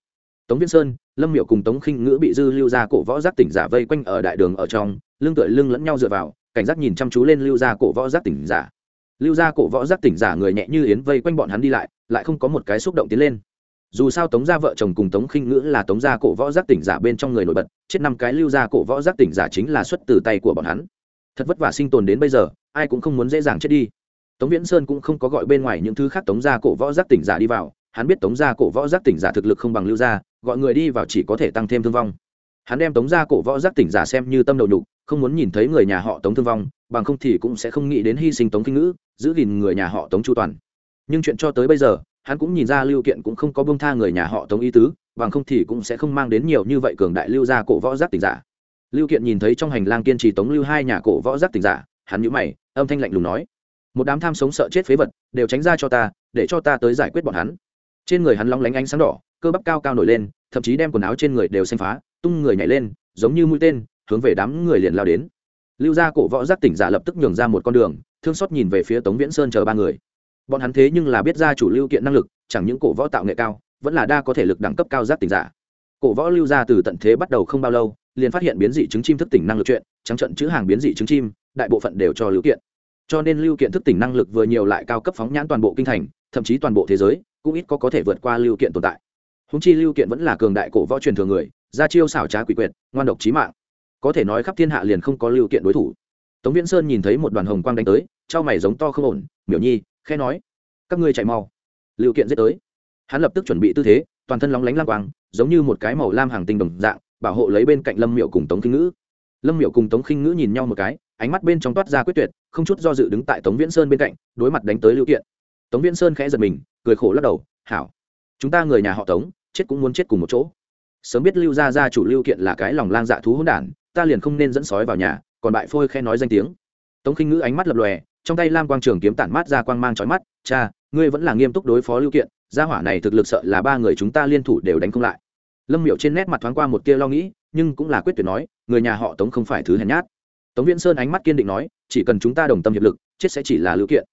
Tống viễn sơn, lâm miệu cùng tống khinh ngữ bị dư lưu gia cổ võ giác tỉnh giả vây quanh ở đại đường ở trong, lưng tựa lưng lẫn nhau dựa vào, cảnh giác nhìn chăm chú lên lưu gia cổ võ giác tỉnh giả. Lưu gia cổ võ giác tỉnh giả người nhẹ như yến vây quanh bọn hắn đi lại lại không có một cái xúc động tiến lên dù sao tống gia vợ chồng cùng tống khinh ngữ là tống gia cổ võ giác tỉnh giả bên trong người nổi bật, chết năm cái lưu gia cổ võ giác tỉnh giả chính là xuất từ tay của bọn hắn. Thật vất vả sinh tồn đến bây giờ, ai cũng không muốn dễ dàng chết đi. Tống viễn sơn cũng không có gọi bên ngoài những thứ khác tống gia cổ võ giác tỉnh giả đi vào, hắn biết tống gia cổ võ giác tỉnh giả thực lực không bằng lưu gia, gọi người đi vào chỉ có thể tăng thêm thương vong. Hắn đem tống gia cổ võ giác tỉnh giả xem như tâm đầu nhục, không muốn nhìn thấy người nhà họ tống thương vong, bằng không thì cũng sẽ không nghĩ đến hy sinh tống kinh ngữ, giữ gìn người nhà họ tống chu toàn. Nhưng chuyện cho tới bây giờ hắn cũng nhìn ra lưu kiện cũng không có bông tha người nhà họ tống ý tứ, bằng không thì cũng sẽ không mang đến nhiều như vậy cường đại lưu gia cổ võ giác tình giả. Lưu kiện nhìn thấy trong hành lang kiên trì tống lưu hai nhà cổ võ giác tình giả, hắn nhũ mày, âm thanh lạnh lùng nói, một đám tham sống sợ chết phế vật, đều tránh ra cho ta, để cho ta tới giải quyết bọn hắn. Trên người hắn long lánh ánh sáng đỏ, cơ bắp cao cao nổi lên, thậm chí đem quần áo trên người đều xanh phá, tung người nhảy lên, giống như mũi tên, hướng về đám người liền lao đến. Lưu gia cổ võ giác tỉnh giả lập tức nhường ra một con đường, thương xót nhìn về phía tống viễn sơn chờ ba người bọn hắn thế nhưng là biết ra chủ lưu kiện năng lực, chẳng những cổ võ tạo nghệ cao, vẫn là đa có thể lực đẳng cấp cao giác tỉnh giả. Cổ võ lưu ra từ tận thế bắt đầu không bao lâu, liền phát hiện biến dị chứng chim thức tỉnh năng lực chuyện, trắng trận chữ hàng biến dị chứng chim, đại bộ phận đều cho lưu kiện. Cho nên lưu kiện thức tỉnh năng lực vừa nhiều lại cao cấp phóng nhãn toàn bộ kinh thành, thậm chí toàn bộ thế giới, cũng ít có có thể vượt qua lưu kiện tồn tại. Húng chi lưu kiện vẫn là cường đại cổ võ truyền thường người ra chiêu xảo trá quỷ quyệt, ngoan độc trí mạng. Có thể nói khắp thiên hạ liền không có lưu kiện đối thủ. Tống viễn sơn nhìn thấy một đoàn hồng quang đánh tới, trao mày giống to không ổn, miểu nhi khe nói, các ngươi chạy mau. Lưu kiện giết tới. Hắn lập tức chuẩn bị tư thế, toàn thân lóng lánh lang quang, giống như một cái màu lam hàng tinh đồng dạng, bảo hộ lấy bên cạnh lâm miệu cùng tống kinh ngữ. Lâm miệu cùng tống khinh ngữ nhìn nhau một cái, ánh mắt bên trong toát ra quyết tuyệt, không chút do dự đứng tại tống viễn sơn bên cạnh, đối mặt đánh tới lưu kiện. Tống viễn sơn khẽ giật mình, cười khổ lắc đầu, hảo, chúng ta người nhà họ tống, chết cũng muốn chết cùng một chỗ. Sớm biết lưu gia gia chủ lưu kiện là cái lòng lang dạ thú hỗn đản, ta liền không nên dẫn sói vào nhà. Còn bại phôi khe nói danh tiếng. Tống khinh ngữ ánh mắt lập lòe trong tay lam quang trường kiếm tản mát ra quang mang trói mắt, cha, ngươi vẫn là nghiêm túc đối phó lưu kiện, gia hỏa này thực lực sợ là ba người chúng ta liên thủ đều đánh không lại. Lâm miệu trên nét mặt thoáng qua một tia lo nghĩ, nhưng cũng là quyết tuyệt nói, người nhà họ tống không phải thứ hèn nhát. Tống viễn sơn ánh mắt kiên định nói, chỉ cần chúng ta đồng tâm hiệp lực, chết sẽ chỉ là lưu kiện.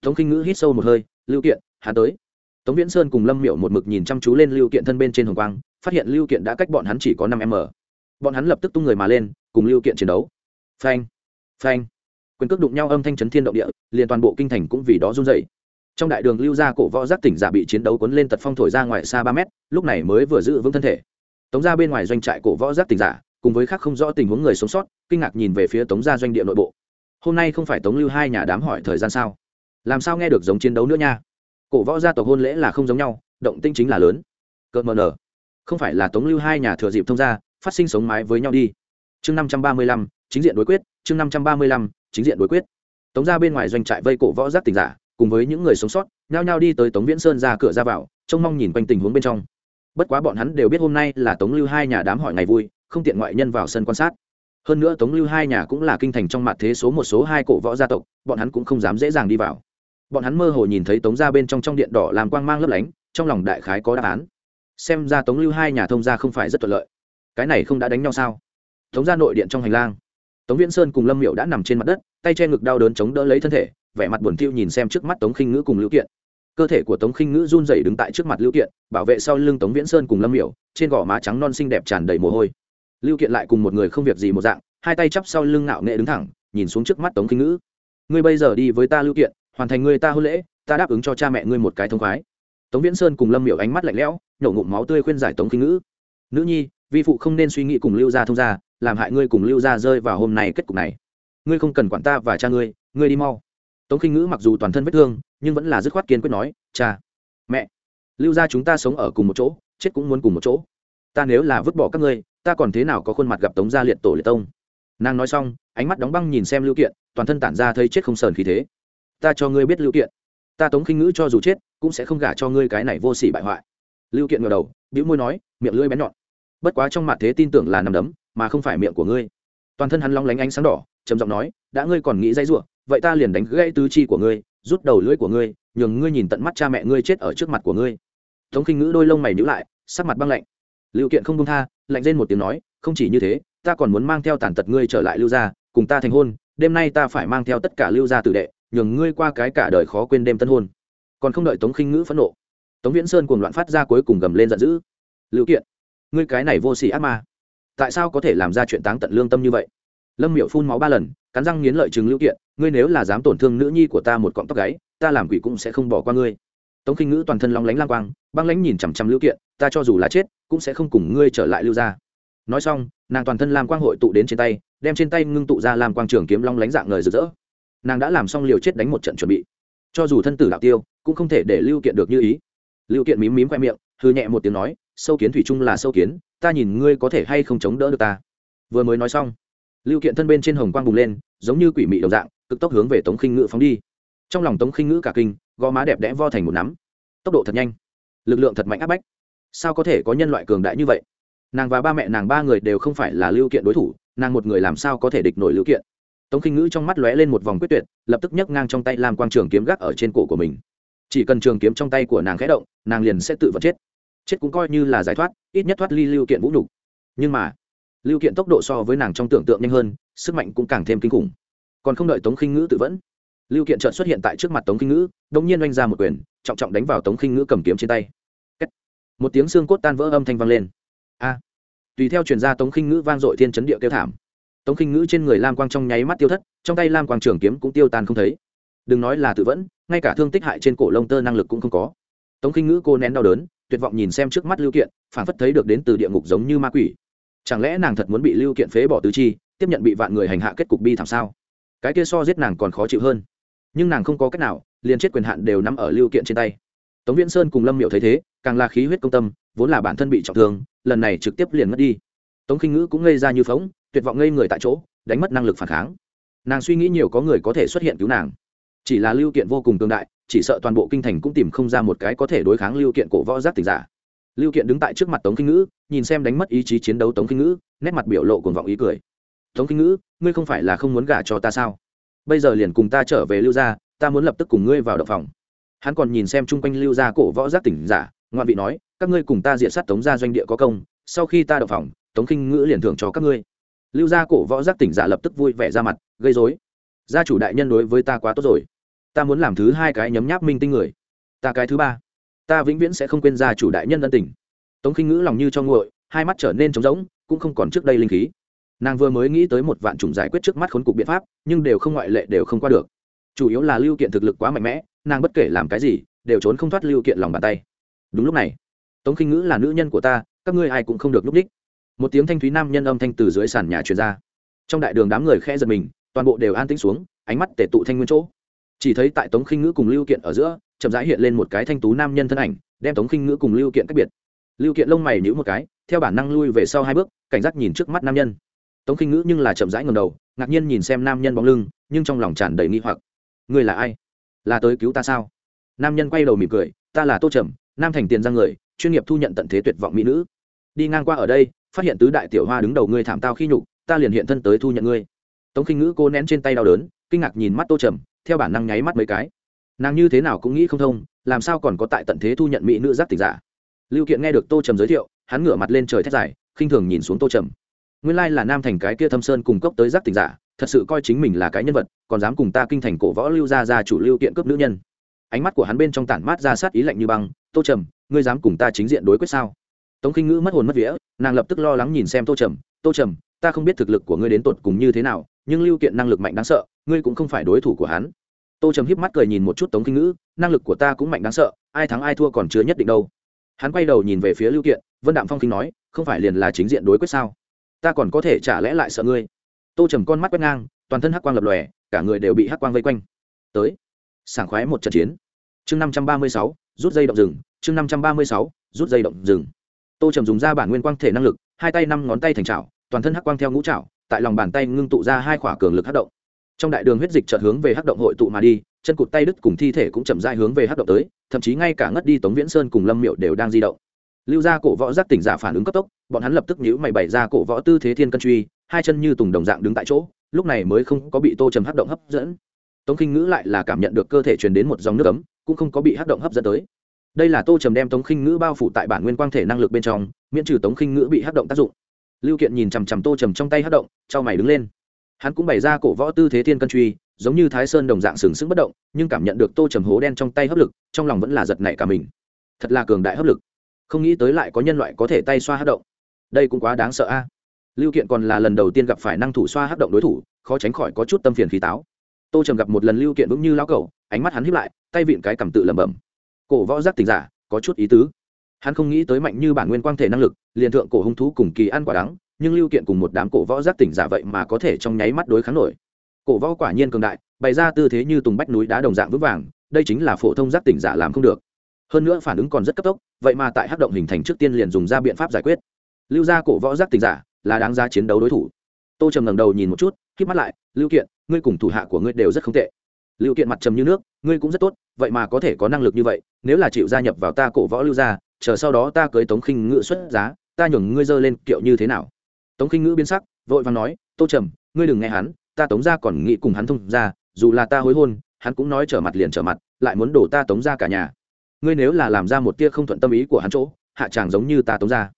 Tống khinh ngữ hít sâu một hơi, lưu kiện, hắn tới. Tống viễn sơn cùng lâm miệu một mực nhìn chăm chú lên lưu kiện thân bên trên hồng quang, phát hiện lưu kiện đã cách bọn hắn chỉ có năm m. Bọn hắn lập tức tung người mà lên, cùng lưu kiện chiến đấu. Phanh phanh quyền cước đụng nhau âm thanh chấn thiên động địa, liền toàn bộ kinh thành cũng vì đó run dậy trong đại đường lưu gia cổ võ giác tỉnh giả bị chiến đấu cuốn lên tật phong thổi ra ngoài xa ba mét, lúc này mới vừa giữ vững thân thể. Tống ra bên ngoài doanh trại cổ võ giác tỉnh giả, cùng với khác không rõ tình huống người sống sót, kinh ngạc nhìn về phía tống gia doanh địa nội bộ. Hôm nay không phải tống lưu hai nhà đám hỏi thời gian sao? Làm sao nghe được giống chiến đấu nữa nha? Cổ võ gia tộc hôn lễ là không giống nhau, động tinh chính là lớn. Cợt mờ nở. Không phải là tống lưu hai nhà thừa dịp thông gia, phát sinh sống mái với nhau đi. Chương năm trăm ba mươi lăm, chính diện đối quyết, chương năm trăm ba mươi lăm chính diện đối quyết. Tống ra bên ngoài doanh trại vây cổ võ giác tỉnh giả, cùng với những người sống sót, nhao nhao đi tới tống viễn sơn ra cửa ra vào, trông mong nhìn quanh tình huống bên trong. Bất quá bọn hắn đều biết hôm nay là tống lưu hai nhà đám hỏi ngày vui, không tiện ngoại nhân vào sân quan sát. Hơn nữa tống lưu hai nhà cũng là kinh thành trong mặt thế số một số hai cổ võ gia tộc, bọn hắn cũng không dám dễ dàng đi vào. Bọn hắn mơ hồ nhìn thấy tống ra bên trong trong điện đỏ làm quang mang lấp lánh, trong lòng đại khái có đáp án. Xem ra tống lưu hai nhà thông gia không phải rất thuận lợi. Cái này không đã đánh nhau sao? Tống ra nội điện trong hành lang tống viễn sơn cùng lâm miệu đã nằm trên mặt đất, tay che ngực đau đớn chống đỡ lấy thân thể, vẻ mặt buồn thiu nhìn xem trước mắt tống khinh ngữ cùng lưu kiện. Cơ thể của tống khinh ngữ run rẩy đứng tại trước mặt lưu kiện, bảo vệ sau lưng tống viễn sơn cùng lâm miểu, trên gò má trắng non xinh đẹp tràn đầy mồ hôi. Lưu kiện lại cùng một người không việc gì một dạng, hai tay chắp sau lưng ngạo nghệ đứng thẳng, nhìn xuống trước mắt tống khinh ngữ. Ngươi bây giờ đi với ta lưu kiện, hoàn thành ngươi ta hôn lễ, ta đáp ứng cho cha mẹ ngươi một cái thông khoái. Tống viễn sơn cùng lâm miểu ánh mắt lạnh lẽo, nhổ ngụm máu tươi khuyên giải tống khinh ngữ. Nữ nhi, vi phụ không nên suy nghĩ cùng lưu gia thông gia làm hại ngươi cùng lưu gia rơi vào hôm nay kết cục này. Ngươi không cần quản ta và cha ngươi ngươi đi mau. Tống khinh ngữ mặc dù toàn thân vết thương, nhưng vẫn là dứt khoát kiên quyết nói, cha, mẹ, lưu gia chúng ta sống ở cùng một chỗ, chết cũng muốn cùng một chỗ. Ta nếu là vứt bỏ các ngươi, ta còn thế nào có khuôn mặt gặp tống gia liệt tổ liệt tông? Nàng nói xong, ánh mắt đóng băng nhìn xem lưu kiện, toàn thân tản ra thấy chết không sờn khí thế. Ta cho ngươi biết lưu kiện. Ta tống khinh ngữ cho dù chết, cũng sẽ không gả cho ngươi cái này vô sỉ bại hoại. Lưu kiện ngờ đầu, bĩu môi nói, miệng lưỡi bén nhọn. Bất quá trong mặt thế tin tưởng là nằm đấm mà không phải miệng của ngươi. Toàn thân hắn long lánh ánh sáng đỏ, trầm giọng nói, đã ngươi còn nghĩ dãy ruộng vậy ta liền đánh gãy tứ chi của ngươi, rút đầu lưỡi của ngươi, nhường ngươi nhìn tận mắt cha mẹ ngươi chết ở trước mặt của ngươi. Tống khinh ngữ đôi lông mày nhữ lại, sắc mặt băng lạnh. Lưu kiện không công tha, lạnh lên một tiếng nói, không chỉ như thế, ta còn muốn mang theo tàn tật ngươi trở lại lưu gia, cùng ta thành hôn, đêm nay ta phải mang theo tất cả lưu gia tử đệ, nhường ngươi qua cái cả đời khó quên đêm tân hôn. Còn không đợi tống khinh ngữ phẫn nộ, tống viễn sơn cùng loạn phát ra cuối cùng gầm lên giận dữ. Lưu kiện, ngươi cái này vô xỉ ác ma tại sao có thể làm ra chuyện táng tận lương tâm như vậy? Lâm miệu phun máu ba lần, cắn răng nghiến lợi chừng lưu kiện, ngươi nếu là dám tổn thương nữ nhi của ta một cọng tóc gáy, ta làm quỷ cũng sẽ không bỏ qua ngươi. Tống khinh ngữ toàn thân long lánh lang quang, băng lánh nhìn chằm chằm lưu kiện, ta cho dù là chết, cũng sẽ không cùng ngươi trở lại lưu ra nói xong, nàng toàn thân lam quang hội tụ đến trên tay, đem trên tay ngưng tụ ra làm quang trường kiếm long lánh dạng ngời rực rỡ. Nàng đã làm xong liều chết đánh một trận chuẩn bị. Cho dù thân tử đạo tiêu, cũng không thể để lưu kiện được như ý. Lưu kiện mím mím khoe miệng hư nhẹ một tiếng nói, sâu kiến thủy chung là sâu kiến ta nhìn ngươi có thể hay không chống đỡ được ta. Vừa mới nói xong, lưu kiện thân bên trên hồng quang bùng lên, giống như quỷ mị đồng dạng, cực tốc hướng về tống khinh ngữ phóng đi. Trong lòng tống khinh ngữ cả kinh, gò má đẹp đẽ vo thành một nắm. Tốc độ thật nhanh, lực lượng thật mạnh áp bách. Sao có thể có nhân loại cường đại như vậy? Nàng và ba mẹ nàng ba người đều không phải là lưu kiện đối thủ, nàng một người làm sao có thể địch nổi lưu kiện? Tống khinh ngữ trong mắt lóe lên một vòng quyết tuyệt, lập tức nhấc ngang trong tay làm quang trường kiếm gác ở trên cổ của mình. Chỉ cần trường kiếm trong tay của nàng khẽ động, nàng liền sẽ tự vật chết chết cũng coi như là giải thoát, ít nhất thoát ly lưu kiện vũ nhục. Nhưng mà, lưu kiện tốc độ so với nàng trong tưởng tượng nhanh hơn, sức mạnh cũng càng thêm kinh khủng. Còn không đợi tống khinh ngữ tự vẫn, lưu kiện trợn xuất hiện tại trước mặt tống khinh ngữ đông nhiên oanh ra một quyền, trọng trọng đánh vào tống khinh ngữ cầm kiếm trên tay. Một tiếng xương cốt tan vỡ âm thanh vang lên. A. Tùy theo truyền ra tống khinh ngữ vang dội thiên chấn địa kêu thảm. Tống khinh ngữ trên người lam quang trong nháy mắt tiêu thất, trong tay lam quang trường kiếm cũng tiêu tan không thấy. Đừng nói là tự vẫn, ngay cả thương tích hại trên cổ lông tơ năng lực cũng không có. Tống khinh ngữ cô nén đau đớn tuyệt vọng nhìn xem trước mắt lưu kiện phản phất thấy được đến từ địa ngục giống như ma quỷ. Chẳng lẽ nàng thật muốn bị lưu kiện phế bỏ tứ chi, tiếp nhận bị vạn người hành hạ kết cục bi thảm sao? Cái kia so giết nàng còn khó chịu hơn. Nhưng nàng không có cách nào, liền chết quyền hạn đều nằm ở lưu kiện trên tay. Tống viễn sơn cùng lâm miệu thấy thế, càng là khí huyết công tâm, vốn là bản thân bị trọng thương, lần này trực tiếp liền mất đi. Tống khinh ngữ cũng ngây ra như phóng tuyệt vọng ngây người tại chỗ, đánh mất năng lực phản kháng. Nàng suy nghĩ nhiều có người có thể xuất hiện cứu nàng. Chỉ là lưu kiện vô cùng tương đại chỉ sợ toàn bộ kinh thành cũng tìm không ra một cái có thể đối kháng lưu kiện cổ võ giác tỉnh giả. Lưu kiện đứng tại trước mặt tống kinh ngữ, nhìn xem đánh mất ý chí chiến đấu tống kinh ngữ, nét mặt biểu lộ cuồng vọng ý cười. Tống kinh ngữ, ngươi không phải là không muốn gả cho ta sao? Bây giờ liền cùng ta trở về lưu gia, ta muốn lập tức cùng ngươi vào đậu phòng. Hắn còn nhìn xem chung quanh lưu gia cổ võ giác tỉnh giả ngoạn vị nói, các ngươi cùng ta diện sát tống gia doanh địa có công, sau khi ta đậu phòng, tống kinh ngữ liền thưởng cho các ngươi. Lưu gia cổ võ giác tỉnh giả lập tức vui vẻ ra mặt, gây dối gia chủ đại nhân đối với ta quá tốt rồi ta muốn làm thứ hai cái nhấm nháp minh tinh người. Ta cái thứ ba. Ta vĩnh viễn sẽ không quên gia chủ đại nhân ân tình. Tống khinh ngữ lòng như cho nguội, hai mắt trở nên trống rỗng, cũng không còn trước đây linh khí. Nàng vừa mới nghĩ tới một vạn chủng giải quyết trước mắt khốn cục biện pháp, nhưng đều không ngoại lệ, đều không qua được. Chủ yếu là lưu kiện thực lực quá mạnh mẽ, nàng bất kể làm cái gì, đều trốn không thoát lưu kiện lòng bàn tay. Đúng lúc này, tống khinh ngữ là nữ nhân của ta, các ngươi ai cũng không được núp đích. Một tiếng thanh thúy nam nhân âm thanh từ dưới sàn nhà truyền ra. Trong đại đường đám người khẽ giật mình, toàn bộ đều an tĩnh xuống, ánh mắt tể tụ thanh nguyên chỗ chỉ thấy tại tống khinh ngữ cùng lưu kiện ở giữa, chậm rãi hiện lên một cái thanh tú nam nhân thân ảnh, đem tống khinh ngữ cùng lưu kiện cách biệt. Lưu kiện lông mày nhữ một cái, theo bản năng lui về sau hai bước, cảnh giác nhìn trước mắt nam nhân. Tống khinh ngữ nhưng là chậm rãi ngầm đầu, ngạc nhiên nhìn xem nam nhân bóng lưng, nhưng trong lòng tràn đầy nghi hoặc. Người là ai? Là tới cứu ta sao? Nam nhân quay đầu mỉm cười, ta là tô trầm, nam thành tiền giang người, chuyên nghiệp thu nhận tận thế tuyệt vọng mỹ nữ. Đi ngang qua ở đây, phát hiện tứ đại tiểu hoa đứng đầu ngươi thảm tao khi nhục, ta liền hiện thân tới thu nhận ngươi. Tống khinh ngữ cô nén trên tay đau đớn, kinh ngạc nhìn mắt tô trầm theo bản năng nháy mắt mấy cái. Nàng như thế nào cũng nghĩ không thông, làm sao còn có tại tận thế thu nhận mỹ nữ giác tỉnh giả. Lưu kiện nghe được tô trầm giới thiệu, hắn ngửa mặt lên trời thét dài, khinh thường nhìn xuống tô trầm. Nguyên lai là nam thành cái kia thâm sơn cung cấp tới giác tỉnh giả, thật sự coi chính mình là cái nhân vật, còn dám cùng ta kinh thành cổ võ lưu ra ra chủ lưu kiện cướp nữ nhân. Ánh mắt của hắn bên trong tản mát ra sát ý lạnh như băng, tô trầm, ngươi dám cùng ta chính diện đối quyết sao? Tống kinh ngữ mất hồn mất vía, nàng lập tức lo lắng nhìn xem tô trầm tô trầm, ta không biết thực lực của ngươi đến tột cùng như thế nào, nhưng lưu kiện năng lực mạnh đáng sợ ngươi cũng không phải đối thủ của hắn. Tô trầm híp mắt cười nhìn một chút tống kinh ngữ, năng lực của ta cũng mạnh đáng sợ, ai thắng ai thua còn chưa nhất định đâu. Hắn quay đầu nhìn về phía lưu kiện, vân đạm phong kinh nói, không phải liền là chính diện đối quyết sao? Ta còn có thể trả lẽ lại sợ ngươi. Tô trầm con mắt quét ngang, toàn thân hắc quang lập lòe, cả người đều bị hắc quang vây quanh. Tới. Sảng khoái một trận chiến. Chương năm trăm ba mươi sáu, rút dây động rừng. Chương năm trăm ba mươi sáu, rút dây động rừng. Tô trầm dùng ra bản nguyên quang thể năng lực, hai tay năm ngón tay thành trào toàn thân hắc quang theo ngũ trào tại lòng bàn tay ngưng tụ ra hai khỏa cường lực hắc động trong đại đường huyết dịch chợt hướng về hắc động hội tụ mà đi, chân cụt tay đứt cùng thi thể cũng chậm rãi hướng về hắc động tới, thậm chí ngay cả ngất đi tống viễn sơn cùng lâm miệu đều đang di động. Lưu gia cổ võ giác tỉnh giả phản ứng cấp tốc, bọn hắn lập tức nhíu mày bày ra cổ võ tư thế thiên cân truy, hai chân như tùng đồng dạng đứng tại chỗ, lúc này mới không có bị tô trầm hắc động hấp dẫn. Tống khinh ngữ lại là cảm nhận được cơ thể truyền đến một dòng nước ấm, cũng không có bị hắc động hấp dẫn tới. Đây là tô trầm đem tống khinh ngữ bao phủ tại bản nguyên quang thể năng lực bên trong, miễn trừ tống khinh ngữ bị hắc động tác dụng. Lưu kiện nhìn chằm chằm tô trầm trong tay hắc động trao mày đứng lên hắn cũng bày ra cổ võ tư thế thiên cân truy, giống như thái sơn đồng dạng sừng sững bất động, nhưng cảm nhận được tô trầm hố đen trong tay hấp lực, trong lòng vẫn là giật nảy cả mình. Thật là cường đại hấp lực. Không nghĩ tới lại có nhân loại có thể tay xoa hấp động. Đây cũng quá đáng sợ a. Lưu kiện còn là lần đầu tiên gặp phải năng thủ xoa hấp động đối thủ, khó tránh khỏi có chút tâm phiền khí táo. Tô trầm gặp một lần lưu kiện vững như lao cầu ánh mắt hắn hiếp lại, tay vịn cái cầm tự lẩm bẩm. Cổ võ giác tình giả, có chút ý tứ. Hắn không nghĩ tới mạnh như bản nguyên quang thể năng lực, liền thượng cổ hung thú cùng kỳ ăn quả đắng nhưng lưu kiện cùng một đám cổ võ giác tỉnh giả vậy mà có thể trong nháy mắt đối kháng nổi. Cổ võ quả nhiên cường đại, bày ra tư thế như tùng bách núi đá đồng dạng vững vàng, đây chính là phổ thông giác tỉnh giả làm không được. Hơn nữa phản ứng còn rất cấp tốc, vậy mà tại hắc động hình thành trước tiên liền dùng ra biện pháp giải quyết. Lưu ra cổ võ giác tỉnh giả là đáng ra chiến đấu đối thủ. Tô trầm ngẩng đầu nhìn một chút k mắt lại, lưu kiện, ngươi cùng thủ hạ của ngươi đều rất không tệ. Lưu kiện mặt trầm như nước, ngươi cũng rất tốt, vậy mà có thể có năng lực như vậy, nếu là chịu gia nhập vào ta cổ võ lưu gia, chờ sau đó ta cưới tống khinh ngự xuất giá, ta nhường ngươi dơ lên kiệu như thế nào? Tống khinh ngữ biến sắc, vội vàng nói, tô trầm, ngươi đừng nghe hắn, ta tống ra còn nghĩ cùng hắn thông ra dù là ta hối hôn, hắn cũng nói trở mặt liền trở mặt, lại muốn đổ ta tống ra cả nhà. Ngươi nếu là làm ra một tia không thuận tâm ý của hắn chỗ, hạ chàng giống như ta tống ra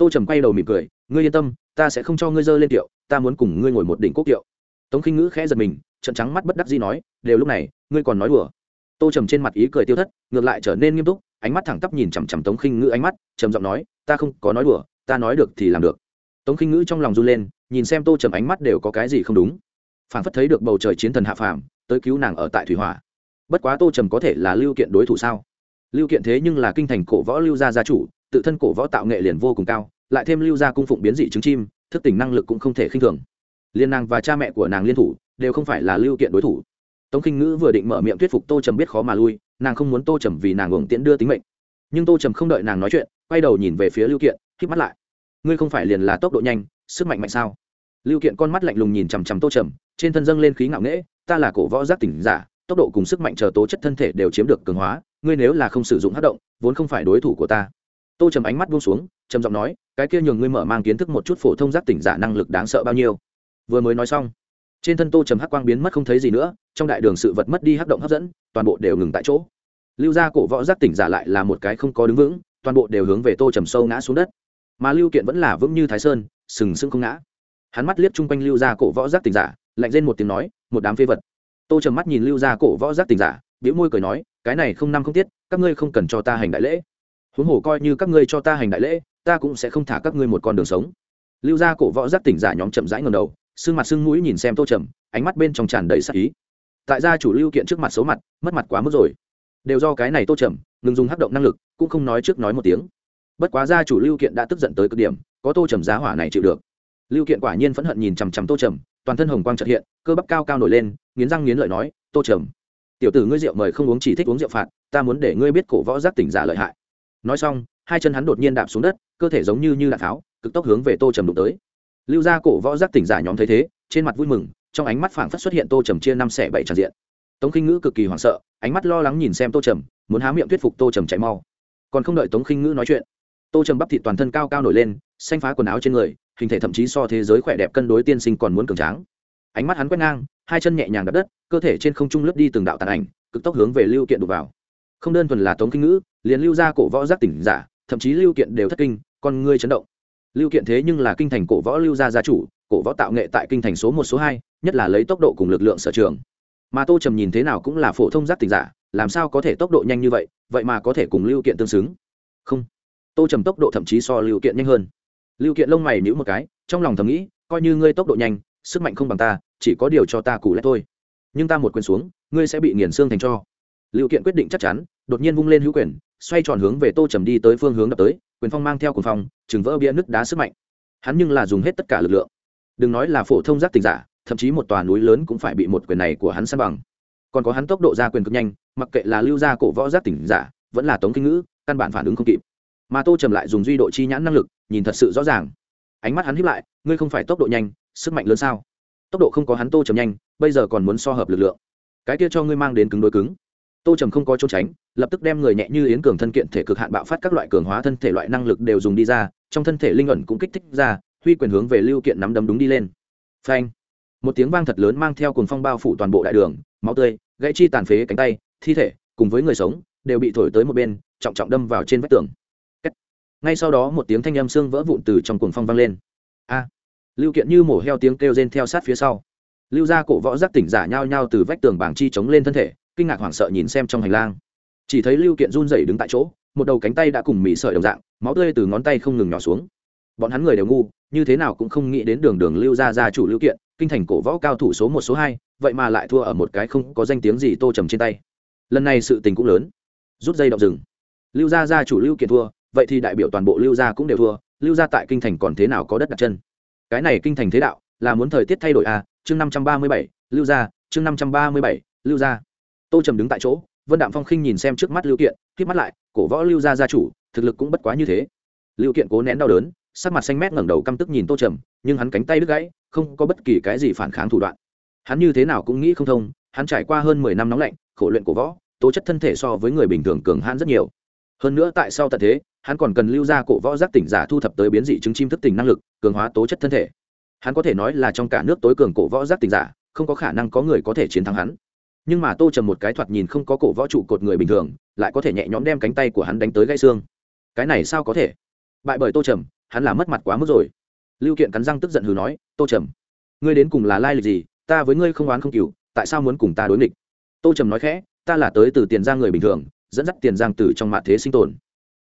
tô trầm quay đầu mỉm cười, ngươi yên tâm, ta sẽ không cho ngươi dơ lên kiệu, ta muốn cùng ngươi ngồi một đỉnh quốc kiệu. Tống khinh ngữ khẽ giật mình trận trắng mắt bất đắc dĩ nói, đều lúc này, ngươi còn nói đùa. Tô trầm trên mặt ý cười tiêu thất, ngược lại trở nên nghiêm túc, ánh mắt thẳng tắp nhìn chằm chằm tống khinh ngữ ánh mắt, trầm giọng nói, ta không có nói đùa, ta nói được thì làm được tống khinh ngữ trong lòng run lên, nhìn xem tô trầm ánh mắt đều có cái gì không đúng. Phản phất thấy được bầu trời chiến thần hạ phàm, tới cứu nàng ở tại thủy hỏa. Bất quá tô trầm có thể là lưu kiện đối thủ sao? Lưu kiện thế nhưng là kinh thành cổ võ lưu gia gia chủ, tự thân cổ võ tạo nghệ liền vô cùng cao, lại thêm lưu gia cung phụng biến dị trứng chim, thức tỉnh năng lực cũng không thể khinh thường. Liên nàng và cha mẹ của nàng liên thủ, đều không phải là lưu kiện đối thủ. Tống kinh ngữ vừa định mở miệng thuyết phục tô trầm biết khó mà lui, nàng không muốn tô trầm vì nàng uổng tiễn đưa tính mệnh. Nhưng tô trầm không đợi nàng nói chuyện, quay đầu nhìn về phía lưu kiện k mắt lại ngươi không phải liền là tốc độ nhanh, sức mạnh mạnh sao? Lưu kiện con mắt lạnh lùng nhìn chằm chằm tô trầm, trên thân dâng lên khí ngạo nghễ, ta là cổ võ giác tỉnh giả, tốc độ cùng sức mạnh chờ tố chất thân thể đều chiếm được cường hóa, ngươi nếu là không sử dụng hát động, vốn không phải đối thủ của ta. Tô trầm ánh mắt buông xuống, trầm giọng nói, cái kia nhường ngươi mở mang kiến thức một chút phổ thông giác tỉnh giả năng lực đáng sợ bao nhiêu. Vừa mới nói xong, trên thân tô trầm hắc quang biến mất không thấy gì nữa, trong đại đường sự vật mất đi hắc động hấp dẫn, toàn bộ đều ngừng tại chỗ. Lưu gia cổ võ giác tỉnh giả lại là một cái không có đứng vững, toàn bộ đều hướng về tô trầm sâu ngã xuống đất mà lưu kiện vẫn là vững như thái sơn, sừng sững không ngã. Hắn mắt liếc chung quanh lưu gia cổ võ giác tình giả, lạnh lên một tiếng nói, một đám phế vật. Tô trầm mắt nhìn lưu gia cổ võ giác tình giả biểu môi cười nói, cái này không năm không tiết, các ngươi không cần cho ta hành đại lễ. Huống hồ coi như các ngươi cho ta hành đại lễ, ta cũng sẽ không thả các ngươi một con đường sống. Lưu gia cổ võ giác tỉnh giả nhóm chậm rãi ngầm đầu sưng mặt sưng mũi nhìn xem tô trầm, ánh mắt bên trong tràn đầy sắc ý. Tại gia chủ lưu kiện trước mặt xấu mặt, mất mặt quá mức rồi. Đều do cái này tô trầm, ngừng dùng hắc động năng lực, cũng không nói trước nói một tiếng bất quá gia chủ lưu kiện đã tức giận tới cực điểm, có tô trầm giá hỏa này chịu được. Lưu kiện quả nhiên phẫn hận nhìn chằm chằm tô trầm, toàn thân hồng quang trợt hiện, cơ bắp cao cao nổi lên, nghiến răng nghiến lợi nói, tô trầm, tiểu tử ngươi rượu mời không uống chỉ thích uống rượu phạt, ta muốn để ngươi biết cổ võ giác tỉnh giả lợi hại. Nói xong, hai chân hắn đột nhiên đạp xuống đất, cơ thể giống như như đạn tháo cực tốc hướng về tô trầm đụng tới. Lưu gia cổ võ giác tỉnh giả nhóm thấy thế, trên mặt vui mừng, trong ánh mắt phảng phất xuất hiện tô trầm chia năm xẻ bảy tràn diện. Tống khinh ngữ cực kỳ hoảng sợ, ánh mắt lo lắng nhìn xem tô trầm, muốn há miệng thuyết phục tô trầm chạy mau. Còn không đợi tống khinh ngữ nói chuyện tô trầm bắp thịt toàn thân cao cao nổi lên, xanh phá quần áo trên người, hình thể thậm chí so thế giới khỏe đẹp cân đối tiên sinh còn muốn cường tráng. Ánh mắt hắn quét ngang, hai chân nhẹ nhàng đập đất, cơ thể trên không trung lướt đi từng đạo tàn ảnh, cực tốc hướng về lưu kiện đục vào. Không đơn thuần là tống kinh ngữ, liền lưu ra cổ võ giác tỉnh giả, thậm chí lưu kiện đều thất kinh, con ngươi chấn động. Lưu kiện thế nhưng là kinh thành cổ võ lưu gia gia chủ, cổ võ tạo nghệ tại kinh thành số một, số hai, nhất là lấy tốc độ cùng lực lượng sở trường. Mà tô trầm nhìn thế nào cũng là phổ thông giác tỉnh giả, làm sao có thể tốc độ nhanh như vậy vậy mà có thể cùng lưu kiện tương xứng? Không tô trầm tốc độ thậm chí so lưu kiện nhanh hơn. Lưu kiện lông mày nhữ một cái, trong lòng thầm nghĩ, coi như ngươi tốc độ nhanh, sức mạnh không bằng ta, chỉ có điều cho ta cù lét thôi. Nhưng ta một quyền xuống, ngươi sẽ bị nghiền xương thành cho. Lưu kiện quyết định chắc chắn, đột nhiên vung lên hữu quyền, xoay tròn hướng về tô trầm đi tới phương hướng đập tới, quyền phong mang theo quyền phong chừng vỡ bia nứt đá sức mạnh. Hắn nhưng là dùng hết tất cả lực lượng. Đừng nói là phổ thông giác tình giả, thậm chí một tòa núi lớn cũng phải bị một quyền này của hắn san bằng. Còn có hắn tốc độ ra quyền cực nhanh, mặc kệ là lưu gia cổ võ giác tỉnh giả, vẫn là tống kinh ngữ, căn bản phản ứng không kịp mà tô trầm lại dùng duy độ chi nhãn năng lực, nhìn thật sự rõ ràng. Ánh mắt hắn hiếp lại, ngươi không phải tốc độ nhanh, sức mạnh lớn sao? Tốc độ không có hắn tô trầm nhanh, bây giờ còn muốn so hợp lực lượng. Cái kia cho ngươi mang đến cứng đối cứng. Tô trầm không có trốn tránh, lập tức đem người nhẹ như yến cường thân kiện thể cực hạn bạo phát các loại cường hóa thân thể loại năng lực đều dùng đi ra, trong thân thể linh ẩn cũng kích thích ra, huy quyền hướng về lưu kiện nắm đấm đúng đi lên. Phanh. Một tiếng vang thật lớn mang theo cồn phong bao phủ toàn bộ đại đường, máu tươi, gãy chi tàn phế cánh tay, thi thể, cùng với người sống, đều bị thổi tới một bên, trọng trọng đâm vào trên vách tường ngay sau đó một tiếng thanh âm xương vỡ vụn từ trong cuồng phong vang lên. A! Lưu kiện như mổ heo tiếng kêu rên theo sát phía sau. Lưu Gia cổ võ giác tỉnh giả nhao nhao từ vách tường bảng chi chống lên thân thể, kinh ngạc hoảng sợ nhìn xem trong hành lang. Chỉ thấy lưu kiện run rẩy đứng tại chỗ, một đầu cánh tay đã cùng mì sợi đồng dạng, máu tươi từ ngón tay không ngừng nhỏ xuống. Bọn hắn người đều ngu, như thế nào cũng không nghĩ đến đường đường lưu Gia gia chủ lưu kiện, kinh thành cổ võ cao thủ số một, số hai, vậy mà lại thua ở một cái không có danh tiếng gì tô trầm trên tay. Lần này sự tình cũng lớn. Rút dây động rừng. Lưu gia gia chủ lưu kiện thua vậy thì đại biểu toàn bộ lưu gia cũng đều thua, lưu gia tại kinh thành còn thế nào có đất đặt chân? Cái này kinh thành thế đạo, là muốn thời tiết thay đổi à? Chương năm trăm ba mươi bảy, lưu gia, chương năm trăm ba mươi bảy, lưu gia. Tô trầm đứng tại chỗ, vân đạm phong khinh nhìn xem trước mắt lưu kiện k mắt lại, cổ võ lưu gia gia chủ, thực lực cũng bất quá như thế. Lưu kiện cố nén đau đớn, sắc mặt xanh mét ngẩng đầu căm tức nhìn tô trầm, nhưng hắn cánh tay đứt gãy, không có bất kỳ cái gì phản kháng thủ đoạn. Hắn như thế nào cũng nghĩ không thông, hắn trải qua hơn mười năm nóng lạnh, khổ luyện cổ võ, tố chất thân thể so với người bình thường cường hãn rất nhiều. Hơn nữa tại sau tận thế hắn còn cần lưu ra cổ võ giác tỉnh giả thu thập tới biến dị chứng chim thức tỉnh năng lực, cường hóa tố chất thân thể. Hắn có thể nói là trong cả nước tối cường cổ võ giác tỉnh giả, không có khả năng có người có thể chiến thắng hắn. Nhưng mà tô trầm một cái thoạt nhìn không có cổ võ trụ cột người bình thường, lại có thể nhẹ nhõm đem cánh tay của hắn đánh tới gãy xương. Cái này sao có thể? Bại bởi tô trầm, hắn là mất mặt quá mức rồi. Lưu kiện cắn răng tức giận hừ nói, tô trầm, ngươi đến cùng là lai lịch gì? Ta với ngươi không oán không cừu, tại sao muốn cùng ta đối nghịch? Tô trầm nói khẽ, ta là tới từ tiền giang người bình thường, dẫn dắt tiền giang từ trong mạ thế sinh tồn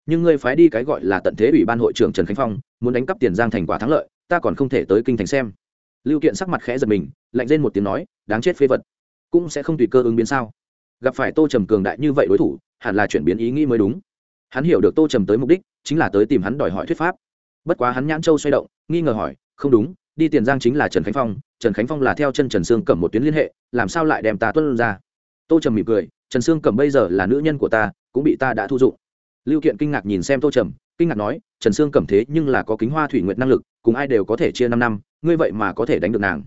nhưng ngươi phái đi cái gọi là tận thế ủy ban hội trưởng trần khánh phong, muốn đánh cắp tiền giang thành quả thắng lợi, ta còn không thể tới kinh thành xem. Lưu kiện sắc mặt khẽ giật mình, lạnh lên một tiếng nói, đáng chết phế vật. Cũng sẽ không tùy cơ ứng biến sao? Gặp phải tô trầm cường đại như vậy đối thủ, hẳn là chuyển biến ý nghĩ mới đúng. Hắn hiểu được tô trầm tới mục đích, chính là tới tìm hắn đòi hỏi thuyết pháp. Bất quá hắn nhãn châu xoay động, nghi ngờ hỏi, không đúng, đi tiền giang chính là trần khánh phong, trần khánh phong là theo chân trần sương Cẩm một tuyến liên hệ, làm sao lại đem ta tuân ra? Tô trầm mỉm cười, trần sương Cẩm bây giờ là nữ nhân của ta, cũng bị ta đã thu dụng lưu kiện kinh ngạc nhìn xem tô trầm, kinh ngạc nói, trần sương Cẩm thế nhưng là có kính hoa thủy nguyệt năng lực, cùng ai đều có thể chia năm năm, ngươi vậy mà có thể đánh được nàng.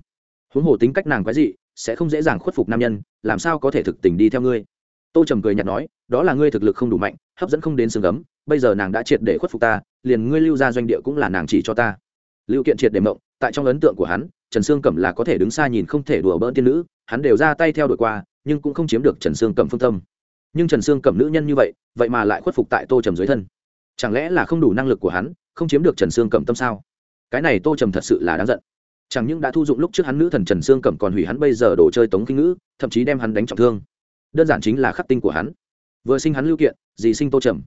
Huống hồ tính cách nàng quái dị, sẽ không dễ dàng khuất phục nam nhân, làm sao có thể thực tình đi theo ngươi? Tô trầm cười nhạt nói, đó là ngươi thực lực không đủ mạnh, hấp dẫn không đến xương ấm bây giờ nàng đã triệt để khuất phục ta, liền ngươi lưu ra doanh địa cũng là nàng chỉ cho ta. Lưu kiện triệt để mộng, tại trong ấn tượng của hắn, trần sương cẩm là có thể đứng xa nhìn không thể đùa bỡn tiên nữ, hắn đều ra tay theo đuổi qua, nhưng cũng không chiếm được trần sương cẩm phương tâm nhưng trần sương cẩm nữ nhân như vậy vậy mà lại khuất phục tại tô trầm dưới thân. Chẳng lẽ là không đủ năng lực của hắn, không chiếm được trần sương cẩm tâm sao? Cái này tô trầm thật sự là đáng giận. Chẳng những đã thu dụng lúc trước hắn nữ thần trần sương cẩm còn hủy hắn bây giờ đồ chơi tống kinh ngữ, thậm chí đem hắn đánh trọng thương. Đơn giản chính là khắc tinh của hắn. Vừa sinh hắn lưu kiện, dì sinh tô trầm.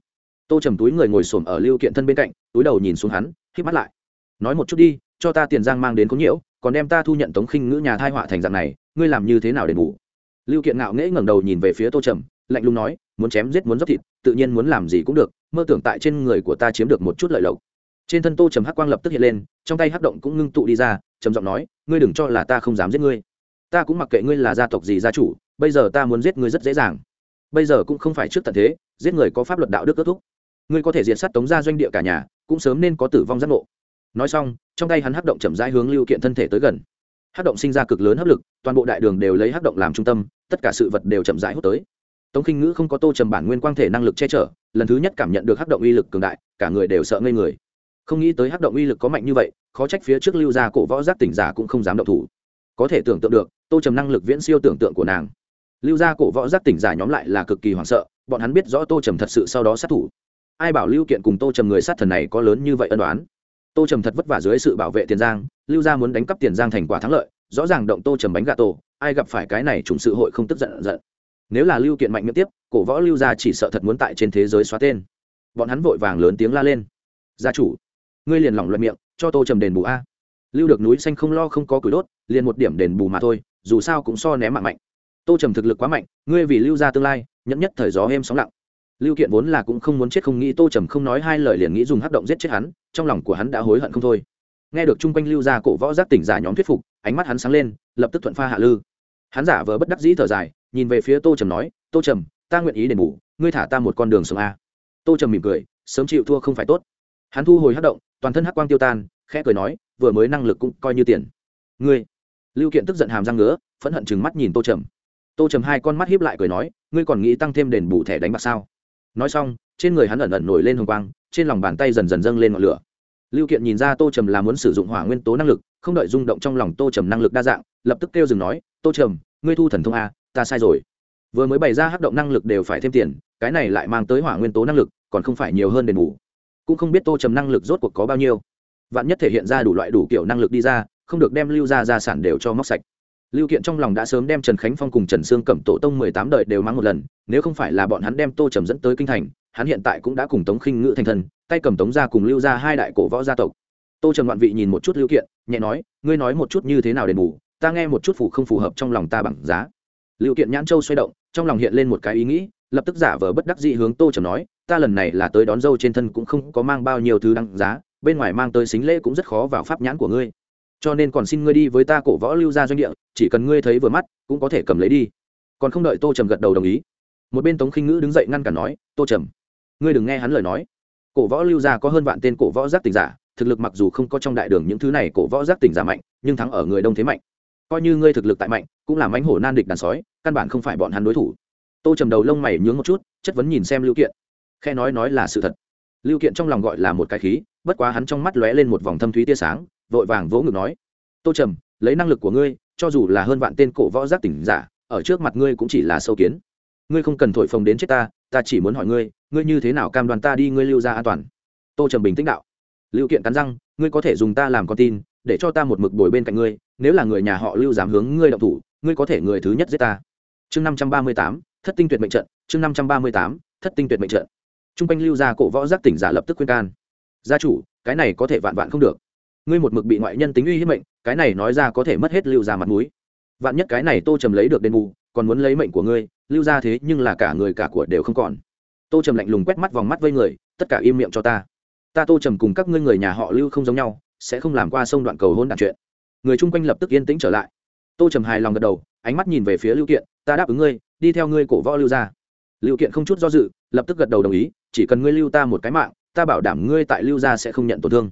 Tô trầm túi người ngồi xổm ở lưu kiện thân bên cạnh, túi đầu nhìn xuống hắn k mắt lại. Nói một chút đi, cho ta tiền giang mang đến có nhiễu, còn đem ta thu nhận tống khinh ngữ nhà thai họa thành dạng này, ngươi làm như thế nào để ngủ? Lưu kiện ngạo nghễ ngẩng đầu nhìn về phía tô trầm lạnh lùng nói, muốn chém giết muốn dốc thịt, tự nhiên muốn làm gì cũng được, mơ tưởng tại trên người của ta chiếm được một chút lợi lộc. Trên thân tô trầm hắc quang lập tức hiện lên, trong tay hắc động cũng ngưng tụ đi ra, trầm giọng nói, ngươi đừng cho là ta không dám giết ngươi. Ta cũng mặc kệ ngươi là gia tộc gì gia chủ, bây giờ ta muốn giết ngươi rất dễ dàng. Bây giờ cũng không phải trước tận thế, giết người có pháp luật đạo đức kết thúc. Ngươi có thể diệt sát tống ra doanh địa cả nhà, cũng sớm nên có tử vong giác ngộ. Nói xong, trong tay hắn hắc động chậm rãi hướng lưu kiện thân thể tới gần. Hắc động sinh ra cực lớn hấp lực, toàn bộ đại đường đều lấy hắc động làm trung tâm, tất cả sự vật đều chậm rãi hút tới tống khinh ngữ không có tô trầm bản nguyên quang thể năng lực che chở, lần thứ nhất cảm nhận được hắc động uy lực cường đại, cả người đều sợ ngây người. Không nghĩ tới hắc động uy lực có mạnh như vậy, khó trách phía trước lưu gia cổ võ giác tỉnh giả cũng không dám động thủ. Có thể tưởng tượng được, tô trầm năng lực viễn siêu tưởng tượng của nàng. Lưu gia cổ võ giác tỉnh giả nhóm lại là cực kỳ hoảng sợ, bọn hắn biết rõ tô trầm thật sự sau đó sát thủ. Ai bảo lưu kiện cùng tô trầm người sát thần này có lớn như vậy ân đoán tô trầm thật vất vả dưới sự bảo vệ tiền giang, lưu gia muốn đánh cắp tiền giang thành quả thắng lợi, rõ ràng động tô trầm bánh gà tổ, ai gặp phải cái này trùng sự hội không tức giận giận nếu là lưu kiện mạnh miệng tiếp, cổ võ lưu gia chỉ sợ thật muốn tại trên thế giới xóa tên. Bọn hắn vội vàng lớn tiếng la lên. Gia chủ, ngươi liền lỏng luận miệng, cho tô trầm đền bù a. Lưu được núi xanh không lo không có củi đốt, liền một điểm đền bù mà thôi, dù sao cũng so ném mạng mạnh. Tô trầm thực lực quá mạnh, ngươi vì lưu gia tương lai, nhẫn nhất thời gió êm sóng lặng. Lưu kiện vốn là cũng không muốn chết không nghĩ tô trầm không nói hai lời liền nghĩ dùng hát động giết chết hắn, trong lòng của hắn đã hối hận không thôi. Nghe được chung quanh lưu gia cổ võ giác tỉnh giả nhóm thuyết phục, ánh mắt hắn sáng lên, lập tức thuận pha hạ lư. Hắn giả vờ bất đắc dĩ thở dài nhìn về phía tô trầm nói, tô trầm, ta nguyện ý đền bù, ngươi thả ta một con đường sống a. Tô trầm mỉm cười, sớm chịu thua không phải tốt. Hắn thu hồi hắc động, toàn thân hắc quang tiêu tan, khẽ cười nói, vừa mới năng lực cũng coi như tiền. Ngươi? Lưu kiện tức giận hàm răng ngứa, phẫn hận chừng mắt nhìn tô trầm. Tô trầm hai con mắt hiếp lại cười nói, ngươi còn nghĩ tăng thêm đền bù thẻ đánh bạc sao? Nói xong, trên người hắn ẩn ẩn nổi lên hồng quang, trên lòng bàn tay dần dần dâng lên ngọn lửa. Lưu kiện nhìn ra tô trầm là muốn sử dụng hỏa nguyên tố năng lực, không đợi rung động trong lòng tô trầm năng lực đa dạng, lập tức kêu dừng nói, tô trầm, ngươi thu thần thông a ta sai rồi. Vừa mới bày ra hắc động năng lực đều phải thêm tiền cái này lại mang tới hỏa nguyên tố năng lực còn không phải nhiều hơn đền bù. Cũng không biết tô trầm năng lực rốt cuộc có bao nhiêu. Vạn nhất thể hiện ra đủ loại đủ kiểu năng lực đi ra không được đem lưu ra gia sản đều cho móc sạch. Lưu kiện trong lòng đã sớm đem trần khánh phong cùng trần sương cẩm tổ tông mười tám đời đều mang một lần nếu không phải là bọn hắn đem tô trầm dẫn tới kinh thành hắn hiện tại cũng đã cùng tống khinh ngự thành thần, tay cầm tống ra cùng lưu ra hai đại cổ võ gia tộc. Tô trầm ngoạn vị nhìn một chút lưu kiện nhẹ nói ngươi nói một chút như thế nào đền bù? Ta nghe một chút phủ không phù hợp trong lòng ta bằng giá lưu kiện nhãn châu xoay động, trong lòng hiện lên một cái ý nghĩ, lập tức giả vờ bất đắc dị hướng tô trầm nói, ta lần này là tới đón dâu trên thân cũng không có mang bao nhiêu thứ đăng giá, bên ngoài mang tới xính lễ cũng rất khó vào pháp nhãn của ngươi. Cho nên còn xin ngươi đi với ta cổ võ lưu ra doanh địa, chỉ cần ngươi thấy vừa mắt, cũng có thể cầm lấy đi. Còn không đợi tô trầm gật đầu đồng ý, một bên tống khinh ngữ đứng dậy ngăn cản nói, tô trầm, ngươi đừng nghe hắn lời nói. Cổ võ lưu gia có hơn vạn tên cổ võ giác tỉnh giả, thực lực mặc dù không có trong đại đường những thứ này cổ võ giác tỉnh giả mạnh, nhưng thắng ở người đông thế mạnh. Coi như ngươi thực lực tại mạnh cũng làm mánh hổ nan địch đàn sói, căn bản không phải bọn hắn đối thủ. Tô trầm đầu lông mày nhướng một chút, chất vấn nhìn xem lưu kiện. Khe nói nói là sự thật. Lưu kiện trong lòng gọi là một cái khí, bất quá hắn trong mắt lóe lên một vòng thâm thúy tia sáng, vội vàng vỗ ngực nói, tô trầm, lấy năng lực của ngươi, cho dù là hơn vạn tên cổ võ giác tỉnh giả, ở trước mặt ngươi cũng chỉ là sâu kiến. Ngươi không cần thổi phồng đến chết ta ta chỉ muốn hỏi ngươi ngươi như thế nào cam đoàn ta đi ngươi lưu ra an toàn? Tô trầm bình tĩnh đạo. Lưu kiện cắn răng, ngươi có thể dùng ta làm con tin, để cho ta một mực bồi bên cạnh ngươi, nếu là người nhà họ lưu dám hướng ngươi động thủ ngươi có thể người thứ nhất giết ta. Chương năm trăm ba mươi tám, thất tinh tuyệt mệnh trận, chương năm trăm ba mươi tám, thất tinh tuyệt mệnh trận. T r u n g quanh lưu gia cổ võ giác tỉnh giả lập tức khuyên can. Gia chủ, cái này có thể vạn vạn không được. Ngươi một mực bị ngoại nhân tính uy hiếp mệnh, cái này nói ra có thể mất hết lưu gia mặt mũi. Vạn nhất cái này tô trầm lấy được đền bù, còn muốn lấy mệnh của ngươi, lưu gia thế nhưng là cả người cả của đều không còn. Tô trầm lạnh lùng quét mắt vòng mắt vây người, tất cả im miệng cho ta. Ta tô trầm cùng các ngươi người nhà họ lưu không giống nhau, sẽ không làm qua sông đoạn cầu hôn đạn chuyện. Người chung quanh lập tức yên tĩnh trở lại tô trầm hài lòng gật đầu, ánh mắt nhìn về phía lưu kiện, ta đáp ứng ngươi, đi theo ngươi cổ võ lưu ra lưu kiện không chút do dự, lập tức gật đầu đồng ý, chỉ cần ngươi lưu ta một cái mạng, ta bảo đảm ngươi tại lưu gia sẽ không nhận tổn thương.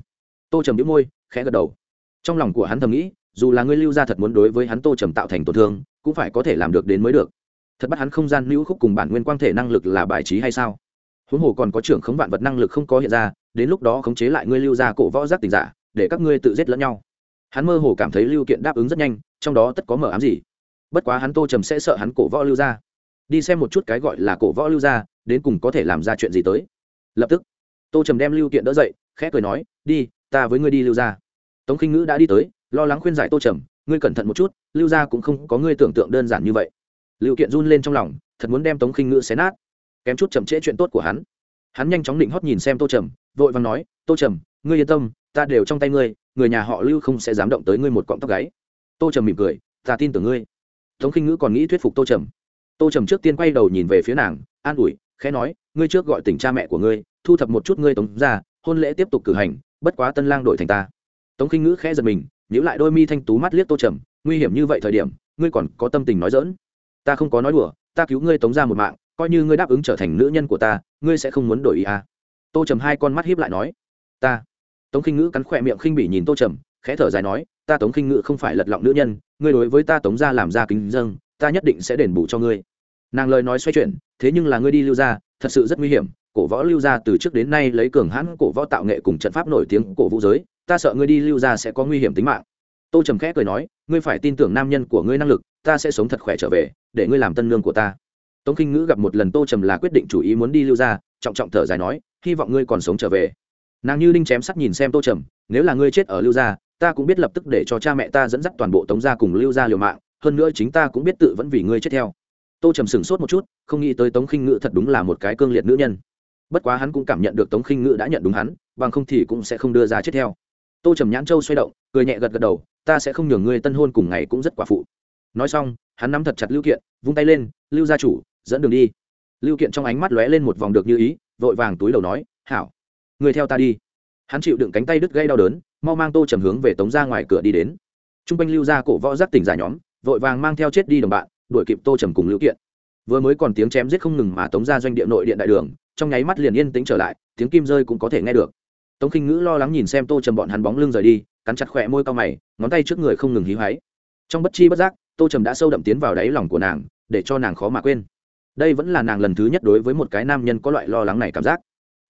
Tô trầm đĩu môi, khẽ gật đầu. Trong lòng của hắn thầm nghĩ, dù là ngươi lưu gia thật muốn đối với hắn tô trầm tạo thành tổn thương, cũng phải có thể làm được đến mới được. Thật bắt hắn không gian lưu khúc cùng bản nguyên quang thể năng lực là bài trí hay sao? Huống hồ còn có trưởng khống vạn vật năng lực không có hiện ra, đến lúc đó khống chế lại ngươi lưu gia cổ võ giác tình giả, để các ngươi tự giết lẫn nhau hắn mơ hồ cảm thấy lưu kiện đáp ứng rất nhanh, trong đó tất có mở ám gì. Bất quá hắn tô trầm sẽ sợ hắn cổ võ lưu ra đi xem một chút cái gọi là cổ võ lưu ra đến cùng có thể làm ra chuyện gì tới. Lập tức, tô trầm đem lưu kiện đỡ dậy, khẽ cười nói, đi, ta với ngươi đi lưu ra tống khinh ngữ đã đi tới, lo lắng khuyên giải tô trầm, ngươi cẩn thận một chút, lưu ra cũng không có ngươi tưởng tượng đơn giản như vậy. Lưu kiện run lên trong lòng, thật muốn đem tống khinh ngữ xé nát, kém chút chậm trễ chuyện tốt của hắn. Hắn nhanh chóng định hót nhìn xem tô trầm, vội vàng nói, tô trầm, ngươi yên tâm ta đều trong tay ngươi, người nhà họ lưu không sẽ dám động tới ngươi một cọng tóc gáy. Tô trầm mỉm cười, ta tin tưởng ngươi. Tống khinh ngữ còn nghĩ thuyết phục tô trầm. Tô trầm trước tiên quay đầu nhìn về phía nàng, an ủi, khẽ nói, ngươi trước gọi tỉnh cha mẹ của ngươi, thu thập một chút ngươi tống ra hôn lễ tiếp tục cử hành, bất quá tân lang đổi thành ta. Tống khinh ngữ khẽ giật mình nhữ lại đôi mi thanh tú mắt liếc tô trầm, nguy hiểm như vậy thời điểm, ngươi còn có tâm tình nói dỡn ta không có nói đùa, ta cứu ngươi tống ra một mạng, coi như ngươi đáp ứng trở thành nữ nhân của ta, ngươi sẽ không muốn đổi ý à. tô trầm hai con mắt hiếp lại nói, ta tống khinh ngữ cắn khỏe miệng khinh bỉ nhìn tô trầm, khẽ thở dài nói, ta tống khinh ngữ không phải lật lọng nữ nhân, ngươi đối với ta tống ra làm ra kính dâng, ta nhất định sẽ đền bù cho ngươi. Nàng lời nói xoay chuyển, thế nhưng là ngươi đi lưu ra thật sự rất nguy hiểm, cổ võ lưu ra từ trước đến nay lấy cường hãn cổ võ tạo nghệ cùng trận pháp nổi tiếng cổ vũ giới, ta sợ ngươi đi lưu ra sẽ có nguy hiểm tính mạng. Tô trầm khẽ cười nói, ngươi phải tin tưởng nam nhân của ngươi năng lực, ta sẽ sống thật khỏe trở về, để ngươi làm tân lương của ta. Tống khinh ngữ gặp một lần tô trầm là quyết định chủ ý muốn đi lưu ra trọng trọng thở dài nói, hy vọng ngươi còn sống trở về nàng như đinh chém sắt nhìn xem tô trầm, nếu là ngươi chết ở lưu gia, ta cũng biết lập tức để cho cha mẹ ta dẫn dắt toàn bộ tống gia cùng lưu gia liều mạng, hơn nữa chính ta cũng biết tự vẫn vì ngươi chết theo. Tô trầm sửng sốt một chút, không nghĩ tới tống khinh ngự thật đúng là một cái cương liệt nữ nhân. Bất quá hắn cũng cảm nhận được tống khinh ngự đã nhận đúng hắn, bằng không thì cũng sẽ không đưa ra chết theo. Tô trầm nhãn châu xoay động, cười nhẹ gật gật đầu, ta sẽ không nhường ngươi tân hôn cùng ngày cũng rất quả phụ. Nói xong, hắn nắm thật chặt lưu kiện, vung tay lên, lưu gia chủ, dẫn đường đi. Lưu kiện trong ánh mắt lóe lên một vòng được như ý, vội vàng túi đầu nói, hảo người theo ta đi. Hắn chịu đựng cánh tay đứt gây đau đớn, mau mang tô trầm hướng về tống ra ngoài cửa đi đến. T r u n g quanh lưu ra cổ võ giác tỉnh giả nhóm, vội vàng mang theo chết đi đồng bạn, đuổi kịp tô trầm cùng lưu kiện. Vừa mới còn tiếng chém giết không ngừng mà tống ra doanh địa nội điện đại đường, trong nháy mắt liền yên tĩnh trở lại, tiếng kim rơi cũng có thể nghe được. Tống khinh ngữ lo lắng nhìn xem tô trầm bọn hắn bóng lưng rời đi, cắn chặt khỏe môi cao mày, ngón tay trước người không ngừng hí hoáy. Trong bất chi bất giác, tô trầm đã sâu đậm tiến vào đáy lòng của nàng, để cho nàng khó mà quên. Đây vẫn là nàng lần thứ nhất đối với một cái nam nhân có loại lo lắng này cảm giác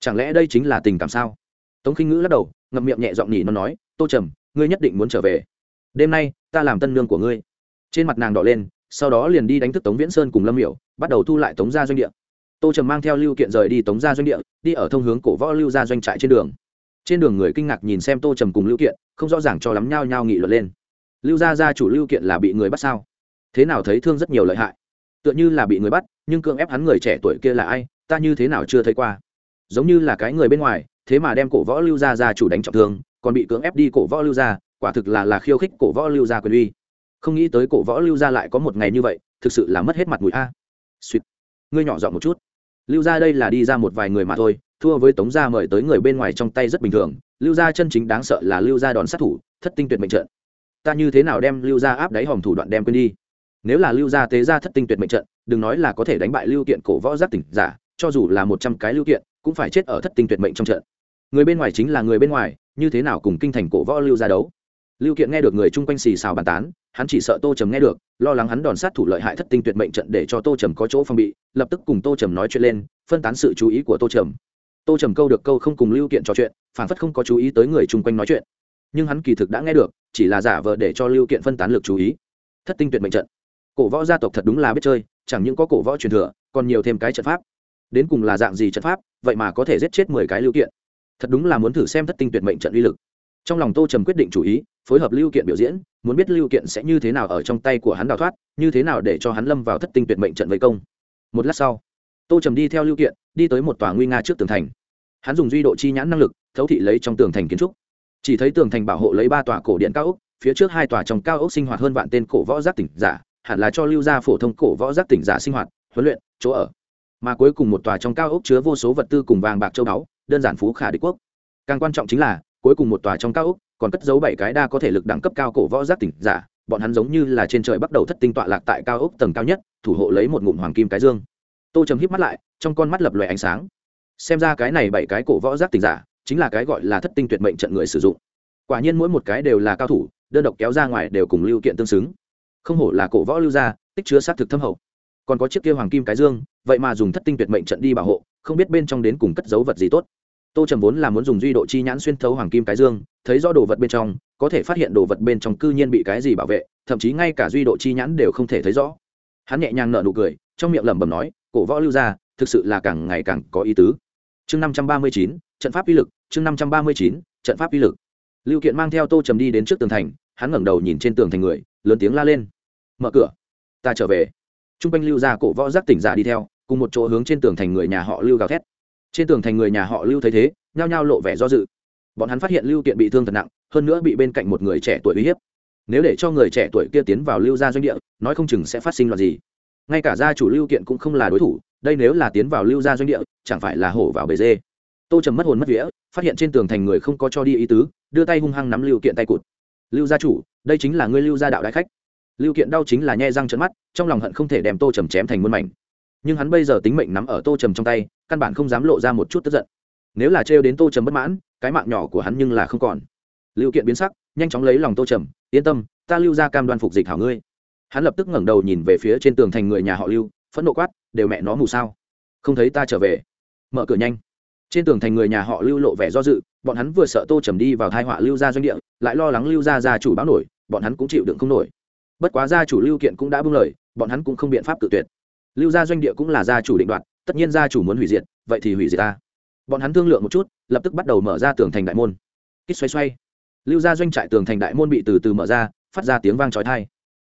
chẳng lẽ đây chính là tình cảm sao? Tống khinh ngữ lắc đầu ngậm miệng nhẹ giọng nhỉ nó nói tô trầm ngươi nhất định muốn trở về. Đêm nay ta làm tân nương của ngươi. Trên mặt nàng đỏ lên sau đó liền đi đánh thức tống viễn sơn cùng lâm Miểu, bắt đầu thu lại tống gia doanh địa. Tô trầm mang theo lưu kiện rời đi tống gia doanh địa đi ở thông hướng cổ võ lưu gia doanh trại trên đường. Trên đường người kinh ngạc nhìn xem tô trầm cùng lưu kiện không rõ ràng cho lắm nhao nhao nghị luận lên. Lưu gia gia chủ lưu kiện là bị người bắt sao? Thế nào thấy thương rất nhiều lợi hại? Tựa như là bị người bắt nhưng cưỡng ép hắn người trẻ tuổi kia là ai? Ta như thế nào chưa thấy qua? Giống như là cái người bên ngoài, thế mà đem cổ võ lưu gia gia chủ đánh trọng thương, còn bị cưỡng ép đi cổ võ lưu gia, quả thực là là khiêu khích cổ võ lưu gia quyền uy. Không nghĩ tới cổ võ lưu gia lại có một ngày như vậy, thực sự là mất hết mặt mũi a. Suýt. Ngươi nhỏ giọng một chút. Lưu gia đây là đi ra một vài người mà thôi, thua với tống gia mời tới người bên ngoài trong tay rất bình thường, lưu gia chân chính đáng sợ là lưu gia đòn sát thủ, thất tinh tuyệt mệnh trận. Ta như thế nào đem lưu gia áp đáy hòm thủ đoạn đem quên đi? Nếu là lưu gia tế gia thất tinh tuyệt mệnh trận, đừng nói là có thể đánh bại lưu kiện cổ võ giác tỉnh giả, cho dù là một trăm cái lưu kiện cũng phải chết ở thất tinh tuyệt mệnh trong trận. Người bên ngoài chính là người bên ngoài, như thế nào cùng kinh thành cổ võ lưu ra đấu? Lưu kiện nghe được người chung quanh xì xào bàn tán, hắn chỉ sợ tô trầm nghe được, lo lắng hắn đòn sát thủ lợi hại thất tinh tuyệt mệnh trận để cho tô trầm có chỗ phòng bị, lập tức cùng tô trầm nói chuyện lên, phân tán sự chú ý của tô trầm. Tô trầm câu được câu không cùng lưu kiện trò chuyện, phản phất không có chú ý tới người chung quanh nói chuyện. Nhưng hắn kỳ thực đã nghe được, chỉ là giả vờ để cho lưu kiện phân tán lực chú ý. Thất tinh tuyệt mệnh trận. Cổ võ gia tộc thật đúng là biết chơi, chẳng những có cổ võ truyền thừa, còn nhiều thêm cái trận pháp đến cùng là dạng gì trận pháp, vậy mà có thể giết chết mười cái lưu kiện. Thật đúng là muốn thử xem thất tinh tuyệt mệnh trận uy lực. Trong lòng tô trầm quyết định chủ ý, phối hợp lưu kiện biểu diễn, muốn biết lưu kiện sẽ như thế nào ở trong tay của hắn đào thoát, như thế nào để cho hắn lâm vào thất tinh tuyệt mệnh trận vây công. Một lát sau, tô trầm đi theo lưu kiện, đi tới một tòa nguy nga trước tường thành. Hắn dùng duy độ chi nhãn năng lực, thấu thị lấy trong tường thành kiến trúc. Chỉ thấy tường thành bảo hộ lấy ba tòa cổ điện cao ốc, phía trước hai tòa trong cao ốc sinh hoạt hơn vạn tên cổ võ giác tỉnh giả, hẳn là cho lưu gia phổ thông cổ võ giác tỉnh giả sinh hoạt, huấn luyện, chỗ ở mà cuối cùng một tòa trong cao ốc chứa vô số vật tư cùng vàng bạc châu báu, đơn giản phú khả đế quốc. Càng quan trọng chính là, cuối cùng một tòa trong cao ốc còn cất giấu bảy cái đa có thể lực đẳng cấp cao cổ võ giác tỉnh giả, bọn hắn giống như là trên trời bắt đầu thất tinh tọa lạc tại cao ốc tầng cao nhất, thủ hộ lấy một ngụm hoàng kim cái dương. Tô trầm híp mắt lại, trong con mắt lập loè ánh sáng. Xem ra cái này bảy cái cổ võ giác tỉnh giả chính là cái gọi là thất tinh tuyệt mệnh trận người sử dụng. Quả nhiên mỗi một cái đều là cao thủ, đơn độc kéo ra ngoài đều cùng lưu kiện tương xứng. Không hổ là cổ võ lưu gia, tích chứa sát thực thâm hậu còn có chiếc kia hoàng kim cái dương, vậy mà dùng thất tinh tuyệt mệnh trận đi bảo hộ, không biết bên trong đến cùng cất dấu vật gì tốt. Tô trầm vốn là muốn dùng duy độ chi nhãn xuyên thấu hoàng kim cái dương, thấy rõ đồ vật bên trong, có thể phát hiện đồ vật bên trong cư nhiên bị cái gì bảo vệ, thậm chí ngay cả duy độ chi nhãn đều không thể thấy rõ. Hắn nhẹ nhàng nở nụ cười, trong miệng lẩm bẩm nói, cổ võ lưu gia, thực sự là càng ngày càng có ý tứ. Chương năm trăm ba mươi chín, trận pháp uy lực, chương năm trăm ba mươi chín, trận pháp uy lực. Lưu kiện mang theo tô trầm đi đến trước tường thành, hắn ngẩng đầu nhìn trên tường thành người, lớn tiếng la lên. Mở cửa, ta trở về t r u n g quanh lưu gia cổ võ giác tỉnh giả đi theo, cùng một chỗ hướng trên tường thành người nhà họ lưu gào thét. Trên tường thành người nhà họ lưu thấy thế, nhao nhao lộ vẻ do dự. Bọn hắn phát hiện lưu kiện bị thương thật nặng, hơn nữa bị bên cạnh một người trẻ tuổi uy hiếp. Nếu để cho người trẻ tuổi kia tiến vào lưu gia doanh địa, nói không chừng sẽ phát sinh loạt gì. Ngay cả gia chủ lưu kiện cũng không là đối thủ, đây nếu là tiến vào lưu gia doanh địa, chẳng phải là hổ vào bề dê. Tô trầm mất hồn mất vía, phát hiện trên tường thành người không có cho đi ý tứ, đưa tay hung hăng nắm lưu kiện tay cụt. Lưu gia chủ, đây chính là ngươi lưu gia đạo đại khách lưu kiện đau chính là nhe răng trận mắt, trong lòng hận không thể đem tô trầm chém thành muôn mảnh. Nhưng hắn bây giờ tính mệnh nắm ở tô trầm trong tay, căn bản không dám lộ ra một chút tức giận. Nếu là trêu đến tô trầm bất mãn, cái mạng nhỏ của hắn nhưng là không còn. Lưu kiện biến sắc, nhanh chóng lấy lòng tô trầm, yên tâm, ta lưu ra cam đoan phục dịch hảo ngươi. Hắn lập tức ngẩng đầu nhìn về phía trên tường thành người nhà họ lưu, phẫn nộ quát, đều mẹ nó mù sao? Không thấy ta trở về. Mở cửa nhanh. Trên tường thành người nhà họ lưu lộ vẻ do dự, bọn hắn vừa sợ tô trầm đi vào thai họa lưu gia doanh địa, lại lo lắng lưu gia gia chủ báo nổi, bọn hắn cũng chịu đựng không nổi bất quá gia chủ lưu kiện cũng đã bưng lời, bọn hắn cũng không biện pháp tự tuyệt. Lưu gia doanh địa cũng là gia chủ định đoạt, tất nhiên gia chủ muốn hủy diệt, vậy thì hủy diệt ta. Bọn hắn thương lượng một chút, lập tức bắt đầu mở ra tường thành đại môn. Kích xoay xoay. Lưu gia doanh trại tường thành đại môn bị từ từ mở ra, phát ra tiếng vang trói thai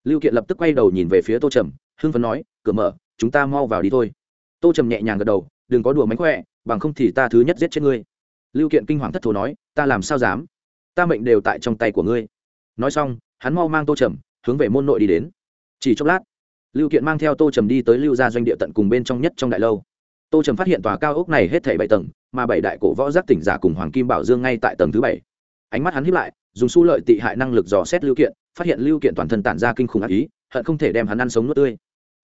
lưu kiện lập tức quay đầu nhìn về phía tô trầm, hưng phấn nói, cửa mở, chúng ta mau vào đi thôi. Tô trầm nhẹ nhàng gật đầu, đừng có đùa mánh khỏe, bằng không thì ta thứ nhất giết chết ngươi. Lưu kiện kinh hoàng thất thố nói, ta làm sao dám? Ta mệnh đều tại trong tay của ngươi. Nói xong, hắn mau mang tô trầm hướng về môn nội đi đến. Chỉ chốc lát, lưu kiện mang theo tô trầm đi tới lưu gia doanh địa tận cùng bên trong nhất trong đại lâu. Tô trầm phát hiện tòa cao ốc này hết thảy bảy tầng, mà bảy đại cổ võ giác tỉnh giả cùng hoàng kim bảo dương ngay tại tầng thứ bảy. Ánh mắt hắn hiếp lại, dùng su lợi tị hại năng lực dò xét lưu kiện, phát hiện lưu kiện toàn thân tản ra kinh khủng ác ý, hận không thể đem hắn ăn sống nuốt tươi.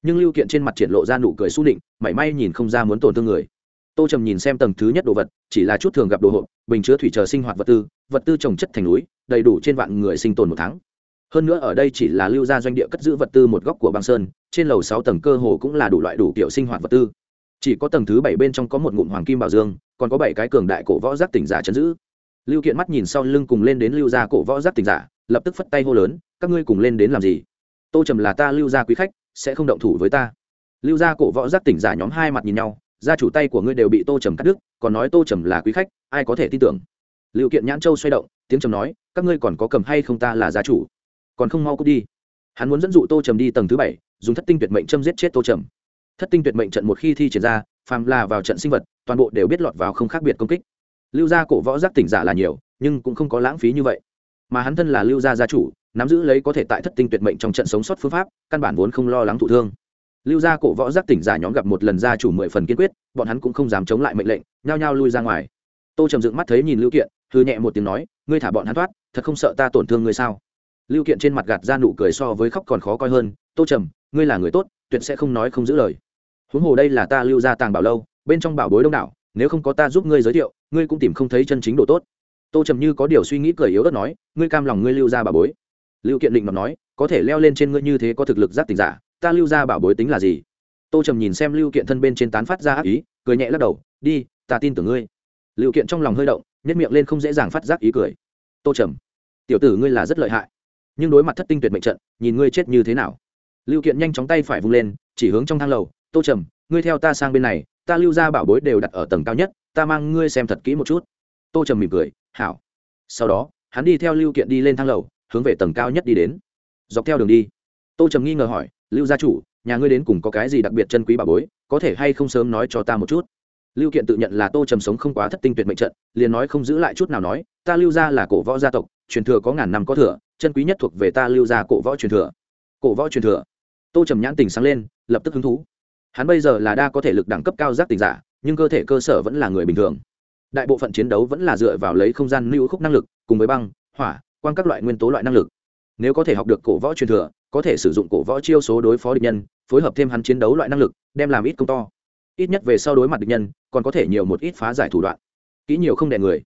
Nhưng lưu kiện trên mặt triển lộ ra nụ cười s u nịnh, mảy may nhìn không ra muốn tổn thương người. Tô trầm nhìn xem tầng thứ nhất đồ vật, chỉ là chút thường gặp đồ hộp, bình chứa thủy chờ sinh hoạt vật tư vật tư trồng chất thành núi, đầy đủ trên vạn người sinh tồn một tháng hơn nữa ở đây chỉ là lưu gia doanh địa cất giữ vật tư một góc của băng sơn, trên lầu sáu tầng cơ hồ cũng là đủ loại đủ kiểu sinh hoạt vật tư. Chỉ có tầng thứ bảy bên trong có một ngụm hoàng kim bảo dương, còn có bảy cái cường đại cổ võ giác tỉnh giả chấn giữ. Lưu kiện mắt nhìn sau lưng cùng lên đến lưu gia cổ võ giác tỉnh giả, lập tức phất tay hô lớn, các ngươi cùng lên đến làm gì? Tô trầm là ta lưu gia quý khách, sẽ không động thủ với ta. Lưu gia cổ võ giác tỉnh giả nhóm hai mặt nhìn nhau, gia chủ tay của ngươi đều bị tô trầm cắt đứt, còn nói tô trầm là quý khách, ai có thể tin tưởng? Lưu kiện nhãn châu xoay động, tiếng trầm nói, các ngươi còn có cầm hay không ta là gia chủ? Còn không mau cút đi. Hắn muốn dẫn dụ tô trầm đi tầng thứ bảy, dùng thất tinh tuyệt mệnh châm giết chết tô trầm. Thất tinh tuyệt mệnh trận một khi thi triển ra, phàm là vào trận sinh vật, toàn bộ đều biết lọt vào không khác biệt công kích. Lưu gia cổ võ giác tỉnh giả là nhiều, nhưng cũng không có lãng phí như vậy. Mà hắn thân là lưu gia gia chủ, nắm giữ lấy có thể tại thất tinh tuyệt mệnh trong trận sống sót phương pháp, căn bản vốn không lo lắng thụ thương. Lưu gia cổ võ giác tỉnh giả nhóm gặp một lần gia chủ mười phần kiên quyết, bọn hắn cũng không dám chống lại mệnh lệnh, nhao nhao lui ra ngoài. Tô trầm dựng mắt thấy nhìn lưu kiện hư nhẹ một tiếng nói, ngươi thả bọn hắn thoát, thật không sợ ta tổn thương ngươi sao? Lưu kiện trên mặt gạt ra nụ cười so với khóc còn khó coi hơn, tô trầm, ngươi là người tốt, tuyệt sẽ không nói không giữ lời. Huống hồ đây là ta lưu ra tàng bảo lâu, bên trong bảo bối đông đảo, nếu không có ta giúp ngươi giới thiệu, ngươi cũng tìm không thấy chân chính đồ tốt. Tô trầm như có điều suy nghĩ cười yếu ớt nói, ngươi cam lòng ngươi lưu ra bảo bối. Lưu kiện định mà nói, có thể leo lên trên ngươi như thế có thực lực giác tình giả, ta lưu ra bảo bối tính là gì? Tô trầm nhìn xem lưu kiện thân bên trên tán phát ra ác ý, cười nhẹ lắc đầu, đi, ta tin tưởng ngươi. Lưu kiện trong lòng hơi động nhất miệng lên không dễ dàng phát giác ý cười. Tô trầm, tiểu tử ngươi là rất lợi hại nhưng đối mặt thất tinh tuyệt mệnh trận, nhìn ngươi chết như thế nào. Lưu kiện nhanh chóng tay phải vung lên, chỉ hướng trong thang lầu, tô trầm, ngươi theo ta sang bên này, ta lưu ra bảo bối đều đặt ở tầng cao nhất, ta mang ngươi xem thật kỹ một chút. Tô trầm mỉm cười, hảo. Sau đó, hắn đi theo lưu kiện đi lên thang lầu, hướng về tầng cao nhất đi đến. Dọc theo đường đi, tô trầm nghi ngờ hỏi, lưu gia chủ, nhà ngươi đến cùng có cái gì đặc biệt chân quý bảo bối, có thể hay không sớm nói cho ta một chút? Lưu kiện tự nhận là tô trầm sống không quá thất tinh tuyệt mệnh trận, liền nói không giữ lại chút nào nói, ta lưu ra là cổ võ gia tộc truyền thừa có ngàn năm có thừa, chân quý nhất thuộc về ta lưu ra cổ võ truyền thừa. Cổ võ truyền thừa. Tô trầm nhãn tình sáng lên, lập tức hứng thú. Hắn bây giờ là đa có thể lực đẳng cấp cao giác tình giả, nhưng cơ thể cơ sở vẫn là người bình thường. Đại bộ phận chiến đấu vẫn là dựa vào lấy không gian lưu khúc năng lực, cùng với băng, hỏa quan các loại nguyên tố loại năng lực. Nếu có thể học được cổ võ truyền thừa, có thể sử dụng cổ võ chiêu số đối phó địch nhân, phối hợp thêm hắn chiến đấu loại năng lực, đem làm ít công to. Ít nhất về sau đối mặt địch nhân, còn có thể nhiều một ít phá giải thủ đoạn. Kỹ nhiều không đè người.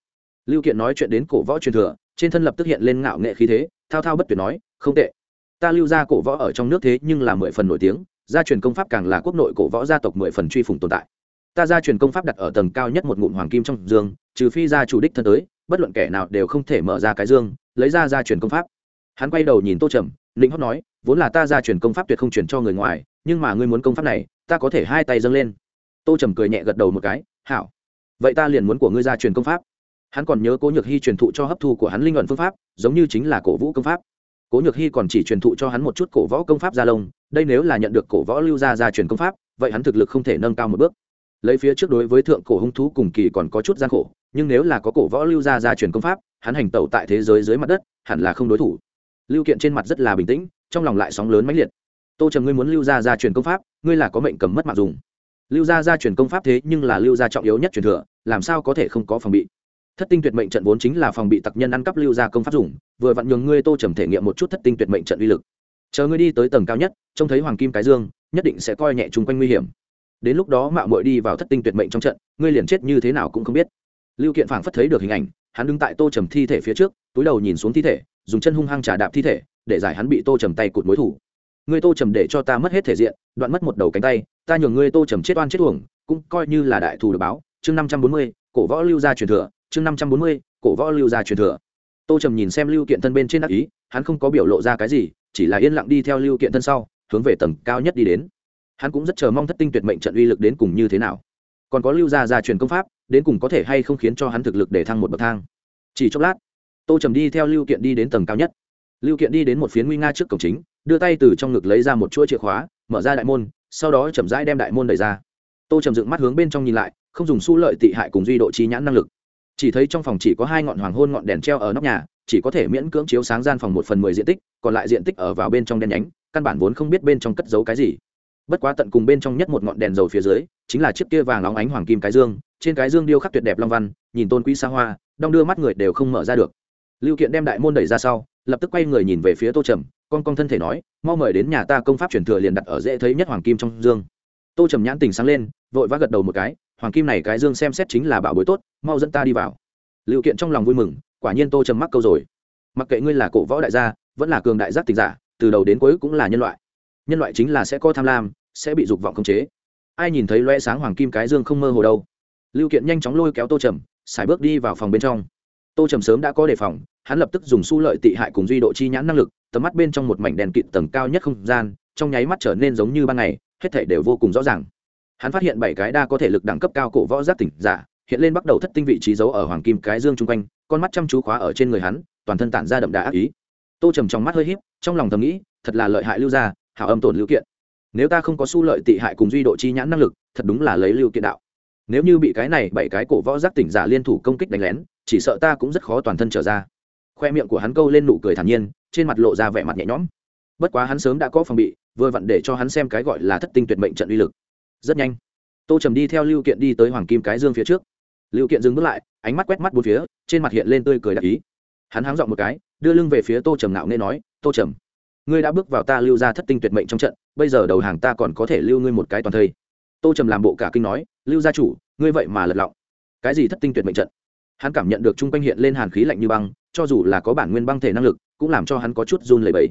Lưu kiện nói chuyện đến cổ võ truyền thừa trên thân lập tức hiện lên ngạo nghệ khí thế, thao thao bất tuyệt nói, không tệ. Ta lưu ra cổ võ ở trong nước thế nhưng là mười phần nổi tiếng, gia truyền công pháp càng là quốc nội cổ võ gia tộc mười phần truy phủng tồn tại. Ta gia truyền công pháp đặt ở tầng cao nhất một ngụm hoàng kim trong dương, trừ phi gia chủ đích thân tới, bất luận kẻ nào đều không thể mở ra cái dương, lấy ra gia truyền công pháp. Hắn quay đầu nhìn tô trầm, lĩnh hót nói, vốn là ta gia truyền công pháp tuyệt không truyền cho người ngoài, nhưng mà ngươi muốn công pháp này, ta có thể hai tay dâng lên. Tô trầm cười nhẹ gật đầu một cái, hảo. Vậy ta liền muốn của ngươi gia truyền công pháp hắn còn nhớ cố nhược hy truyền thụ cho hấp thu của hắn linh luận phương pháp, giống như chính là cổ vũ công pháp. cố nhược hy còn chỉ truyền thụ cho hắn một chút cổ võ công pháp gia lông, đây nếu là nhận được cổ võ lưu gia gia truyền công pháp, vậy hắn thực lực không thể nâng cao một bước. lấy phía trước đối với thượng cổ hung thú cùng kỳ còn có chút gian khổ, nhưng nếu là có cổ võ lưu gia gia truyền công pháp, hắn hành tẩu tại thế giới dưới mặt đất, hẳn là không đối thủ. lưu kiện trên mặt rất là bình tĩnh, trong lòng lại sóng lớn mãnh liệt. tô trầm ngươi muốn lưu gia gia truyền công pháp, ngươi là có mệnh cầm mất mạng dùng. lưu gia gia truyền công pháp thế nhưng là lưu gia trọng yếu nhất truyền thừa, làm sao có thể không có phòng bị? Thất tinh tuyệt mệnh trận vốn chính là phòng bị tặc nhân ăn cắp lưu gia công pháp dùng, vừa vặn nhường ngươi tô trầm thể nghiệm một chút thất tinh tuyệt mệnh trận uy lực. Chờ ngươi đi tới tầng cao nhất, trông thấy hoàng kim cái dương, nhất định sẽ coi nhẹ chung quanh nguy hiểm. Đến lúc đó mạo muội đi vào thất tinh tuyệt mệnh trong trận, ngươi liền chết như thế nào cũng không biết. Lưu kiện phảng phất thấy được hình ảnh, hắn đứng tại tô trầm thi thể phía trước, túi đầu nhìn xuống thi thể, dùng chân hung hăng trà đạp thi thể, để giải hắn bị tô trầm tay cụt mối thủ. Ngươi tô trầm để cho ta mất hết thể diện, đoạn mất một đầu cánh tay, ta nhường ngươi tô trầm chết oan chết uổng, cũng coi như là đại thù được báo. Chương năm trăm bốn mươi, cổ võ lưu gia truyền thừa chương năm trăm bốn mươi, cổ võ lưu gia truyền thừa. Tô trầm nhìn xem lưu kiện thân bên trên đắc ý, hắn không có biểu lộ ra cái gì, chỉ là yên lặng đi theo lưu kiện thân sau, hướng về tầng cao nhất đi đến. Hắn cũng rất chờ mong thất tinh tuyệt mệnh trận uy lực đến cùng như thế nào. Còn có lưu gia gia truyền công pháp, đến cùng có thể hay không khiến cho hắn thực lực để thăng một bậc thang. Chỉ chốc lát, tô trầm đi theo lưu kiện đi đến tầng cao nhất. Lưu kiện đi đến một phiến nguy nga trước cổng chính, đưa tay từ trong ngực lấy ra một chuỗi chìa khóa, mở ra đại môn, sau đó chậm rãi đem đại môn đẩy ra. Tô trầm dựng mắt hướng bên trong nhìn lại, không dùng su lợi tị hại cùng duy độ trí nhãn năng lực chỉ thấy trong phòng chỉ có hai ngọn hoàng hôn ngọn đèn treo ở nóc nhà, chỉ có thể miễn cưỡng chiếu sáng gian phòng một phần mười diện tích, còn lại diện tích ở vào bên trong đen nhánh, căn bản vốn không biết bên trong cất giấu cái gì. Bất quá tận cùng bên trong nhất một ngọn đèn dầu phía dưới, chính là chiếc kia vàng óng ánh hoàng kim cái dương, trên cái dương điêu khắc tuyệt đẹp long văn, nhìn tôn quý xa hoa, đong đưa mắt người đều không mở ra được. Lưu kiện đem đại môn đẩy ra sau, lập tức quay người nhìn về phía tô trầm, con con thân thể nói, mau mời đến nhà ta công pháp truyền thừa liền đặt ở dễ thấy nhất hoàng kim trong dương. Tô trầm nhãn tình sáng lên, vội vã gật đầu một cái, hoàng kim này cái dương xem xét chính là bảo bối tốt mau dẫn ta đi vào. Liệu kiện trong lòng vui mừng, quả nhiên tô trầm mắc câu rồi. Mặc kệ ngươi là cổ võ đại gia, vẫn là cường đại giác tình giả, từ đầu đến cuối cũng là nhân loại. Nhân loại chính là sẽ có tham lam, sẽ bị dục vọng khống chế. Ai nhìn thấy loe sáng hoàng kim cái dương không mơ hồ đâu. Lưu kiện nhanh chóng lôi kéo tô trầm, xài bước đi vào phòng bên trong. Tô trầm sớm đã có đề phòng, hắn lập tức dùng su lợi tị hại cùng duy độ chi nhãn năng lực, tầm mắt bên trong một mảnh đèn kịt tầng cao nhất không gian, trong nháy mắt trở nên giống như ban ngày, hết thể đều vô cùng rõ ràng. Hắn phát hiện bảy cái đa có thể lực đẳng cấp cao cổ võ giác tỉnh giả hiện lên bắt đầu thất tinh vị trí giấu ở hoàng kim cái dương chung quanh, con mắt chăm chú khóa ở trên người hắn, toàn thân tản ra đậm đà ác ý. Tô trầm trong mắt hơi h í p trong lòng thầm nghĩ, thật là lợi hại lưu gia, hảo âm tổn lưu kiện. Nếu ta không có su lợi tị hại cùng duy độ chi nhãn năng lực, thật đúng là lấy lưu kiện đạo. Nếu như bị cái này bảy cái cổ võ giác tỉnh giả liên thủ công kích đánh lén, chỉ sợ ta cũng rất khó toàn thân trở ra. Khoe miệng của hắn câu lên nụ cười thản nhiên, trên mặt lộ ra vẻ mặt nhẹ nhõm. Bất quá hắn sớm đã có phòng bị, vừa vặn để cho hắn xem cái gọi là thất tinh tuyệt mệnh trận uy lực. Rất nhanh, tô trầm đi theo lưu kiện đi tới hoàng kim cái dương phía trước lưu kiện dừng bước lại, ánh mắt quét mắt bốn phía, trên mặt hiện lên tươi cười đặc ý. Hắn háng dọn một cái, đưa lưng về phía tô trầm nạo nghe nói, tô trầm, ngươi đã bước vào ta lưu ra thất tinh tuyệt mệnh trong trận, bây giờ đầu hàng ta còn có thể lưu ngươi một cái toàn thây. Tô trầm làm bộ cả kinh nói, lưu gia chủ, ngươi vậy mà lật lọng. Cái gì thất tinh tuyệt mệnh trận? Hắn cảm nhận được chung quanh hiện lên hàn khí lạnh như băng, cho dù là có bản nguyên băng thể năng lực, cũng làm cho hắn có chút run lẩy bẩy.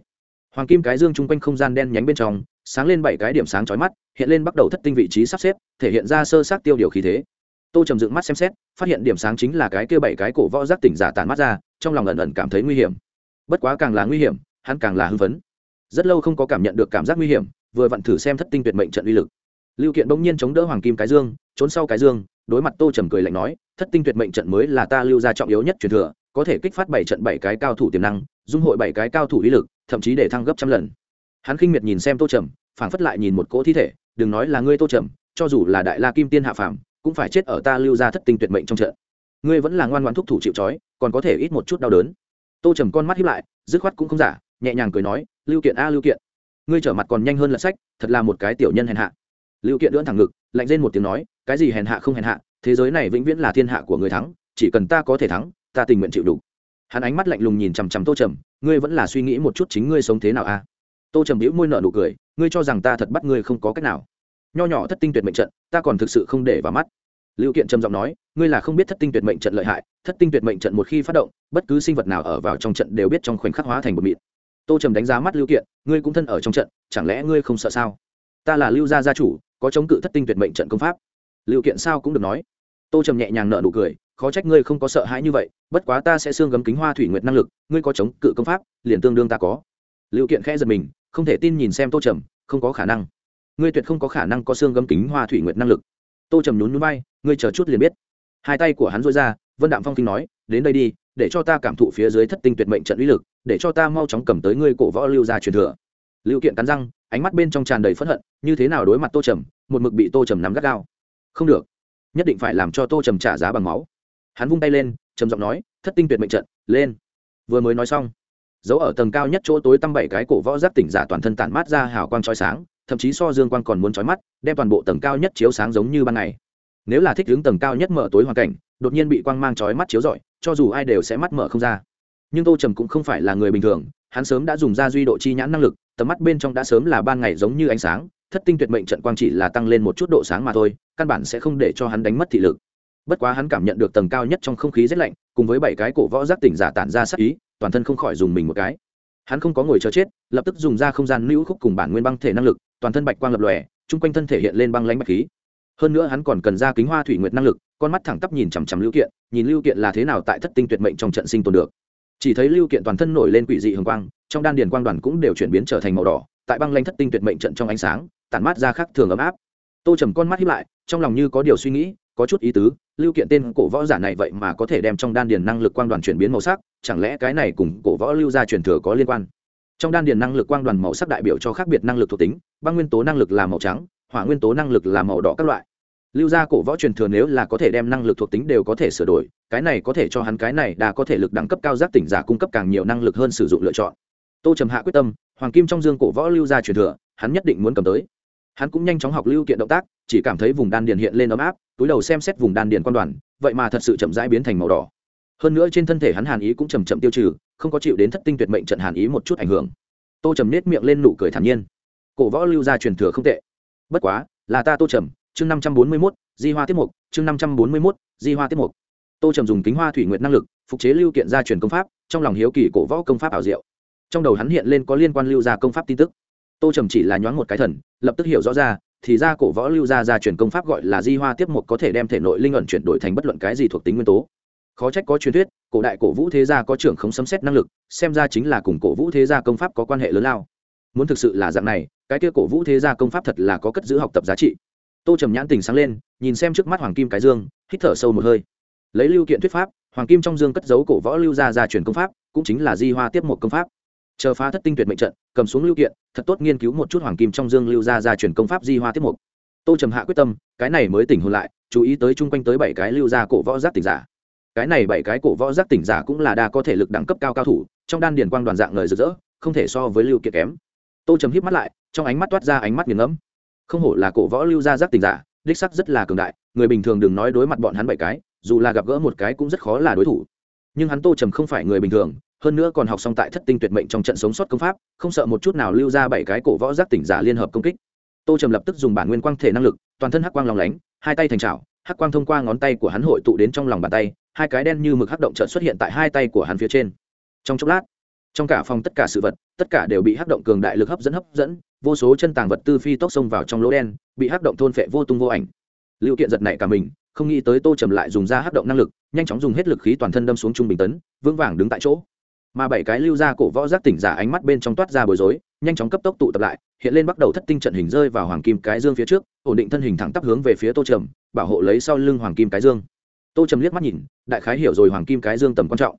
Hoàng kim cái dương chung quanh không gian đen nhánh bên trong, sáng lên bảy cái điểm sáng chói mắt, hiện lên bắt đầu thất tinh vị trí sắp xếp, thể hiện ra sơ sát tiêu điều khí thế tô trầm dựng mắt xem xét, phát hiện điểm sáng chính là cái kia bảy cái cổ võ giác tỉnh giả tàn mắt ra, trong lòng ẩn ẩn cảm thấy nguy hiểm. Bất quá càng là nguy hiểm, hắn càng là hưng phấn. Rất lâu không có cảm nhận được cảm giác nguy hiểm, vừa vặn thử xem thất tinh tuyệt mệnh trận uy lực. Lưu kiện bỗng nhiên chống đỡ hoàng kim cái dương, trốn sau cái dương, đối mặt tô trầm cười lạnh nói, thất tinh tuyệt mệnh trận mới là ta lưu ra trọng yếu nhất truyền thừa, có thể kích phát bảy trận bảy cái cao thủ tiềm năng, dung hội bảy cái cao thủ uy lực, thậm chí để thăng gấp trăm lần. Hắn khinh miệt nhìn xem tô trầm, phảng phất lại nhìn một cỗ thi thể, đừng nói là ngươi tô trầm, cho dù là đại la kim tiên hạ phàm cũng phải chết ở ta lưu ra thất tinh tuyệt mệnh trong trận. Ngươi vẫn là ngoan ngoan thúc thủ chịu trói, còn có thể ít một chút đau đớn. Tô trầm con mắt hiếp lại, dứt khoát cũng không giả, nhẹ nhàng cười nói, lưu kiện a, lưu kiện, ngươi trở mặt còn nhanh hơn lật sách, thật là một cái tiểu nhân hèn hạ. Lưu kiện lưỡn thẳng ngực, lạnh lên một tiếng nói, cái gì hèn hạ không hèn hạ, thế giới này vĩnh viễn là thiên hạ của người thắng, chỉ cần ta có thể thắng, ta tình nguyện chịu đủ. Hắn ánh mắt lạnh lùng nhìn chằm chằm tô trầm, ngươi vẫn là suy nghĩ một chút chính ngươi sống thế nào a? Tô trầm bĩu môi nợ nụ cười, ngươi cho rằng ta thật bắt ngươi không có cách nào nho nhỏ thất tinh tuyệt mệnh trận, ta còn thực sự không để vào mắt. Lưu kiện trầm giọng nói, ngươi là không biết thất tinh tuyệt mệnh trận lợi hại, thất tinh tuyệt mệnh trận một khi phát động, bất cứ sinh vật nào ở vào trong trận đều biết trong khoảnh khắc hóa thành một mịn. Tô trầm đánh giá mắt lưu kiện, ngươi cũng thân ở trong trận, chẳng lẽ ngươi không sợ sao? Ta là lưu gia gia chủ, có chống cự thất tinh tuyệt mệnh trận công pháp. Lưu kiện sao cũng được nói. Tô trầm nhẹ nhàng nợ nụ cười, khó trách ngươi không có sợ hãi như vậy, bất quá ta sẽ xương gấm kính hoa thủy nguyệt năng lực, ngươi có chống cự công pháp, liền tương đương ta có. Lưu kiện khẽ giật mình, không thể tin nhìn xem tô trầm, không có khả năng ngươi tuyệt không có khả năng có xương gấm kính hoa thủy nguyệt năng lực. Tô trầm nhún núi bay ngươi chờ chút liền biết. Hai tay của hắn dối ra, vân đạm phong kinh nói, đến đây đi, để cho ta cảm thụ phía dưới thất tinh tuyệt mệnh trận uy lực, để cho ta mau chóng cầm tới ngươi cổ võ lưu ra truyền thừa. Lưu kiện cắn răng, ánh mắt bên trong tràn đầy phẫn hận, như thế nào đối mặt tô trầm, một mực bị tô trầm nắm gắt gao. Không được, nhất định phải làm cho tô trầm trả giá bằng máu. Hắn vung tay lên, trầm giọng nói, thất tinh tuyệt mệnh trận, lên. Vừa mới nói xong giấu ở tầng cao nhất chỗ tối tăm bảy cái cổ võ giáp tỉnh giả toàn thân tản mát ra hào quang trói sáng thậm chí so dương quang còn muốn trói mắt, đem toàn bộ tầng cao nhất chiếu sáng giống như ban ngày. Nếu là thích hướng tầng cao nhất mở tối hoàn cảnh, đột nhiên bị quang mang trói mắt chiếu rọi, cho dù ai đều sẽ mắt mở không ra. Nhưng tô trầm cũng không phải là người bình thường, hắn sớm đã dùng ra duy độ chi nhãn năng lực, tầm mắt bên trong đã sớm là ban ngày giống như ánh sáng, thất tinh tuyệt mệnh trận quang chỉ là tăng lên một chút độ sáng mà thôi, căn bản sẽ không để cho hắn đánh mất thị lực. Bất quá hắn cảm nhận được tầng cao nhất trong không khí rét lạnh, cùng với bảy cái cổ võ giác tỉnh giả tản ra sắc ý, toàn thân không khỏi dùng mình một cái. Hắn không có ngồi chờ chết, lập tức dùng ra không gian lưu khúc cùng bản nguyên băng thể năng lực toàn thân bạch quang lập lòe, chung quanh thân thể hiện lên băng lánh bạch khí. Hơn nữa hắn còn cần ra kính hoa thủy nguyệt năng lực, con mắt thẳng tắp nhìn chằm chằm lưu kiện, nhìn lưu kiện là thế nào tại thất tinh tuyệt mệnh trong trận sinh tồn được. Chỉ thấy lưu kiện toàn thân nổi lên quỷ dị hồng quang, trong đan điền quang đoàn cũng đều chuyển biến trở thành màu đỏ, tại băng lanh thất tinh tuyệt mệnh trận trong ánh sáng, tản mát ra khác thường ấm áp. Tô trầm con mắt hiếp lại, trong lòng như có điều suy nghĩ, có chút ý tứ, lưu kiện tên cổ võ giả này vậy mà có thể đem trong đan điền năng lực quang đoàn chuyển biến màu sắc, chẳng lẽ cái này cùng cổ võ lưu gia truyền thừa có liên quan? Trong đan điền năng lực quang đoàn màu sắc đại biểu cho khác biệt năng lực thuộc tính, băng nguyên tố năng lực là màu trắng, hỏa nguyên tố năng lực là màu đỏ các loại. Lưu gia cổ võ truyền thừa nếu là có thể đem năng lực thuộc tính đều có thể sửa đổi, cái này có thể cho hắn cái này đã có thể lực đẳng cấp cao giác tỉnh giả cung cấp càng nhiều năng lực hơn sử dụng lựa chọn. Tô trầm hạ quyết tâm, hoàng kim trong dương cổ võ lưu gia truyền thừa, hắn nhất định muốn cầm tới. Hắn cũng nhanh chóng học lưu kiện động tác, chỉ cảm thấy vùng đan điền hiện lên ấm áp, túi đầu xem xét vùng đan điền quan đoàn, vậy mà thật sự chậm rãi biến thành màu đỏ hơn nữa trên thân thể hắn hàn ý cũng chầm chậm tiêu trừ, không có chịu đến thất tinh tuyệt mệnh trận hàn ý một chút ảnh hưởng. Tô trầm nết miệng lên nụ cười thản nhiên. Cổ võ lưu gia truyền thừa không tệ. Bất quá, là ta tô trầm, chương năm trăm bốn mươi mốt, di hoa tiếp mục, chương năm trăm bốn mươi mốt, di hoa tiếp mục. Tô trầm dùng kính hoa thủy nguyện năng lực, phục chế lưu kiện gia truyền công pháp, trong lòng hiếu kỳ cổ võ công pháp ảo diệu. Trong đầu hắn hiện lên có liên quan lưu gia công pháp tin tức. Tô trầm chỉ là nhoáng một cái thần, lập tức hiểu rõ ra, thì ra cổ võ lưu gia gia truyền công pháp gọi là di hoa tiếp mục có thể đem thể nội linh ẩn chuyển đổi thành bất luận cái gì thuộc tính nguyên tố khó trách có truyền thuyết, cổ đại cổ vũ thế gia có trưởng không sấm xét năng lực, xem ra chính là cùng cổ vũ thế gia công pháp có quan hệ lớn lao. Muốn thực sự là dạng này, cái kia cổ vũ thế gia công pháp thật là có cất giữ học tập giá trị. Tô trầm nhãn tình sáng lên, nhìn xem trước mắt hoàng kim cái dương, hít thở sâu một hơi. Lấy lưu kiện thuyết pháp, hoàng kim trong dương cất giấu cổ võ lưu gia gia truyền công pháp, cũng chính là di hoa tiếp một công pháp. Chờ phá thất tinh tuyệt mệnh trận, cầm xuống lưu kiện, thật tốt nghiên cứu một chút hoàng kim trong dương lưu gia gia truyền công pháp di hoa tiếp một. Tô trầm hạ quyết tâm, cái này mới tỉnh hôn lại, chú ý tới chung quanh tới bảy cái lưu gia cổ võ giác tỉnh giả cái này bảy cái cổ võ giác tỉnh giả cũng là đa có thể lực đẳng cấp cao cao thủ, trong đan điền quang đoàn dạng người rực rỡ, không thể so với lưu kiệt kém. Tô trầm híp mắt lại, trong ánh mắt toát ra ánh mắt nghiền ngẫm. Không hổ là cổ võ lưu gia giác tỉnh giả, đích sắc rất là cường đại, người bình thường đừng nói đối mặt bọn hắn bảy cái, dù là gặp gỡ một cái cũng rất khó là đối thủ. Nhưng hắn tô trầm không phải người bình thường, hơn nữa còn học xong tại thất tinh tuyệt mệnh trong trận sống sót công pháp, không sợ một chút nào lưu ra bảy cái cổ võ giác tỉnh giả liên hợp công kích. Tô trầm lập tức dùng bản nguyên quang thể năng lực, toàn thân hắc quang lòng lánh, hai tay thành trào hắc quang thông qua ngón tay của hắn hội tụ đến trong lòng bàn tay hai cái đen như mực hắc động chợt xuất hiện tại hai tay của hắn phía trên. Trong chốc lát, trong cả phòng tất cả sự vật, tất cả đều bị hắc động cường đại lực hấp dẫn hấp dẫn, vô số chân tàng vật tư phi tốc xông vào trong lỗ đen, bị hắc động thôn phệ vô tung vô ảnh. Liệu kiện giật này cả mình, không nghĩ tới tô trầm lại dùng ra hắc động năng lực, nhanh chóng dùng hết lực khí toàn thân đâm xuống trung bình tấn, vững vàng đứng tại chỗ. Mà bảy cái lưu ra cổ võ giác tỉnh giả ánh mắt bên trong toát ra bối rối, nhanh chóng cấp tốc tụ tập lại, hiện lên bắt đầu thất tinh trận hình rơi vào hoàng kim cái dương phía trước, ổn định thân hình thẳng tắp hướng về phía tô trầm, bảo hộ lấy sau lưng hoàng kim cái dương tô trầm liếc mắt nhìn, đại khái hiểu rồi hoàng kim cái dương tầm quan trọng.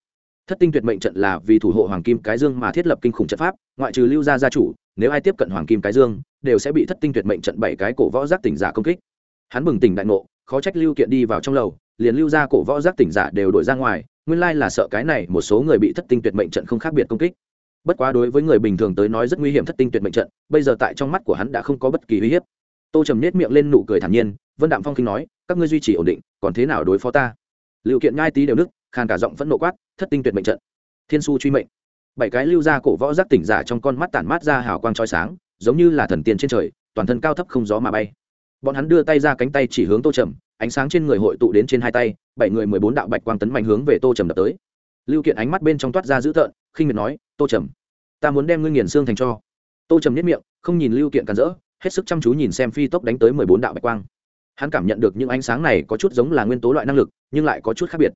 Thất tinh tuyệt mệnh trận là vì thủ hộ hoàng kim cái dương mà thiết lập kinh khủng trận pháp, ngoại trừ lưu gia gia chủ, nếu ai tiếp cận hoàng kim cái dương, đều sẽ bị thất tinh tuyệt mệnh trận bảy cái cổ võ giác tỉnh giả công kích. Hắn bừng tỉnh đại ngộ, khó trách lưu kiện đi vào trong lầu, liền lưu ra cổ võ giác tỉnh giả đều đổi ra ngoài, nguyên lai là sợ cái này một số người bị thất tinh tuyệt mệnh trận không khác biệt công kích. Bất quá đối với người bình thường tới nói rất nguy hiểm thất tinh tuyệt mệnh trận, bây giờ tại trong mắt của hắn đã không có bất kỳ uy hiếp. Tô trầm nết miệng lên nụ cười thản nhiên, vân đạm phong kinh nói các ngươi duy trì ổn định, còn thế nào đối phó ta? Liệu kiện ngai tí đều nước khàn cả giọng phẫn nộ quát, thất tinh tuyệt mệnh trận. Thiên su truy mệnh. Bảy cái lưu ra cổ võ giác tỉnh giả trong con mắt tản mát ra hào quang trói sáng, giống như là thần tiên trên trời, toàn thân cao thấp không gió mà bay. Bọn hắn đưa tay ra cánh tay chỉ hướng tô trầm, ánh sáng trên người hội tụ đến trên hai tay, bảy người mười bốn đạo bạch quang tấn mạnh hướng về tô trầm đập tới. Lưu kiện ánh mắt bên trong toát ra dữ tợn, khinh miệt nói, tô trầm, ta muốn đem ngươi nghiền xương thành cho. Tô trầm nhất miệng, không nhìn lưu kiện cản rỡ, hết sức chăm chú nhìn xem phi tốc đánh tới mười bốn đạo bạch quang hắn cảm nhận được những ánh sáng này có chút giống là nguyên tố loại năng lực, nhưng lại có chút khác biệt.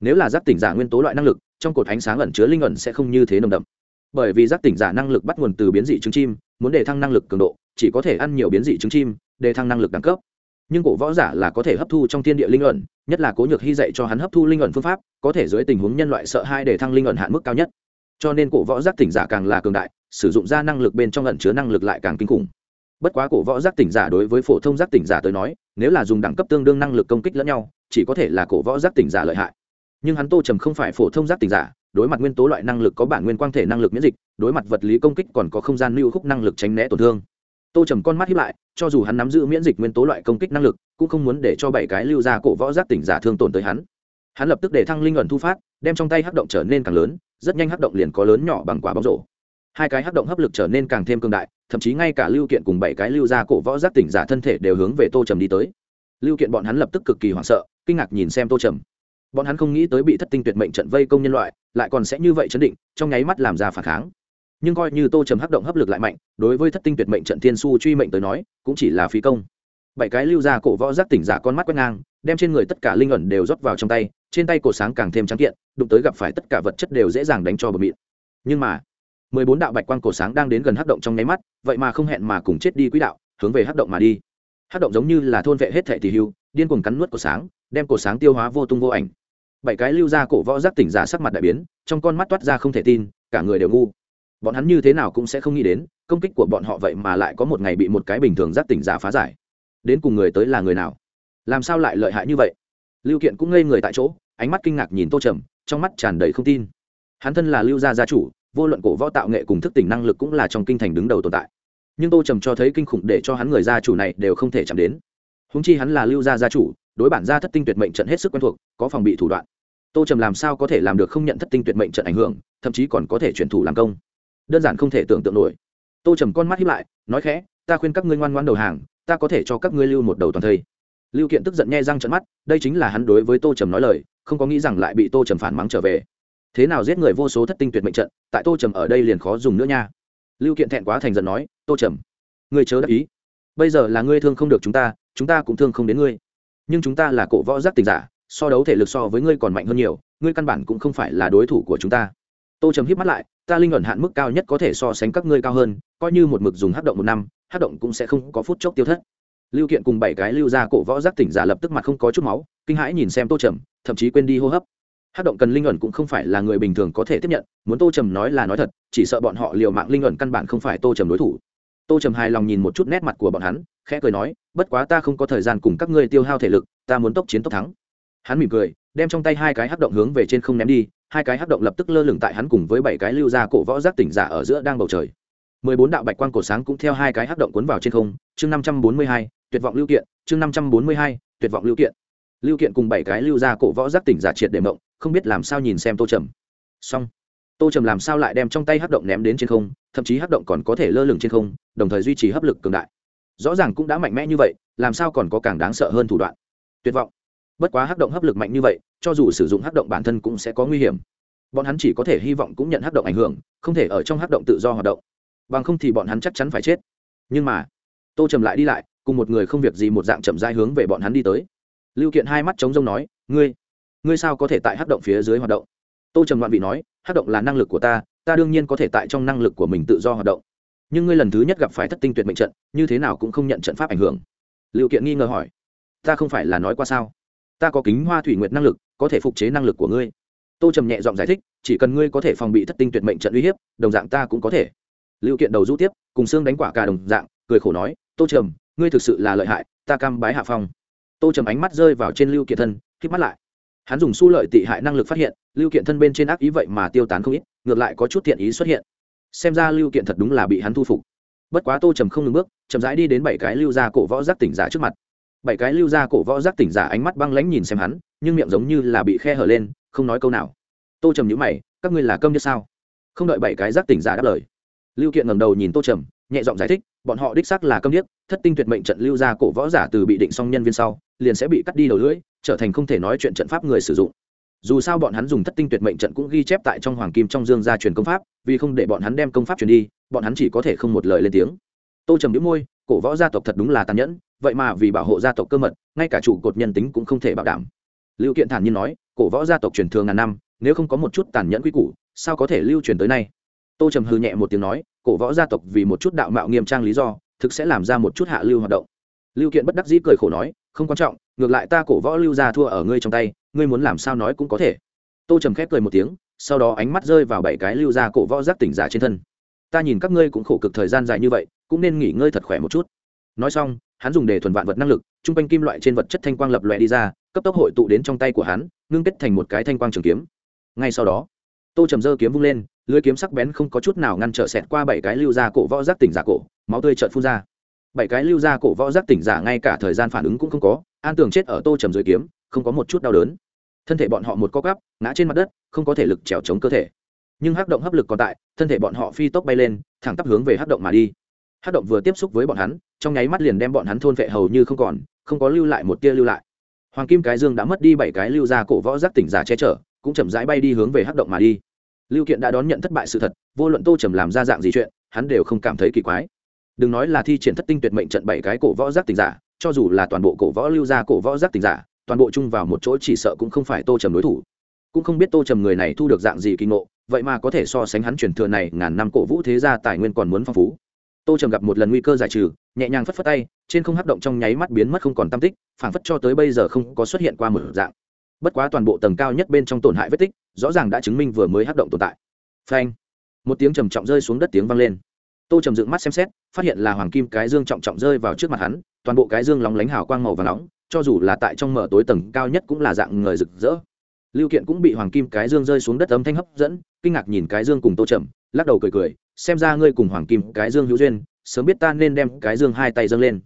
Nếu là giác tỉnh giả nguyên tố loại năng lực, trong cột ánh sáng ẩn chứa linh ẩn sẽ không như thế nồng đậm. Bởi vì giác tỉnh giả năng lực bắt nguồn từ biến dị trứng chim, muốn để thăng năng lực cường độ, chỉ có thể ăn nhiều biến dị trứng chim để thăng năng lực đẳng cấp. Nhưng cổ võ giả là có thể hấp thu trong thiên địa linh ẩn, nhất là cố nhược hy dạy cho hắn hấp thu linh ẩn phương pháp, có thể dưới tình huống nhân loại sợ hai để thăng linh ẩn hạn mức cao nhất. Cho nên cổ võ giác tỉnh giả càng là cường đại, sử dụng ra năng lực bên trong ẩn chứa năng lực lại càng kinh khủng bất quá cổ võ giác tỉnh giả đối với phổ thông giác tỉnh giả tới nói, nếu là dùng đẳng cấp tương đương năng lực công kích lẫn nhau, chỉ có thể là cổ võ giác tỉnh giả lợi hại. Nhưng hắn tô trầm không phải phổ thông giác tỉnh giả, đối mặt nguyên tố loại năng lực có bản nguyên quang thể năng lực miễn dịch, đối mặt vật lý công kích còn có không gian lưu khúc năng lực tránh né tổn thương. Tô trầm con mắt hiếp lại, cho dù hắn nắm giữ miễn dịch nguyên tố loại công kích năng lực, cũng không muốn để cho bảy cái lưu ra cổ võ giác tỉnh giả thương tổn tới hắn. Hắn lập tức để thăng linh ẩn thu phát, đem trong tay hắc động trở nên càng lớn, rất nhanh hắc động liền có lớn nhỏ bằng quả bóng rổ hai cái hắc động hấp lực trở nên càng thêm cương đại, thậm chí ngay cả lưu kiện cùng bảy cái lưu ra cổ võ giác tỉnh giả thân thể đều hướng về tô trầm đi tới. Lưu kiện bọn hắn lập tức cực kỳ hoảng sợ, kinh ngạc nhìn xem tô trầm. Bọn hắn không nghĩ tới bị thất tinh tuyệt mệnh trận vây công nhân loại, lại còn sẽ như vậy chấn định, trong nháy mắt làm ra phản kháng. Nhưng coi như tô trầm hắc động hấp lực lại mạnh, đối với thất tinh tuyệt mệnh trận thiên su truy mệnh tới nói, cũng chỉ là phí công. Bảy cái lưu ra cổ võ giác tỉnh giả con mắt quét ngang, đem trên người tất cả linh ẩn đều rót vào trong tay, trên tay cổ sáng càng thêm trắng kiện, đụng tới gặp phải tất cả vật chất đều dễ dàng đánh cho bờ mịn nhưng mà mười bốn đạo bạch quang cổ sáng đang đến gần hắc động trong nháy mắt, vậy mà không hẹn mà cùng chết đi quỹ đạo, hướng về hắc động mà đi. Hắc động giống như là thôn vệ hết thệ tỷ hưu, điên cuồng cắn nuốt cổ sáng, đem cổ sáng tiêu hóa vô tung vô ảnh. Bảy cái lưu ra cổ võ giác tỉnh giả sắc mặt đại biến, trong con mắt toát ra không thể tin, cả người đều ngu. Bọn hắn như thế nào cũng sẽ không nghĩ đến, công kích của bọn họ vậy mà lại có một ngày bị một cái bình thường giác tỉnh giả phá giải. Đến cùng người tới là người nào? Làm sao lại lợi hại như vậy? Lưu kiện cũng ngây người tại chỗ, ánh mắt kinh ngạc nhìn tô trầm, trong mắt tràn đầy không tin. Hắn thân là lưu gia gia chủ vô luận cổ võ tạo nghệ cùng thức tỉnh năng lực cũng là trong kinh thành đứng đầu tồn tại. Nhưng tô trầm cho thấy kinh khủng để cho hắn người gia chủ này đều không thể chạm đến. Húng chi hắn là lưu gia gia chủ, đối bản gia thất tinh tuyệt mệnh trận hết sức quen thuộc, có phòng bị thủ đoạn. Tô trầm làm sao có thể làm được không nhận thất tinh tuyệt mệnh trận ảnh hưởng, thậm chí còn có thể chuyển thủ làm công. Đơn giản không thể tưởng tượng nổi. Tô trầm con mắt hiếp lại, nói khẽ, ta khuyên các ngươi ngoan ngoan đầu hàng, ta có thể cho các ngươi lưu một đầu toàn thây. Lưu kiện tức giận nghe răng trận mắt, đây chính là hắn đối với tô trầm nói lời, không có nghĩ rằng lại bị tô trầm phản mắng trở về thế nào giết người vô số thất tinh tuyệt mệnh trận, tại tô trầm ở đây liền khó dùng nữa nha. Lưu kiện thẹn quá thành giận nói, tô trầm người chớ đáp ý. Bây giờ là ngươi thương không được chúng ta chúng ta cũng thương không đến ngươi. Nhưng chúng ta là cổ võ giác tình giả, so đấu thể lực so với ngươi còn mạnh hơn nhiều, ngươi căn bản cũng không phải là đối thủ của chúng ta. Tô trầm hít mắt lại, ta linh ẩn hạn mức cao nhất có thể so sánh các ngươi cao hơn, coi như một mực dùng hát động một năm hát động cũng sẽ không có phút chốc tiêu thất. Lưu kiện cùng bảy cái lưu ra cổ võ giác tỉnh giả lập tức mặt không có chút máu, kinh hãi nhìn xem tô trầm, thậm chí quên đi hô hấp hát động cần linh ẩn cũng không phải là người bình thường có thể tiếp nhận, muốn tô trầm nói là nói thật, chỉ sợ bọn họ liều mạng linh ẩn căn bản không phải tô trầm đối thủ. Tô trầm hài lòng nhìn một chút nét mặt của bọn hắn, khẽ cười nói, bất quá ta không có thời gian cùng các ngươi tiêu hao thể lực, ta muốn tốc chiến tốc thắng. Hắn mỉm cười, đem trong tay hai cái hát động hướng về trên không ném đi, hai cái hát động lập tức lơ lửng tại hắn cùng với bảy cái lưu ra cổ võ giác tỉnh giả ở giữa đang bầu trời. Mười bốn đạo bạch quan cổ sáng cũng theo hai cái hát động cuốn vào trên không, chương năm trăm bốn mươi hai, tuyệt vọng lưu kiện, chương năm trăm bốn mươi hai, tuyệt vọng lưu kiện. Lưu kiện cùng bảy cái lưu ra cổ võ giác tỉnh giả triệt để mộng không biết làm sao nhìn xem tô trầm. Xong. Tô trầm làm sao lại đem trong tay hắc động ném đến trên không, thậm chí hắc động còn có thể lơ lửng trên không, đồng thời duy trì hấp lực cường đại. Rõ ràng cũng đã mạnh mẽ như vậy, làm sao còn có càng đáng sợ hơn thủ đoạn? Tuyệt vọng. Bất quá hắc động hấp lực mạnh như vậy, cho dù sử dụng hắc động bản thân cũng sẽ có nguy hiểm. Bọn hắn chỉ có thể hy vọng cũng nhận hắc động ảnh hưởng, không thể ở trong hắc động tự do hoạt động. Bằng không thì bọn hắn chắc chắn phải chết. Nhưng mà, tô trầm lại đi lại, cùng một người không việc gì một dạng chậm dai hướng về bọn hắn đi tới. Lưu kiện hai mắt chống rông nói, ngươi ngươi sao có thể tại hắc động phía dưới hoạt động? Tô trầm loạn vị nói, hắc động là năng lực của ta ta đương nhiên có thể tại trong năng lực của mình tự do hoạt động. Nhưng ngươi lần thứ nhất gặp phải thất tinh tuyệt mệnh trận, như thế nào cũng không nhận trận pháp ảnh hưởng. Liệu kiện nghi ngờ hỏi, ta không phải là nói qua sao? Ta có kính hoa thủy nguyệt năng lực, có thể phục chế năng lực của ngươi. Tô trầm nhẹ giọng giải thích, chỉ cần ngươi có thể phòng bị thất tinh tuyệt mệnh trận uy hiếp, đồng dạng ta cũng có thể. Liệu kiện đầu rũ tiếp, cùng xương đánh quả cả đồng dạng, cười khổ nói, tô trầm, ngươi thực sự là lợi hại, ta cam bái hạ phong. Tô trầm ánh mắt rơi vào trên lưu kiện thân k mắt lại hắn dùng su lợi tị hại năng lực phát hiện, lưu kiện thân bên trên ác ý vậy mà tiêu tán không ít, ngược lại có chút thiện ý xuất hiện. Xem ra lưu kiện thật đúng là bị hắn thu phục. Bất quá tô trầm không ngừng bước, chậm rãi đi đến bảy cái lưu gia cổ võ giác tỉnh giả trước mặt. Bảy cái lưu gia cổ võ giác tỉnh giả ánh mắt băng lãnh nhìn xem hắn, nhưng miệng giống như là bị khe hở lên, không nói câu nào. Tô trầm nhữ mày, các ngươi là cơm như sao? Không đợi bảy cái giác tỉnh giả đáp lời, lưu kiện ngầm đầu nhìn tô trầm, nhẹ giọng giải thích, bọn họ đích xác là câm điếc, thất tinh tuyệt mệnh trận lưu gia cổ võ giả từ bị định xong nhân viên sau liền sẽ bị cắt đi đầu lưỡi, trở thành không thể nói chuyện trận pháp người sử dụng. Dù sao bọn hắn dùng thất tinh tuyệt mệnh trận cũng ghi chép tại trong hoàng kim trong dương gia truyền công pháp, vì không để bọn hắn đem công pháp truyền đi, bọn hắn chỉ có thể không một lời lên tiếng. Tô trầm đĩu môi, cổ võ gia tộc thật đúng là tàn nhẫn, vậy mà vì bảo hộ gia tộc cơ mật, ngay cả chủ cột nhân tính cũng không thể bảo đảm. Lưu kiện thản nhiên nói, cổ võ gia tộc truyền thường ngàn năm, nếu không có một chút tàn nhẫn quy củ, sao có thể lưu truyền tới nay? Tô trầm hư nhẹ một tiếng nói, cổ võ gia tộc vì một chút đạo mạo nghiêm trang lý do, thực sẽ làm ra một chút hạ lưu hoạt động. Lưu kiện bất đắc dĩ cười khổ nói không quan trọng, ngược lại ta cổ võ lưu ra thua ở ngươi trong tay, ngươi muốn làm sao nói cũng có thể. Tô trầm khép cười một tiếng, sau đó ánh mắt rơi vào bảy cái lưu ra cổ võ giác tỉnh giả trên thân. Ta nhìn các ngươi cũng khổ cực thời gian dài như vậy, cũng nên nghỉ ngơi thật khỏe một chút. Nói xong, hắn dùng để thuần vạn vật năng lực t r u n g quanh kim loại trên vật chất thanh quang lập lòe đi ra, cấp tốc hội tụ đến trong tay của hắn, ngưng kết thành một cái thanh quang trường kiếm. Ngay sau đó, tô trầm dơ kiếm vung lên, lưới kiếm sắc bén không có chút nào ngăn trở xẹt qua bảy cái lưu ra cổ võ giác tỉnh giả cổ, máu tươi trợn phun ra bảy cái lưu ra cổ võ giác tỉnh giả ngay cả thời gian phản ứng cũng không có, an tường chết ở tô trầm dưới kiếm, không có một chút đau đớn. Thân thể bọn họ một co cắp ngã trên mặt đất, không có thể lực trèo chống cơ thể. Nhưng hắc động hấp lực còn tại, thân thể bọn họ phi tốc bay lên, thẳng tắp hướng về hắc động mà đi. Hắc động vừa tiếp xúc với bọn hắn, trong nháy mắt liền đem bọn hắn thôn vệ hầu như không còn, không có lưu lại một tia lưu lại. Hoàng kim cái dương đã mất đi bảy cái lưu ra cổ võ giác tỉnh giả che chở, cũng chậm rãi bay đi hướng về hắc động mà đi. Lưu kiện đã đón nhận thất bại sự thật, vô luận tô trầm làm ra dạng gì chuyện, hắn đều không cảm thấy kỳ quái đừng nói là thi triển thất tinh tuyệt mệnh trận bảy cái cổ võ giác tình giả, cho dù là toàn bộ cổ võ lưu ra cổ võ giác tình giả, toàn bộ chung vào một chỗ chỉ sợ cũng không phải tô trầm đối thủ. Cũng không biết tô trầm người này thu được dạng gì kinh ngộ, vậy mà có thể so sánh hắn truyền thừa này ngàn năm cổ vũ thế gia tài nguyên còn muốn phong phú. Tô trầm gặp một lần nguy cơ giải trừ, nhẹ nhàng phất phất tay, trên không hấp động trong nháy mắt biến mất không còn tam tích, phảng phất cho tới bây giờ không có xuất hiện qua một dạng. Bất quá toàn bộ tầng cao nhất bên trong tổn hại vết tích, rõ ràng đã chứng minh vừa mới hấp động tồn tại. Phanh! Một tiếng trầm trọng rơi xuống đất tiếng vang lên tô trầm dựng mắt xem xét, phát hiện là hoàng kim cái dương trọng trọng rơi vào trước mặt hắn, toàn bộ cái dương lóng lánh hào quang màu và nóng, cho dù là tại trong mở tối tầng cao nhất cũng là dạng người rực rỡ. Lưu kiện cũng bị hoàng kim cái dương rơi xuống đất âm thanh hấp dẫn, kinh ngạc nhìn cái dương cùng tô trầm, lắc đầu cười cười, xem ra ngươi cùng hoàng kim cái dương hữu duyên, sớm biết ta nên đem cái dương hai tay dâng lên.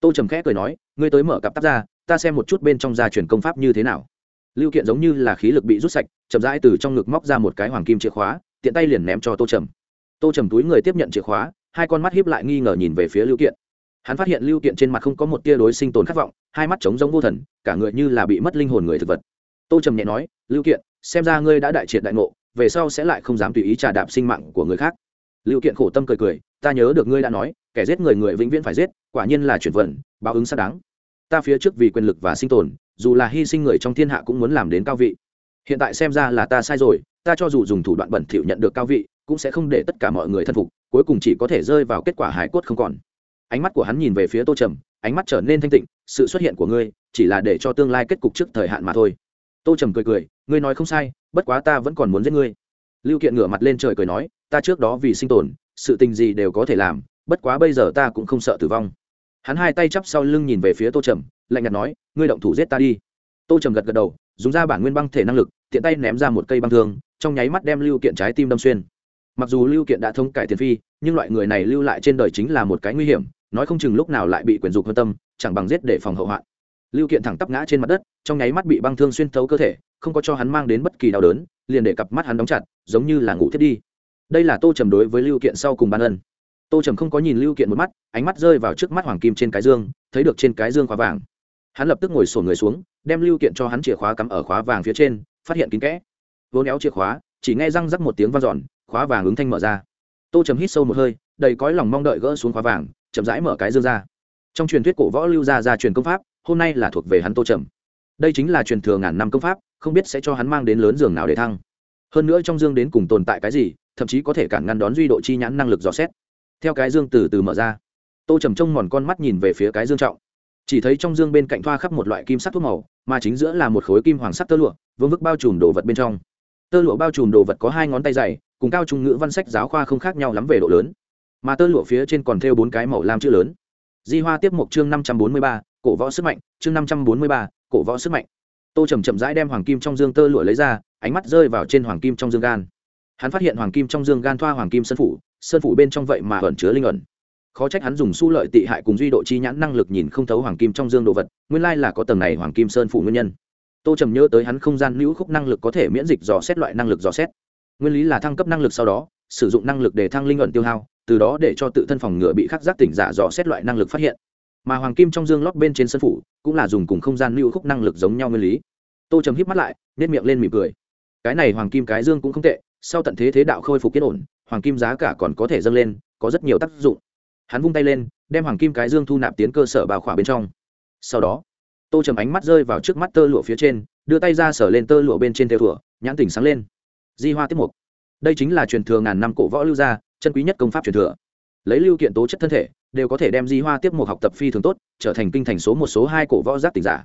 Tô trầm khẽ cười nói, ngươi tới mở cặp tắt ra, ta xem một chút bên trong gia truyền công pháp như thế nào. Lưu kiện giống như là khí lực bị rút sạch, chậm rãi từ trong ngực móc ra một cái hoàng kim chìa khóa, tiện tay liền ném cho tô trầm tô trầm túi người tiếp nhận chìa khóa, hai con mắt hiếp lại nghi ngờ nhìn về phía lưu kiện. Hắn phát hiện lưu kiện trên mặt không có một tia đối sinh tồn khát vọng, hai mắt trống giống vô thần, cả người như là bị mất linh hồn người thực vật. Tô trầm nhẹ nói, lưu kiện, xem ra ngươi đã đại triệt đại ngộ, về sau sẽ lại không dám tùy ý trà đạp sinh mạng của người khác. Lưu kiện khổ tâm cười cười, ta nhớ được ngươi đã nói, kẻ giết người người vĩnh viễn phải giết, quả nhiên là chuyển vận, báo ứng xác đáng. Ta phía trước vì quyền lực và sinh tồn, dù là hy sinh người trong thiên hạ cũng muốn làm đến cao vị. Hiện tại xem ra là ta sai rồi, ta cho dù dùng thủ đoạn bẩn thỉu nhận được cao vị cũng sẽ không để tất cả mọi người thân phục, cuối cùng chỉ có thể rơi vào kết quả hải cốt không còn. Ánh mắt của hắn nhìn về phía tô trầm, ánh mắt trở nên thanh tịnh, sự xuất hiện của ngươi chỉ là để cho tương lai kết cục trước thời hạn mà thôi. Tô trầm cười cười, ngươi nói không sai, bất quá ta vẫn còn muốn giết ngươi. Lưu kiện ngửa mặt lên trời cười nói, ta trước đó vì sinh tồn, sự tình gì đều có thể làm, bất quá bây giờ ta cũng không sợ tử vong. Hắn hai tay chắp sau lưng nhìn về phía tô trầm, lạnh nhạt nói, ngươi động thủ giết ta đi. Tô trầm gật gật đầu, dùng ra bản nguyên băng thể năng lực, tiện tay ném ra một cây băng thương, trong nháy mắt đem lưu kiện trái tim đâm xuyên mặc dù lưu kiện đã thông cải tiền phi, nhưng loại người này lưu lại trên đời chính là một cái nguy hiểm, nói không chừng lúc nào lại bị quyền dục hơn tâm, chẳng bằng giết để phòng hậu hoạn. Lưu kiện thẳng tắp ngã trên mặt đất, trong nháy mắt bị băng thương xuyên thấu cơ thể, không có cho hắn mang đến bất kỳ đau đớn, liền để cặp mắt hắn đóng chặt, giống như là ngủ thiết đi. Đây là tô trầm đối với lưu kiện sau cùng ban ân. Tô trầm không có nhìn lưu kiện một mắt, ánh mắt rơi vào trước mắt hoàng kim trên cái dương, thấy được trên cái dương khóa vàng. Hắn lập tức ngồi sổ người xuống, đem lưu kiện cho hắn chìa khóa cắm ở khóa vàng phía trên, phát hiện kín kẽ. Vốn éo chìa khóa, chỉ nghe răng rắc một tiếng vang dọn khóa vàng ứng thanh mở ra. Tô trầm hít sâu một hơi, đầy cõi lòng mong đợi gỡ xuống khóa vàng, chậm rãi mở cái dương ra. Trong truyền thuyết cổ võ lưu gia ra truyền công pháp, hôm nay là thuộc về hắn tô trầm. Đây chính là truyền thừa ngàn năm công pháp, không biết sẽ cho hắn mang đến lớn giường nào để thăng. Hơn nữa trong dương đến cùng tồn tại cái gì, thậm chí có thể cản ngăn đón duy độ chi nhãn năng lực dò xét. Theo cái dương từ từ mở ra, tô trầm trông mòn con mắt nhìn về phía cái dương trọng. Chỉ thấy trong dương bên cạnh thoa khắp một loại kim sắc thuốc màu, mà chính giữa là một khối kim hoàng sắc tơ lụa, vương vức bao trùm đồ vật bên trong. Tơ lụa bao trùm đồ vật có hai ngón tay dày cùng cao trung ngữ văn sách giáo khoa không khác nhau lắm về độ lớn. Mà tơ lụa phía trên còn thêu bốn cái màu lam chữ lớn. Di hoa tiếp mục chương năm trăm bốn mươi ba, cổ võ sức mạnh. Chương năm trăm bốn mươi ba, cổ võ sức mạnh. Tô trầm chậm rãi đem hoàng kim trong dương tơ lụa lấy ra, ánh mắt rơi vào trên hoàng kim trong dương gan. Hắn phát hiện hoàng kim trong dương gan thoa hoàng kim sơn phủ sơn phủ bên trong vậy mà ẩn chứa linh ẩn. Khó trách hắn dùng su lợi tị hại cùng duy độ chi nhãn năng lực nhìn không thấu hoàng kim trong dương đồ vật, nguyên lai là có tầng này hoàng kim sơn phủ nguyên nhân. Tô trầm nhớ tới hắn không gian hữu khúc năng lực có thể miễn dịch dò xét loại năng lực dò xét nguyên lý là thăng cấp năng lực sau đó, sử dụng năng lực để thăng linh ẩn tiêu hao, từ đó để cho tự thân phòng ngựa bị khắc giác tỉnh giả dò xét loại năng lực phát hiện. Mà hoàng kim trong dương lót bên trên sân phủ, cũng là dùng cùng không gian lưu khúc năng lực giống nhau nguyên lý. Tô trầm híp mắt lại nếp miệng lên mỉm cười. Cái này hoàng kim cái dương cũng không tệ, sau tận thế thế đạo khôi phục yên ổn, hoàng kim giá cả còn có thể dâng lên, có rất nhiều tác dụng. Hắn vung tay lên, đem hoàng kim cái dương thu nạp tiến cơ sở bào khỏa bên trong. Sau đó, tô trầm ánh mắt rơi vào trước mắt tơ lụa phía trên, đưa tay ra sở lên tơ lụa bên trên theo thủa nhãn tỉnh sáng lên di hoa tiếp mục. Đây chính là truyền thừa ngàn năm cổ võ lưu gia, chân quý nhất công pháp truyền thừa. Lấy lưu kiện tố chất thân thể, đều có thể đem di hoa tiếp mục học tập phi thường tốt, trở thành kinh thành số một, số hai cổ võ giác tỉnh giả.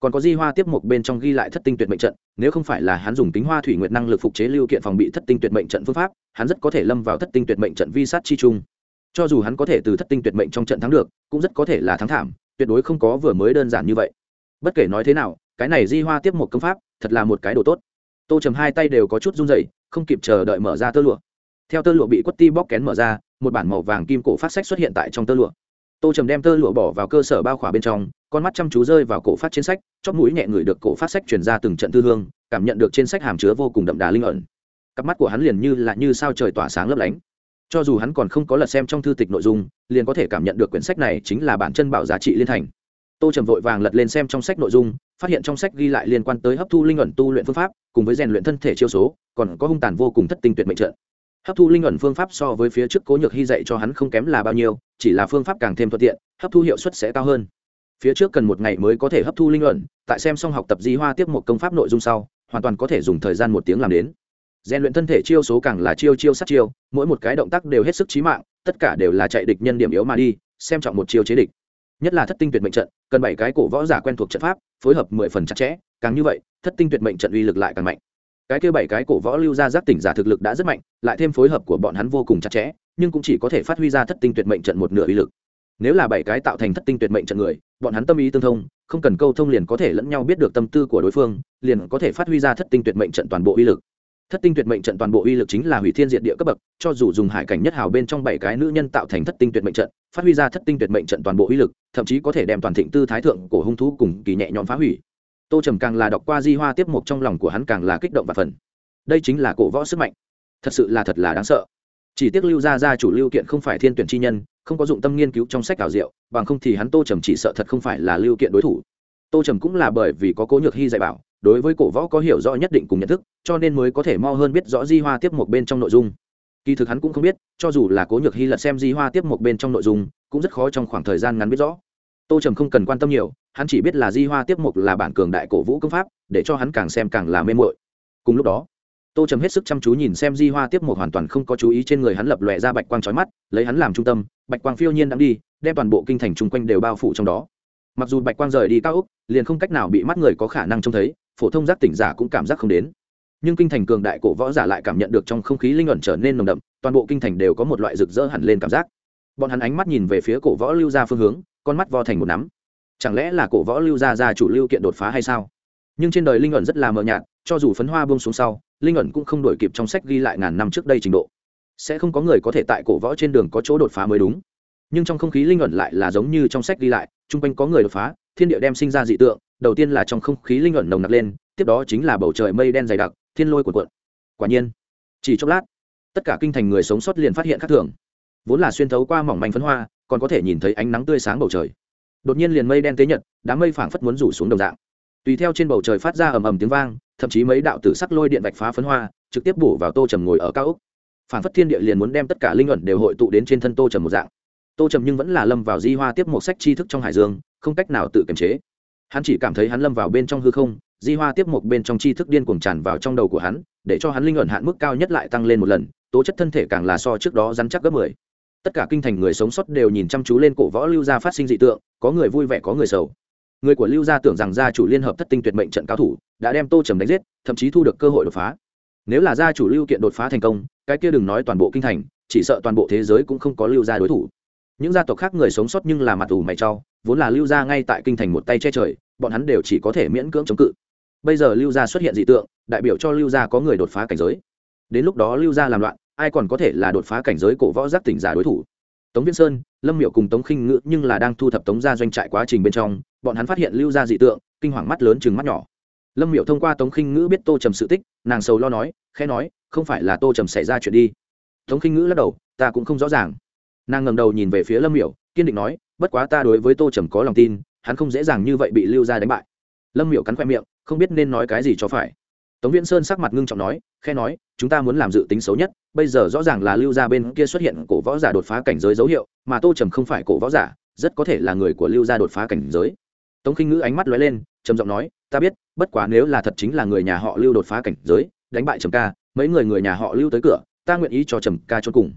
Còn có di hoa tiếp mục bên trong ghi lại thất tinh tuyệt mệnh trận, nếu không phải là hắn dùng tính hoa thủy nguyệt năng lực phục chế lưu kiện phòng bị thất tinh tuyệt mệnh trận phương pháp, hắn rất có thể lâm vào thất tinh tuyệt mệnh trận vi sát chi trung. Cho dù hắn có thể từ thất tinh tuyệt mệnh trong trận thắng được, cũng rất có thể là thắng thảm, tuyệt đối không có vừa mới đơn giản như vậy. Bất kể nói thế nào, cái này di hoa tiếp một công pháp, thật là một cái đồ tốt tô trầm hai tay đều có chút run dậy không kịp chờ đợi mở ra tơ lụa. Theo tơ lụa bị quất ti bóc kén mở ra, một bản màu vàng kim cổ phát sách xuất hiện tại trong tơ lụa. Tô trầm đem tơ lụa bỏ vào cơ sở bao khỏa bên trong, con mắt chăm chú rơi vào cổ phát trên sách, chóp mũi nhẹ ngửi được cổ phát sách chuyển ra từng trận tư hương, cảm nhận được trên sách hàm chứa vô cùng đậm đà linh ẩn. Cặp mắt của hắn liền như là như sao trời tỏa sáng lấp lánh. Cho dù hắn còn không có lật xem trong thư tịch nội dung, liền có thể cảm nhận được quyển sách này chính là bản chân bảo giá trị liên thành. Tô trầm vội vàng lật lên xem trong sách nội dung phát hiện trong sách ghi lại liên quan tới hấp thu linh ẩn tu luyện phương pháp, cùng với rèn luyện thân thể chiêu số, còn có hung tàn vô cùng thất tinh tuyệt mệnh trận. Hấp thu linh ẩn phương pháp so với phía trước cố nhược hy dạy cho hắn không kém là bao nhiêu, chỉ là phương pháp càng thêm thuận tiện, hấp thu hiệu suất sẽ cao hơn. Phía trước cần một ngày mới có thể hấp thu linh ẩn, tại xem xong học tập di hoa tiếp một công pháp nội dung sau, hoàn toàn có thể dùng thời gian một tiếng làm đến. Rèn luyện thân thể chiêu số càng là chiêu chiêu sát chiêu, mỗi một cái động tác đều hết sức trí mạng, tất cả đều là chạy địch nhân điểm yếu mà đi, xem trọng một chiêu chế địch nhất là thất tinh tuyệt mệnh trận, cần bảy cái cổ võ giả quen thuộc trận pháp, phối hợp mười phần chặt chẽ, càng như vậy, thất tinh tuyệt mệnh trận uy lực lại càng mạnh. Cái kia bảy cái cổ võ lưu ra giác tỉnh giả thực lực đã rất mạnh, lại thêm phối hợp của bọn hắn vô cùng chặt chẽ, nhưng cũng chỉ có thể phát huy ra thất tinh tuyệt mệnh trận một nửa uy lực. Nếu là bảy cái tạo thành thất tinh tuyệt mệnh trận người, bọn hắn tâm ý tương thông, không cần câu thông liền có thể lẫn nhau biết được tâm tư của đối phương, liền có thể phát huy ra thất tinh tuyệt mệnh trận toàn bộ uy lực. Thất tinh tuyệt mệnh trận toàn bộ uy lực chính là hủy thiên diệt địa cấp bậc, cho dù dùng hải cảnh nhất hào bên trong bảy cái nữ nhân tạo thành thất tinh tuyệt mệnh trận phát huy ra thất tinh tuyệt mệnh trận toàn bộ uy lực, thậm chí có thể đem toàn thịnh tư thái thượng của hung thú cùng kỳ nhẹ nhõm phá hủy. Tô trầm càng là đọc qua di hoa tiếp mục trong lòng của hắn càng là kích động và phần đây chính là cổ võ sức mạnh. Thật sự là thật là đáng sợ. Chỉ tiếc lưu gia gia chủ lưu kiện không phải thiên tuyển chi nhân, không có dụng tâm nghiên cứu trong sách ảo diệu, bằng không thì hắn tô trầm chỉ sợ thật không phải là lưu kiện đối thủ. Tô trầm cũng là bởi vì có cố nhược hy dạy bảo, đối với cổ võ có hiểu rõ nhất định cùng nhận thức, cho nên mới có thể mo hơn biết rõ di hoa tiếp một bên trong nội dung kỳ thực hắn cũng không biết, cho dù là cố nhược hy lật xem di hoa tiếp một bên trong nội dung, cũng rất khó trong khoảng thời gian ngắn biết rõ. Tô trầm không cần quan tâm nhiều, hắn chỉ biết là di hoa tiếp mục là bản cường đại cổ vũ công pháp, để cho hắn càng xem càng là mê mội cùng lúc đó, tô trầm hết sức chăm chú nhìn xem di hoa tiếp mục hoàn toàn không có chú ý trên người hắn lập lòe ra bạch quang trói mắt, lấy hắn làm trung tâm, bạch quang phiêu nhiên đang đi, đem toàn bộ kinh thành chung quanh đều bao phủ trong đó. Mặc dù bạch quang rời đi cao úc liền không cách nào bị mắt người có khả năng trông thấy, phổ thông giác tỉnh giả cũng cảm giác không đến nhưng kinh thành cường đại cổ võ giả lại cảm nhận được trong không khí linh ẩn trở nên nồng đậm, toàn bộ kinh thành đều có một loại rực rỡ hẳn lên cảm giác. Bọn hắn ánh mắt nhìn về phía cổ võ lưu ra phương hướng, con mắt vo thành một nắm. Chẳng lẽ là cổ võ lưu ra ra chủ lưu kiện đột phá hay sao? Nhưng trên đời linh ẩn rất là mờ nhạt, cho dù phấn hoa buông xuống sau, linh ẩn cũng không đổi kịp trong sách ghi lại ngàn năm trước đây trình độ. Sẽ không có người có thể tại cổ võ trên đường có chỗ đột phá mới đúng. Nhưng trong không khí linh ẩn lại là giống như trong sách ghi lại, chung quanh có người đột phá, thiên địa đem sinh ra dị tượng, đầu tiên là trong không khí linh ẩn nồng nặc lên, tiếp đó chính là bầu trời mây đen dày đặc thiên lôi cuộn cuộn. Quả nhiên, chỉ chốc lát, tất cả kinh thành người sống sót liền phát hiện khác thường. Vốn là xuyên thấu qua mỏng manh phấn hoa, còn có thể nhìn thấy ánh nắng tươi sáng bầu trời. Đột nhiên liền mây đen tế nhật đám mây phảng phất muốn rủ xuống đồng dạng. Tùy theo trên bầu trời phát ra ầm ầm tiếng vang, thậm chí mấy đạo tử sắc lôi điện vạch phá phấn hoa, trực tiếp bổ vào tô trầm ngồi ở cao úc phảng phất thiên địa liền muốn đem tất cả linh luận đều hội tụ đến trên thân tô trầm một dạng. Tô trầm nhưng vẫn là lâm vào di hoa tiếp một sách tri thức trong hải dương, không cách nào tự kiềm chế. Hắn chỉ cảm thấy hắn lâm vào bên trong hư không di hoa tiếp một bên trong tri thức điên cuồng tràn vào trong đầu của hắn, để cho hắn linh ẩn hạn mức cao nhất lại tăng lên một lần, tố chất thân thể càng là so trước đó rắn chắc gấp mười. Tất cả kinh thành người sống sót đều nhìn chăm chú lên cổ võ lưu gia phát sinh dị tượng, có người vui vẻ, có người sầu. Người của lưu gia tưởng rằng gia chủ liên hợp thất tinh tuyệt mệnh trận cao thủ, đã đem tô trầm đánh giết, thậm chí thu được cơ hội đột phá. Nếu là gia chủ lưu kiện đột phá thành công, cái kia đừng nói toàn bộ kinh thành, chỉ sợ toàn bộ thế giới cũng không có lưu gia đối thủ. Những gia tộc khác người sống sót nhưng là mặt ủ mày cho, vốn là lưu gia ngay tại kinh thành một tay che trời, bọn hắn đều chỉ có thể miễn cưỡng chống cự bây giờ lưu gia xuất hiện dị tượng, đại biểu cho lưu gia có người đột phá cảnh giới. Đến lúc đó lưu gia làm loạn, ai còn có thể là đột phá cảnh giới cổ võ giác tỉnh giả đối thủ? Tống viên sơn, lâm miệu cùng tống khinh ngữ nhưng là đang thu thập tống gia doanh trại quá trình bên trong, bọn hắn phát hiện lưu gia dị tượng, kinh hoàng mắt lớn chừng mắt nhỏ. Lâm miệu thông qua tống khinh ngữ biết tô trầm sự tích, nàng sầu lo nói, khẽ nói, không phải là tô trầm xảy ra chuyện đi. Tống khinh ngữ lắc đầu, ta cũng không rõ ràng. Nàng ngầm đầu nhìn về phía lâm miệu kiên định nói, bất quá ta đối với tô trầm có lòng tin, hắn không dễ dàng như vậy bị lưu gia đánh bại. Lâm miệu cắn khoe miệng không biết nên nói cái gì cho phải. Tống viễn sơn sắc mặt ngưng trọng nói, khe nói, chúng ta muốn làm dự tính xấu nhất, bây giờ rõ ràng là lưu gia bên kia xuất hiện cổ võ giả đột phá cảnh giới dấu hiệu, mà tô trầm không phải cổ võ giả, rất có thể là người của lưu gia đột phá cảnh giới. Tống khinh ngữ ánh mắt lóe lên, trầm giọng nói, ta biết, bất quá nếu là thật chính là người nhà họ lưu đột phá cảnh giới, đánh bại trầm ca, mấy người người nhà họ lưu tới cửa, ta nguyện ý cho trầm ca cho cùng.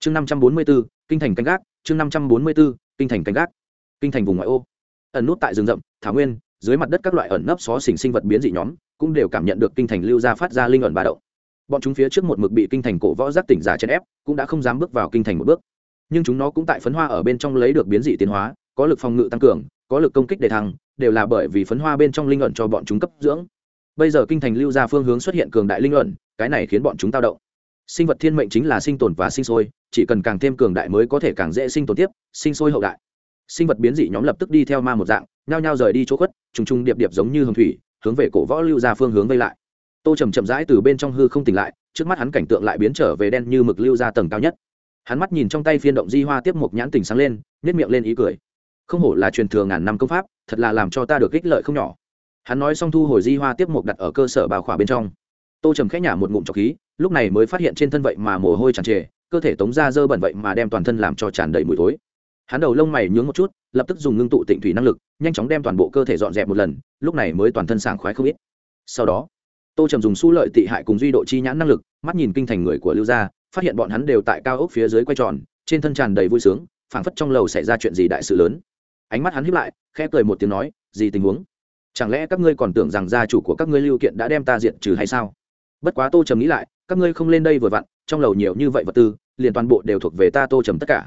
Chương năm trăm bốn mươi b ố kinh thành canh gác, chương năm trăm bốn mươi b ố kinh thành canh gác, kinh thành vùng ngoại ô. Ẩn nút tại rừng rậm, thảo nguyên dưới mặt đất các loại ẩn nấp xó xỉnh sinh vật biến dị nhóm cũng đều cảm nhận được kinh thành lưu gia phát ra linh ẩn ba động. Bọn chúng phía trước một mực bị kinh thành cổ võ giác tỉnh giả chèn ép, cũng đã không dám bước vào kinh thành một bước. Nhưng chúng nó cũng tại phấn hoa ở bên trong lấy được biến dị tiến hóa, có lực phòng ngự tăng cường, có lực công kích đề thăng, đều là bởi vì phấn hoa bên trong linh ẩn cho bọn chúng cấp dưỡng. Bây giờ kinh thành lưu gia phương hướng xuất hiện cường đại linh ẩn, cái này khiến bọn chúng tao động. Sinh vật thiên mệnh chính là sinh tồn và sinh sôi, chỉ cần càng thêm cường đại mới có thể càng dễ sinh tồn tiếp, sinh sôi hậu đại sinh vật biến dị nhóm lập tức đi theo ma một dạng, nhao nhao rời đi chỗ khuất, trùng trùng điệp điệp giống như hồng thủy, hướng về cổ võ lưu ra phương hướng vây lại. Tô trầm chậm rãi từ bên trong hư không tỉnh lại, trước mắt hắn cảnh tượng lại biến trở về đen như mực lưu ra tầng cao nhất. Hắn mắt nhìn trong tay phiên động di hoa tiếp một nhãn tỉnh sáng lên nhét miệng lên ý cười. Không hổ là truyền thừa ngàn năm công pháp, thật là làm cho ta được ích lợi không nhỏ. Hắn nói xong thu hồi di hoa tiếp một đặt ở cơ sở bào khỏa bên trong. Tô trầm khẽ nhả một ngụm trọc khí, lúc này mới phát hiện trên thân vậy mà mồ hôi tràn trề, cơ thể tống ra dơ bẩn vậy mà đem toàn thân làm cho tràn đầy mùi tối hắn đầu lông mày nhướng một chút, lập tức dùng ngưng tụ tịnh thủy năng lực, nhanh chóng đem toàn bộ cơ thể dọn dẹp một lần, lúc này mới toàn thân sảng khoái không ít. Sau đó, tô trầm dùng su lợi tị hại cùng duy độ chi nhãn năng lực, mắt nhìn kinh thành người của lưu gia, phát hiện bọn hắn đều tại cao ốc phía dưới quay tròn, trên thân tràn đầy vui sướng, phảng phất trong lầu xảy ra chuyện gì đại sự lớn. Ánh mắt hắn hiếp lại, khẽ cười một tiếng nói, gì tình huống? Chẳng lẽ các ngươi còn tưởng rằng gia chủ của các ngươi lưu kiện đã đem ta diện trừ hay sao? Bất quá tô trầm nghĩ lại, các ngươi không lên đây vừa vặn, trong lầu nhiều như vậy vật tư, liền toàn bộ đều thuộc về ta tô trầm tất cả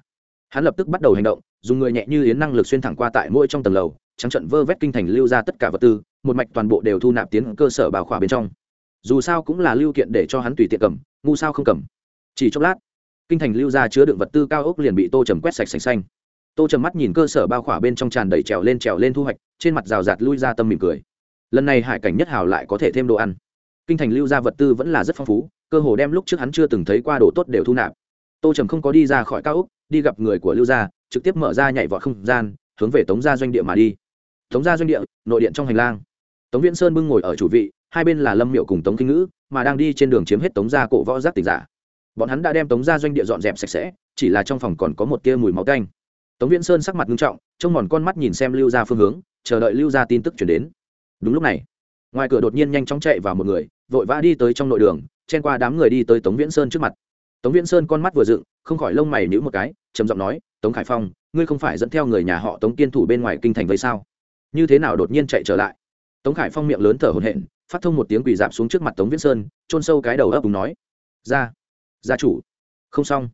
hắn lập tức bắt đầu hành động, dùng người nhẹ như yến năng lực xuyên thẳng qua tại mỗi trong tầng lầu, trắng trận vơ vét kinh thành lưu ra tất cả vật tư, một mạch toàn bộ đều thu nạp tiến cơ sở bảo khỏa bên trong. Dù sao cũng là lưu kiện để cho hắn tùy tiện cầm, ngu sao không cầm. Chỉ chốc lát, kinh thành lưu ra chứa đựng vật tư cao ốc liền bị tô trầm quét sạch sành xanh. Tô trầm mắt nhìn cơ sở bao khỏa bên trong tràn đầy trèo lên trèo lên thu hoạch, trên mặt rào rạt lui ra tâm mỉm cười. Lần này hải cảnh nhất hào lại có thể thêm đồ ăn. Kinh thành lưu ra vật tư vẫn là rất phong phú, cơ hồ đem lúc trước hắn chưa từng thấy qua đồ tốt đều thu nạp tô trầm không có đi ra khỏi cao úc, đi gặp người của lưu gia, trực tiếp mở ra nhảy vọt không gian, hướng về tống gia doanh địa mà đi. Tống gia doanh địa, nội điện trong hành lang. Tống viễn sơn bưng ngồi ở chủ vị, hai bên là lâm miệu cùng tống kinh ngữ, mà đang đi trên đường chiếm hết tống gia cổ võ giác tỉnh giả. Bọn hắn đã đem tống gia doanh địa dọn dẹp sạch sẽ, chỉ là trong phòng còn có một tia mùi máu canh tống viễn sơn sắc mặt nghiêm trọng, trông mòn con mắt nhìn xem lưu gia phương hướng, chờ đợi lưu gia tin tức chuyển đến. Đúng lúc này, ngoài cửa đột nhiên nhanh chóng chạy vào một người, vội vã đi tới trong nội đường, chen qua đám người đi tới tống viễn sơn trước mặt tống viễn sơn con mắt vừa dựng, không khỏi lông mày nhữ một cái, trầm giọng nói, tống khải phong, ngươi không phải dẫn theo người nhà họ tống kiên thủ bên ngoài kinh thành vậy sao? Như thế nào đột nhiên chạy trở lại? Tống khải phong miệng lớn thở hổn hển, phát thông một tiếng quỳ dạp xuống trước mặt tống viễn sơn trôn sâu cái đầu ấp cùng nói, ra, gia chủ. Không xong.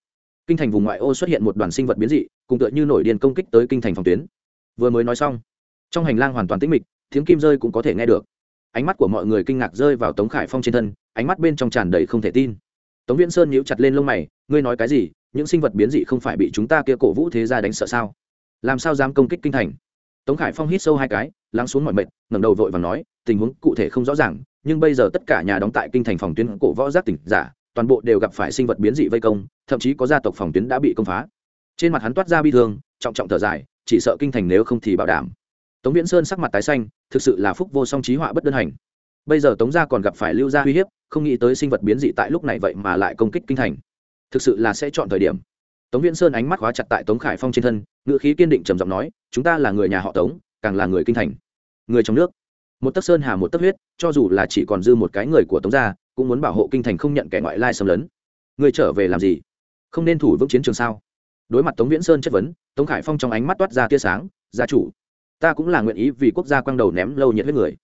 Kinh thành vùng ngoại ô xuất hiện một đoàn sinh vật biến dị, cùng tựa như nổi điên công kích tới kinh thành phòng tuyến. Vừa mới nói xong, trong hành lang hoàn toàn tĩnh mịch, tiếng kim rơi cũng có thể nghe được. Ánh mắt của mọi người kinh ngạc rơi vào tống khải phong trên thân, ánh mắt bên trong tràn đầy không thể tin tống viễn sơn nhíu chặt lên lông mày, ngươi nói cái gì? Những sinh vật biến dị không phải bị chúng ta kia cổ vũ thế gia đánh sợ sao? Làm sao dám công kích kinh thành? Tống khải phong hít sâu hai cái, lắng xuống mọi mệt, ngẩng đầu vội và nói, tình huống cụ thể không rõ ràng, nhưng bây giờ tất cả nhà đóng tại kinh thành phòng tuyến cổ võ giác tỉnh giả, toàn bộ đều gặp phải sinh vật biến dị vây công, thậm chí có gia tộc phòng tuyến đã bị công phá. Trên mặt hắn toát ra bi thương, trọng trọng thở dài, chỉ sợ kinh thành nếu không thì bảo đảm. Tống viễn sơn sắc mặt tái xanh, thực sự là phúc vô song trí họa bất đơn hành bây giờ tống gia còn gặp phải lưu gia uy hiếp, không nghĩ tới sinh vật biến dị tại lúc này vậy mà lại công kích kinh thành. Thực sự là sẽ chọn thời điểm. Tống viễn sơn ánh mắt khóa chặt tại tống khải phong trên thân ngự khí kiên định trầm giọng nói, chúng ta là người nhà họ tống, càng là người kinh thành. Người trong nước. Một tấc sơn hà, một tấc huyết, cho dù là chỉ còn dư một cái người của tống gia, cũng muốn bảo hộ kinh thành không nhận kẻ ngoại lai xâm lấn. Người trở về làm gì? Không nên thủ vững chiến trường sao? Đối mặt tống viễn sơn chất vấn, tống khải phong trong ánh mắt toát ra tia sáng, gia chủ, ta cũng là nguyện ý vì quốc gia quang đầu ném lâu nhiệt huyết người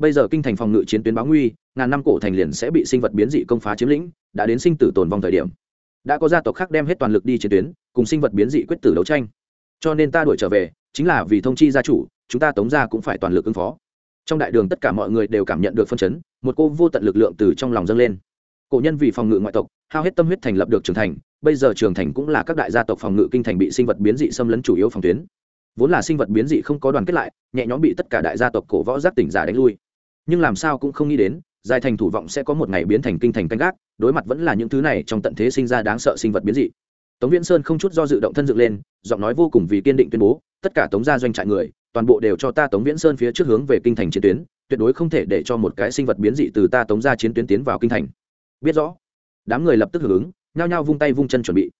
bây giờ kinh thành phòng ngự chiến tuyến báo nguy, ngàn năm cổ thành liền sẽ bị sinh vật biến dị công phá chiếm lĩnh, đã đến sinh tử tồn vong thời điểm. Đã có gia tộc khác đem hết toàn lực đi chiến tuyến, cùng sinh vật biến dị quyết tử đấu tranh. Cho nên ta đuổi trở về, chính là vì thông chi gia chủ, chúng ta tống ra cũng phải toàn lực ứng phó. Trong đại đường tất cả mọi người đều cảm nhận được phân chấn, một cô vô tận lực lượng từ trong lòng dâng lên. Cổ nhân vì phòng ngự ngoại tộc, hao hết tâm huyết thành lập được trường thành, bây giờ trường thành cũng là các đại gia tộc phòng ngự kinh thành bị sinh vật biến dị xâm lấn chủ yếu phòng tuyến. Vốn là sinh vật biến dị không có đoàn kết lại, nhẹ nhõm bị tất cả đại gia tộc cổ võ giác tỉnh giả đánh lui nhưng làm sao cũng không nghĩ đến, giai thành thủ vọng sẽ có một ngày biến thành kinh thành canh gác, đối mặt vẫn là những thứ này trong tận thế sinh ra đáng sợ sinh vật biến dị. Tống viễn sơn không chút do dự động thân dựng lên, giọng nói vô cùng vì kiên định tuyên bố, tất cả tống gia doanh trại người, toàn bộ đều cho ta tống viễn sơn phía trước hướng về kinh thành chiến tuyến, tuyệt đối không thể để cho một cái sinh vật biến dị từ ta tống gia chiến tuyến tiến vào kinh thành. Biết rõ, đám người lập tức hưởng ứng, nhao nhao vung tay vung chân chuẩn bị.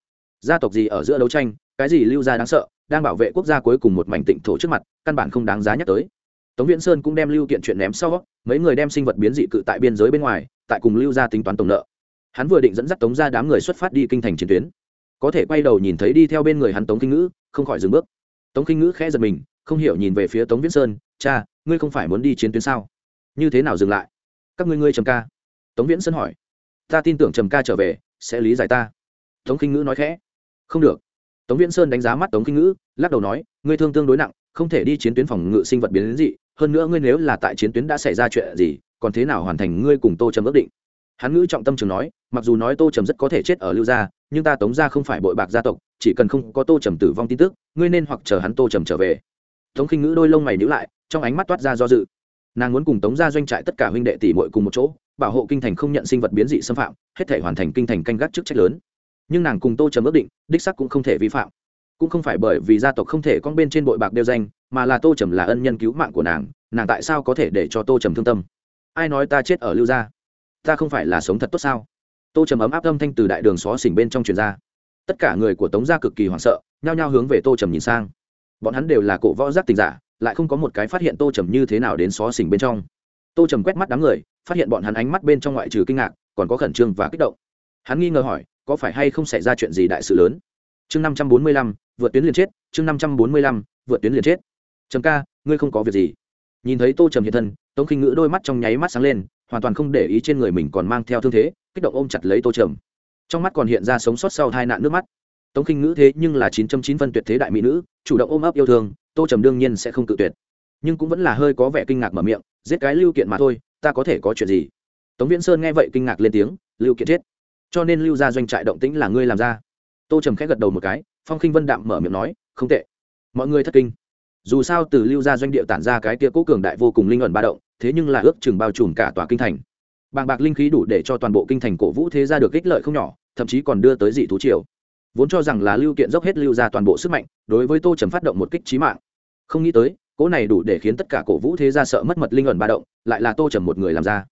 Gia tộc gì ở giữa đấu tranh, cái gì lưu gia đáng sợ, đang bảo vệ quốc gia cuối cùng một mảnh tịnh thổ trước mặt, căn bản không đáng giá nhắc tới. Tống viễn sơn cũng đem lưu kiện chuyện ném sau mấy người đem sinh vật biến dị cự tại biên giới bên ngoài, tại cùng lưu gia tính toán tổng nợ. Hắn vừa định dẫn dắt tống ra đám người xuất phát đi kinh thành chiến tuyến. Có thể quay đầu nhìn thấy đi theo bên người hắn tống kinh ngữ, không khỏi dừng bước. Tống kinh ngữ khẽ giật mình, không hiểu nhìn về phía tống viễn sơn, cha, ngươi không phải muốn đi chiến tuyến sao? Như thế nào dừng lại? Các ngươi ngươi trầm ca. Tống viễn sơn hỏi. Ta tin tưởng trầm ca trở về, sẽ lý giải ta. Tống kinh ngữ nói khẽ. Không được. Tống viễn sơn đánh giá mắt tống kinh ngữ, lắc đầu nói, ngươi thương tương đối nặng, không thể đi chiến tuyến phòng ngự sinh vật biến dị hơn nữa ngươi nếu là tại chiến tuyến đã xảy ra chuyện gì, còn thế nào hoàn thành ngươi cùng tô trầm ước định? Hắn ngữ trọng tâm trường nói, mặc dù nói tô trầm rất có thể chết ở lưu gia, nhưng ta tống gia không phải bội bạc gia tộc, chỉ cần không có tô trầm tử vong tin tức, ngươi nên hoặc chờ hắn tô trầm trở về. Tống khinh ngữ đôi lông mày nhữ lại, trong ánh mắt toát ra do dự. Nàng muốn cùng tống gia doanh trại tất cả huynh đệ tỷ muội cùng một chỗ, bảo hộ kinh thành không nhận sinh vật biến dị xâm phạm, hết thể hoàn thành kinh thành canh gác chức trách lớn. Nhưng nàng cùng tô trầm ước định, đích sắc cũng không thể vi phạm cũng không phải bởi vì gia tộc không thể con bên trên bội bạc đeo danh, mà là tô trầm là ân nhân cứu mạng của nàng nàng tại sao có thể để cho tô trầm thương tâm? Ai nói ta chết ở lưu gia? Ta không phải là sống thật tốt sao? Tô trầm ấm áp âm thanh từ đại đường xó xỉnh bên trong truyền ra. Tất cả người của tống gia cực kỳ hoảng sợ, nhao nhao hướng về tô trầm nhìn sang. Bọn hắn đều là cổ võ giác tình giả, lại không có một cái phát hiện tô trầm như thế nào đến xó xỉnh bên trong. Tô trầm quét mắt đám người, phát hiện bọn hắn ánh mắt bên trong ngoại trừ kinh ngạc, còn có khẩn trương và kích động. Hắn nghi ngờ hỏi, có phải hay không xảy ra chuyện gì đại sự lớn? Chương năm trăm bốn mươi lăm vượt tuyến liền chết, chương năm trăm bốn mươi lăm, vượt tuyến liền chết. Trầm ca, ngươi không có việc gì. Nhìn thấy tô trầm hiện thân, tống khinh ngữ đôi mắt trong nháy mắt sáng lên, hoàn toàn không để ý trên người mình còn mang theo thương thế, kích động ôm chặt lấy tô trầm. Trong mắt còn hiện ra sống sót sau hai nạn nước mắt. Tống khinh ngữ thế nhưng là chín trăm chín phân tuyệt thế đại mỹ nữ, chủ động ôm ấp yêu thương, tô trầm đương nhiên sẽ không cự tuyệt. Nhưng cũng vẫn là hơi có vẻ kinh ngạc mở miệng, giết cái lưu kiện mà thôi, ta có thể có chuyện gì? Tống viễn sơn nghe vậy kinh ngạc lên tiếng, lưu kiện chết. Cho nên lưu ra doanh trại động tĩnh là ngươi làm ra. Tô trầm khẽ gật đầu một cái phong khinh vân đạm mở miệng nói, không tệ. Mọi người thất kinh. Dù sao từ lưu ra doanh địa tản ra cái tia cố cường đại vô cùng linh ẩn ba động, thế nhưng là ước chừng bao trùm cả tòa kinh thành. Bàng bạc linh khí đủ để cho toàn bộ kinh thành cổ vũ thế ra được ích lợi không nhỏ, thậm chí còn đưa tới dị thú triều. Vốn cho rằng là lưu kiện dốc hết lưu ra toàn bộ sức mạnh, đối với tô trầm phát động một kích trí mạng. Không nghĩ tới cỗ này đủ để khiến tất cả cổ vũ thế gia sợ mất mật linh ẩn ba động, lại là tô trầm một người làm ra.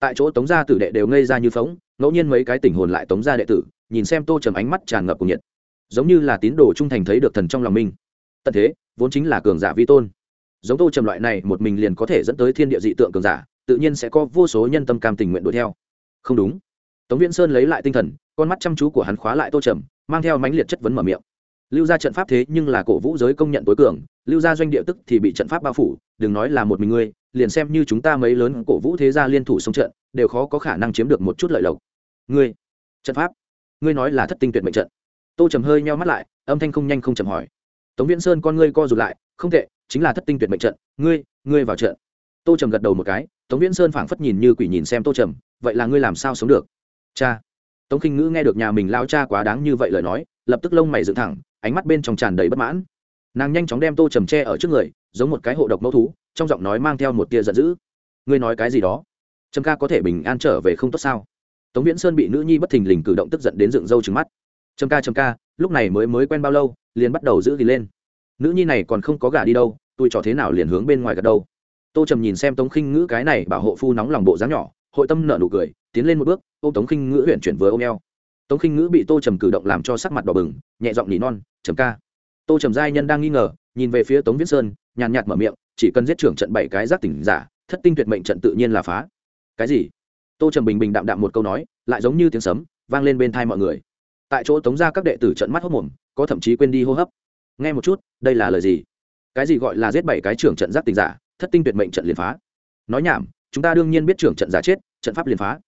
Tại chỗ tống gia tử đệ đều ngây ra như phóng, ngẫu nhiên mấy cái tình hồn lại tống gia đệ tử, nhìn xem tô trầm ánh mắt tràn ngập cùng nhiệt giống như là tín đồ trung thành thấy được thần trong lòng mình. Tận thế, vốn chính là cường giả vi tôn. Giống tô trầm loại này, một mình liền có thể dẫn tới thiên địa dị tượng cường giả, tự nhiên sẽ có vô số nhân tâm cam tình nguyện đuổi theo. Không đúng. Tống viễn sơn lấy lại tinh thần, con mắt chăm chú của hắn khóa lại tô trầm, mang theo mãnh liệt chất vấn mở miệng. Lưu ra trận pháp thế nhưng là cổ vũ giới công nhận tối cường, lưu ra doanh địa tức thì bị trận pháp bao phủ, đừng nói là một mình ngươi, liền xem như chúng ta mấy lớn cổ vũ thế gia liên thủ sông trận, đều khó có khả năng chiếm được một chút lợi lộc. Ngươi, trận pháp, ngươi nói là thất tinh tuyệt mệnh trận tô trầm hơi meo mắt lại, âm thanh không nhanh không chầm hỏi. Tống viễn sơn, con ngươi co rụt lại, không tệ, chính là thất tinh tuyệt mệnh trận, ngươi ngươi vào trận. Tô trầm gật đầu một cái, tống viễn sơn phảng phất nhìn như quỷ nhìn xem tô trầm, vậy là ngươi làm sao sống được? Cha. Tống khinh ngữ nghe được nhà mình lao cha quá đáng như vậy lời nói, lập tức lông mày dựng thẳng, ánh mắt bên trong tràn đầy bất mãn. Nàng nhanh chóng đem tô trầm tre ở trước người, giống một cái hộ độc mẫu thú, trong giọng nói mang theo một tia giận dữ. Ngươi nói cái gì đó? Trầm ca có thể bình an trở về không tốt sao? Tống viễn sơn bị nữ nhi bất thình lình cử động tức giận đến dựng râu trừng mắt trầm ca trầm ca, lúc này mới mới quen bao lâu, liền bắt đầu giữ gì lên. Nữ nhi này còn không có gà đi đâu, tôi trò thế nào liền hướng bên ngoài gật đâu tô trầm nhìn xem tống khinh ngữ cái này bảo hộ phu nóng lòng bộ dáng nhỏ, hội tâm nợ nụ cười, tiến lên một bước, ô tống khinh ngữ huyện chuyển vừa ôm eo. Tống khinh ngữ bị tô trầm cử động làm cho sắc mặt đỏ bừng, nhẹ giọng nỉ non, trầm ca. Tô trầm giai nhân đang nghi ngờ, nhìn về phía tống viễn sơn, nhàn nhạt mở miệng, chỉ cần giết trưởng trận bảy cái giác tỉnh giả, thất tinh tuyệt mệnh trận tự nhiên là phá. Cái gì? Tô trầm bình bình đạm đạm một câu nói, lại giống như tiếng sấm, vang lên bên thai mọi người tại chỗ tống ra các đệ tử trận mắt hốc mồm, có thậm chí quên đi hô hấp. Nghe một chút, đây là lời gì? Cái gì gọi là giết bảy cái trưởng trận giác tình giả, thất tinh tuyệt mệnh trận liền phá? Nói nhảm, chúng ta đương nhiên biết trưởng trận giả chết, trận pháp liền phá.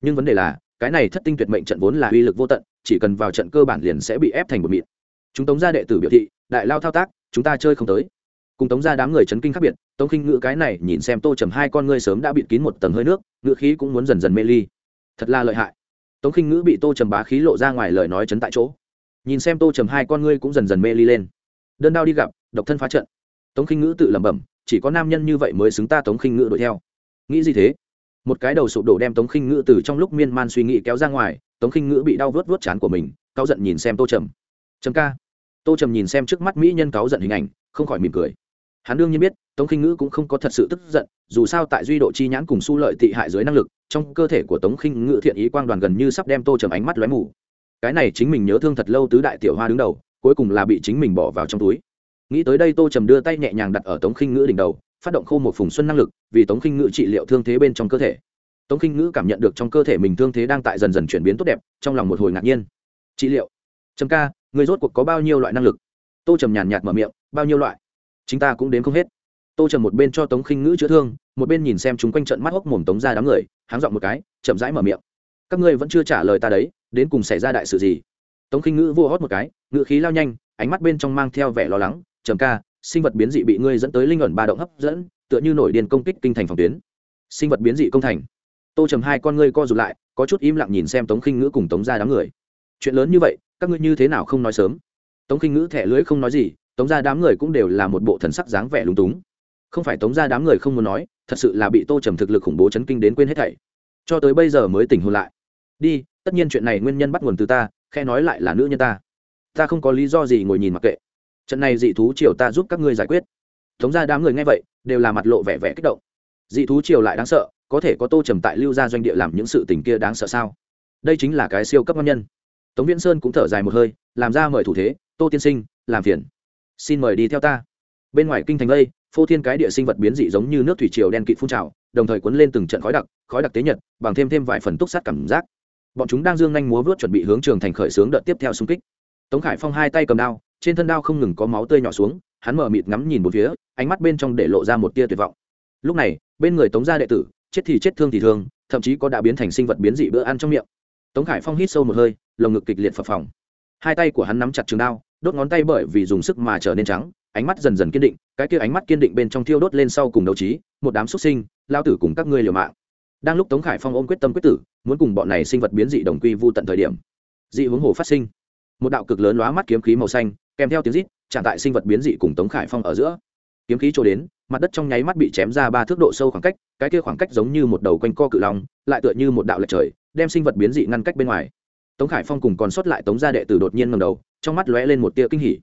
Nhưng vấn đề là, cái này thất tinh tuyệt mệnh trận vốn là uy lực vô tận, chỉ cần vào trận cơ bản liền sẽ bị ép thành một mịn. Chúng tống gia đệ tử biểu thị, đại lao thao tác, chúng ta chơi không tới. Cùng tống gia đám người chấn kinh khác biệt, tống khinh ngữ cái này nhìn xem tô trầm hai con ngươi sớm đã bịt kín một tầng hơi nước, ngữ khí cũng muốn dần dần mê ly. Thật là lợi hại tống khinh ngữ bị tô trầm bá khí lộ ra ngoài lời nói chấn tại chỗ. Nhìn xem tô trầm hai con ngươi cũng dần dần mê ly lên. Đơn đao đi gặp, độc thân phá trận. Tống khinh ngữ tự lẩm bẩm, chỉ có nam nhân như vậy mới xứng ta tống khinh ngữ đuổi theo. Nghĩ gì thế? Một cái đầu sụp đổ đem tống khinh ngữ từ trong lúc miên man suy nghĩ kéo ra ngoài, tống khinh ngữ bị đau vớt vớt chán của mình, cáu giận nhìn xem tô trầm. Trầm ca. Tô trầm nhìn xem trước mắt mỹ nhân cáu giận hình ảnh, không khỏi mỉm cười hắn đương nhiên biết, tống khinh ngữ cũng không có thật sự tức giận, dù sao tại duy độ chi nhãn cùng su lợi tị hại dưới năng lực, trong cơ thể của tống khinh ngữ thiện ý quang đoàn gần như sắp đem tô trầm ánh mắt lóe mù. Cái này chính mình nhớ thương thật lâu tứ đại tiểu hoa đứng đầu, cuối cùng là bị chính mình bỏ vào trong túi. Nghĩ tới đây tô trầm đưa tay nhẹ nhàng đặt ở tống khinh ngữ đỉnh đầu, phát động khô một phùng xuân năng lực, vì tống khinh ngữ trị liệu thương thế bên trong cơ thể. Tống khinh ngữ cảm nhận được trong cơ thể mình thương thế đang tại dần dần chuyển biến tốt đẹp, trong lòng một hồi ngạc nhiên. Trị liệu? Trầm ca người rốt cuộc có bao nhiêu loại năng lực? Tô trầm nhàn nhạt mở miệng, bao nhiêu loại? Chúng ta cũng đến không hết. Tô trầm một bên cho tống khinh ngữ chữa thương, một bên nhìn xem chúng quanh trận mắt hốc mồm tống ra đám người, háng dọn một cái, chậm rãi mở miệng. Các ngươi vẫn chưa trả lời ta đấy, đến cùng xảy ra đại sự gì? Tống khinh ngữ vô hót một cái, ngữ khí lao nhanh, ánh mắt bên trong mang theo vẻ lo lắng, trầm ca, sinh vật biến dị bị ngươi dẫn tới linh ẩn ba động hấp dẫn, tựa như nổi điên công kích kinh thành phòng tuyến. Sinh vật biến dị công thành? Tô trầm hai con ngươi co rụt lại, có chút im lặng nhìn xem tống khinh ngữ cùng tống ra đám người. Chuyện lớn như vậy, các ngươi như thế nào không nói sớm? Tống khinh ngữ thẻ lưới không nói gì tống ra đám người cũng đều là một bộ thần sắc dáng vẻ lúng túng. Không phải tống ra đám người không muốn nói, thật sự là bị tô trầm thực lực khủng bố chấn kinh đến quên hết thảy. Cho tới bây giờ mới tỉnh hôn lại. Đi, tất nhiên chuyện này nguyên nhân bắt nguồn từ ta khe nói lại là nữ nhân ta. Ta không có lý do gì ngồi nhìn mặc kệ. Trận này dị thú triều ta giúp các ngươi giải quyết. Tống ra đám người nghe vậy, đều là mặt lộ vẻ vẻ kích động. Dị thú triều lại đáng sợ, có thể có tô trầm tại lưu gia doanh địa làm những sự tình kia đáng sợ sao? Đây chính là cái siêu cấp ngon nhân. Tống viễn sơn cũng thở dài một hơi, làm ra mời thủ thế, tô tiên sinh, làm phiền xin mời đi theo ta. Bên ngoài kinh thành lây phô thiên cái địa sinh vật biến dị giống như nước thủy triều đen kịt phun trào, đồng thời cuốn lên từng trận khói đặc khói đặc tế nhật, bằng thêm thêm vài phần túc sát cảm giác. Bọn chúng đang dương nhanh múa vớt chuẩn bị hướng trường thành khởi xướng đợt tiếp theo xung kích. Tống khải phong hai tay cầm đao, trên thân đao không ngừng có máu tươi nhỏ xuống, hắn mở mịt ngắm nhìn một phía, ánh mắt bên trong để lộ ra một tia tuyệt vọng. Lúc này, bên người tống gia đệ tử, chết thì chết thương thì thương, thậm chí có đã biến thành sinh vật biến dị bữa ăn trong miệng. Tống khải phong hít sâu một hơi, lồng ngực kịch liệt phập phồng. Hai tay của hắn nắm chặt trường đao đốt ngón tay bởi vì dùng sức mà trở nên trắng, ánh mắt dần dần kiên định, cái kia ánh mắt kiên định bên trong thiêu đốt lên sau cùng đấu trí, một đám xuất sinh, lao tử cùng các ngươi liều mạng. Đang lúc tống khải phong ôm quyết tâm quyết tử, muốn cùng bọn này sinh vật biến dị đồng quy vu tận thời điểm, dị hướng hồ phát sinh. Một đạo cực lớn lóa mắt kiếm khí màu xanh, kèm theo tiếng rít, chạm tại sinh vật biến dị cùng tống khải phong ở giữa. Kiếm khí trôi đến, mặt đất trong nháy mắt bị chém ra ba thước độ sâu khoảng cách, cái kia khoảng cách giống như một đầu quanh co cự long, lại tựa như một đạo lệch trời, đem sinh vật biến dị ngăn cách bên ngoài tống khải phong cùng còn sót lại tống gia đệ tử đột nhiên ngầm đầu, trong mắt lóe lên một tia kinh hỉ.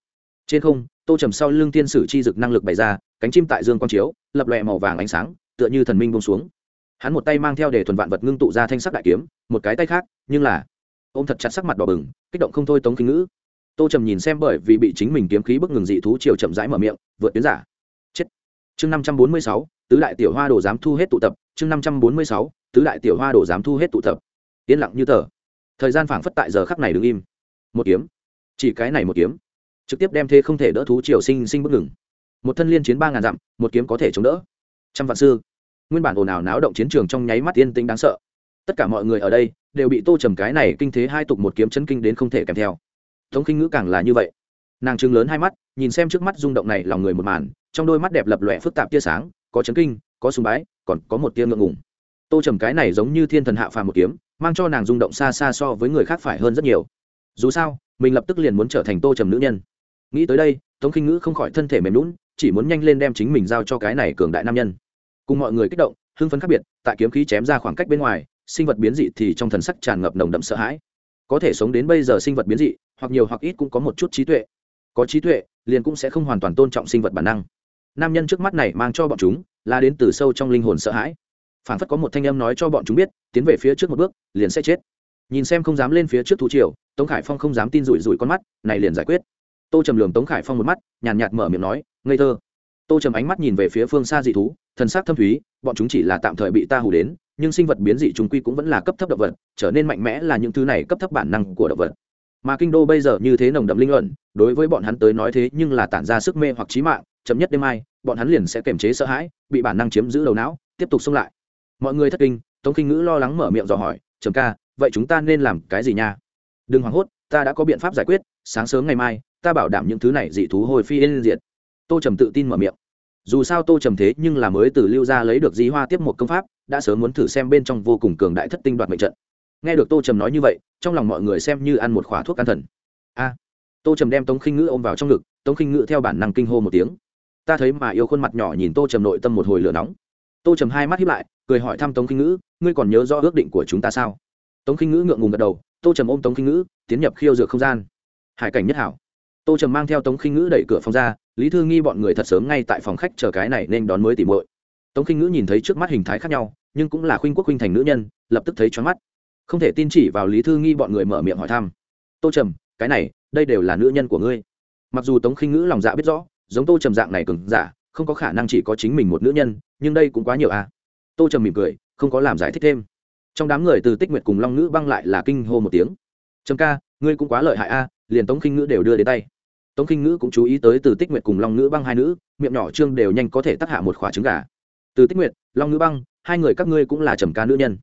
Trên không, tô trầm sau lưng tiên sử chi dực năng lực bày ra, cánh chim tại dương quang chiếu, lập lòe màu vàng ánh sáng, tựa như thần minh bông xuống. Hắn một tay mang theo để thuần vạn vật ngưng tụ ra thanh sắc đại kiếm, một cái tay khác, nhưng là, ôm thật chặt sắc mặt đỏ bừng, kích động không thôi tống kinh ngữ. Tô trầm nhìn xem bởi vì bị chính mình kiếm khí bức ngừng dị thú chiều chậm rãi mở miệng, vượt tuyến giả. Chết. Chương năm trăm bốn mươi sáu, tứ đại tiểu hoa đồ dám thu hết tụ tập, chương năm trăm bốn mươi sáu, tứ đại tiểu hoa đồ dám thu hết tụ tập. Yên lặng như tờ thời gian phảng phất tại giờ khắc này đứng im. Một kiếm. Chỉ cái này một kiếm. Trực tiếp đem thế không thể đỡ thú triều sinh sinh bất ngừng. Một thân liên chiến ba ngàn dặm, một kiếm có thể chống đỡ. Trăm vạn sư. Nguyên bản ồn ào náo động chiến trường trong nháy mắt yên tĩnh đáng sợ. Tất cả mọi người ở đây đều bị tô trầm cái này kinh thế hai tục một kiếm chân kinh đến không thể kèm theo. Thống kinh ngữ càng là như vậy. Nàng trừng lớn hai mắt, nhìn xem trước mắt rung động này lòng người một màn, trong đôi mắt đẹp lập lòe phức tạp tia sáng, có chấn kinh, có sùng bái, còn có một tia ngượng ngùng. Tô trầm cái này giống như thiên thần hạ phàm một kiếm mang cho nàng rung động xa xa so với người khác phải hơn rất nhiều. Dù sao, mình lập tức liền muốn trở thành tô trầm nữ nhân. Nghĩ tới đây, tống khinh ngữ không khỏi thân thể mềm lún chỉ muốn nhanh lên đem chính mình giao cho cái này cường đại nam nhân. Cùng mọi người kích động, hưng phấn khác biệt, tại kiếm khí chém ra khoảng cách bên ngoài, sinh vật biến dị thì trong thần sắc tràn ngập nồng đậm sợ hãi. Có thể sống đến bây giờ sinh vật biến dị, hoặc nhiều hoặc ít cũng có một chút trí tuệ. Có trí tuệ, liền cũng sẽ không hoàn toàn tôn trọng sinh vật bản năng. Nam nhân trước mắt này mang cho bọn chúng, là đến từ sâu trong linh hồn sợ hãi phản phất có một thanh âm nói cho bọn chúng biết, tiến về phía trước một bước, liền sẽ chết. Nhìn xem không dám lên phía trước thú triều, tống khải phong không dám tin rủi rủi con mắt, này liền giải quyết. Tô trầm lường tống khải phong một mắt, nhàn nhạt mở miệng nói, ngây thơ. Tô trầm ánh mắt nhìn về phía phương xa dị thú, thần sắc thâm thúy, bọn chúng chỉ là tạm thời bị ta hù đến, nhưng sinh vật biến dị chúng quy cũng vẫn là cấp thấp động vật, trở nên mạnh mẽ là những thứ này cấp thấp bản năng của động vật. Mà kinh đô bây giờ như thế nồng đậm linh luận đối với bọn hắn tới nói thế nhưng là tản ra sức mê hoặc trí mạng chấm nhất đêm mai, bọn hắn liền sẽ kềm chế sợ hãi, bị bản năng chiếm giữ đầu não, tiếp tục xông lại mọi người thất kinh, tống kinh ngữ lo lắng mở miệng dò hỏi, trầm ca, vậy chúng ta nên làm cái gì nha? Đừng hoảng hốt, ta đã có biện pháp giải quyết, sáng sớm ngày mai, ta bảo đảm những thứ này dị thú hồi phi yên diệt. Tô trầm tự tin mở miệng. Dù sao tô trầm thế nhưng là mới từ lưu ra lấy được di hoa tiếp một công pháp, đã sớm muốn thử xem bên trong vô cùng cường đại thất tinh đoạt mệnh trận. Nghe được tô trầm nói như vậy, trong lòng mọi người xem như ăn một khóa thuốc an thần. A! Tô trầm đem tống khinh ngữ ôm vào trong ngực, tống khinh ngữ theo bản năng kinh hô một tiếng. Ta thấy mà yêu khuôn mặt nhỏ nhìn tô trầm nội tâm một hồi lửa nóng tô trầm hai mắt hiếp lại, cười hỏi thăm tống khinh ngữ, ngươi còn nhớ rõ ước định của chúng ta sao? Tống khinh ngữ ngượng ngùng gật đầu, tô trầm ôm tống khinh ngữ, tiến nhập khiêu dược không gian. Hải cảnh nhất hảo. Tô trầm mang theo tống khinh ngữ đẩy cửa phòng ra, lý thư nghi bọn người thật sớm ngay tại phòng khách chờ cái này nên đón mới tỉ mội tống khinh ngữ nhìn thấy trước mắt hình thái khác nhau, nhưng cũng là khuynh quốc khuynh thành nữ nhân, lập tức thấy choáng mắt. Không thể tin chỉ vào lý thư nghi bọn người mở miệng hỏi thăm. Tô trầm, cái này, đây đều là nữ nhân của ngươi. Mặc dù tống khinh ngữ lòng dạ biết rõ, giống tô trầm dạng này cứng giả không có khả năng chỉ có chính mình một nữ nhân, nhưng đây cũng quá nhiều à. Tô trầm mỉm cười, không có làm giải thích thêm. Trong đám người từ tích nguyệt cùng long nữ băng lại là kinh hô một tiếng. Trầm ca, ngươi cũng quá lợi hại a, liền tống khinh ngữ đều đưa đến tay. Tống khinh ngữ cũng chú ý tới từ tích nguyệt cùng long nữ băng hai nữ, miệng nhỏ trương đều nhanh có thể tắc hạ một khỏa trứng gà. Từ tích nguyệt, long nữ băng, hai người các ngươi cũng là trầm ca nữ nhân.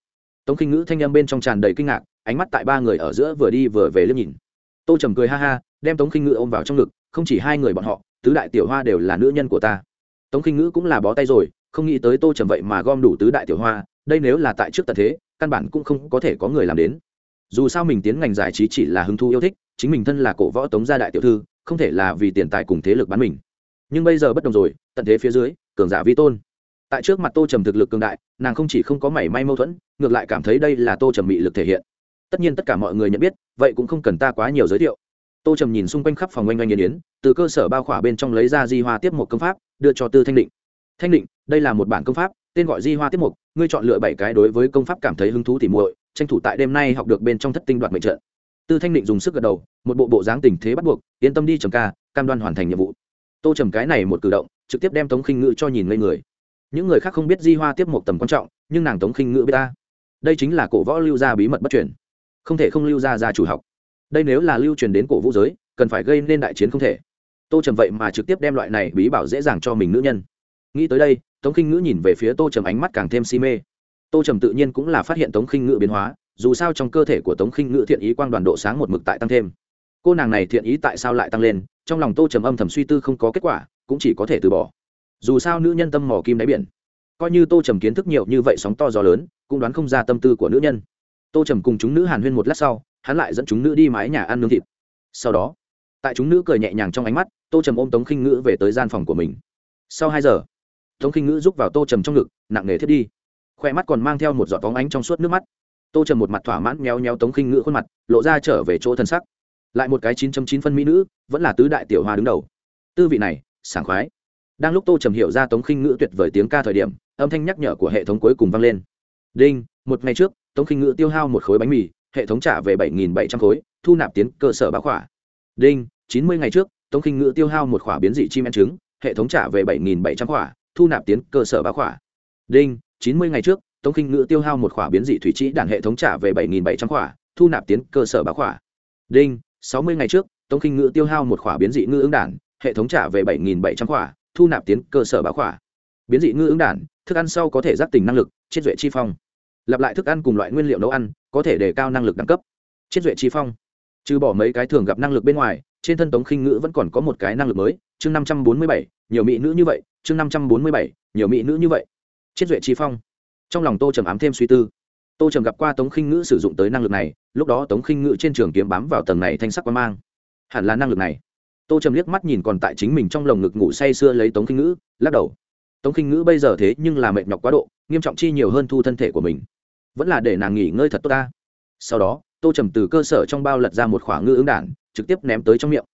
Tống khinh ngữ thanh â m bên trong tràn đầy kinh ngạc, ánh mắt tại ba người ở giữa vừa đi vừa về liếc nhìn. Tô trầm cười ha ha, đem tống khinh ngữ ôm vào trong ngực, không chỉ hai người bọn họ, tứ đại tiểu hoa đều là nữ nhân của ta tống khinh ngữ cũng là bó tay rồi, không nghĩ tới tô trầm vậy mà gom đủ tứ đại tiểu hoa, đây nếu là tại trước tận thế, căn bản cũng không có thể có người làm đến. Dù sao mình tiến ngành giải trí chỉ là hứng thu yêu thích, chính mình thân là cổ võ tống gia đại tiểu thư, không thể là vì tiền tài cùng thế lực bán mình. Nhưng bây giờ bất đồng rồi, tận thế phía dưới, cường giả vi tôn. Tại trước mặt tô trầm thực lực cường đại, nàng không chỉ không có mảy may mâu thuẫn, ngược lại cảm thấy đây là tô trầm bị lực thể hiện. Tất nhiên tất cả mọi người nhận biết, vậy cũng không cần ta quá nhiều giới thiệu. Tô trầm nhìn xung quanh khắp phòng oanh oanh nghiền yến, từ cơ sở bao khỏa bên trong lấy ra di hoa tiếp một công pháp đưa cho tư thanh định. Thanh định, đây là một bản công pháp, tên gọi di hoa Tiết mục, ngươi chọn lựa bảy cái đối với công pháp cảm thấy hứng thú thì muội, tranh thủ tại đêm nay học được bên trong thất tinh đoạt mệnh trận. Tư thanh định dùng sức gật đầu, một bộ bộ dáng tình thế bắt buộc, yên tâm đi trầm ca, cam đoan hoàn thành nhiệm vụ. Tô trầm cái này một cử động, trực tiếp đem tống khinh ngữ cho nhìn ngây người. Những người khác không biết di hoa tiếp một tầm quan trọng, nhưng nàng tống khinh ngữ biết ta. Đây chính là cổ võ lưu gia bí mật bất truyền. Không thể không lưu gia gia chủ học. Đây nếu là lưu truyền đến cổ vũ giới, cần phải gây nên đại chiến không thể tô trầm vậy mà trực tiếp đem loại này bí bảo dễ dàng cho mình nữ nhân. Nghĩ tới đây, tống khinh ngữ nhìn về phía tô trầm ánh mắt càng thêm si mê. Tô trầm tự nhiên cũng là phát hiện tống khinh ngữ biến hóa, dù sao trong cơ thể của tống khinh ngữ thiện ý quang đoàn độ sáng một mực tại tăng thêm. Cô nàng này thiện ý tại sao lại tăng lên, trong lòng tô trầm âm thầm suy tư không có kết quả, cũng chỉ có thể từ bỏ. Dù sao nữ nhân tâm mỏ kim đáy biển. Coi như tô trầm kiến thức nhiều như vậy sóng to gió lớn, cũng đoán không ra tâm tư của nữ nhân. Tô trầm cùng chúng nữ hàn huyên một lát sau, hắn lại dẫn chúng nữ đi mái nhà ăn nướng thịt. Sau đó, tại chúng nữ cười nhẹ nhàng trong ánh mắt tô trầm ôm tống khinh ngữ về tới gian phòng của mình sau hai giờ tống khinh ngữ rúc vào tô trầm trong ngực nặng nề thiết đi khoe mắt còn mang theo một giọt vóng ánh trong suốt nước mắt tô trầm một mặt thỏa mãn méo méo tống khinh ngữ khuôn mặt lộ ra trở về chỗ thân sắc lại một cái chín chín phân mỹ nữ vẫn là tứ đại tiểu hoa đứng đầu tư vị này sảng khoái đang lúc tô trầm hiểu ra tống khinh ngữ tuyệt vời tiếng ca thời điểm âm thanh nhắc nhở của hệ thống cuối cùng vang lên đinh một ngày trước tống khinh ngữ tiêu hao một khối bánh mì hệ thống trả về bảy nghìn bảy trăm khối thu nạp tiến cơ sở báo khỏa đinh chín mươi ngày trước tống khinh ngữ tiêu hao một khỏa biến dị chim ăn trứng, hệ thống trả về bảy nghìn bảy trăm khỏa, thu nạp tiến cơ sở bá khỏa. Đinh, chín mươi ngày trước, tống khinh ngữ tiêu hao một khỏa biến dị thủy trĩ đản hệ thống trả về bảy nghìn bảy trăm khỏa, thu nạp tiến cơ sở bá khỏa. Đinh, sáu mươi ngày trước, tống khinh ngữ tiêu hao một khỏa biến dị ngư ứng đản, hệ thống trả về bảy nghìn bảy trăm khỏa, thu nạp tiến cơ sở bá khỏa. Biến dị ngư ứng đản, thức ăn sau có thể giác tỉnh năng lực chiết duệ chi phong. Lặp lại thức ăn cùng loại nguyên liệu nấu ăn, có thể đề cao năng lực đẳng cấp. Chiết duệ chi phong. Trừ bỏ mấy cái thường gặp năng lực bên ngoài trên thân tống khinh ngữ vẫn còn có một cái năng lực mới, chương năm trăm bốn mươi bảy, nhiều mỹ nữ như vậy, chương năm trăm bốn mươi bảy, nhiều mỹ nữ như vậy. Chiết duệ chi phong. Trong lòng tô trầm ám thêm suy tư. Tô trầm gặp qua tống khinh ngữ sử dụng tới năng lực này, lúc đó tống khinh ngữ trên trường kiếm bám vào tầng này thanh sắc quan mang. Hẳn là năng lực này. Tô trầm liếc mắt nhìn còn tại chính mình trong lồng ngực ngủ say sưa lấy tống khinh ngữ, lắc đầu. Tống khinh ngữ bây giờ thế nhưng là mệt nhọc quá độ, nghiêm trọng chi nhiều hơn thu thân thể của mình. Vẫn là để nàng nghỉ ngơi thật tốt ta. Sau đó, tô trầm từ cơ sở trong bao lật ra một khoảng ngư ứng đản trực tiếp ném tới trong miệng.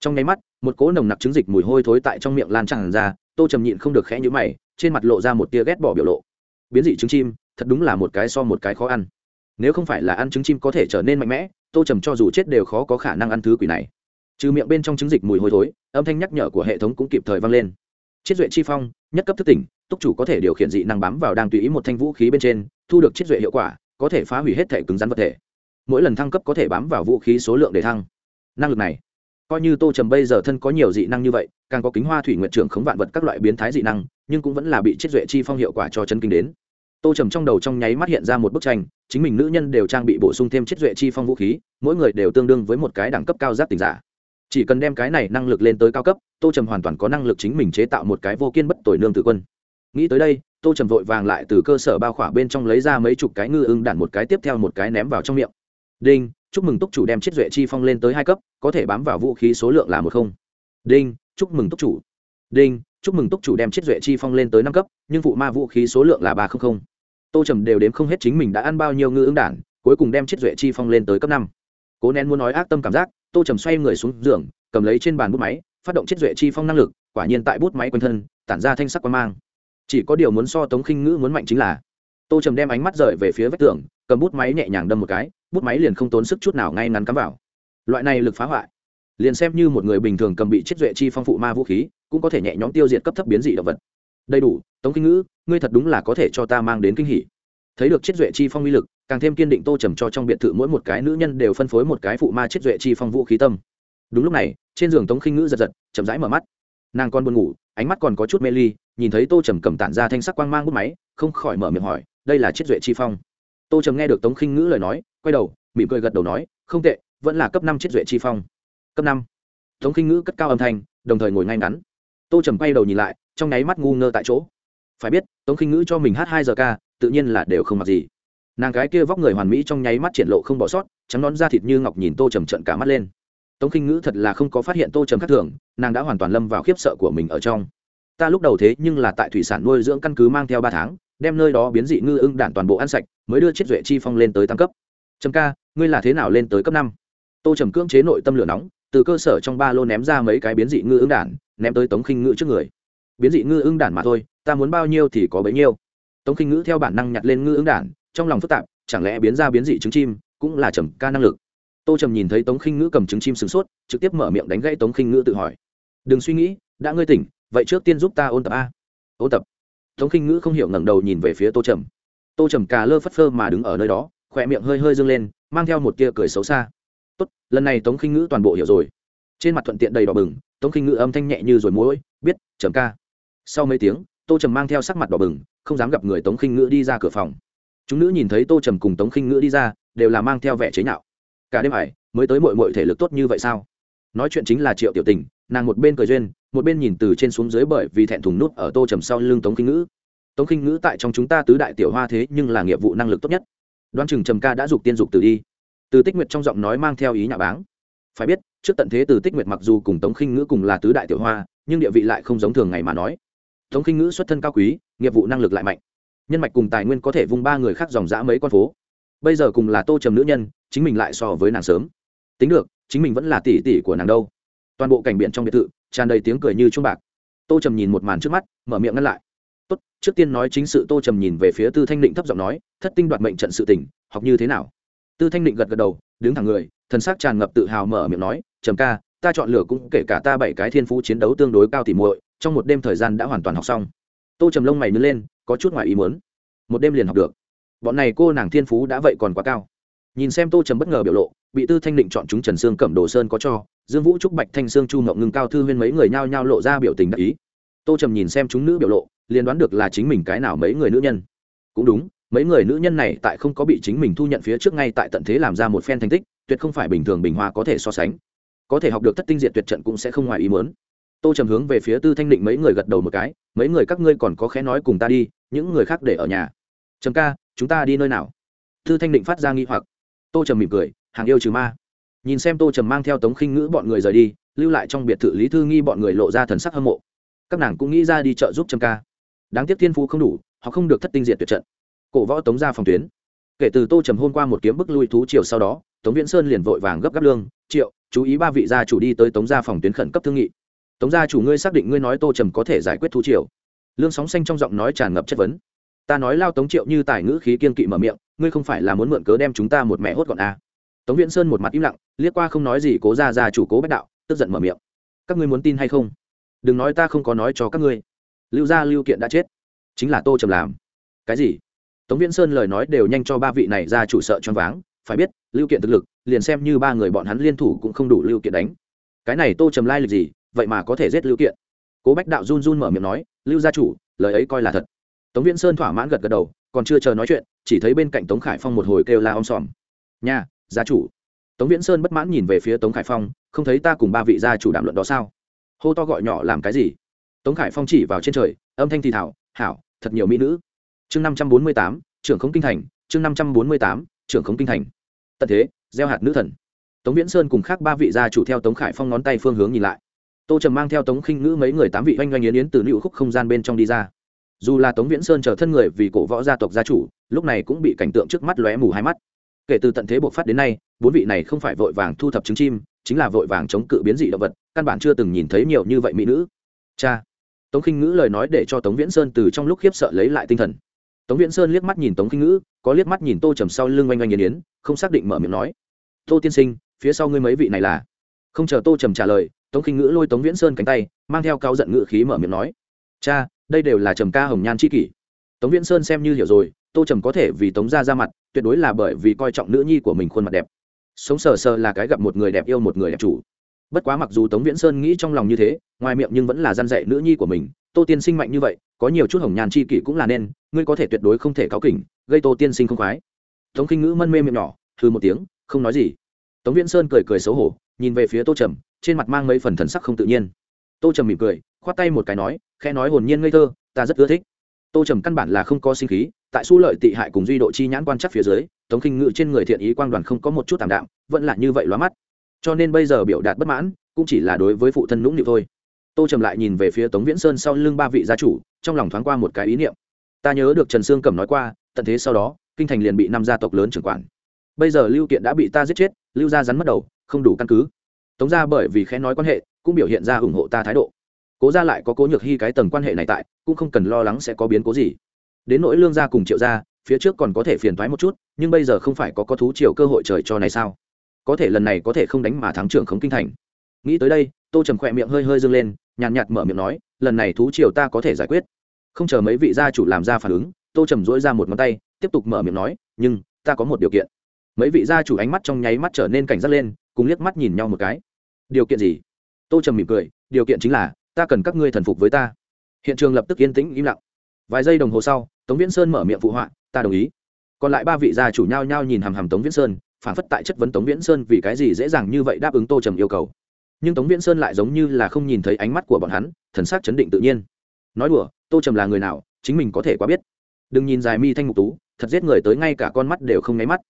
Trong nháy mắt, một cỗ nồng nặc trứng dịch mùi hôi thối tại trong miệng lan tràn ra, tô trầm nhịn không được khẽ nhữ mày, trên mặt lộ ra một tia ghét bỏ biểu lộ. Biến dị trứng chim, thật đúng là một cái so một cái khó ăn. Nếu không phải là ăn trứng chim có thể trở nên mạnh mẽ, tô trầm cho dù chết đều khó có khả năng ăn thứ quỷ này. Trừ miệng bên trong trứng dịch mùi hôi thối, âm thanh nhắc nhở của hệ thống cũng kịp thời vang lên. Chiết duệ chi phong, nhất cấp thức tỉnh, túc chủ có thể điều khiển dị năng bám vào đang tùy ý một thanh vũ khí bên trên, thu được chiết duệ hiệu quả, có thể phá hủy hết thể cứng rắn vật thể. Mỗi lần thăng cấp có thể bám vào vũ khí số lượng để thăng năng lực này. Coi như tô trầm bây giờ thân có nhiều dị năng như vậy, càng có kính hoa thủy nguyện trưởng khống vạn vật các loại biến thái dị năng, nhưng cũng vẫn là bị chiết duệ chi phong hiệu quả cho chân kinh đến. Tô trầm trong đầu trong nháy mắt hiện ra một bức tranh, chính mình nữ nhân đều trang bị bổ sung thêm chiết duệ chi phong vũ khí, mỗi người đều tương đương với một cái đẳng cấp cao giác tình giả. Chỉ cần đem cái này năng lực lên tới cao cấp, tô trầm hoàn toàn có năng lực chính mình chế tạo một cái vô kiên bất tội nương tự quân. Nghĩ tới đây, tô trầm vội vàng lại từ cơ sở bao khỏa bên trong lấy ra mấy chục cái ngư ưng đạn một cái tiếp theo một cái ném vào trong miệng. Đinh! Chúc mừng túc chủ đem chiết duệ chi phong lên tới hai cấp, có thể bám vào vũ khí số lượng là một không. Đinh, chúc mừng túc chủ. Đinh, chúc mừng túc chủ đem chiết duệ chi phong lên tới năm cấp, nhưng phụ ma vũ khí số lượng là ba không không. Tô trầm đều đếm không hết chính mình đã ăn bao nhiêu ngư ứng đản, cuối cùng đem chiết duệ chi phong lên tới cấp năm. Cố nén muốn nói ác tâm cảm giác, tô trầm xoay người xuống giường, cầm lấy trên bàn bút máy, phát động chiết duệ chi phong năng lực, quả nhiên tại bút máy quanh thân, tản ra thanh sắc quan mang. Chỉ có điều muốn so tống khinh ngữ muốn mạnh chính là, tô trầm đem ánh mắt rời về phía vách tường cầm bút máy nhẹ nhàng đâm một cái, bút máy liền không tốn sức chút nào ngay ngắn cắm vào. Loại này lực phá hoại, liền xem như một người bình thường cầm bị chiết duệ chi phong phụ ma vũ khí, cũng có thể nhẹ nhõm tiêu diệt cấp thấp biến dị động vật. Đầy đủ, tống kinh ngữ, ngươi thật đúng là có thể cho ta mang đến kinh hỉ. Thấy được chiết duệ chi phong uy lực, càng thêm kiên định tô trầm cho trong biệt thự mỗi một cái nữ nhân đều phân phối một cái phụ ma chiết duệ chi phong vũ khí tâm. Đúng lúc này, trên giường tống khinh ngữ giật giật, chậm rãi mở mắt. Nàng còn buồn ngủ, ánh mắt còn có chút mê ly, nhìn thấy tô trầm cầm tản ra thanh sắc quang mang bút máy, không khỏi mở miệng hỏi, đây là chiết duệ chi phong tô trầm nghe được tống khinh ngữ lời nói, quay đầu, mỉm cười gật đầu nói, không tệ, vẫn là cấp năm chiết duệ chi phong. Cấp năm? Tống khinh ngữ cất cao âm thanh, đồng thời ngồi ngay ngắn. Tô trầm quay đầu nhìn lại, trong nháy mắt ngu ngơ tại chỗ. Phải biết, tống khinh ngữ cho mình hát hai giờ ca, tự nhiên là đều không mặc gì. Nàng gái kia vóc người hoàn mỹ trong nháy mắt triển lộ không bỏ sót, trắng nón da thịt như ngọc nhìn tô trầm trận cả mắt lên. Tống khinh ngữ thật là không có phát hiện tô trầm khác thường, nàng đã hoàn toàn lâm vào khiếp sợ của mình ở trong. Ta lúc đầu thế nhưng là tại thủy sản nuôi dưỡng căn cứ mang theo ba tháng đem nơi đó biến dị ngư ưng đản toàn bộ ăn sạch, mới đưa chiết duệ chi phong lên tới tăng cấp. Trầm ca, ngươi là thế nào lên tới cấp năm? Tô trầm cưỡng chế nội tâm lửa nóng, từ cơ sở trong ba lô ném ra mấy cái biến dị ngư ưng đản ném tới tống khinh ngữ trước người. Biến dị ngư ưng đản mà thôi, ta muốn bao nhiêu thì có bấy nhiêu. Tống khinh ngữ theo bản năng nhặt lên ngư ưng đản trong lòng phức tạp, chẳng lẽ biến ra biến dị trứng chim cũng là trầm ca năng lực? Tô trầm nhìn thấy tống khinh ngữ cầm trứng chim sửng sốt, trực tiếp mở miệng đánh gãy tống khinh ngữ tự hỏi. Đừng suy nghĩ, đã ngươi tỉnh, vậy trước tiên giúp ta ôn tập a. Ôn tập? Tống khinh ngữ không hiểu ngẩng đầu nhìn về phía tô trầm. Tô trầm cà lơ phất phơ mà đứng ở nơi đó, khỏe miệng hơi hơi dâng lên, mang theo một tia cười xấu xa. Tốt, lần này tống khinh ngữ toàn bộ hiểu rồi. Trên mặt thuận tiện đầy đỏ bừng, tống khinh ngữ âm thanh nhẹ như rồi mũi, biết, trầm ca. Sau mấy tiếng, tô trầm mang theo sắc mặt đỏ bừng, không dám gặp người tống khinh ngữ đi ra cửa phòng. Chúng nữ nhìn thấy tô trầm cùng tống khinh ngữ đi ra, đều là mang theo vẻ chế nhạo. Cả đêm ải mới tới mội mội thể lực tốt như vậy sao? Nói chuyện chính là triệu tiểu tình nàng một bên cười duyên, một bên nhìn từ trên xuống dưới bởi vì thẹn thùng nút ở tô trầm sau lưng tống kinh ngữ. Tống kinh ngữ tại trong chúng ta tứ đại tiểu hoa thế nhưng là nghiệp vụ năng lực tốt nhất. Đoan chừng trầm ca đã dục tiên dục từ đi. Từ tích nguyệt trong giọng nói mang theo ý nhà báng. Phải biết, trước tận thế từ tích nguyệt mặc dù cùng tống khinh ngữ cùng là tứ đại tiểu hoa, nhưng địa vị lại không giống thường ngày mà nói. Tống khinh ngữ xuất thân cao quý, nghiệp vụ năng lực lại mạnh. Nhân mạch cùng tài nguyên có thể vung ba người khác dòng dã mấy con phố. Bây giờ cùng là tô trầm nữ nhân, chính mình lại so với nàng sớm. Tính được, chính mình vẫn là tỷ tỷ của nàng đâu toàn bộ cảnh biển trong biệt thự, tràn đầy tiếng cười như chuông bạc. Tô trầm nhìn một màn trước mắt, mở miệng ngăn lại. Tốt, trước tiên nói chính sự. Tô trầm nhìn về phía tư thanh định thấp giọng nói, thất tinh đoạt mệnh trận sự tỉnh học như thế nào? Tư thanh định gật gật đầu, đứng thẳng người, thần sắc tràn ngập tự hào mở miệng nói, trầm ca, ta chọn lựa cũng kể cả ta bảy cái thiên phú chiến đấu tương đối cao tỉ muội, trong một đêm thời gian đã hoàn toàn học xong. Tô trầm lông mày nứt lên, có chút ngoài ý muốn. Một đêm liền học được. Bọn này cô nàng thiên phú đã vậy còn quá cao. Nhìn xem tô trầm bất ngờ biểu lộ bị tư thanh định chọn chúng trần sương cẩm đồ sơn có cho, dương vũ trúc, bạch thanh sương, chu ngậu ngưng, cao thư huyên mấy người nhao nhao lộ ra biểu tình đắc ý. Tô trầm nhìn xem chúng nữ biểu lộ, liền đoán được là chính mình cái nào mấy người nữ nhân. Cũng đúng, mấy người nữ nhân này tại không có bị chính mình thu nhận phía trước ngay tại tận thế làm ra một phen thành tích, tuyệt không phải bình thường bình hoa có thể so sánh. Có thể học được thất tinh diện tuyệt trận cũng sẽ không ngoài ý mớn tô trầm hướng về phía tư thanh định mấy người gật đầu một cái, mấy người các ngươi còn có khẽ nói cùng ta đi, những người khác để ở nhà. Trầm ca, chúng ta đi nơi nào? Tư thanh định phát ra nghi hoặc. Tô trầm mỉm cười hàng yêu trừ ma. Nhìn xem tô trầm mang theo tống khinh ngữ bọn người rời đi, lưu lại trong biệt thự lý thư nghi bọn người lộ ra thần sắc hâm mộ. Các nàng cũng nghĩ ra đi chợ giúp trầm ca. Đáng tiếc thiên phú không đủ, họ không được thất tinh diện tuyệt trận. Cổ võ tống ra phòng tuyến. Kể từ tô trầm hôm qua một kiếm bức lui thú chiều sau đó, tống viễn sơn liền vội vàng gấp gáp lương, triệu, chú ý ba vị gia chủ đi tới tống gia phòng tuyến khẩn cấp thương nghị. Tống gia chủ ngươi xác định ngươi nói tô trầm có thể giải quyết thú triều. Lương sóng xanh trong giọng nói tràn ngập chất vấn. Ta nói lao tống triệu như tài ngữ khí kiên kỵ mở miệng, ngươi không phải là muốn mượn cớ đem chúng ta một mẹ hốt gọn à tống viễn sơn một mặt im lặng, liếc qua không nói gì cố ra ra chủ cố bách đạo, tức giận mở miệng. Các ngươi muốn tin hay không? Đừng nói ta không có nói cho các ngươi. Lưu gia lưu kiện đã chết. Chính là tô trầm làm. Cái gì? Tống viễn sơn lời nói đều nhanh cho ba vị này ra chủ sợ choáng váng. Phải biết, lưu kiện thực lực, liền xem như ba người bọn hắn liên thủ cũng không đủ lưu kiện đánh. Cái này tô trầm lai lịch gì, vậy mà có thể giết lưu kiện? Cố bách đạo run run mở miệng nói, lưu gia chủ, lời ấy coi là thật. Tống viễn sơn thỏa mãn gật gật đầu, còn chưa chờ nói chuyện, chỉ thấy bên cạnh tống khải phong một hồi kêu la om sòm. Nhà gia chủ. Tống viễn sơn bất mãn nhìn về phía tống khải phong, không thấy ta cùng ba vị gia chủ đàm luận đó sao? Hô to gọi nhỏ làm cái gì? Tống khải phong chỉ vào trên trời, âm thanh thì thảo, hảo, thật nhiều mỹ nữ. Chương năm trăm bốn mươi tám, trưởng khống kinh thành, chương năm trăm bốn mươi tám, trưởng khống kinh thành. Tận thế, gieo hạt nữ thần. Tống viễn sơn cùng khác ba vị gia chủ theo tống khải phong ngón tay phương hướng nhìn lại. Tô trầm mang theo tống khinh ngữ mấy người tám vị oanh oanh yến yến từ nữ khúc không gian bên trong đi ra. Dù là tống viễn sơn chờ thân người vì cổ võ gia tộc gia chủ, lúc này cũng bị cảnh tượng trước mắt lóe mù hai mắt kể từ tận thế bộc phát đến nay, bốn vị này không phải vội vàng thu thập trứng chim, chính là vội vàng chống cự biến dị động vật, căn bản chưa từng nhìn thấy nhiều như vậy mỹ nữ. Cha! Tống khinh ngữ lời nói để cho tống viễn sơn từ trong lúc khiếp sợ lấy lại tinh thần. Tống viễn sơn liếc mắt nhìn tống khinh ngữ, có liếc mắt nhìn tô trầm sau lưng oanh oanh yến yến, không xác định mở miệng nói. Tô tiên sinh, phía sau ngươi mấy vị này là? Không chờ tô trầm trả lời, tống khinh ngữ lôi tống viễn sơn cánh tay, mang theo cao giận ngữ khí mở miệng nói. Cha, đây đều là trầm ca hồng nhan c h i kỷ. Tống viễn sơn xem như hiểu rồi tô trầm có thể vì tống ra ra mặt, tuyệt đối là bởi vì coi trọng nữ nhi của mình khuôn mặt đẹp. Sống sờ sờ là cái gặp một người đẹp yêu một người đẹp chủ. Bất quá mặc dù tống viễn sơn nghĩ trong lòng như thế, ngoài miệng nhưng vẫn là g i a n dạy nữ nhi của mình, tô tiên sinh mạnh như vậy, có nhiều chút hồng nhàn c h i kỷ cũng là nên, ngươi có thể tuyệt đối không thể cáo kỉnh, gây tô tiên sinh không khoái. Tống khinh ngữ mân mê miệng nhỏ thư một tiếng, không nói gì. Tống viễn sơn cười cười xấu hổ, nhìn về phía tô trầm, trên mặt mang mấy phần thần sắc không tự nhiên. Tô trầm mỉm cười, khoát tay một cái nói khe nói hồn nhiên ngây thơ, ta rất ưa thích. Tô trầm căn bản là không có sinh khí tại su lợi tị hại cùng duy độ chi nhãn quan chắc phía dưới, tống khinh ngự trên người thiện ý quang đoàn không có một chút tạm đạm, vẫn là như vậy lóa mắt. Cho nên bây giờ biểu đạt bất mãn, cũng chỉ là đối với phụ thân nũng nịu thôi. Tô trầm lại nhìn về phía tống viễn sơn sau lưng ba vị gia chủ, trong lòng thoáng qua một cái ý niệm. Ta nhớ được trần sương cẩm nói qua, tận thế sau đó, kinh thành liền bị năm gia tộc lớn trưởng quản. Bây giờ lưu kiện đã bị ta giết chết, lưu gia rắn mất đầu, không đủ căn cứ. Tống gia bởi vì khẽ nói quan hệ, cũng biểu hiện ra ủng hộ ta thái độ. Cố gia lại có cố nhược hy cái tầng quan hệ này tại, cũng không cần lo lắng sẽ có biến cố gì đến nỗi lương gia cùng triệu gia phía trước còn có thể phiền thoái một chút nhưng bây giờ không phải có có thú triều cơ hội trời cho này sao? Có thể lần này có thể không đánh mà thắng trưởng khống kinh thành. Nghĩ tới đây tô trầm khỏe miệng hơi hơi dâng lên nhàn nhạt, nhạt mở miệng nói lần này thú triều ta có thể giải quyết. Không chờ mấy vị gia chủ làm ra phản ứng tô trầm dỗi ra một ngón tay tiếp tục mở miệng nói nhưng ta có một điều kiện. Mấy vị gia chủ ánh mắt trong nháy mắt trở nên cảnh giác lên cùng liếc mắt nhìn nhau một cái. Điều kiện gì? Tô trầm mỉm cười điều kiện chính là ta cần các ngươi thần phục với ta. Hiện trường lập tức yên tĩnh im lặng vài giây đồng hồ sau, tống viễn sơn mở miệng phụ họa, ta đồng ý. Còn lại ba vị gia chủ nhau nhau nhìn hàm hàm tống viễn sơn phản phất tại chất vấn tống viễn sơn vì cái gì dễ dàng như vậy đáp ứng tô trầm yêu cầu. Nhưng tống viễn sơn lại giống như là không nhìn thấy ánh mắt của bọn hắn, thần sắc chấn định tự nhiên. Nói đùa, tô trầm là người nào, chính mình có thể quá biết. Đừng nhìn dài mi thanh ngục tú, thật giết người tới ngay cả con mắt đều không nháy mắt.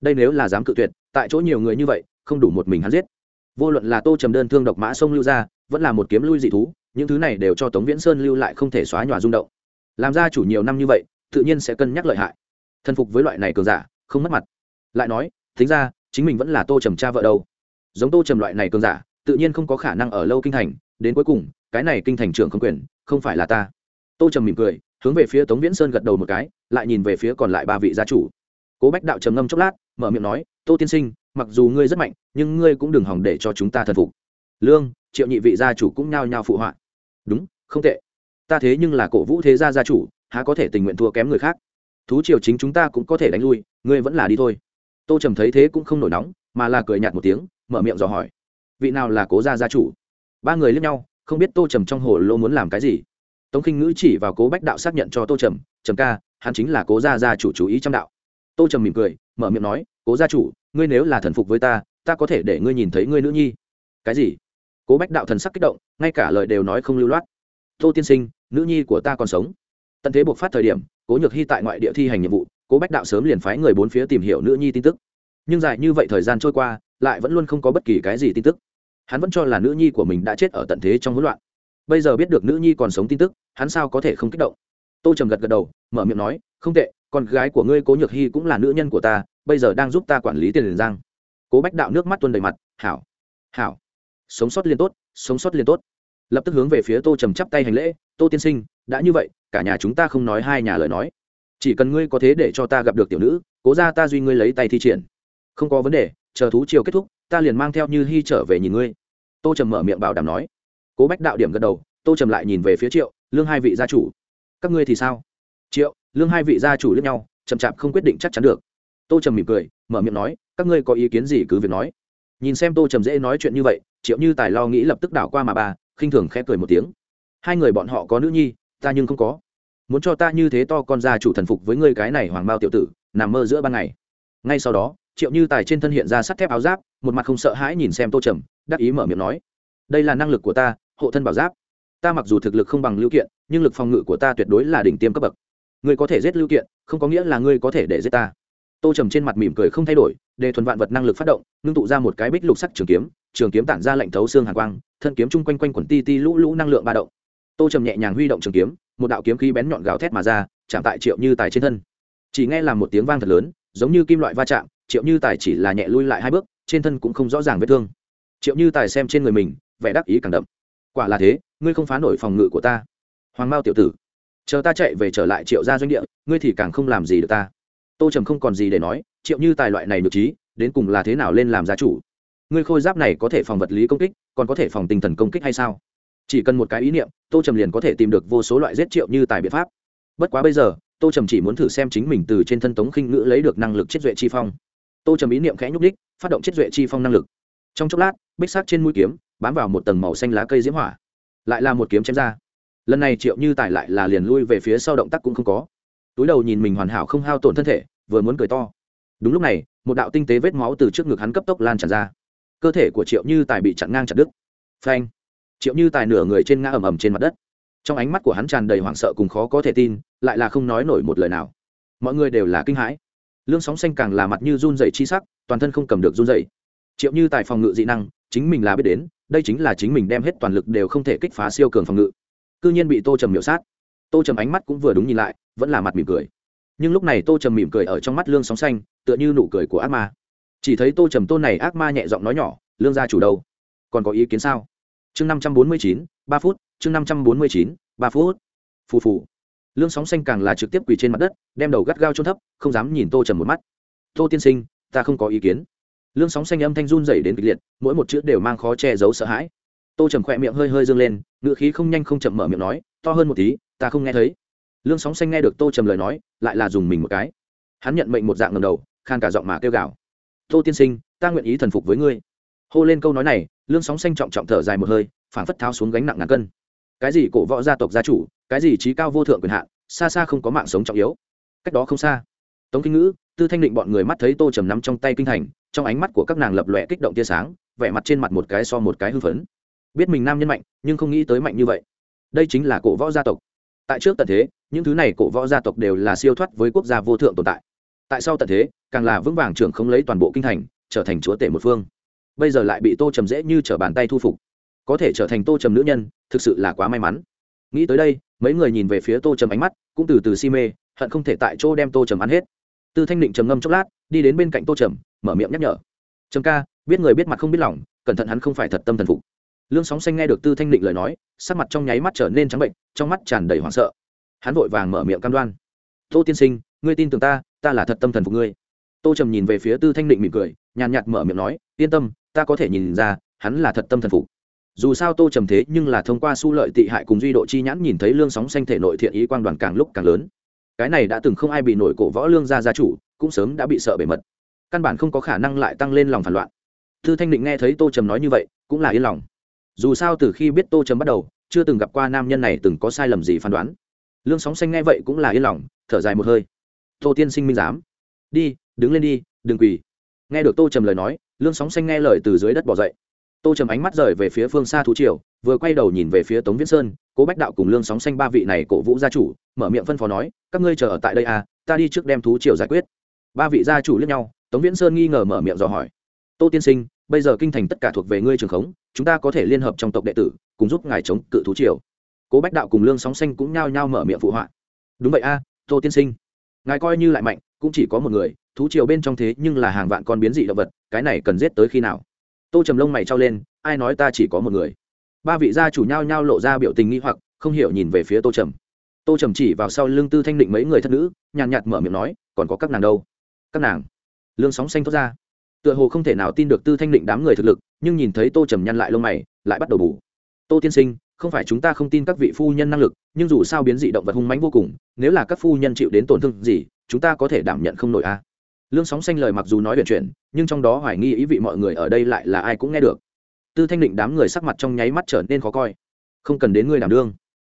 Đây nếu là dám cự tuyệt, tại chỗ nhiều người như vậy, không đủ một mình hắn giết. Vô luận là tô trầm đơn thương độc mã sông lưu ra, vẫn là một kiếm lui dị thú, những thứ này đều cho tống viễn sơn lưu lại không thể xóa nhòa rung động làm ra chủ nhiều năm như vậy, tự nhiên sẽ cân nhắc lợi hại. Thân phục với loại này cường giả, không mất mặt. Lại nói, thính ra, chính mình vẫn là tô trầm cha vợ đâu. Giống tô trầm loại này cường giả, tự nhiên không có khả năng ở lâu kinh thành, đến cuối cùng, cái này kinh thành trưởng không quyền, không phải là ta. Tô trầm mỉm cười, hướng về phía tống viễn sơn gật đầu một cái, lại nhìn về phía còn lại ba vị gia chủ. Cố bách đạo trầm ngâm chốc lát, mở miệng nói, tô tiên sinh, mặc dù ngươi rất mạnh, nhưng ngươi cũng đừng hỏng để cho chúng ta thần phục. Lương, triệu nhị vị gia chủ cũng nhao nhao phụ họa. Đúng, không tệ ta thế nhưng là cổ vũ thế gia gia chủ, há có thể tình nguyện thua kém người khác. Thú triều chính chúng ta cũng có thể đánh lui, ngươi vẫn là đi thôi. Tô trầm thấy thế cũng không nổi nóng, mà là cười nhạt một tiếng, mở miệng dò hỏi, vị nào là cố gia gia chủ? Ba người lướt nhau, không biết tô trầm trong hồ lô muốn làm cái gì. Tống khinh ngữ chỉ vào cố bách đạo xác nhận cho tô trầm trầm ca, hắn chính là cố gia gia chủ chú ý trong đạo. Tô trầm mỉm cười, mở miệng nói, cố gia chủ, ngươi nếu là thần phục với ta ta có thể để ngươi nhìn thấy ngươi nữ nhi. Cái gì? Cố bách đạo thần sắc kích động, ngay cả lời đều nói không lưu loát. Tô tiên sinh nữ nhi của ta còn sống. Tận thế buộc phát thời điểm, cố nhược hy tại ngoại địa thi hành nhiệm vụ, cố bách đạo sớm liền phái người bốn phía tìm hiểu nữ nhi tin tức. Nhưng dài như vậy thời gian trôi qua, lại vẫn luôn không có bất kỳ cái gì tin tức. Hắn vẫn cho là nữ nhi của mình đã chết ở tận thế trong hỗn loạn. Bây giờ biết được nữ nhi còn sống tin tức, hắn sao có thể không kích động? Tô trầm gật gật đầu, mở miệng nói, không tệ, con gái của ngươi cố nhược hy cũng là nữ nhân của ta, bây giờ đang giúp ta quản lý tiền liền giang. Cố bách đạo nước mắt tuôn đầy mặt, hảo hảo, sống sót liên tốt, sống sót liên tốt lập tức hướng về phía tô trầm chắp tay hành lễ, tô tiên sinh, đã như vậy, cả nhà chúng ta không nói hai nhà lời nói. Chỉ cần ngươi có thế để cho ta gặp được tiểu nữ, cố ra ta duy ngươi lấy tay thi triển. Không có vấn đề, chờ thú chiều kết thúc, ta liền mang theo như hy trở về nhìn ngươi. Tô trầm mở miệng bảo đảm nói. Cố bách đạo điểm gật đầu, tô trầm lại nhìn về phía triệu, lương hai vị gia chủ, các ngươi thì sao? Triệu, lương hai vị gia chủ lẫn nhau, chậm chạp không quyết định chắc chắn được. Tô trầm mỉm cười, mở miệng nói, các ngươi có ý kiến gì cứ việc nói. Nhìn xem tô trầm dễ nói chuyện như vậy, triệu như tài lo nghĩ lập tức đảo qua mà bà khinh thường khẽ cười một tiếng. Hai người bọn họ có nữ nhi, ta nhưng không có. Muốn cho ta như thế to con gia chủ thần phục với ngươi cái này hoàng bao tiểu tử, nằm mơ giữa ban ngày. Ngay sau đó, triệu như tài trên thân hiện ra sắt thép áo giáp, một mặt không sợ hãi nhìn xem tô trầm, đắc ý mở miệng nói, đây là năng lực của ta, hộ thân bảo giáp. Ta mặc dù thực lực không bằng lưu kiện, nhưng lực phòng ngự của ta tuyệt đối là đỉnh tiêm cấp bậc. Ngươi có thể giết lưu kiện, không có nghĩa là ngươi có thể để giết ta. Tô trầm trên mặt mỉm cười không thay đổi để thuần vạn vật năng lực phát động, ngưng tụ ra một cái bích lục sắc trường kiếm trường kiếm tản ra lệnh thấu xương hàn quang thân kiếm chung quanh quanh quần ti ti lũ lũ năng lượng ba động. Tô trầm nhẹ nhàng huy động trường kiếm, một đạo kiếm khí bén nhọn gào thét mà ra, chạm tại triệu như tài trên thân. Chỉ nghe là một tiếng vang thật lớn, giống như kim loại va chạm, triệu như tài chỉ là nhẹ lui lại hai bước, trên thân cũng không rõ ràng vết thương. Triệu như tài xem trên người mình, vẻ đắc ý càng đậm. Quả là thế, ngươi không phá nổi phòng ngự của ta. Hoàng mao tiểu tử, chờ ta chạy về trở lại triệu gia doanh địa, ngươi thì càng không làm gì được ta. Tô trầm không còn gì để nói, triệu như tài loại này được trí, đến cùng là thế nào lên làm gia chủ? Ngươi khôi giáp này có thể phòng vật lý công kích, còn có thể phòng tinh thần công kích hay sao? Chỉ cần một cái ý niệm, tô trầm liền có thể tìm được vô số loại giết triệu như tài biện pháp. Bất quá bây giờ, tô trầm chỉ muốn thử xem chính mình từ trên thân tống khinh ngữ lấy được năng lực chết duệ chi phong. Tô trầm ý niệm khẽ nhúc đích phát động chết duệ chi phong năng lực. Trong chốc lát, bích sắc trên mũi kiếm, bám vào một tầng màu xanh lá cây diễm hỏa. Lại là một kiếm chém ra. Lần này triệu như tài lại là liền lui về phía sau động tác cũng không có. Túi đầu nhìn mình hoàn hảo không hao tổn thân thể, vừa muốn cười to. Đúng lúc này, một đạo tinh tế vết máu từ trước ngực hắn cấp tốc lan tràn ra cơ thể của triệu như tài bị chặn ngang chặt đứt. Phanh. Triệu như tài nửa người trên ngã ầm ầm trên mặt đất. Trong ánh mắt của hắn tràn đầy hoảng sợ cùng khó có thể tin, lại là không nói nổi một lời nào. Mọi người đều là kinh hãi. Lương sóng xanh càng là mặt như run dày chi sắc, toàn thân không cầm được run dày triệu như tài phòng ngự dị năng, chính mình là biết đến, đây chính là chính mình đem hết toàn lực đều không thể kích phá siêu cường phòng ngự. Cư nhiên bị tô trầm miểu sát. Tô trầm ánh mắt cũng vừa đúng nhìn lại, vẫn là mặt mỉm cười. Nhưng lúc này tô trầm mỉm cười ở trong mắt lương sóng xanh, tựa như nụ cười của ác ma chỉ thấy tô trầm tôn này ác ma nhẹ giọng nói nhỏ, lương gia chủ đâu? Còn có ý kiến sao? Chương năm trăm bốn mươi chín, ba phút, chương năm trăm bốn mươi chín, ba phút. Phù phù. Lương sóng xanh càng là trực tiếp quỳ trên mặt đất, đem đầu gắt gao trôn thấp, không dám nhìn tô trầm một mắt. Tô tiên sinh, ta không có ý kiến. Lương sóng xanh âm thanh run dày đến kịch liệt, mỗi một chữ đều mang khó che giấu sợ hãi. Tô trầm khỏe miệng hơi hơi dâng lên ngựa khí không nhanh không chậm mở miệng nói, to hơn một tí, ta không nghe thấy. Lương sóng xanh nghe được tô trầm lời nói, lại là dùng mình một cái. Hắn nhận mệnh một dạng ngầm đầu, khan cả giọng mà kêu gào tô tiên sinh, ta nguyện ý thần phục với ngươi. Hô lên câu nói này, lương sóng xanh trọng trọng thở dài một hơi, phảng phất tháo xuống gánh nặng ngàn cân. Cái gì cổ võ gia tộc gia chủ, cái gì trí cao vô thượng quyền hạn xa xa không có mạng sống trọng yếu. Cách đó không xa. Tống kinh ngữ, tư thanh định bọn người mắt thấy tô trầm nắm trong tay kinh thành, trong ánh mắt của các nàng lập lòe kích động tia sáng, vẻ mặt trên mặt một cái so một cái hư phấn. Biết mình nam nhân mạnh, nhưng không nghĩ tới mạnh như vậy. Đây chính là cổ võ gia tộc. Tại trước tận thế, những thứ này cổ võ gia tộc đều là siêu thoát với quốc gia vô thượng tồn tại tại sau tận thế, càng là vững vàng trưởng không lấy toàn bộ kinh thành, trở thành chúa tể một phương. Bây giờ lại bị tô trầm dễ như t r ở bàn tay thu phục. Có thể trở thành tô trầm nữ nhân, thực sự là quá may mắn. Nghĩ tới đây, mấy người nhìn về phía tô trầm ánh mắt, cũng từ từ si mê, hận không thể tại chỗ đem tô trầm ăn hết. Tư thanh định trầm ngâm chốc lát, đi đến bên cạnh tô trầm, mở miệng nhắc nhở. Trầm ca, biết người biết mặt không biết lòng, cẩn thận hắn không phải thật tâm thần phục. Lương sóng xanh nghe được tư thanh định lời nói, sắc mặt trong nháy mắt trở nên trắng bệnh, trong mắt tràn đầy hoảng sợ. Hắn vội vàng mở miệng cam đoan. Tô tiên sinh, ngươi tin tưởng ta ta là thật tâm thần phục ngươi. Tô trầm nhìn về phía tư thanh định mỉm cười, nhàn nhạt mở miệng nói, yên tâm, ta có thể nhìn ra, hắn là thật tâm thần phục. Dù sao tô trầm thế nhưng là thông qua su lợi tị hại cùng duy độ chi nhãn nhìn thấy lương sóng xanh thể nội thiện ý quang đoàn càng lúc càng lớn. Cái này đã từng không ai bị nổi cổ võ lương gia gia chủ, cũng sớm đã bị sợ bề mật. Căn bản không có khả năng lại tăng lên lòng phản loạn. Thư thanh định nghe thấy tô trầm nói như vậy, cũng là yên lòng. Dù sao từ khi biết tô trầm bắt đầu, chưa từng gặp qua nam nhân này từng có sai lầm gì phán đoán. Lương sóng xanh nghe vậy cũng là yên lòng, thở dài một hơi tô tiên sinh minh giám. Đi, đứng lên đi, đừng quỳ. Nghe được tô trầm lời nói, lương sóng xanh nghe lời từ dưới đất bỏ dậy. Tô trầm ánh mắt rời về phía phương xa thú triều, vừa quay đầu nhìn về phía tống viễn sơn, cố bách đạo cùng lương sóng xanh ba vị này cổ vũ gia chủ, mở miệng phân phó nói, các ngươi chờ ở tại đây à ta đi trước đem thú triều giải quyết. Ba vị gia chủ lẫn nhau, tống viễn sơn nghi ngờ mở miệng dò hỏi, tô tiên sinh, bây giờ kinh thành tất cả thuộc về ngươi trường khống, chúng ta có thể liên hợp trong tộc đệ tử, cùng giúp ngài chống cự thú triều. Cố bách đạo cùng lương sóng xanh cũng nhao nhao mở miệng phụ họa, đúng vậy a, tô tiên sinh ngài coi như lại mạnh, cũng chỉ có một người, thú triều bên trong thế nhưng là hàng vạn con biến dị động vật, cái này cần giết tới khi nào? Tô trầm lông mày trao lên, ai nói ta chỉ có một người? Ba vị gia chủ nhau nhau lộ ra biểu tình nghi hoặc, không hiểu nhìn về phía tô trầm. Tô trầm chỉ vào sau lưng tư thanh định mấy người thân nữ, nhàn nhạt mở miệng nói, còn có các nàng đâu? Các nàng. Lương sóng xanh thốt ra. Tựa hồ không thể nào tin được tư thanh định đám người thực lực, nhưng nhìn thấy tô trầm nhăn lại lông mày, lại bắt đầu bù. Tô tiên sinh không phải chúng ta không tin các vị phu nhân năng lực, nhưng dù sao biến dị động vật hung mãnh vô cùng, nếu là các phu nhân chịu đến tổn thương gì, chúng ta có thể đảm nhận không nổi a. À. lương sóng xanh lời mặc dù nói chuyện chuyện nhưng trong đó hoài nghi ý vị mọi người ở đây lại là ai cũng nghe được. Tư thanh định đám người sắc mặt trong nháy mắt trở nên khó coi. Không cần đến ngươi đảm đương.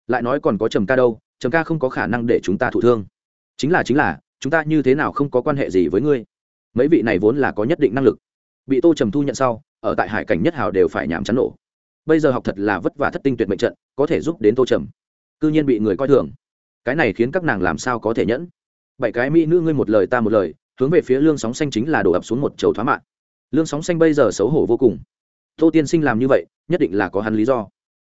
Lại nói còn có trầm ca đâu, trầm ca không có khả năng để chúng ta thụ thương. Chính là chính là, chúng ta như thế nào không có quan hệ gì với ngươi? Mấy vị này vốn là có nhất định năng lực. Bị tô trầm thu nhận sau, ở tại hải cảnh nhất hào đều phải nhảm chán nổ bây giờ học thật là vất vả thất tinh tuyệt mệnh trận, có thể giúp đến tô trầm. Cư nhiên bị người coi thường. Cái này khiến các nàng làm sao có thể nhẫn? Bảy cái mỹ nữ ngươi một lời ta một lời, hướng về phía lương sóng xanh chính là đổ ập xuống một chầu thoá mạng. Lương sóng xanh bây giờ xấu hổ vô cùng. Tô tiên sinh làm như vậy, nhất định là có hắn lý do.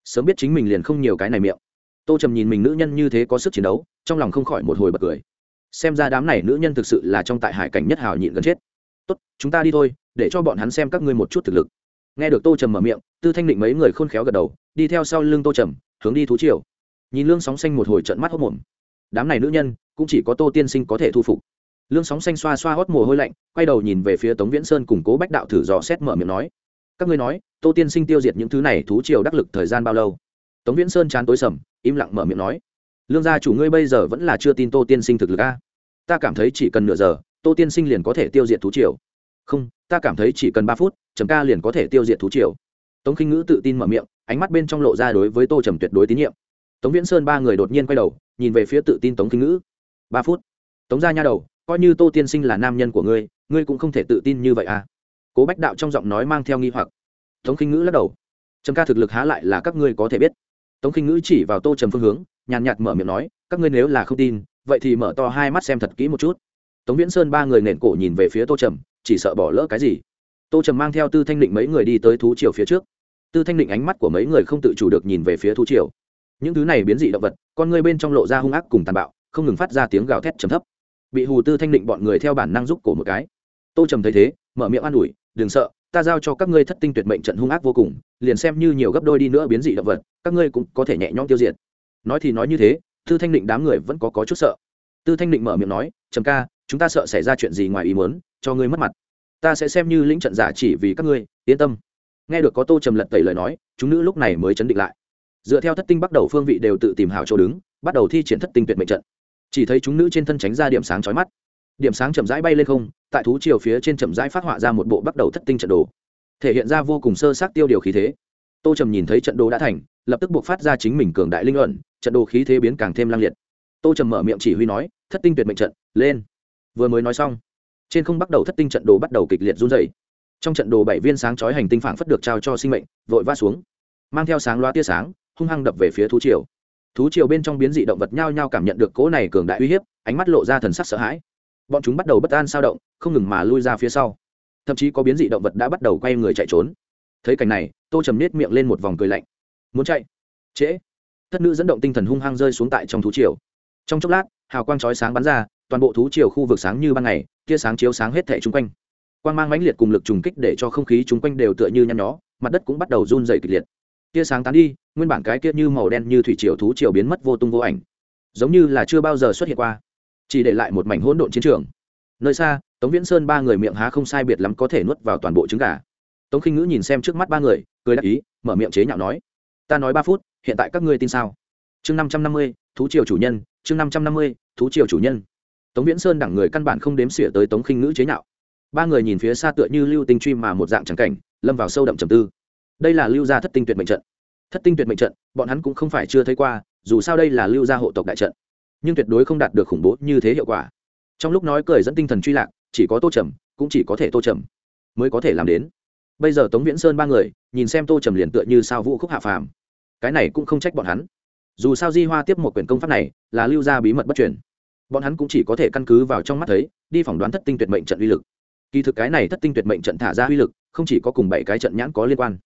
Sớm biết chính mình liền không nhiều cái này miệng. Tô trầm nhìn mình nữ nhân như thế có sức chiến đấu, trong lòng không khỏi một hồi bật cười. Xem ra đám này nữ nhân thực sự là trong tại hải cảnh nhất hào nhịn gần chết. Tốt, chúng ta đi thôi, để cho bọn hắn xem các ngươi một chút thực lực. Nghe được tô trầm mở miệng tư thanh định mấy người khôn khéo gật đầu, đi theo sau lưng tô trầm, hướng đi thú triều. Nhìn lương sóng xanh một hồi trận mắt hốc mồm. Đám này nữ nhân, cũng chỉ có tô tiên sinh có thể thu phục. Lương sóng xanh xoa xoa hót mồ hôi lạnh, quay đầu nhìn về phía tống viễn sơn củng cố bách đạo thử dò xét mở miệng nói. Các ngươi nói, tô tiên sinh tiêu diệt những thứ này thú triều đắc lực thời gian bao lâu? Tống viễn sơn chán tối sầm, im lặng mở miệng nói. Lương gia chủ ngươi bây giờ vẫn là chưa tin tô tiên sinh thực lực a. Ta cảm thấy chỉ cần nửa giờ, tô tiên sinh liền có thể tiêu diệt thú triều. Không, ta cảm thấy chỉ cần ba phút, trầm ca liền có thể tiêu diệt thú triều tống khinh ngữ tự tin mở miệng, ánh mắt bên trong lộ ra đối với tô trầm tuyệt đối tín nhiệm. Tống viễn sơn ba người đột nhiên quay đầu, nhìn về phía tự tin tống khinh ngữ. Ba phút. Tống ra nha đầu, coi như tô tiên sinh là nam nhân của ngươi ngươi cũng không thể tự tin như vậy à? Cố bách đạo trong giọng nói mang theo nghi hoặc. Tống khinh ngữ lắc đầu. Trầm ca thực lực há lại là các ngươi có thể biết. Tống khinh ngữ chỉ vào tô trầm phương hướng, nhàn nhạt mở miệng nói, các ngươi nếu là không tin, vậy thì mở to hai mắt xem thật kỹ một chút. Tống viễn sơn ba người nền cổ nhìn về phía tô trầm, chỉ sợ bỏ lỡ cái gì. Tô trầm mang theo tư thanh định mấy người đi tới thú triều phía trước tư thanh định ánh mắt của mấy người không tự chủ được nhìn về phía thú triều. Những thứ này biến dị động vật con người bên trong lộ ra hung ác cùng tàn bạo không ngừng phát ra tiếng gào thét trầm thấp. Bị hù tư thanh định bọn người theo bản năng giúp cổ một cái. Tô trầm thấy thế mở miệng an ủi đừng sợ ta giao cho các ngươi thất tinh tuyệt mệnh trận hung ác vô cùng liền xem như nhiều gấp đôi đi nữa biến dị động vật các ngươi cũng có thể nhẹ nhõm tiêu diệt. Nói thì nói như thế tư thanh định đám người vẫn có, có chút sợ. Tư thanh định mở miệng nói trầm ca chúng ta sợ xảy ra chuyện gì ngoài ý muốn cho ngươi mất mặt. Ta sẽ xem như lĩnh trận giả chỉ vì các ngươi yên tâm nghe được có tô trầm lật tẩy lời nói, chúng nữ lúc này mới chấn định lại. Dựa theo thất tinh bắt đầu phương vị đều tự tìm hảo chỗ đứng, bắt đầu thi triển thất tinh tuyệt mệnh trận. Chỉ thấy chúng nữ trên thân tránh ra điểm sáng chói mắt. Điểm sáng chậm rãi bay lên không, tại thú chiều phía trên chậm rãi phát họa ra một bộ bắt đầu thất tinh trận đồ. Thể hiện ra vô cùng sơ sát tiêu điều khí thế. Tô trầm nhìn thấy trận đồ đã thành, lập tức buộc phát ra chính mình cường đại linh luận trận đồ khí thế biến càng thêm lang liệt. Tô trầm mở miệng chỉ huy nói, thất tinh tuyệt mệnh trận, lên. Vừa mới nói xong, trên không bắt đầu thất tinh trận đồ bắt đầu kịch liệt run dày trong trận đồ bảy viên sáng chói hành tinh phảng phất được trao cho sinh mệnh, vội vã xuống. Mang theo sáng loa tia sáng, hung hăng đập về phía thú triều. Thú triều bên trong biến dị động vật nhao nhao cảm nhận được cỗ này cường đại uy hiếp, ánh mắt lộ ra thần sắc sợ hãi. Bọn chúng bắt đầu bất an sao động, không ngừng mà lui ra phía sau. Thậm chí có biến dị động vật đã bắt đầu quay người chạy trốn. Thấy cảnh này, tô trầm nết miệng lên một vòng cười lạnh. Muốn chạy? Trễ. Thất nữ dẫn động tinh thần hung hăng rơi xuống tại trong thú triều. Trong chốc lát, hào quang chói sáng bắn ra, toàn bộ thú triều khu vực sáng như ban ngày, tia sáng chiếu sáng hết thẻ chung quanh. Quang mang mãnh liệt cùng lực trùng kích để cho không khí chúng quanh đều tựa như nhăn nhó, mặt đất cũng bắt đầu run dày kịch liệt. Tia sáng tán đi, nguyên bản cái kia như màu đen như thủy triều thú triều biến mất vô tung vô ảnh. Giống như là chưa bao giờ xuất hiện qua. Chỉ để lại một mảnh hỗn độn chiến trường. Nơi xa, tống viễn sơn ba người miệng há không sai biệt lắm có thể nuốt vào toàn bộ trứng gà. Tống khinh ngữ nhìn xem trước mắt ba người, cười đáp ý, mở miệng chế nhạo nói, ta nói ba phút, hiện tại các ngươi tin sao? Chương năm trăm năm mươi, thú triều chủ nhân, chương năm trăm năm mươi, thú triều chủ nhân. Tống viễn sơn đẳng người căn bản không đếm xỉa tới tống khinh ngữ chế nhạo ba người nhìn phía xa tựa như lưu tinh truy mà một dạng trắng cảnh, lâm vào sâu đậm trầm tư. Đây là lưu gia thất tinh tuyệt mệnh trận. Thất tinh tuyệt mệnh trận, bọn hắn cũng không phải chưa thấy qua, dù sao đây là lưu gia hộ tộc đại trận. Nhưng tuyệt đối không đạt được khủng bố như thế hiệu quả. Trong lúc nói cười dẫn tinh thần truy lạc, chỉ có tô trầm, cũng chỉ có thể tô trầm mới có thể làm đến. Bây giờ tống viễn sơn ba người, nhìn xem tô trầm liền tựa như sao vũ khúc hạ phàm. Cái này cũng không trách bọn hắn. Dù sao di hoa tiếp một quyển công pháp này, là lưu gia bí mật bất truyền. Bọn hắn cũng chỉ có thể căn cứ vào trong mắt thấy, đi phỏng đoán thất tinh tuyệt mệnh trận uy lực kỳ thực cái này thất tinh tuyệt mệnh trận thả ra uy lực, không chỉ có cùng bảy cái trận nhãn có liên quan,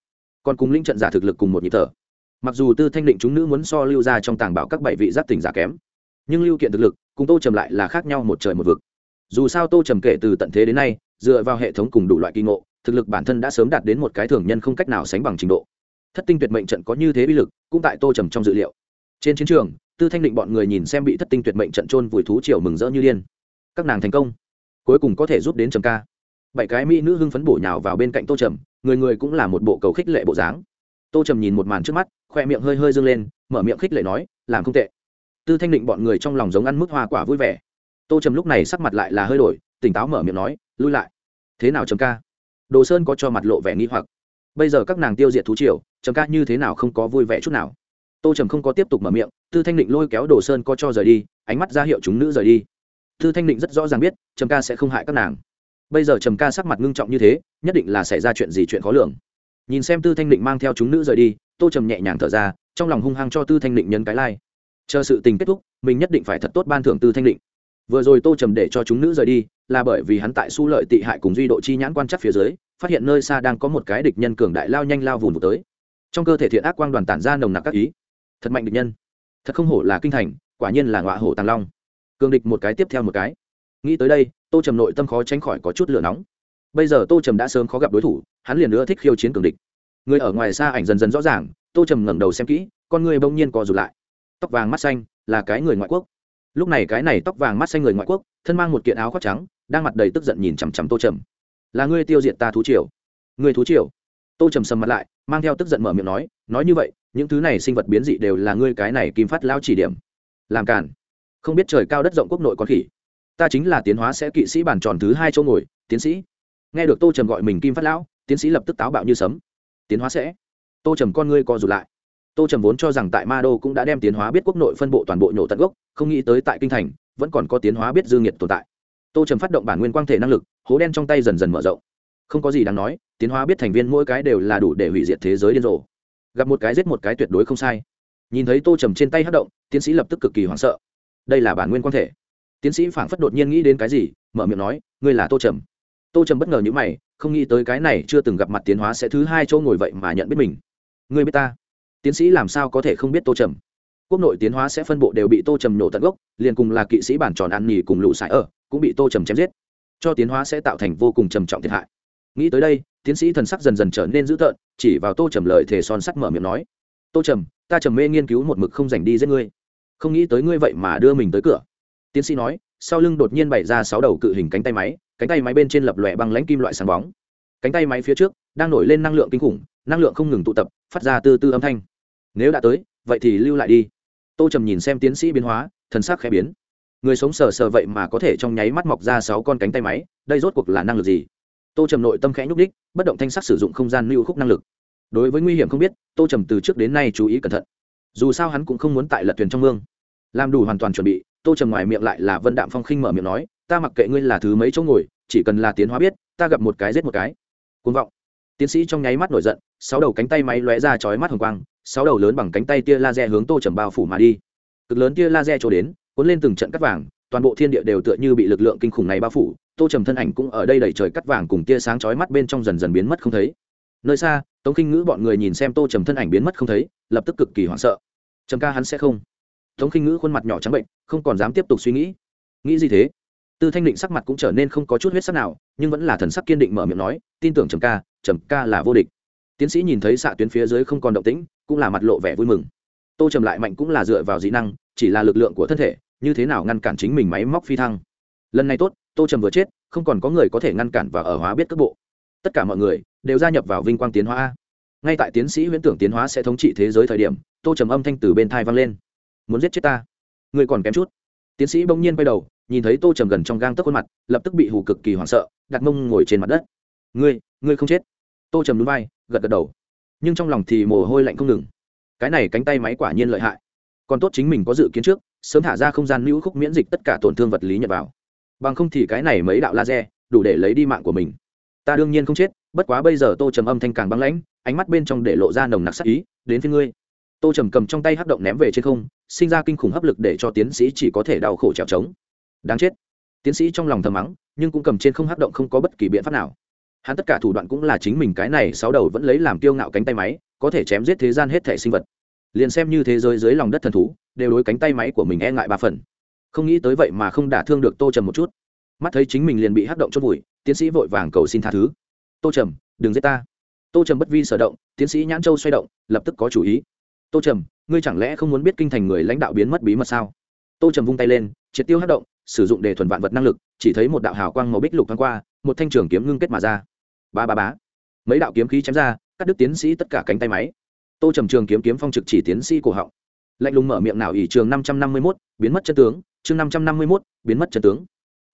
còn cùng linh trận giả thực lực cùng một nhịp thở. Mặc dù tư thanh định chúng nữ muốn so lưu ra trong tàng bảo các bảy vị giáp tỉnh giả kém, nhưng lưu kiện thực lực cùng tô trầm lại là khác nhau một trời một vực. Dù sao tô trầm kể từ tận thế đến nay, dựa vào hệ thống cùng đủ loại kỳ ngộ, thực lực bản thân đã sớm đạt đến một cái thường nhân không cách nào sánh bằng trình độ. Thất tinh tuyệt mệnh trận có như thế uy lực, cũng tại tô trầm trong dự liệu. Trên chiến trường, tư thanh định bọn người nhìn xem bị thất tinh tuyệt mệnh trận trôn vùi thú triều mừng rỡ như điên. Các nàng thành công cuối cùng có thể giúp đến trầm ca. Bảy cái mỹ nữ hưng phấn bổ nhào vào bên cạnh tô trầm, người người cũng là một bộ cầu khích lệ bộ dáng. Tô trầm nhìn một màn trước mắt, khoe miệng hơi hơi dâng lên, mở miệng khích lệ nói, làm không tệ. Tư thanh định bọn người trong lòng giống ăn mức hoa quả vui vẻ. Tô trầm lúc này sắc mặt lại là hơi đổi, tỉnh táo mở miệng nói, lui lại. Thế nào trầm ca? Đồ sơn có cho mặt lộ vẻ nghi hoặc. Bây giờ các nàng tiêu diệt thú triều, trầm ca như thế nào không có vui vẻ chút nào? Tô trầm không có tiếp tục mở miệng, tư thanh định lôi kéo đồ sơn có cho rời đi, ánh mắt ra hiệu chúng nữ rời đi tư thanh định rất rõ ràng biết, trầm ca sẽ không hại các nàng. Bây giờ trầm ca sắc mặt ngưng trọng như thế, nhất định là xảy ra chuyện gì chuyện khó lường. Nhìn xem tư thanh định mang theo chúng nữ rời đi, tô trầm nhẹ nhàng thở ra, trong lòng hung hăng cho tư thanh định nhân cái lai、like. chờ sự tình kết thúc, mình nhất định phải thật tốt ban thưởng tư thanh định. Vừa rồi tô trầm để cho chúng nữ rời đi, là bởi vì hắn tại su lợi tị hại cùng duy độ chi nhãn quan chắc phía dưới, phát hiện nơi xa đang có một cái địch nhân cường đại lao nhanh lao vùn vụt tới. Trong cơ thể thiện ác quang đoàn tản ra nồng nặc các ý. Thật mạnh địch nhân. Thật không hổ là kinh thành, quả nhiên là ngọa hổ tàng long cường địch một cái tiếp theo một cái. Nghĩ tới đây, tô trầm nội tâm khó tránh khỏi có chút lửa nóng. Bây giờ tô trầm đã sớm khó gặp đối thủ, hắn liền nữa thích khiêu chiến cường địch. Người ở ngoài xa ảnh dần dần rõ ràng, tô trầm ngẩng đầu xem kỹ, con người bỗng nhiên co rụt lại. Tóc vàng mắt xanh, là cái người ngoại quốc. Lúc này cái này tóc vàng mắt xanh người ngoại quốc, thân mang một kiện áo khoác trắng, đang mặt đầy tức giận nhìn chằm chằm tô trầm. Là ngươi tiêu diệt ta thú triều. Người thú triều? Tô trầm sầm mặt lại, mang theo tức giận mở miệng nói nói như vậy, những thứ này sinh vật biến dị đều là ngươi cái này kim phát lao chỉ điểm. Làm cản không biết trời cao đất rộng quốc nội con khỉ. Ta chính là tiến hóa sẽ kỵ sĩ bản tròn thứ hai chỗ ngồi, tiến sĩ. Nghe được tô trầm gọi mình kim phát lão, tiến sĩ lập tức táo bạo như sấm. Tiến hóa sẽ. Tô trầm con ngươi co rụt lại. Tô trầm vốn cho rằng tại ma đô cũng đã đem tiến hóa biết quốc nội phân bộ toàn bộ nhổ tận gốc, không nghĩ tới tại kinh thành, vẫn còn có tiến hóa biết dương nhiệt tồn tại. Tô trầm phát động bản nguyên quang thể năng lực, hố đen trong tay dần dần mở rộng. Không có gì đáng nói, tiến hóa biết thành viên mỗi cái đều là đủ để hủy diệt thế giới điên rồ. Gặp một cái giết một cái tuyệt đối không sai. Nhìn thấy tô trầm trên tay hát động, tiến sĩ lập tức cực kỳ hoảng sợ đây là bản nguyên quan thể. Tiến sĩ phảng phất đột nhiên nghĩ đến cái gì, mở miệng nói, ngươi là tô trầm. Tô trầm bất ngờ như mày, không nghĩ tới cái này chưa từng gặp mặt tiến hóa sẽ thứ hai chỗ ngồi vậy mà nhận biết mình. Ngươi biết ta? Tiến sĩ làm sao có thể không biết tô trầm? Quốc nội tiến hóa sẽ phân bộ đều bị tô trầm nổ tận gốc, liền cùng là kỵ sĩ bản tròn ăn nhì cùng lũ sải ở, cũng bị tô trầm chém giết. Cho tiến hóa sẽ tạo thành vô cùng trầm trọng thiệt hại. Nghĩ tới đây, tiến sĩ thần sắc dần dần trở nên dữ tợn, chỉ vào tô trầm lời thề son sắt mở miệng nói, tô trầm, ta trầm mê nghiên cứu một mực không dành đi giết ngươi không nghĩ tới ngươi vậy mà đưa mình tới cửa. Tiến sĩ nói, sau lưng đột nhiên bày ra sáu đầu cự hình cánh tay máy, cánh tay máy bên trên lập lòe băng lãnh kim loại sáng bóng. Cánh tay máy phía trước đang nổi lên năng lượng kinh khủng, năng lượng không ngừng tụ tập, phát ra từ từ âm thanh. Nếu đã tới, vậy thì lưu lại đi. Tô trầm nhìn xem tiến sĩ biến hóa, thần sắc khẽ biến. Người sống sờ sờ vậy mà có thể trong nháy mắt mọc ra sáu con cánh tay máy, đây rốt cuộc là năng lực gì? Tô trầm nội tâm khẽ nhúc đích bất động thanh sắc sử dụng không gian lưu khúc năng lực. Đối với nguy hiểm không biết, tô trầm từ trước đến nay chú ý cẩn thận dù sao hắn cũng không muốn tại lật thuyền trong mương. Làm đủ hoàn toàn chuẩn bị, tô trầm ngoài miệng lại là vân đạm phong khinh mở miệng nói, ta mặc kệ ngươi là thứ mấy chỗ ngồi, chỉ cần là tiến hóa biết, ta gặp một cái giết một cái. Côn vọng. Tiến sĩ trong nháy mắt nổi giận, sáu đầu cánh tay máy lóe ra chói mắt hồng quang, sáu đầu lớn bằng cánh tay tia laser hướng tô trầm bao phủ mà đi. Cực lớn tia laser trổ đến, cuốn lên từng trận cắt vàng, toàn bộ thiên địa đều tựa như bị lực lượng kinh khủng này bao phủ, tô trầm thân ảnh cũng ở đây đẩy trời cắt vàng cùng tia sáng chói mắt bên trong dần dần biến mất không thấy. Nơi xa tống kinh ngữ bọn người nhìn xem tô trầm thân ảnh biến mất không thấy, lập tức cực kỳ hoảng sợ. Trầm ca hắn sẽ không. Tống kinh ngữ khuôn mặt nhỏ trắng bệnh, không còn dám tiếp tục suy nghĩ. Nghĩ gì thế? Tư thanh định sắc mặt cũng trở nên không có chút huyết sắc nào, nhưng vẫn là thần sắc kiên định mở miệng nói, tin tưởng trầm ca trầm ca là vô địch. Tiến sĩ nhìn thấy xạ tuyến phía dưới không còn động tĩnh, cũng là mặt lộ vẻ vui mừng. Tô trầm lại mạnh cũng là dựa vào dị năng, chỉ là lực lượng của thân thể, như thế nào ngăn cản chính mình máy móc phi thăng. Lần này tốt, tô trầm vừa chết, không còn có người có thể ngăn cản và ở hóa biết cấp bộ tất cả mọi người đều gia nhập vào vinh quang tiến hóa a. Ngay tại tiến sĩ huyễn tưởng tiến hóa sẽ thống trị thế giới thời điểm, tô trầm âm thanh từ bên thai vang lên. Muốn giết chết ta? Người còn kém chút. Tiến sĩ bỗng nhiên quay đầu, nhìn thấy tô trầm gần trong gang tấc khuôn mặt, lập tức bị hù cực kỳ hoảng sợ, đặt mông ngồi trên mặt đất. Ngươi ngươi không chết. Tô trầm núi vai, gật gật đầu. Nhưng trong lòng thì mồ hôi lạnh không ngừng. Cái này cánh tay máy quả nhiên lợi hại. Còn tốt chính mình có dự kiến trước, sớm thả ra không gian lưu khúc miễn dịch tất cả tổn thương vật lý nhập vào. Bằng không thì cái này mấy đạo laser, đủ để lấy đi mạng của mình ta đương nhiên không chết, bất quá bây giờ tô trầm âm thanh càng băng lãnh, ánh mắt bên trong để lộ ra nồng nặc sắc ý, đến phía ngươi. Tô trầm cầm trong tay hắc động ném về trên không, sinh ra kinh khủng hấp lực để cho tiến sĩ chỉ có thể đau khổ trèo trống. Đáng chết. Tiến sĩ trong lòng thầm mắng, nhưng cũng cầm trên không hắc động không có bất kỳ biện pháp nào. Hắn tất cả thủ đoạn cũng là chính mình cái này sáu đầu vẫn lấy làm kiêu ngạo cánh tay máy, có thể chém giết thế gian hết thể sinh vật. Liền xem như thế giới dưới lòng đất thần thú, đều đối cánh tay máy của mình e ngại ba phần. Không nghĩ tới vậy mà không đả thương được tô trầm một chút mắt thấy chính mình liền bị hắc động chốt vùi, tiến sĩ vội vàng cầu xin tha thứ. Tô trầm, đừng giết ta. Tô trầm bất vi sở động, tiến sĩ nhãn châu xoay động, lập tức có chủ ý. Tô trầm, ngươi chẳng lẽ không muốn biết kinh thành người lãnh đạo biến mất bí mật sao? Tô trầm vung tay lên, triệt tiêu hắc động, sử dụng để thuần vạn vật năng lực, chỉ thấy một đạo hào quang màu bích lục thoáng qua, một thanh trường kiếm ngưng kết mà ra. Ba ba bá mấy đạo kiếm khí chém ra, cắt đứt tiến sĩ tất cả cánh tay máy. Tô trầm trường kiếm kiếm phong trực chỉ tiến sĩ cổ họng. Lạnh lùng mở miệng nào ỷ trường năm trăm năm mươi mốt, biến mất chân tướng, chương năm trăm năm mươi mốt, biến mất chân tướng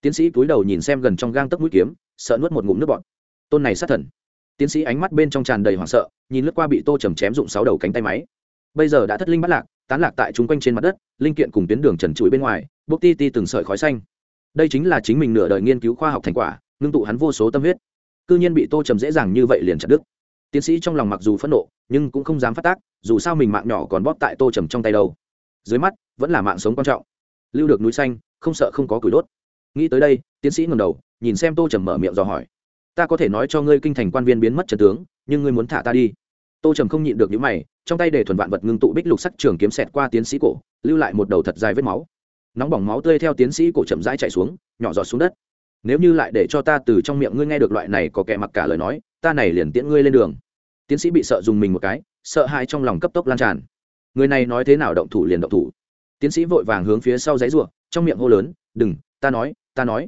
tiến sĩ cúi đầu nhìn xem gần trong gang tấc mũi kiếm, sợ nuốt một ngụm nước bọt. Tôn này sát thần. Tiến sĩ ánh mắt bên trong tràn đầy hoảng sợ, nhìn lướt qua bị tô trầm chém dụng sáu đầu cánh tay máy. Bây giờ đã thất linh bắt lạc, tán lạc tại chung quanh trên mặt đất, linh kiện cùng tuyến đường trần trụi bên ngoài, bốc ti ti từng sợi khói xanh. Đây chính là chính mình nửa đời nghiên cứu khoa học thành quả, ngưng tụ hắn vô số tâm huyết. Cư nhiên bị tô trầm dễ dàng như vậy liền chặt đứt. Tiến sĩ trong lòng mặc dù phẫn nộ, nhưng cũng không dám phát tác, dù sao mình mạng nhỏ còn bóp tại tô trầm trong tay đâu. Dưới mắt, vẫn là mạng sống quan trọng. Lưu được núi xanh, không sợ không có củi đốt nghĩ tới đây, tiến sĩ ngầm đầu, nhìn xem tô trầm mở miệng dò hỏi. Ta có thể nói cho ngươi kinh thành quan viên biến mất trần tướng, nhưng ngươi muốn thả ta đi. Tô trầm không nhịn được những mày, trong tay để thuần vạn vật ngưng tụ bích lục sắc trường kiếm sẹt qua tiến sĩ cổ, lưu lại một đầu thật dài vết máu. Nóng bỏng máu tươi theo tiến sĩ cổ chậm rãi chạy xuống, nhỏ giọt xuống đất. Nếu như lại để cho ta từ trong miệng ngươi nghe được loại này có kẻ mặc cả lời nói, ta này liền tiễn ngươi lên đường. Tiến sĩ bị sợ dùng mình một cái, sợ hãi trong lòng cấp tốc lan tràn. Người này nói thế nào động thủ liền động thủ. Tiến sĩ vội vàng hướng phía sau giấy ruộng trong miệng hô lớn, đừng, ta nói ta nói.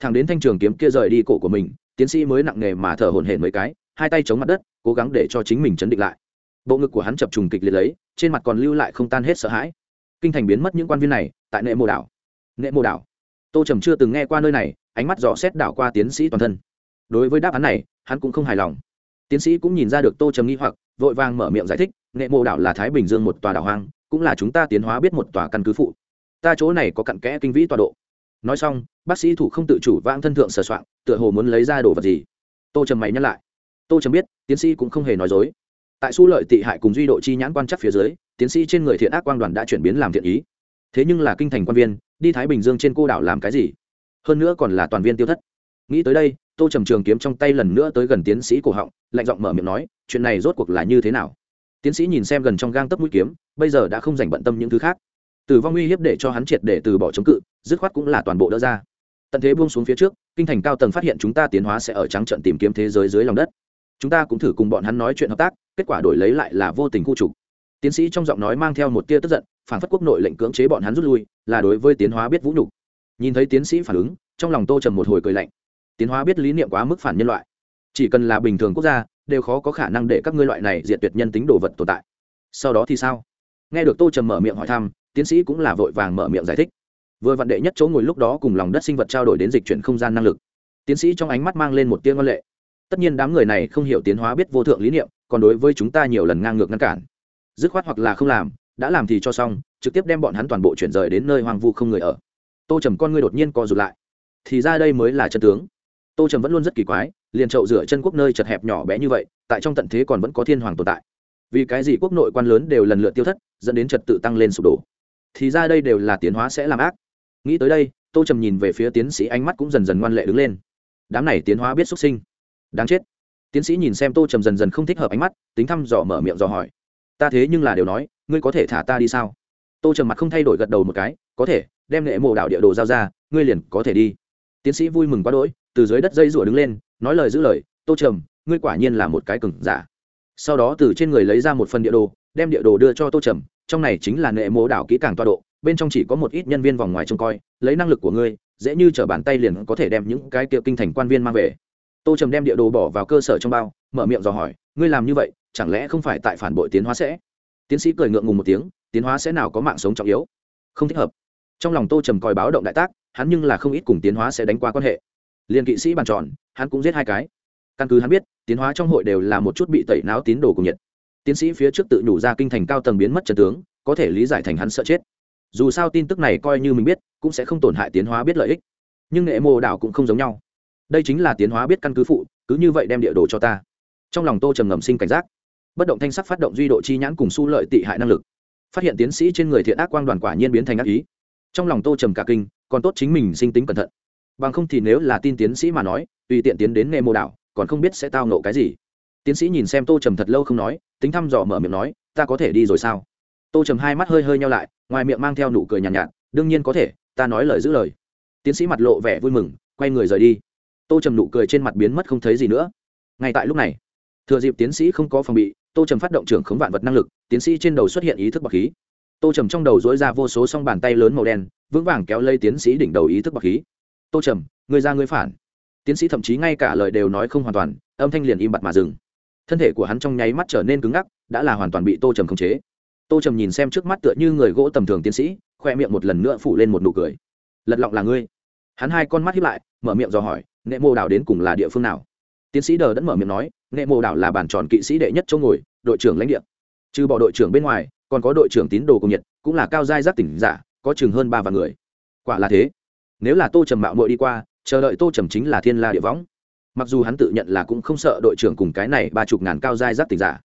Thằng đến thanh trường kiếm kia rời đi cổ của mình, tiến sĩ mới nặng nề mà thở hổn hển mấy cái, hai tay chống mặt đất, cố gắng để cho chính mình chấn định lại. Bộ ngực của hắn chập trùng kịch liệt lấy, trên mặt còn lưu lại không tan hết sợ hãi. Kinh thành biến mất những quan viên này, tại nệ mộ đảo. Nệ mộ đảo. Tô trầm chưa từng nghe qua nơi này, ánh mắt dò xét đảo qua tiến sĩ toàn thân. Đối với đáp án này, hắn cũng không hài lòng. Tiến sĩ cũng nhìn ra được tô trầm nghi hoặc, vội vàng mở miệng giải thích, nệ mộ đảo là thái bình dương một tòa đảo hoang, cũng là chúng ta tiến hóa biết một tòa căn cứ phụ. Ta chỗ này có cặn kẽ kinh vĩ tọa độ nói xong bác sĩ thủ không tự chủ vãng thân thượng sờ soạn, tựa hồ muốn lấy ra đồ vật gì. Tô trầm mày nhắc lại. Tô trầm biết tiến sĩ cũng không hề nói dối. Tại su lợi tị hại cùng duy độ chi nhãn quan chắc phía dưới tiến sĩ trên người thiện ác quang đoàn đã chuyển biến làm thiện ý. Thế nhưng là kinh thành quan viên đi thái bình dương trên cô đảo làm cái gì? Hơn nữa còn là toàn viên tiêu thất. Nghĩ tới đây tô trầm trường kiếm trong tay lần nữa tới gần tiến sĩ cổ họng lạnh giọng mở miệng nói chuyện này rốt cuộc là như thế nào? Tiến sĩ nhìn xem gần trong gang tấc mũi kiếm bây giờ đã không dành bận tâm những thứ khác. Tử vong uy hiếp để cho hắn triệt để từ bỏ chống cự dứt khoát cũng là toàn bộ đỡ ra. Tận thế buông xuống phía trước, kinh thành cao tầng phát hiện chúng ta tiến hóa sẽ ở trắng trận tìm kiếm thế giới dưới lòng đất. Chúng ta cũng thử cùng bọn hắn nói chuyện hợp tác, kết quả đổi lấy lại là vô tình khu trục. Tiến sĩ trong giọng nói mang theo một tia tức giận, phản phất quốc nội lệnh cưỡng chế bọn hắn rút lui, là đối với tiến hóa biết vũ nhục. Nhìn thấy tiến sĩ phản ứng, trong lòng tô trầm một hồi cười lạnh. Tiến hóa biết lý niệm quá mức phản nhân loại. Chỉ cần là bình thường quốc gia, đều khó có khả năng để các ngươi loại này diệt tuyệt nhân tính đồ vật tồn tại. Sau đó thì sao? Nghe được tô trầm mở miệng hỏi thăm, tiến sĩ cũng là vội vàng mở miệng giải thích vừa vặn đệ nhất chỗ ngồi lúc đó cùng lòng đất sinh vật trao đổi đến dịch chuyển không gian năng lực. Tiến sĩ trong ánh mắt mang lên một tiếng ngân lệ. Tất nhiên đám người này không hiểu tiến hóa biết vô thượng lý niệm, còn đối với chúng ta nhiều lần ngang ngược ngăn cản. Dứt khoát hoặc là không làm, đã làm thì cho xong, trực tiếp đem bọn hắn toàn bộ chuyển rời đến nơi hoang vu không người ở. Tô trầm con ngươi đột nhiên co rụt lại. Thì ra đây mới là chân tướng. Tô trầm vẫn luôn rất kỳ quái, liền trậu rửa chân quốc nơi chật hẹp nhỏ bé như vậy, tại trong tận thế còn vẫn có thiên hoàng tồn tại. Vì cái gì quốc nội quan lớn đều lần lượt tiêu thất, dẫn đến trật tự tăng lên sụp đổ. Thì ra đây đều là tiến hóa sẽ làm ác nghĩ tới đây, tô trầm nhìn về phía tiến sĩ ánh mắt cũng dần dần ngoan lệ đứng lên. Đám này tiến hóa biết xuất sinh. Đáng chết. Tiến sĩ nhìn xem tô trầm dần dần không thích hợp ánh mắt, tính thăm dò mở miệng dò hỏi. Ta thế nhưng là đều nói, ngươi có thể thả ta đi sao? Tô trầm mặt không thay đổi gật đầu một cái, có thể, đem nghệ mộ đạo địa đồ giao ra, ngươi liền có thể đi. Tiến sĩ vui mừng quá đỗi, từ dưới đất dây rủa đứng lên, nói lời giữ lời, tô trầm, ngươi quả nhiên là một cái cừng giả. Sau đó từ trên người lấy ra một phần địa đồ, đem địa đồ đưa cho tô trầm, trong này chính là nghệ mộ đảo kỹ càng toa độ bên trong chỉ có một ít nhân viên vòng ngoài trông coi, lấy năng lực của ngươi, dễ như t r ở bàn tay liền có thể đem những cái tiệu kinh thành quan viên mang về. Tô trầm đem địa đồ bỏ vào cơ sở trong bao, mở miệng dò hỏi, ngươi làm như vậy, chẳng lẽ không phải tại phản bội tiến hóa sẽ? Tiến sĩ cười ngượng ngùng một tiếng, tiến hóa sẽ nào có mạng sống trọng yếu? Không thích hợp. Trong lòng tô trầm coi báo động đại tác, hắn nhưng là không ít cùng tiến hóa sẽ đánh qua quan hệ. Liền kỵ sĩ bàn tròn, hắn cũng giết hai cái. Căn cứ hắn biết, tiến hóa trong hội đều là một chút bị tẩy não tín đồ cùng nhiệt. Tiến sĩ phía trước tự nhủ ra kinh thành cao tầng biến mất trần tướng, có thể lý giải thành hắn sợ chết dù sao tin tức này coi như mình biết, cũng sẽ không tổn hại tiến hóa biết lợi ích. Nhưng nghệ mô đảo cũng không giống nhau. Đây chính là tiến hóa biết căn cứ phụ, cứ như vậy đem địa đồ cho ta. Trong lòng tô trầm ngầm sinh cảnh giác. Bất động thanh sắc phát động duy độ chi nhãn cùng su lợi tị hại năng lực. Phát hiện tiến sĩ trên người thiện ác quang đoàn quả nhiên biến thành ác ý. Trong lòng tô trầm cả kinh, còn tốt chính mình sinh tính cẩn thận. Bằng không thì nếu là tin tiến sĩ mà nói, tùy tiện tiến đến nghệ mô đảo, còn không biết sẽ tao nộ cái gì. Tiến sĩ nhìn xem tô trầm thật lâu không nói, tính thăm dò mở miệng nói, ta có thể đi rồi sao? Tô trầm hai mắt hơi hơi nhau lại ngoài miệng mang theo nụ cười nhàn nhạt, nhạt đương nhiên có thể ta nói lời giữ lời. Tiến sĩ mặt lộ vẻ vui mừng quay người rời đi. Tô trầm nụ cười trên mặt biến mất không thấy gì nữa. Ngay tại lúc này thừa dịp tiến sĩ không có phòng bị tô trầm phát động trưởng khống vạn vật năng lực tiến sĩ trên đầu xuất hiện ý thức bậc khí. Tô trầm trong đầu dối ra vô số s o n g bàn tay lớn màu đen vững vàng kéo lây tiến sĩ đỉnh đầu ý thức bậc khí. Tô trầm người ra người phản. Tiến sĩ thậm chí ngay cả lời đều nói không hoàn toàn âm thanh liền im bặt mà dừng. Thân thể của hắn trong nháy mắt trở nên cứng ngắc đã là hoàn toàn bị tô trầm khống chế tô trầm nhìn xem trước mắt tựa như người gỗ tầm thường tiến sĩ khoe miệng một lần nữa phủ lên một nụ cười. Lật lọng là ngươi. Hắn hai con mắt hiếp lại mở miệng dò hỏi nệ mô đảo đến cùng là địa phương nào? Tiến sĩ đờ đẫn mở miệng nói nệ mô đảo là bản tròn kỵ sĩ đệ nhất chỗ ngồi đội trưởng lãnh địa. Trừ bỏ đội trưởng bên ngoài còn có đội trưởng tín đồ công Nhiệt, cũng là cao giai giác tỉnh giả có chừng hơn ba vạn người. Quả là thế. Nếu là tô trầm mạo mội đi qua chờ đợi tô trầm chính là thiên la địa võng. Mặc dù hắn tự nhận là cũng không sợ đội trưởng cùng cái này ba chục ngàn cao giai giác tỉnh giả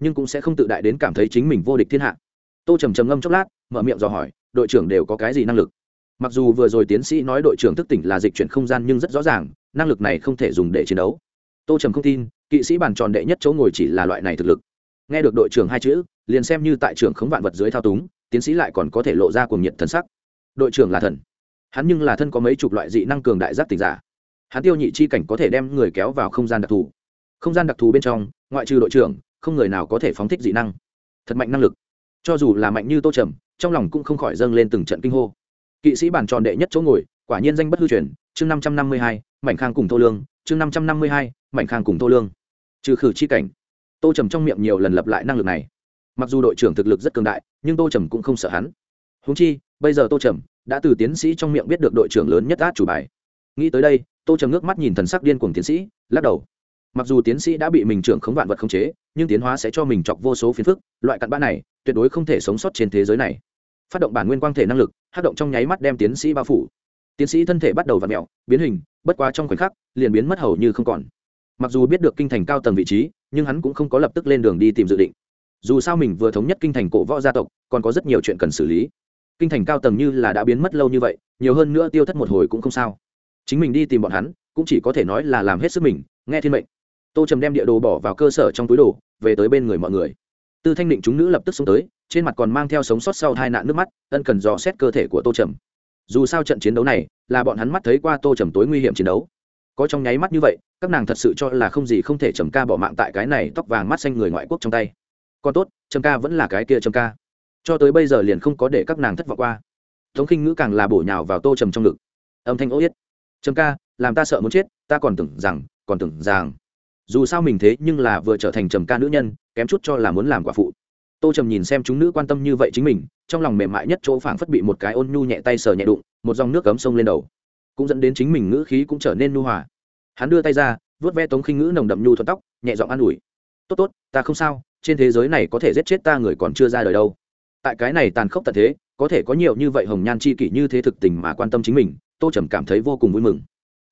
nhưng cũng sẽ không tự đại đến cảm thấy chính mình vô địch thiên hạ. Tô trầm trầm ngâm chốc lát, mở miệng dò hỏi, đội trưởng đều có cái gì năng lực? Mặc dù vừa rồi tiến sĩ nói đội trưởng thức tỉnh là dịch chuyển không gian nhưng rất rõ ràng, năng lực này không thể dùng để chiến đấu. Tô trầm không tin, kỵ sĩ bàn tròn đệ nhất chỗ ngồi chỉ là loại này thực lực. Nghe được đội trưởng hai chữ, liền xem như tại trưởng khống vạn vật dưới thao túng, tiến sĩ lại còn có thể lộ ra cuồng nhiệt thần sắc. Đội trưởng là thần. Hắn nhưng là thân có mấy chục loại dị năng cường đại giác tỉnh giả. Hắn tiêu nhị chi cảnh có thể đem người kéo vào không gian đặc thù. Không gian đặc thù bên trong, ngoại trừ đội trưởng không người nào có thể phóng thích dị năng. Thật mạnh năng lực. Cho dù là mạnh như tô trầm, trong lòng cũng không khỏi dâng lên từng trận kinh hô. Kỵ sĩ bản tròn đệ nhất chỗ ngồi, quả nhiên danh bất hư truyền, chương năm trăm năm mươi hai, mảnh khang cùng tô lương, chương năm trăm năm mươi hai, mảnh khang cùng tô lương. Trừ khử chi cảnh, tô trầm trong miệng nhiều lần lặp lại năng lực này. Mặc dù đội trưởng thực lực rất cường đại, nhưng tô trầm cũng không sợ hắn. Húng chi, bây giờ tô trầm đã từ tiến sĩ trong miệng biết được đội trưởng lớn nhất át chủ bài. Nghĩ tới đây, tô trầm ngước mắt nhìn thần sắc điên cuồng tiến sĩ, lắc đầu mặc dù tiến sĩ đã bị mình trưởng khống vạn vật khống chế, nhưng tiến hóa sẽ cho mình chọc vô số phiền phức, loại cặn bã này tuyệt đối không thể sống sót trên thế giới này. Phát động bản nguyên quang thể năng lực hát động trong nháy mắt đem tiến sĩ bao phủ. Tiến sĩ thân thể bắt đầu v ặ mẹo biến hình, bất quá trong khoảnh khắc, liền biến mất hầu như không còn. Mặc dù biết được kinh thành cao tầng vị trí, nhưng hắn cũng không có lập tức lên đường đi tìm dự định. Dù sao mình vừa thống nhất kinh thành cổ võ gia tộc, còn có rất nhiều chuyện cần xử lý. Kinh thành cao tầng như là đã biến mất lâu như vậy, nhiều hơn nữa tiêu thất một hồi cũng không sao. Chính mình đi tìm bọn hắn, cũng chỉ có thể nói là làm hết sức mình, nghe thiên mệnh tô trầm đem địa đồ bỏ vào cơ sở trong túi đồ, về tới bên người mọi người. Tư thanh định chúng nữ lập tức xuống tới, trên mặt còn mang theo sống sót sau hai nạn nước mắt, ân cần dò xét cơ thể của tô trầm. Dù sao trận chiến đấu này, là bọn hắn mắt thấy qua tô trầm tối nguy hiểm chiến đấu. Có trong nháy mắt như vậy, các nàng thật sự cho là không gì không thể trầm ca bỏ mạng tại cái này tóc vàng mắt xanh người ngoại quốc trong tay. Còn tốt, trầm ca vẫn là cái kia trầm ca. Cho tới bây giờ liền không có để các nàng thất vọng qua. Thống khinh ngữ càng là bổ nhào vào tô trầm trong ngực. Âm thanh ô yết. Trầm ca, làm ta sợ muốn chết, ta còn tưởng rằng, còn tưởng rằng dù sao mình thế nhưng là vừa trở thành trầm ca nữ nhân, kém chút cho là muốn làm quả phụ. Tô trầm nhìn xem chúng nữ quan tâm như vậy chính mình, trong lòng mềm mại nhất chỗ phảng phất bị một cái ôn nhu nhẹ tay sờ nhẹ đụng, một dòng nước cấm sông lên đầu. Cũng dẫn đến chính mình ngữ khí cũng trở nên nhu hòa. Hắn đưa tay ra vớt ve tống khinh ngữ nồng đậm nhu thuận tóc, nhẹ giọng an ủi. Tốt tốt, ta không sao, trên thế giới này có thể giết chết ta người còn chưa ra đời đâu. Tại cái này tàn khốc tận thế, có thể có nhiều như vậy hồng nhan chi kỷ như thế thực tình mà quan tâm chính mình. Tô trầm cảm thấy vô cùng vui mừng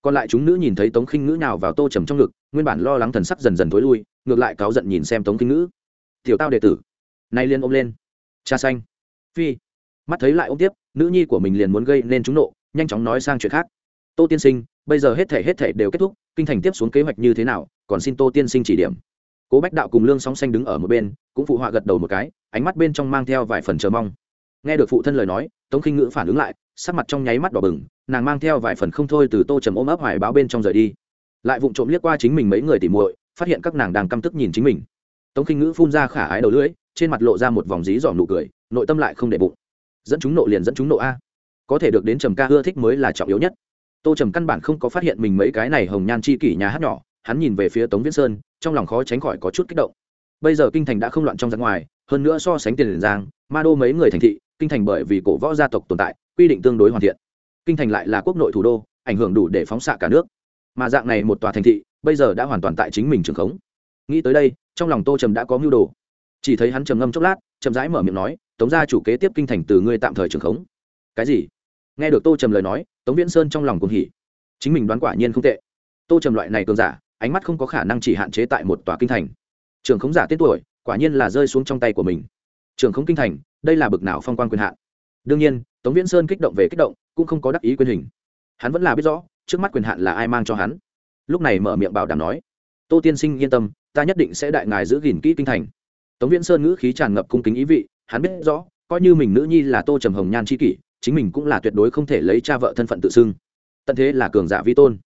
còn lại chúng nữ nhìn thấy tống khinh ngữ nào vào tô trầm trong ngực, nguyên bản lo lắng thần sắc dần dần thối lui, ngược lại cáu giận nhìn xem tống khinh ngữ. Tiểu tao đệ tử, nay liên ôm lên. Cha xanh. Phi, mắt thấy lại ôm tiếp, nữ nhi của mình liền muốn gây nên chúng nộ, nhanh chóng nói sang chuyện khác. Tô tiên sinh, bây giờ hết thể hết thể đều kết thúc, kinh thành tiếp xuống kế hoạch như thế nào, còn xin tô tiên sinh chỉ điểm. Cố bách đạo cùng lương sóng xanh đứng ở một bên, cũng phụ họa gật đầu một cái, ánh mắt bên trong mang theo vài phần chờ mong. Nghe được phụ thân lời nói, tống khinh ngữ phản ứng lại, sắc mặt trong nháy mắt đỏ bừng nàng mang theo vài phần không thôi từ tô trầm ôm ấp hoài báo bên trong rời đi. Lại vụng trộm liếc qua chính mình mấy người tỉ muội, phát hiện các nàng đang căm tức nhìn chính mình. Tống khinh ngữ phun ra khả ái đầu lưỡi, trên mặt lộ ra một vòng dí dỏm nụ cười, nội tâm lại không để bụng. Dẫn chúng nộ liền dẫn chúng nộ a. Có thể được đến trầm ca ưa thích mới là trọng yếu nhất. Tô trầm căn bản không có phát hiện mình mấy cái này hồng nhan chi kỷ nhà hát nhỏ, hắn nhìn về phía tống viễn sơn, trong lòng khó tránh khỏi có chút kích động. Bây giờ kinh thành đã không loạn trong ra ngoài, hơn nữa so sánh tiền giang, ma đô mấy người thành thị, kinh thành bởi vì cổ võ gia tộc tồn tại, quy định tương đối hoàn thiện kinh thành lại là quốc nội thủ đô, ảnh hưởng đủ để phóng xạ cả nước. Mà dạng này một tòa thành thị, bây giờ đã hoàn toàn tại chính mình trường khống. Nghĩ tới đây, trong lòng tô trầm đã có mưu đồ. Chỉ thấy hắn trầm ngâm chốc lát, chậm rãi mở miệng nói, tống gia chủ kế tiếp kinh thành từ ngươi tạm thời trường khống. Cái gì? Nghe được tô trầm lời nói, tống viễn sơn trong lòng cùng hỉ. Chính mình đoán quả nhiên không tệ. Tô trầm loại này cường giả, ánh mắt không có khả năng chỉ hạn chế tại một tòa kinh thành. Trường khống giả tên tuổi, quả nhiên là rơi xuống trong tay của mình. Trường khống kinh thành, đây là bực nào phong quan quyền hạn? Đương nhiên tống viễn sơn kích động về kích động, cũng không có đắc ý quyền hình. Hắn vẫn là biết rõ, trước mắt quyền hạn là ai mang cho hắn. Lúc này mở miệng bảo đảm nói, tô tiên sinh yên tâm, ta nhất định sẽ đại ngài giữ gìn kỹ kinh thành. Tống viễn sơn ngữ khí tràn ngập cung kính ý vị, hắn biết rõ, coi như mình nữ nhi là tô trầm hồng nhan c h i kỷ, chính mình cũng là tuyệt đối không thể lấy cha vợ thân phận tự xưng. Tận thế là cường giả vi tôn,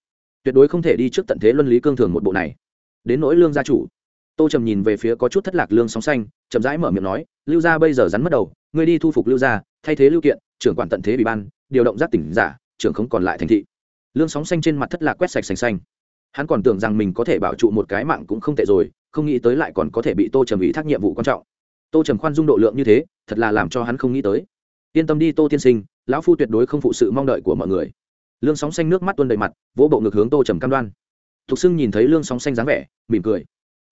tuyệt đối không thể đi trước tận thế luân lý cương thường một bộ này. Đến nỗi lương gia chủ, tô trầm nhìn về phía có chút thất lạc lương sóng xanh, chậm rãi mở miệng nói, lưu gia bây giờ rắn mất đầu, ngươi đi thu phục lưu gia, thay thế lưu kiện trưởng quản tận thế ủy ban, điều động giác tỉnh giả, trưởng không còn lại thành thị. Lương sóng xanh trên mặt thất lạc quét sạch xanh xanh. Hắn còn tưởng rằng mình có thể bảo trụ một cái mạng cũng không tệ rồi, không nghĩ tới lại còn có thể bị tô trầm ủy thác nhiệm vụ quan trọng. Tô trầm khoan dung độ lượng như thế, thật là làm cho hắn không nghĩ tới. Yên tâm đi tô tiên sinh, lão phu tuyệt đối không phụ sự mong đợi của mọi người. Lương sóng xanh nước mắt tuôn đầy mặt, vỗ bộ ngực hướng tô trầm cam đoan. Thục sưng nhìn thấy lương sóng xanh dáng vẻ, mỉm cười.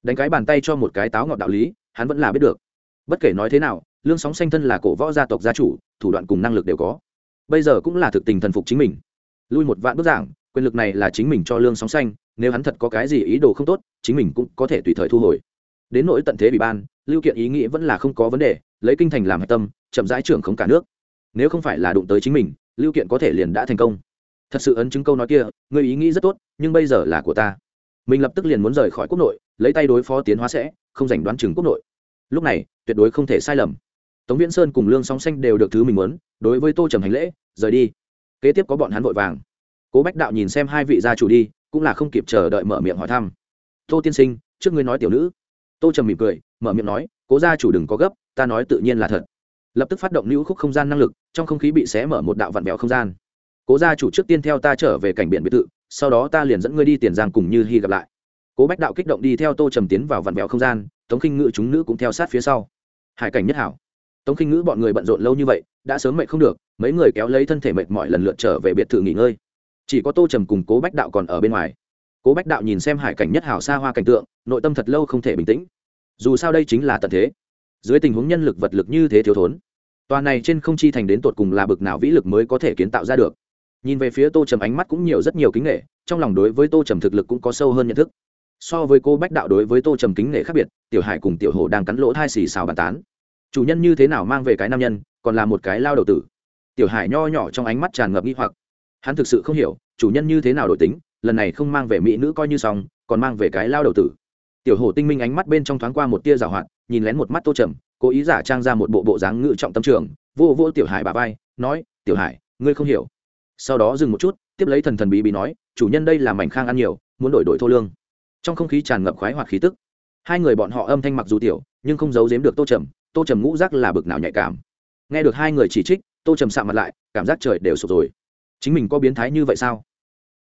Đánh cái bàn tay cho một cái táo ngọt đạo lý, hắn vẫn là biết được. Bất kể nói thế nào lương sóng xanh thân là cổ võ gia tộc gia chủ, thủ đoạn cùng năng lực đều có. Bây giờ cũng là thực tình thần phục chính mình. Lui một vạn bức giảng, quyền lực này là chính mình cho lương sóng xanh nếu hắn thật có cái gì ý đồ không tốt, chính mình cũng có thể tùy thời thu hồi. Đến nỗi tận thế bị ban, lưu kiện ý nghĩ vẫn là không có vấn đề, lấy kinh thành làm hạch tâm, chậm rãi trưởng không cả nước. Nếu không phải là đụng tới chính mình, lưu kiện có thể liền đã thành công. Thật sự ấn chứng câu nói kia, người ý nghĩ rất tốt, nhưng bây giờ là của ta. Mình lập tức liền muốn rời khỏi quốc nội, lấy tay đối phó tiến hóa sẽ, không giành đoán chừng quốc nội. Lúc này, tuyệt đối không thể sai lầm tống viễn sơn cùng lương sóng xanh đều được thứ mình muốn, đối với tô trầm hành lễ, rời đi. Kế tiếp có bọn hắn vội vàng. Cố bách đạo nhìn xem hai vị gia chủ đi, cũng là không kịp chờ đợi mở miệng hỏi thăm. Tô tiên sinh, trước ngươi nói tiểu nữ. Tô trầm mỉm cười, mở miệng nói, cố gia chủ đừng có gấp, ta nói tự nhiên là thật. Lập tức phát động lưu khúc không gian năng lực, trong không khí bị xé mở một đạo vặn béo không gian. Cố gia chủ trước tiên theo ta trở về cảnh biển biệt thự, sau đó ta liền dẫn ngươi đi tiền giang cùng như hy gặp lại. Cố bách đạo kích động đi theo tô trầm tiến vào vặn béo không gian, tống khinh ngự chúng nữ cũng theo sát phía sau. Hải cảnh nhất hảo tống khinh ngữ bọn người bận rộn lâu như vậy, đã sớm mệt không được, mấy người kéo lấy thân thể mệt mỏi lần lượt trở về biệt thự nghỉ ngơi. Chỉ có tô trầm cùng cố bách đạo còn ở bên ngoài. Cố bách đạo nhìn xem hải cảnh nhất hảo xa hoa cảnh tượng, nội tâm thật lâu không thể bình tĩnh. Dù sao đây chính là tận thế. Dưới tình huống nhân lực vật lực như thế thiếu thốn, tòa này trên không chi thành đến tột cùng là bực nào vĩ lực mới có thể kiến tạo ra được. Nhìn về phía tô trầm ánh mắt cũng nhiều rất nhiều kính nghệ trong lòng đối với tô trầm thực lực cũng có sâu hơn nhận thức. So với cô bách đạo đối với tô trầm kính nghệ khác biệt, tiểu hải cùng tiểu hồ đang cắn lỗ thai xì xào bàn tán chủ nhân như thế nào mang về cái nam nhân, còn là một cái lao đầu tử. Tiểu hải nho nhỏ trong ánh mắt tràn ngập nghi hoặc. Hắn thực sự không hiểu, chủ nhân như thế nào đổi tính, lần này không mang về mỹ nữ coi như xong, còn mang về cái lao đầu tử. Tiểu hồ tinh minh ánh mắt bên trong thoáng qua một tia rào hoạt, nhìn lén một mắt tô trầm, cố ý giả trang ra một bộ bộ dáng ngự trọng tâm trường, vô vô tiểu hải bà vai, nói, tiểu hải, ngươi không hiểu. Sau đó dừng một chút, tiếp lấy thần thần bí bí nói, chủ nhân đây là mảnh khang ăn nhiều, muốn đổi đổi thô lương. Trong không khí tràn ngập khoái hoặc khí tức. Hai người bọn họ âm thanh mặc dù tiểu, nhưng không giấu giếm được tô trầm tô trầm ngũ rác là bực nào nhạy cảm. Nghe được hai người chỉ trích, tô trầm sạm mặt lại, cảm giác trời đều sụp rồi. Chính mình có biến thái như vậy sao?